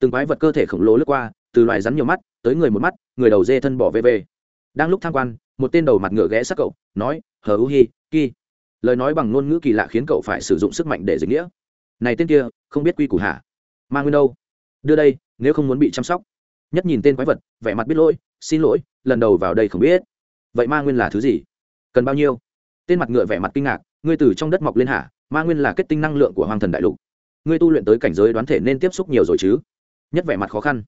Speaker 1: Từng quái vật cơ thể khổng lồ lướt qua, từ loài rắn nhiều mắt, tới người một mắt, người đầu dê thân bỏ vv đang lúc tham quan, một tên đầu mặt ngựa ghé sát cậu, nói, hờ u hi, ki lời nói bằng ngôn ngữ kỳ lạ khiến cậu phải sử dụng sức mạnh để dịch nghĩa. Này tên kia, không biết quy củ hả? Mang nguyên đâu? Đưa đây, nếu không muốn bị chăm sóc. Nhất nhìn tên quái vật, vẻ mặt biết lỗi, xin lỗi, lần đầu vào đây không biết. Vậy ma nguyên là thứ gì? Cần bao nhiêu? Tên mặt ngựa vẻ mặt kinh ngạc, ngươi từ trong đất mọc lên hả? Ma nguyên là kết tinh năng lượng của hoàng thần đại lục. Ngươi tu luyện tới cảnh giới đoán thể nên tiếp xúc nhiều rồi chứ? Nhất vẻ mặt khó khăn.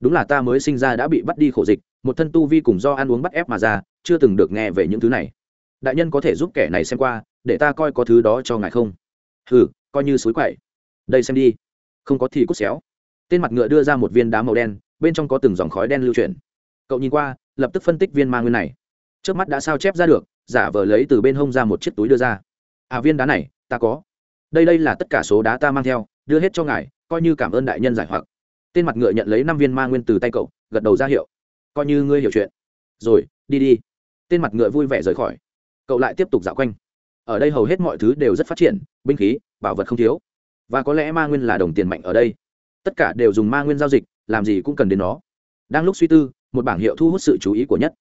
Speaker 1: Đúng là ta mới sinh ra đã bị bắt đi khổ dịch, một thân tu vi cùng do ăn uống bắt ép mà ra, chưa từng được nghe về những thứ này đại nhân có thể giúp kẻ này xem qua, để ta coi có thứ đó cho ngài không? Ừ coi như suối quậy. Đây xem đi. Không có thì cút xéo. Tên mặt ngựa đưa ra một viên đá màu đen, bên trong có từng dòng khói đen lưu chuyển. Cậu nhìn qua, lập tức phân tích viên ma nguyên này. Trước mắt đã sao chép ra được, giả vờ lấy từ bên hông ra một chiếc túi đưa ra. À viên đá này, ta có. Đây đây là tất cả số đá ta mang theo, đưa hết cho ngài, coi như cảm ơn đại nhân giải hoặc. Tên mặt ngựa nhận lấy năm viên ma nguyên từ tay cậu, gật đầu ra hiệu. Coi như ngươi hiểu chuyện. Rồi, đi đi. Tên mặt ngựa vui vẻ rời khỏi cậu lại tiếp tục dạo quanh. Ở đây hầu hết mọi thứ đều rất phát triển, binh khí, bảo vật không thiếu. Và có lẽ ma nguyên là đồng tiền mạnh ở đây. Tất cả đều dùng ma nguyên giao dịch, làm gì cũng cần đến nó. Đang lúc suy tư, một bảng hiệu thu hút sự chú ý của nhất.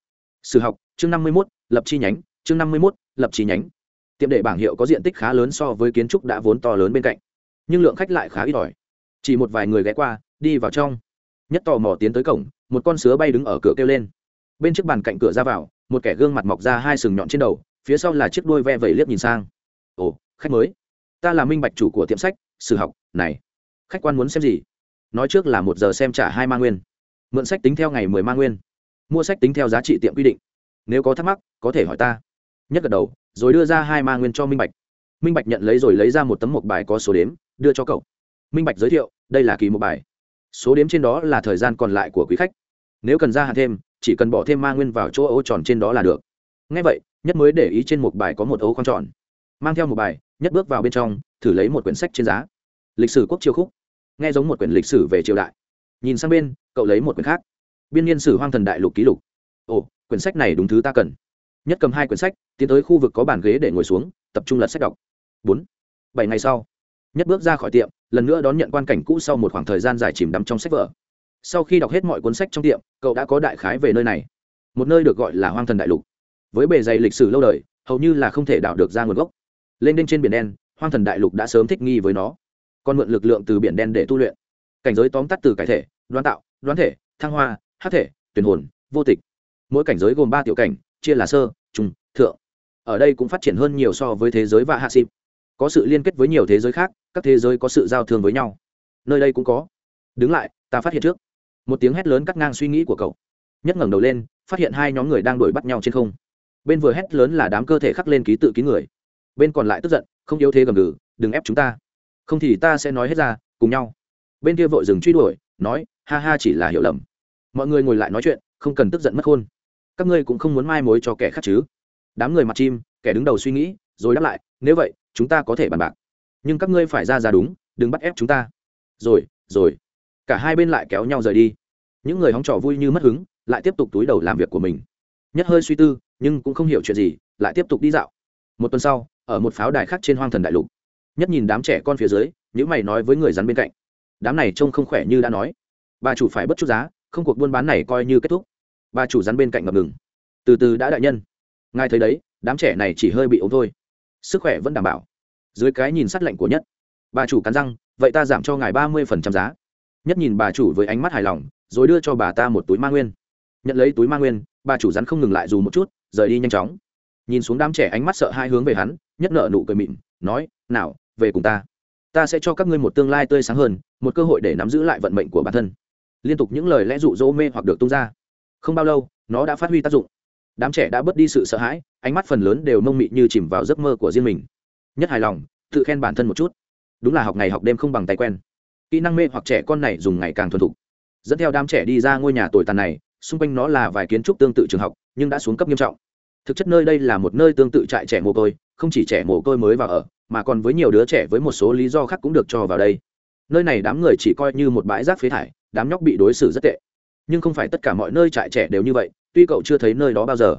Speaker 1: Sử học, chương năm mươi mốt, lập chi nhánh, chương năm mươi mốt, lập chi nhánh. Tiệm đệ bảng hiệu có diện tích khá lớn so với kiến trúc đã vốn to lớn bên cạnh. Nhưng lượng khách lại khá ít ỏi. Chỉ một vài người ghé qua, đi vào trong. Nhất tò mò tiến tới cổng, một con sứa bay đứng ở cửa kêu lên. Bên trước bàn cạnh cửa ra vào, một kẻ gương mặt mọc ra hai sừng nhọn trên đầu phía sau là chiếc đuôi ve vẩy liếc nhìn sang. Ồ, khách mới. Ta là minh bạch chủ của tiệm sách, sử học, này. Khách quan muốn xem gì? Nói trước là một giờ xem trả hai ma nguyên. Mượn sách tính theo ngày mười ma nguyên. Mua sách tính theo giá trị tiệm quy định. Nếu có thắc mắc, có thể hỏi ta. Nhất gật đầu, rồi đưa ra hai ma nguyên cho minh bạch. Minh bạch nhận lấy rồi lấy ra một tấm mộc bài có số đếm, đưa cho cậu. Minh bạch giới thiệu, đây là kỳ mộc bài. Số đếm trên đó là thời gian còn lại của quý khách. Nếu cần gia hạn thêm, chỉ cần bỏ thêm ma nguyên vào chỗ ô tròn trên đó là được. Ngay vậy nhất mới để ý trên một bài có một ấu khoang tròn mang theo một bài, nhất bước vào bên trong, thử lấy một quyển sách trên giá. Lịch sử quốc triều khúc. Nghe giống một quyển lịch sử về triều đại. Nhìn sang bên, cậu lấy một quyển khác. Biên niên sử hoang thần đại lục ký lục. Ồ, quyển sách này đúng thứ ta cần. Nhất cầm hai quyển sách, tiến tới khu vực có bàn ghế để ngồi xuống, tập trung lật sách đọc. Bốn. Bảy ngày sau, nhất bước ra khỏi tiệm, lần nữa đón nhận quan cảnh cũ sau một khoảng thời gian dài chìm đắm trong sách vở. Sau khi đọc hết mọi cuốn sách trong tiệm, cậu đã có đại khái về nơi này. Một nơi được gọi là hoang thần đại lục với bề dày lịch sử lâu đời, hầu như là không thể đảo được ra nguồn gốc. Lên đên trên biển đen, hoang thần đại lục đã sớm thích nghi với nó. Còn mượn lực lượng từ biển đen để tu luyện. Cảnh giới tóm tắt từ cải thể, đoán tạo, đoán thể, thăng hoa hát thể, tuyển hồn, vô tịch. Mỗi cảnh giới gồm ba tiểu cảnh, chia là sơ trung thượng. Ở đây cũng phát triển hơn nhiều so với thế giới và hạ xịp có sự liên kết với nhiều thế giới khác, các thế giới có sự giao thương với nhau. Nơi đây cũng có. Đứng lại, ta phát hiện trước. Một tiếng hét lớn cắt ngang suy nghĩ của cậu. Nhất ngẩng đầu lên, phát hiện hai nhóm người đang đuổi bắt nhau trên không bên vừa hét lớn là đám cơ thể khắc lên ký tự ký người. Bên còn lại tức giận, không yếu thế gầm gừ, đừng ép chúng ta. Không thì ta sẽ nói hết ra, cùng nhau. Bên kia vội dừng truy đuổi, nói, ha ha, chỉ là hiểu lầm. Mọi người ngồi lại nói chuyện, không cần tức giận mất khôn. Các ngươi cũng không muốn mai mối cho kẻ khác chứ. Đám người mặt chim, kẻ đứng đầu suy nghĩ, rồi đáp lại, nếu vậy, chúng ta có thể bàn bạc. Nhưng các ngươi phải ra ra đúng, đừng bắt ép chúng ta. Rồi rồi. Cả hai bên lại kéo nhau rời đi. Những người hóng trò vui như mất hứng, lại tiếp tục túi đầu làm việc của mình. Nhất hơi suy tư nhưng cũng không hiểu chuyện gì, lại tiếp tục đi dạo. Một tuần sau, ở một pháo đài khác trên hoang thần đại lục, nhất nhìn đám trẻ con phía dưới những mày nói với người rắn bên cạnh. Đám này trông không khỏe như đã nói. Bà chủ phải bất chút giá, không cuộc buôn bán này coi như kết thúc. Bà chủ rắn bên cạnh ngập ngừng. Từ từ đã đại nhân. Ngài thấy đấy, đám trẻ này chỉ hơi bị ốm thôi. Sức khỏe vẫn đảm bảo. Dưới cái nhìn sát lệnh của nhất, bà chủ cắn răng, vậy ta giảm cho ngài ba mươi phần trăm giá. Nhất nhìn bà chủ với ánh mắt hài lòng, rồi đưa cho bà ta một túi ma nguyên. Nhận lấy túi ma nguyên, bà chủ rắn không ngừng lại dù một chút rời đi nhanh chóng. Nhìn xuống đám trẻ ánh mắt sợ hai hướng về hắn, nhất nợ nụ cười mịn, nói, nào, về cùng ta. Ta sẽ cho các ngươi một tương lai tươi sáng hơn, một cơ hội để nắm giữ lại vận mệnh của bản thân. Liên tục những lời lẽ dụ dỗ mê hoặc được tung ra. Không bao lâu, nó đã phát huy tác dụng. Đám trẻ đã bớt đi sự sợ hãi, ánh mắt phần lớn đều mông mị như chìm vào giấc mơ của riêng mình. Nhất hài lòng, tự khen bản thân một chút. Đúng là học ngày học đêm không bằng tay quen. Kỹ năng mê hoặc trẻ con này dùng ngày càng thuần thục. Dẫn theo đám trẻ đi ra ngôi nhà tồi tàn này, xung quanh nó là vài kiến trúc tương tự trường học nhưng đã xuống cấp nghiêm trọng. Thực chất nơi đây là một nơi tương tự trại trẻ mồ côi, không chỉ trẻ mồ côi mới vào ở, mà còn với nhiều đứa trẻ với một số lý do khác cũng được cho vào đây. Nơi này đám người chỉ coi như một bãi rác phế thải, đám nhóc bị đối xử rất tệ. Nhưng không phải tất cả mọi nơi trại trẻ đều như vậy, tuy cậu chưa thấy nơi đó bao giờ.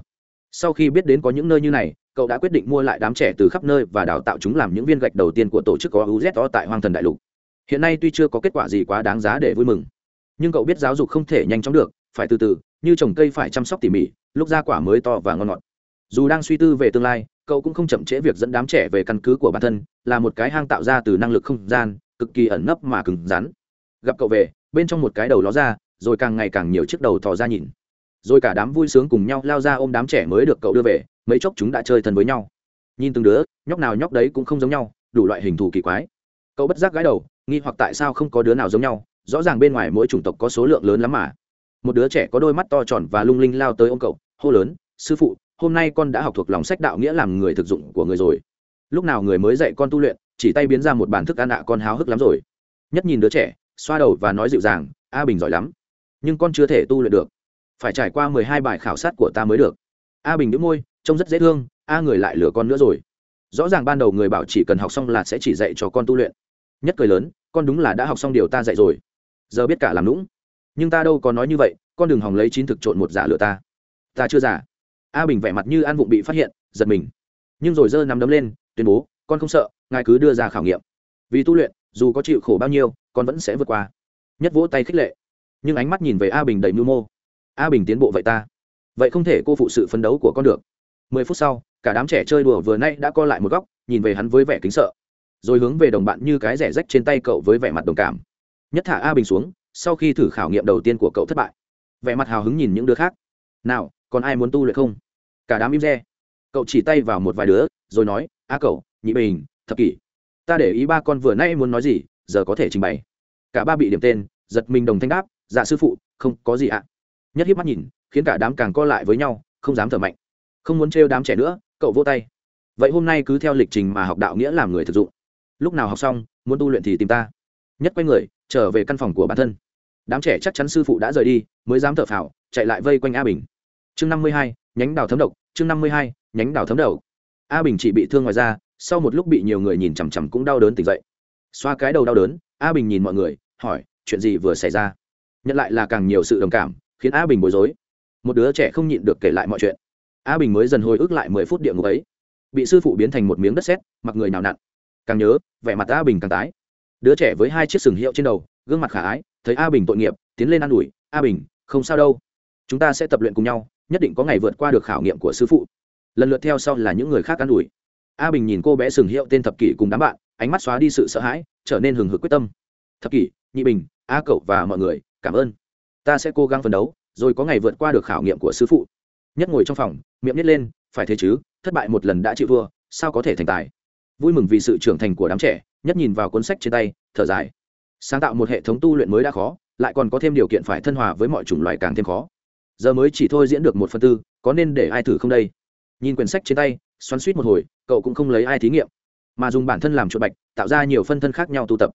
Speaker 1: Sau khi biết đến có những nơi như này, cậu đã quyết định mua lại đám trẻ từ khắp nơi và đào tạo chúng làm những viên gạch đầu tiên của tổ chức có uzo tại hoang thần đại lục. Hiện nay tuy chưa có kết quả gì quá đáng giá để vui mừng, nhưng cậu biết giáo dục không thể nhanh chóng được, phải từ từ như trồng cây phải chăm sóc tỉ mỉ, lúc ra quả mới to và ngon ngọt. Dù đang suy tư về tương lai, cậu cũng không chậm trễ việc dẫn đám trẻ về căn cứ của bản thân, là một cái hang tạo ra từ năng lực không gian, cực kỳ ẩn nấp mà cứng rắn. Gặp cậu về, bên trong một cái đầu ló ra, rồi càng ngày càng nhiều chiếc đầu thò ra nhìn. Rồi cả đám vui sướng cùng nhau lao ra ôm đám trẻ mới được cậu đưa về, mấy chốc chúng đã chơi thân với nhau. Nhìn từng đứa, nhóc nào nhóc đấy cũng không giống nhau, đủ loại hình thù kỳ quái. Cậu bất giác gái đầu, nghi hoặc tại sao không có đứa nào giống nhau, rõ ràng bên ngoài mỗi chủng tộc có số lượng lớn lắm mà một đứa trẻ có đôi mắt to tròn và lung linh lao tới ông cậu, hô lớn, sư phụ, hôm nay con đã học thuộc lòng sách đạo nghĩa làm người thực dụng của người rồi. Lúc nào người mới dạy con tu luyện, chỉ tay biến ra một bàn thức ăn ạ, con háo hức lắm rồi. Nhất nhìn đứa trẻ, xoa đầu và nói dịu dàng, a bình giỏi lắm, nhưng con chưa thể tu luyện được. Phải trải qua mười hai bài khảo sát của ta mới được. A bình đĩu môi, trông rất dễ thương, a người lại lừa con nữa rồi. Rõ ràng ban đầu người bảo chỉ cần học xong là sẽ chỉ dạy cho con tu luyện. Nhất cười lớn, con đúng là đã học xong điều ta dạy rồi. Giờ biết cả làm lũng nhưng ta đâu có nói như vậy, con đường hòng lấy chín thực trộn một giả lựa ta. Ta chưa giả. A bình vẻ mặt như an vụng bị phát hiện, giật mình. Nhưng rồi giơ nắm đấm lên, tuyên bố, con không sợ, ngài cứ đưa ra khảo nghiệm. Vì tu luyện, dù có chịu khổ bao nhiêu, con vẫn sẽ vượt qua. Nhất vỗ tay khích lệ. Nhưng ánh mắt nhìn về a bình đầy mưu mô. A bình tiến bộ vậy ta? Vậy không thể cô phụ sự phấn đấu của con được. Mười phút sau, cả đám trẻ chơi đùa vừa nay đã co lại một góc, nhìn về hắn với vẻ kính sợ. Rồi hướng về đồng bạn như cái rẻ rách trên tay cậu với vẻ mặt đồng cảm. Nhất thả a bình xuống sau khi thử khảo nghiệm đầu tiên của cậu thất bại. Vẻ mặt hào hứng nhìn những đứa khác. Nào, còn ai muốn tu luyện không? Cả đám im re. Cậu chỉ tay vào một vài đứa, rồi nói, a cậu, nhị bình, thập kỷ. Ta để ý ba con vừa nay muốn nói gì, giờ có thể trình bày. Cả ba bị điểm tên, giật mình đồng thanh đáp dạ sư phụ, không có gì ạ. Nhất hiếp mắt nhìn, khiến cả đám càng co lại với nhau, không dám thở mạnh. Không muốn trêu đám trẻ nữa, cậu vô tay. Vậy hôm nay cứ theo lịch trình mà học đạo nghĩa làm người thực dụng. Lúc nào học xong, muốn tu luyện thì tìm ta nhất quay người, trở về căn phòng của bản thân. Đám trẻ chắc chắn sư phụ đã rời đi, mới dám thở phào, chạy lại vây quanh a bình. Chương năm mươi hai, nhánh đào thấm độc, chương năm mươi hai, nhánh đào thấm đầu a bình chỉ bị thương ngoài ra sau một lúc bị nhiều người nhìn chằm chằm cũng đau đớn tỉnh dậy. Xoa cái đầu đau đớn, a bình nhìn mọi người, hỏi, chuyện gì vừa xảy ra? Nhận lại là càng nhiều sự đồng cảm, khiến a bình bối rối. Một đứa trẻ không nhịn được kể lại mọi chuyện. A bình mới dần hồi ức lại mười phút địa ngục ấy. Bị sư phụ biến thành một miếng đất sét, mặc người nào nặn. Càng nhớ, vẻ mặt a bình càng tái đứa trẻ với hai chiếc sừng hiệu trên đầu, gương mặt khả ái, thấy a bình tội nghiệp, tiến lên ă n ủi, a bình, không sao đâu. Chúng ta sẽ tập luyện cùng nhau, nhất định có ngày vượt qua được khảo nghiệm của sư phụ. Lần lượt theo sau là những người khác ă n ủi. A bình nhìn cô bé sừng hiệu tên thập kỷ cùng đám bạn, ánh mắt xóa đi sự sợ hãi, trở nên hừng hực quyết tâm. Thập kỷ, nhị bình, a cậu và mọi người, cảm ơn. Ta sẽ cố gắng phấn đấu, rồi có ngày vượt qua được khảo nghiệm của sư phụ. Nhất ngồi trong phòng, miệng nhét lên, phải thế chứ, thất bại một lần đã chịu thua, sao có thể thành tài? Vui mừng vì sự trưởng thành của đám trẻ, nhất nhìn vào cuốn sách trên tay, thở dài. Sáng tạo một hệ thống tu luyện mới đã khó, lại còn có thêm điều kiện phải thân hòa với mọi chủng loài càng thêm khó. Giờ mới chỉ thôi diễn được một phần tư, có nên để ai thử không đây? Nhìn quyển sách trên tay, xoắn suýt một hồi, cậu cũng không lấy ai thí nghiệm, mà dùng bản thân làm chuột bạch, tạo ra nhiều phân thân khác nhau tu tập.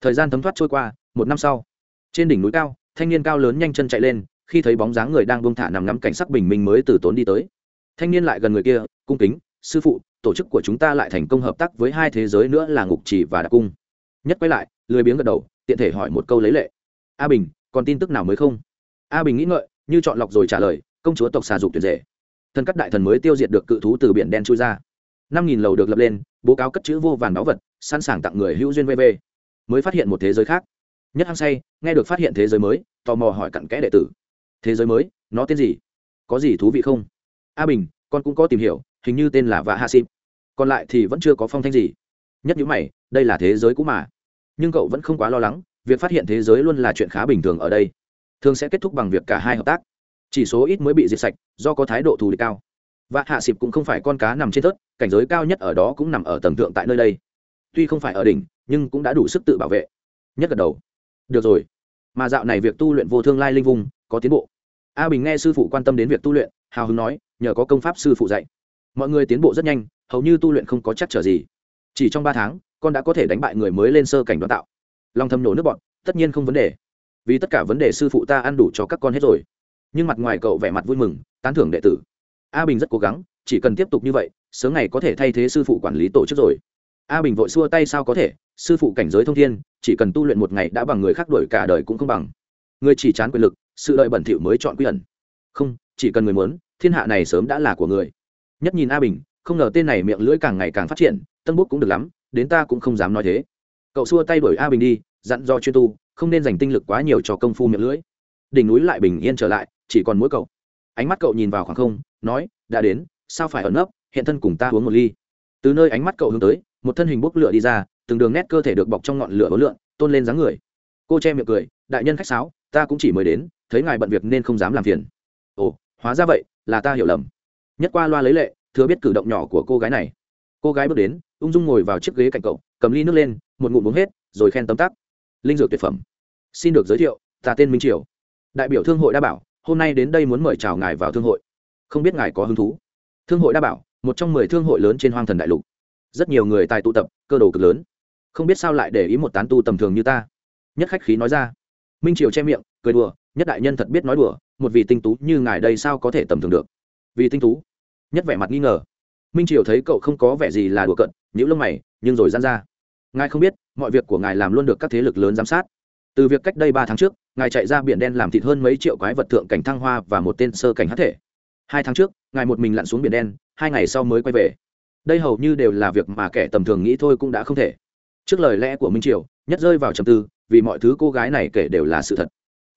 Speaker 1: Thời gian thấm thoát trôi qua, một năm sau, trên đỉnh núi cao, thanh niên cao lớn nhanh chân chạy lên, khi thấy bóng dáng người đang buông thả nằm ngắm cảnh sắc bình minh mới từ tốn đi tới. Thanh niên lại gần người kia, cung kính, sư phụ tổ chức của chúng ta lại thành công hợp tác với hai thế giới nữa là ngục trì và đặc cung. Nhất quay lại, lười biếng gật đầu, tiện thể hỏi một câu lấy lệ. A bình, còn tin tức nào mới không? A bình nghĩ ngợi, như chọn lọc rồi trả lời, công chúa tộc xà dục tuyệt rể. Thân các đại thần mới tiêu diệt được cự thú từ biển đen chui ra. Năm nghìn lầu được lập lên, bố cáo cất chữ vô vàn báu vật, sẵn sàng tặng người hữu duyên vv mới phát hiện một thế giới khác. Nhất hăng say, nghe được phát hiện thế giới mới, tò mò hỏi cặn kẽ đệ tử. Thế giới mới, nó tên gì? Có gì thú vị không? A bình, con cũng có tìm hiểu hình như tên là vạ hạ xịp còn lại thì vẫn chưa có phong thanh gì. Nhất nhữ mày, đây là thế giới cũ mà. Nhưng cậu vẫn không quá lo lắng, việc phát hiện thế giới luôn là chuyện khá bình thường ở đây. Thường sẽ kết thúc bằng việc cả hai hợp tác. Chỉ số ít mới bị diệt sạch, do có thái độ thù địch cao. Và hạ xịp cũng không phải con cá nằm trên thớt, cảnh giới cao nhất ở đó cũng nằm ở tầng thượng tại nơi đây. Tuy không phải ở đỉnh, nhưng cũng đã đủ sức tự bảo vệ. Nhất gật đầu. Được rồi. Mà dạo này việc tu luyện vô thương lai linh vùng có tiến bộ. A bình nghe sư phụ quan tâm đến việc tu luyện, hào hứng nói, nhờ có công pháp sư phụ dạy mọi người tiến bộ rất nhanh, hầu như tu luyện không có chắc trở gì. Chỉ trong ba tháng, con đã có thể đánh bại người mới lên sơ cảnh đoán tạo. Long thâm nổ nước bọn, tất nhiên không vấn đề. Vì tất cả vấn đề sư phụ ta ăn đủ cho các con hết rồi. Nhưng mặt ngoài cậu vẻ mặt vui mừng, tán thưởng đệ tử. A bình rất cố gắng, chỉ cần tiếp tục như vậy, sớm ngày có thể thay thế sư phụ quản lý tổ chức rồi. A bình vội xua tay sao có thể, sư phụ cảnh giới thông thiên, chỉ cần tu luyện một ngày đã bằng người khác đổi cả đời cũng không bằng. Người chỉ chán quyền lực, sự đợi bẩn thỉu mới chọn quy ẩn. Không, chỉ cần người muốn, thiên hạ này sớm đã là của người nhất nhìn a bình, không ngờ tên này miệng lưỡi càng ngày càng phát triển tân bút cũng được lắm, đến ta cũng không dám nói thế. Cậu xua tay đuổi a bình đi, dặn do chuyên tu, không nên dành tinh lực quá nhiều cho công phu miệng lưỡi. Đỉnh núi lại bình yên trở lại, chỉ còn mỗi cậu. Ánh mắt cậu nhìn vào khoảng không, nói, đã đến, sao phải ẩn nấp, hiện thân cùng ta uống một ly. Từ nơi ánh mắt cậu hướng tới, một thân hình bốc lửa đi ra, từng đường nét cơ thể được bọc trong ngọn lửa hối lượn, tôn lên dáng người. Cô che miệng cười, đại nhân khách sáo, ta cũng chỉ mới đến, thấy ngài bận việc nên không dám làm phiền. Ồ, hóa ra vậy, là ta hiểu lầm nhất qua loa lấy lệ, thừa biết cử động nhỏ của cô gái này. Cô gái bước đến, ung dung ngồi vào chiếc ghế cạnh cậu, cầm ly nước lên, một ngụm uống hết, rồi khen tấm tắc. Linh dược tuyệt phẩm. Xin được giới thiệu, ta tên minh triều. Đại biểu thương hội đa bảo, hôm nay đến đây muốn mời chào ngài vào thương hội. Không biết ngài có hứng thú? Thương hội đa bảo, một trong mười thương hội lớn trên hoang thần đại lục. Rất nhiều người tài tụ tập, cơ đồ cực lớn. Không biết sao lại để ý một tán tu tầm thường như ta. Nhất khách khí nói ra. Minh triều che miệng, cười đùa, nhất đại nhân thật biết nói đùa, một vị tinh tú như ngài đây sao có thể tầm thường được? Vì tinh tú nhất vẻ mặt nghi ngờ. Minh triều thấy cậu không có vẻ gì là đùa cận những lông mày, nhưng rồi gian ra. Ngài không biết, mọi việc của ngài làm luôn được các thế lực lớn giám sát. Từ việc cách đây ba tháng trước, ngài chạy ra biển đen làm thịt hơn mấy triệu quái vật thượng cảnh thăng hoa và một tên sơ cảnh hát thể. Hai tháng trước, ngài một mình lặn xuống biển đen, hai ngày sau mới quay về. Đây hầu như đều là việc mà kẻ tầm thường nghĩ thôi cũng đã không thể. Trước lời lẽ của minh triều, nhất rơi vào trầm tư, vì mọi thứ cô gái này kể đều là sự thật.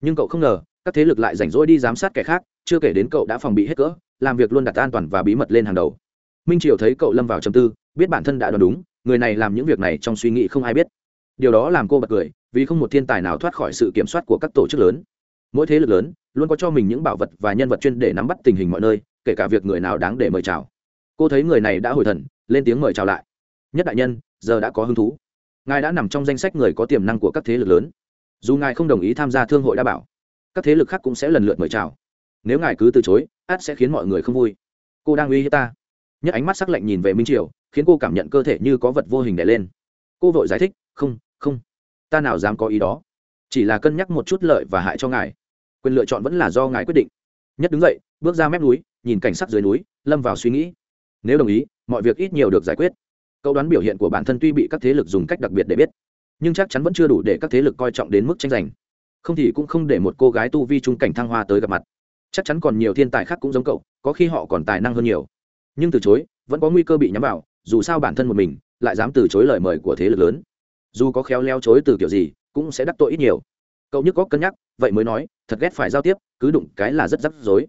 Speaker 1: Nhưng cậu không ngờ, các thế lực lại rảnh rỗi đi giám sát kẻ khác, chưa kể đến cậu đã phòng bị hết cỡ làm việc luôn đặt an toàn và bí mật lên hàng đầu. Minh triều thấy cậu lâm vào trầm tư, biết bản thân đã đoán đúng, người này làm những việc này trong suy nghĩ không ai biết. Điều đó làm cô bật cười, vì không một thiên tài nào thoát khỏi sự kiểm soát của các tổ chức lớn. Mỗi thế lực lớn luôn có cho mình những bảo vật và nhân vật chuyên để nắm bắt tình hình mọi nơi, kể cả việc người nào đáng để mời chào. Cô thấy người này đã hồi thần, lên tiếng mời chào lại. Nhất đại nhân, giờ đã có hứng thú. Ngài đã nằm trong danh sách người có tiềm năng của các thế lực lớn. Dù ngài không đồng ý tham gia thương hội đã bảo, các thế lực khác cũng sẽ lần lượt mời chào. Nếu ngài cứ từ chối át sẽ khiến mọi người không vui. Cô đang uy hiếp ta. Nhất ánh mắt sắc lạnh nhìn về minh triều, khiến cô cảm nhận cơ thể như có vật vô hình đè lên. Cô vội giải thích, không không. Ta nào dám có ý đó. Chỉ là cân nhắc một chút lợi và hại cho ngài. Quyền lựa chọn vẫn là do ngài quyết định. Nhất đứng dậy, bước ra mép núi, nhìn cảnh sắc dưới núi, lâm vào suy nghĩ. Nếu đồng ý, mọi việc ít nhiều được giải quyết. Câu đoán biểu hiện của bản thân tuy bị các thế lực dùng cách đặc biệt để biết, nhưng chắc chắn vẫn chưa đủ để các thế lực coi trọng đến mức tranh giành. Không thì cũng không để một cô gái tu vi trung cảnh thăng hoa tới gặp mặt chắc chắn còn nhiều thiên tài khác cũng giống cậu, có khi họ còn tài năng hơn nhiều. Nhưng từ chối, vẫn có nguy cơ bị nhắm vào, dù sao bản thân một mình, lại dám từ chối lời mời của thế lực lớn. Dù có khéo leo chối từ kiểu gì, cũng sẽ đắc tội ít nhiều. Cậu nhức có cân nhắc, vậy mới nói, thật ghét phải giao tiếp, cứ đụng cái là rất rắc rối.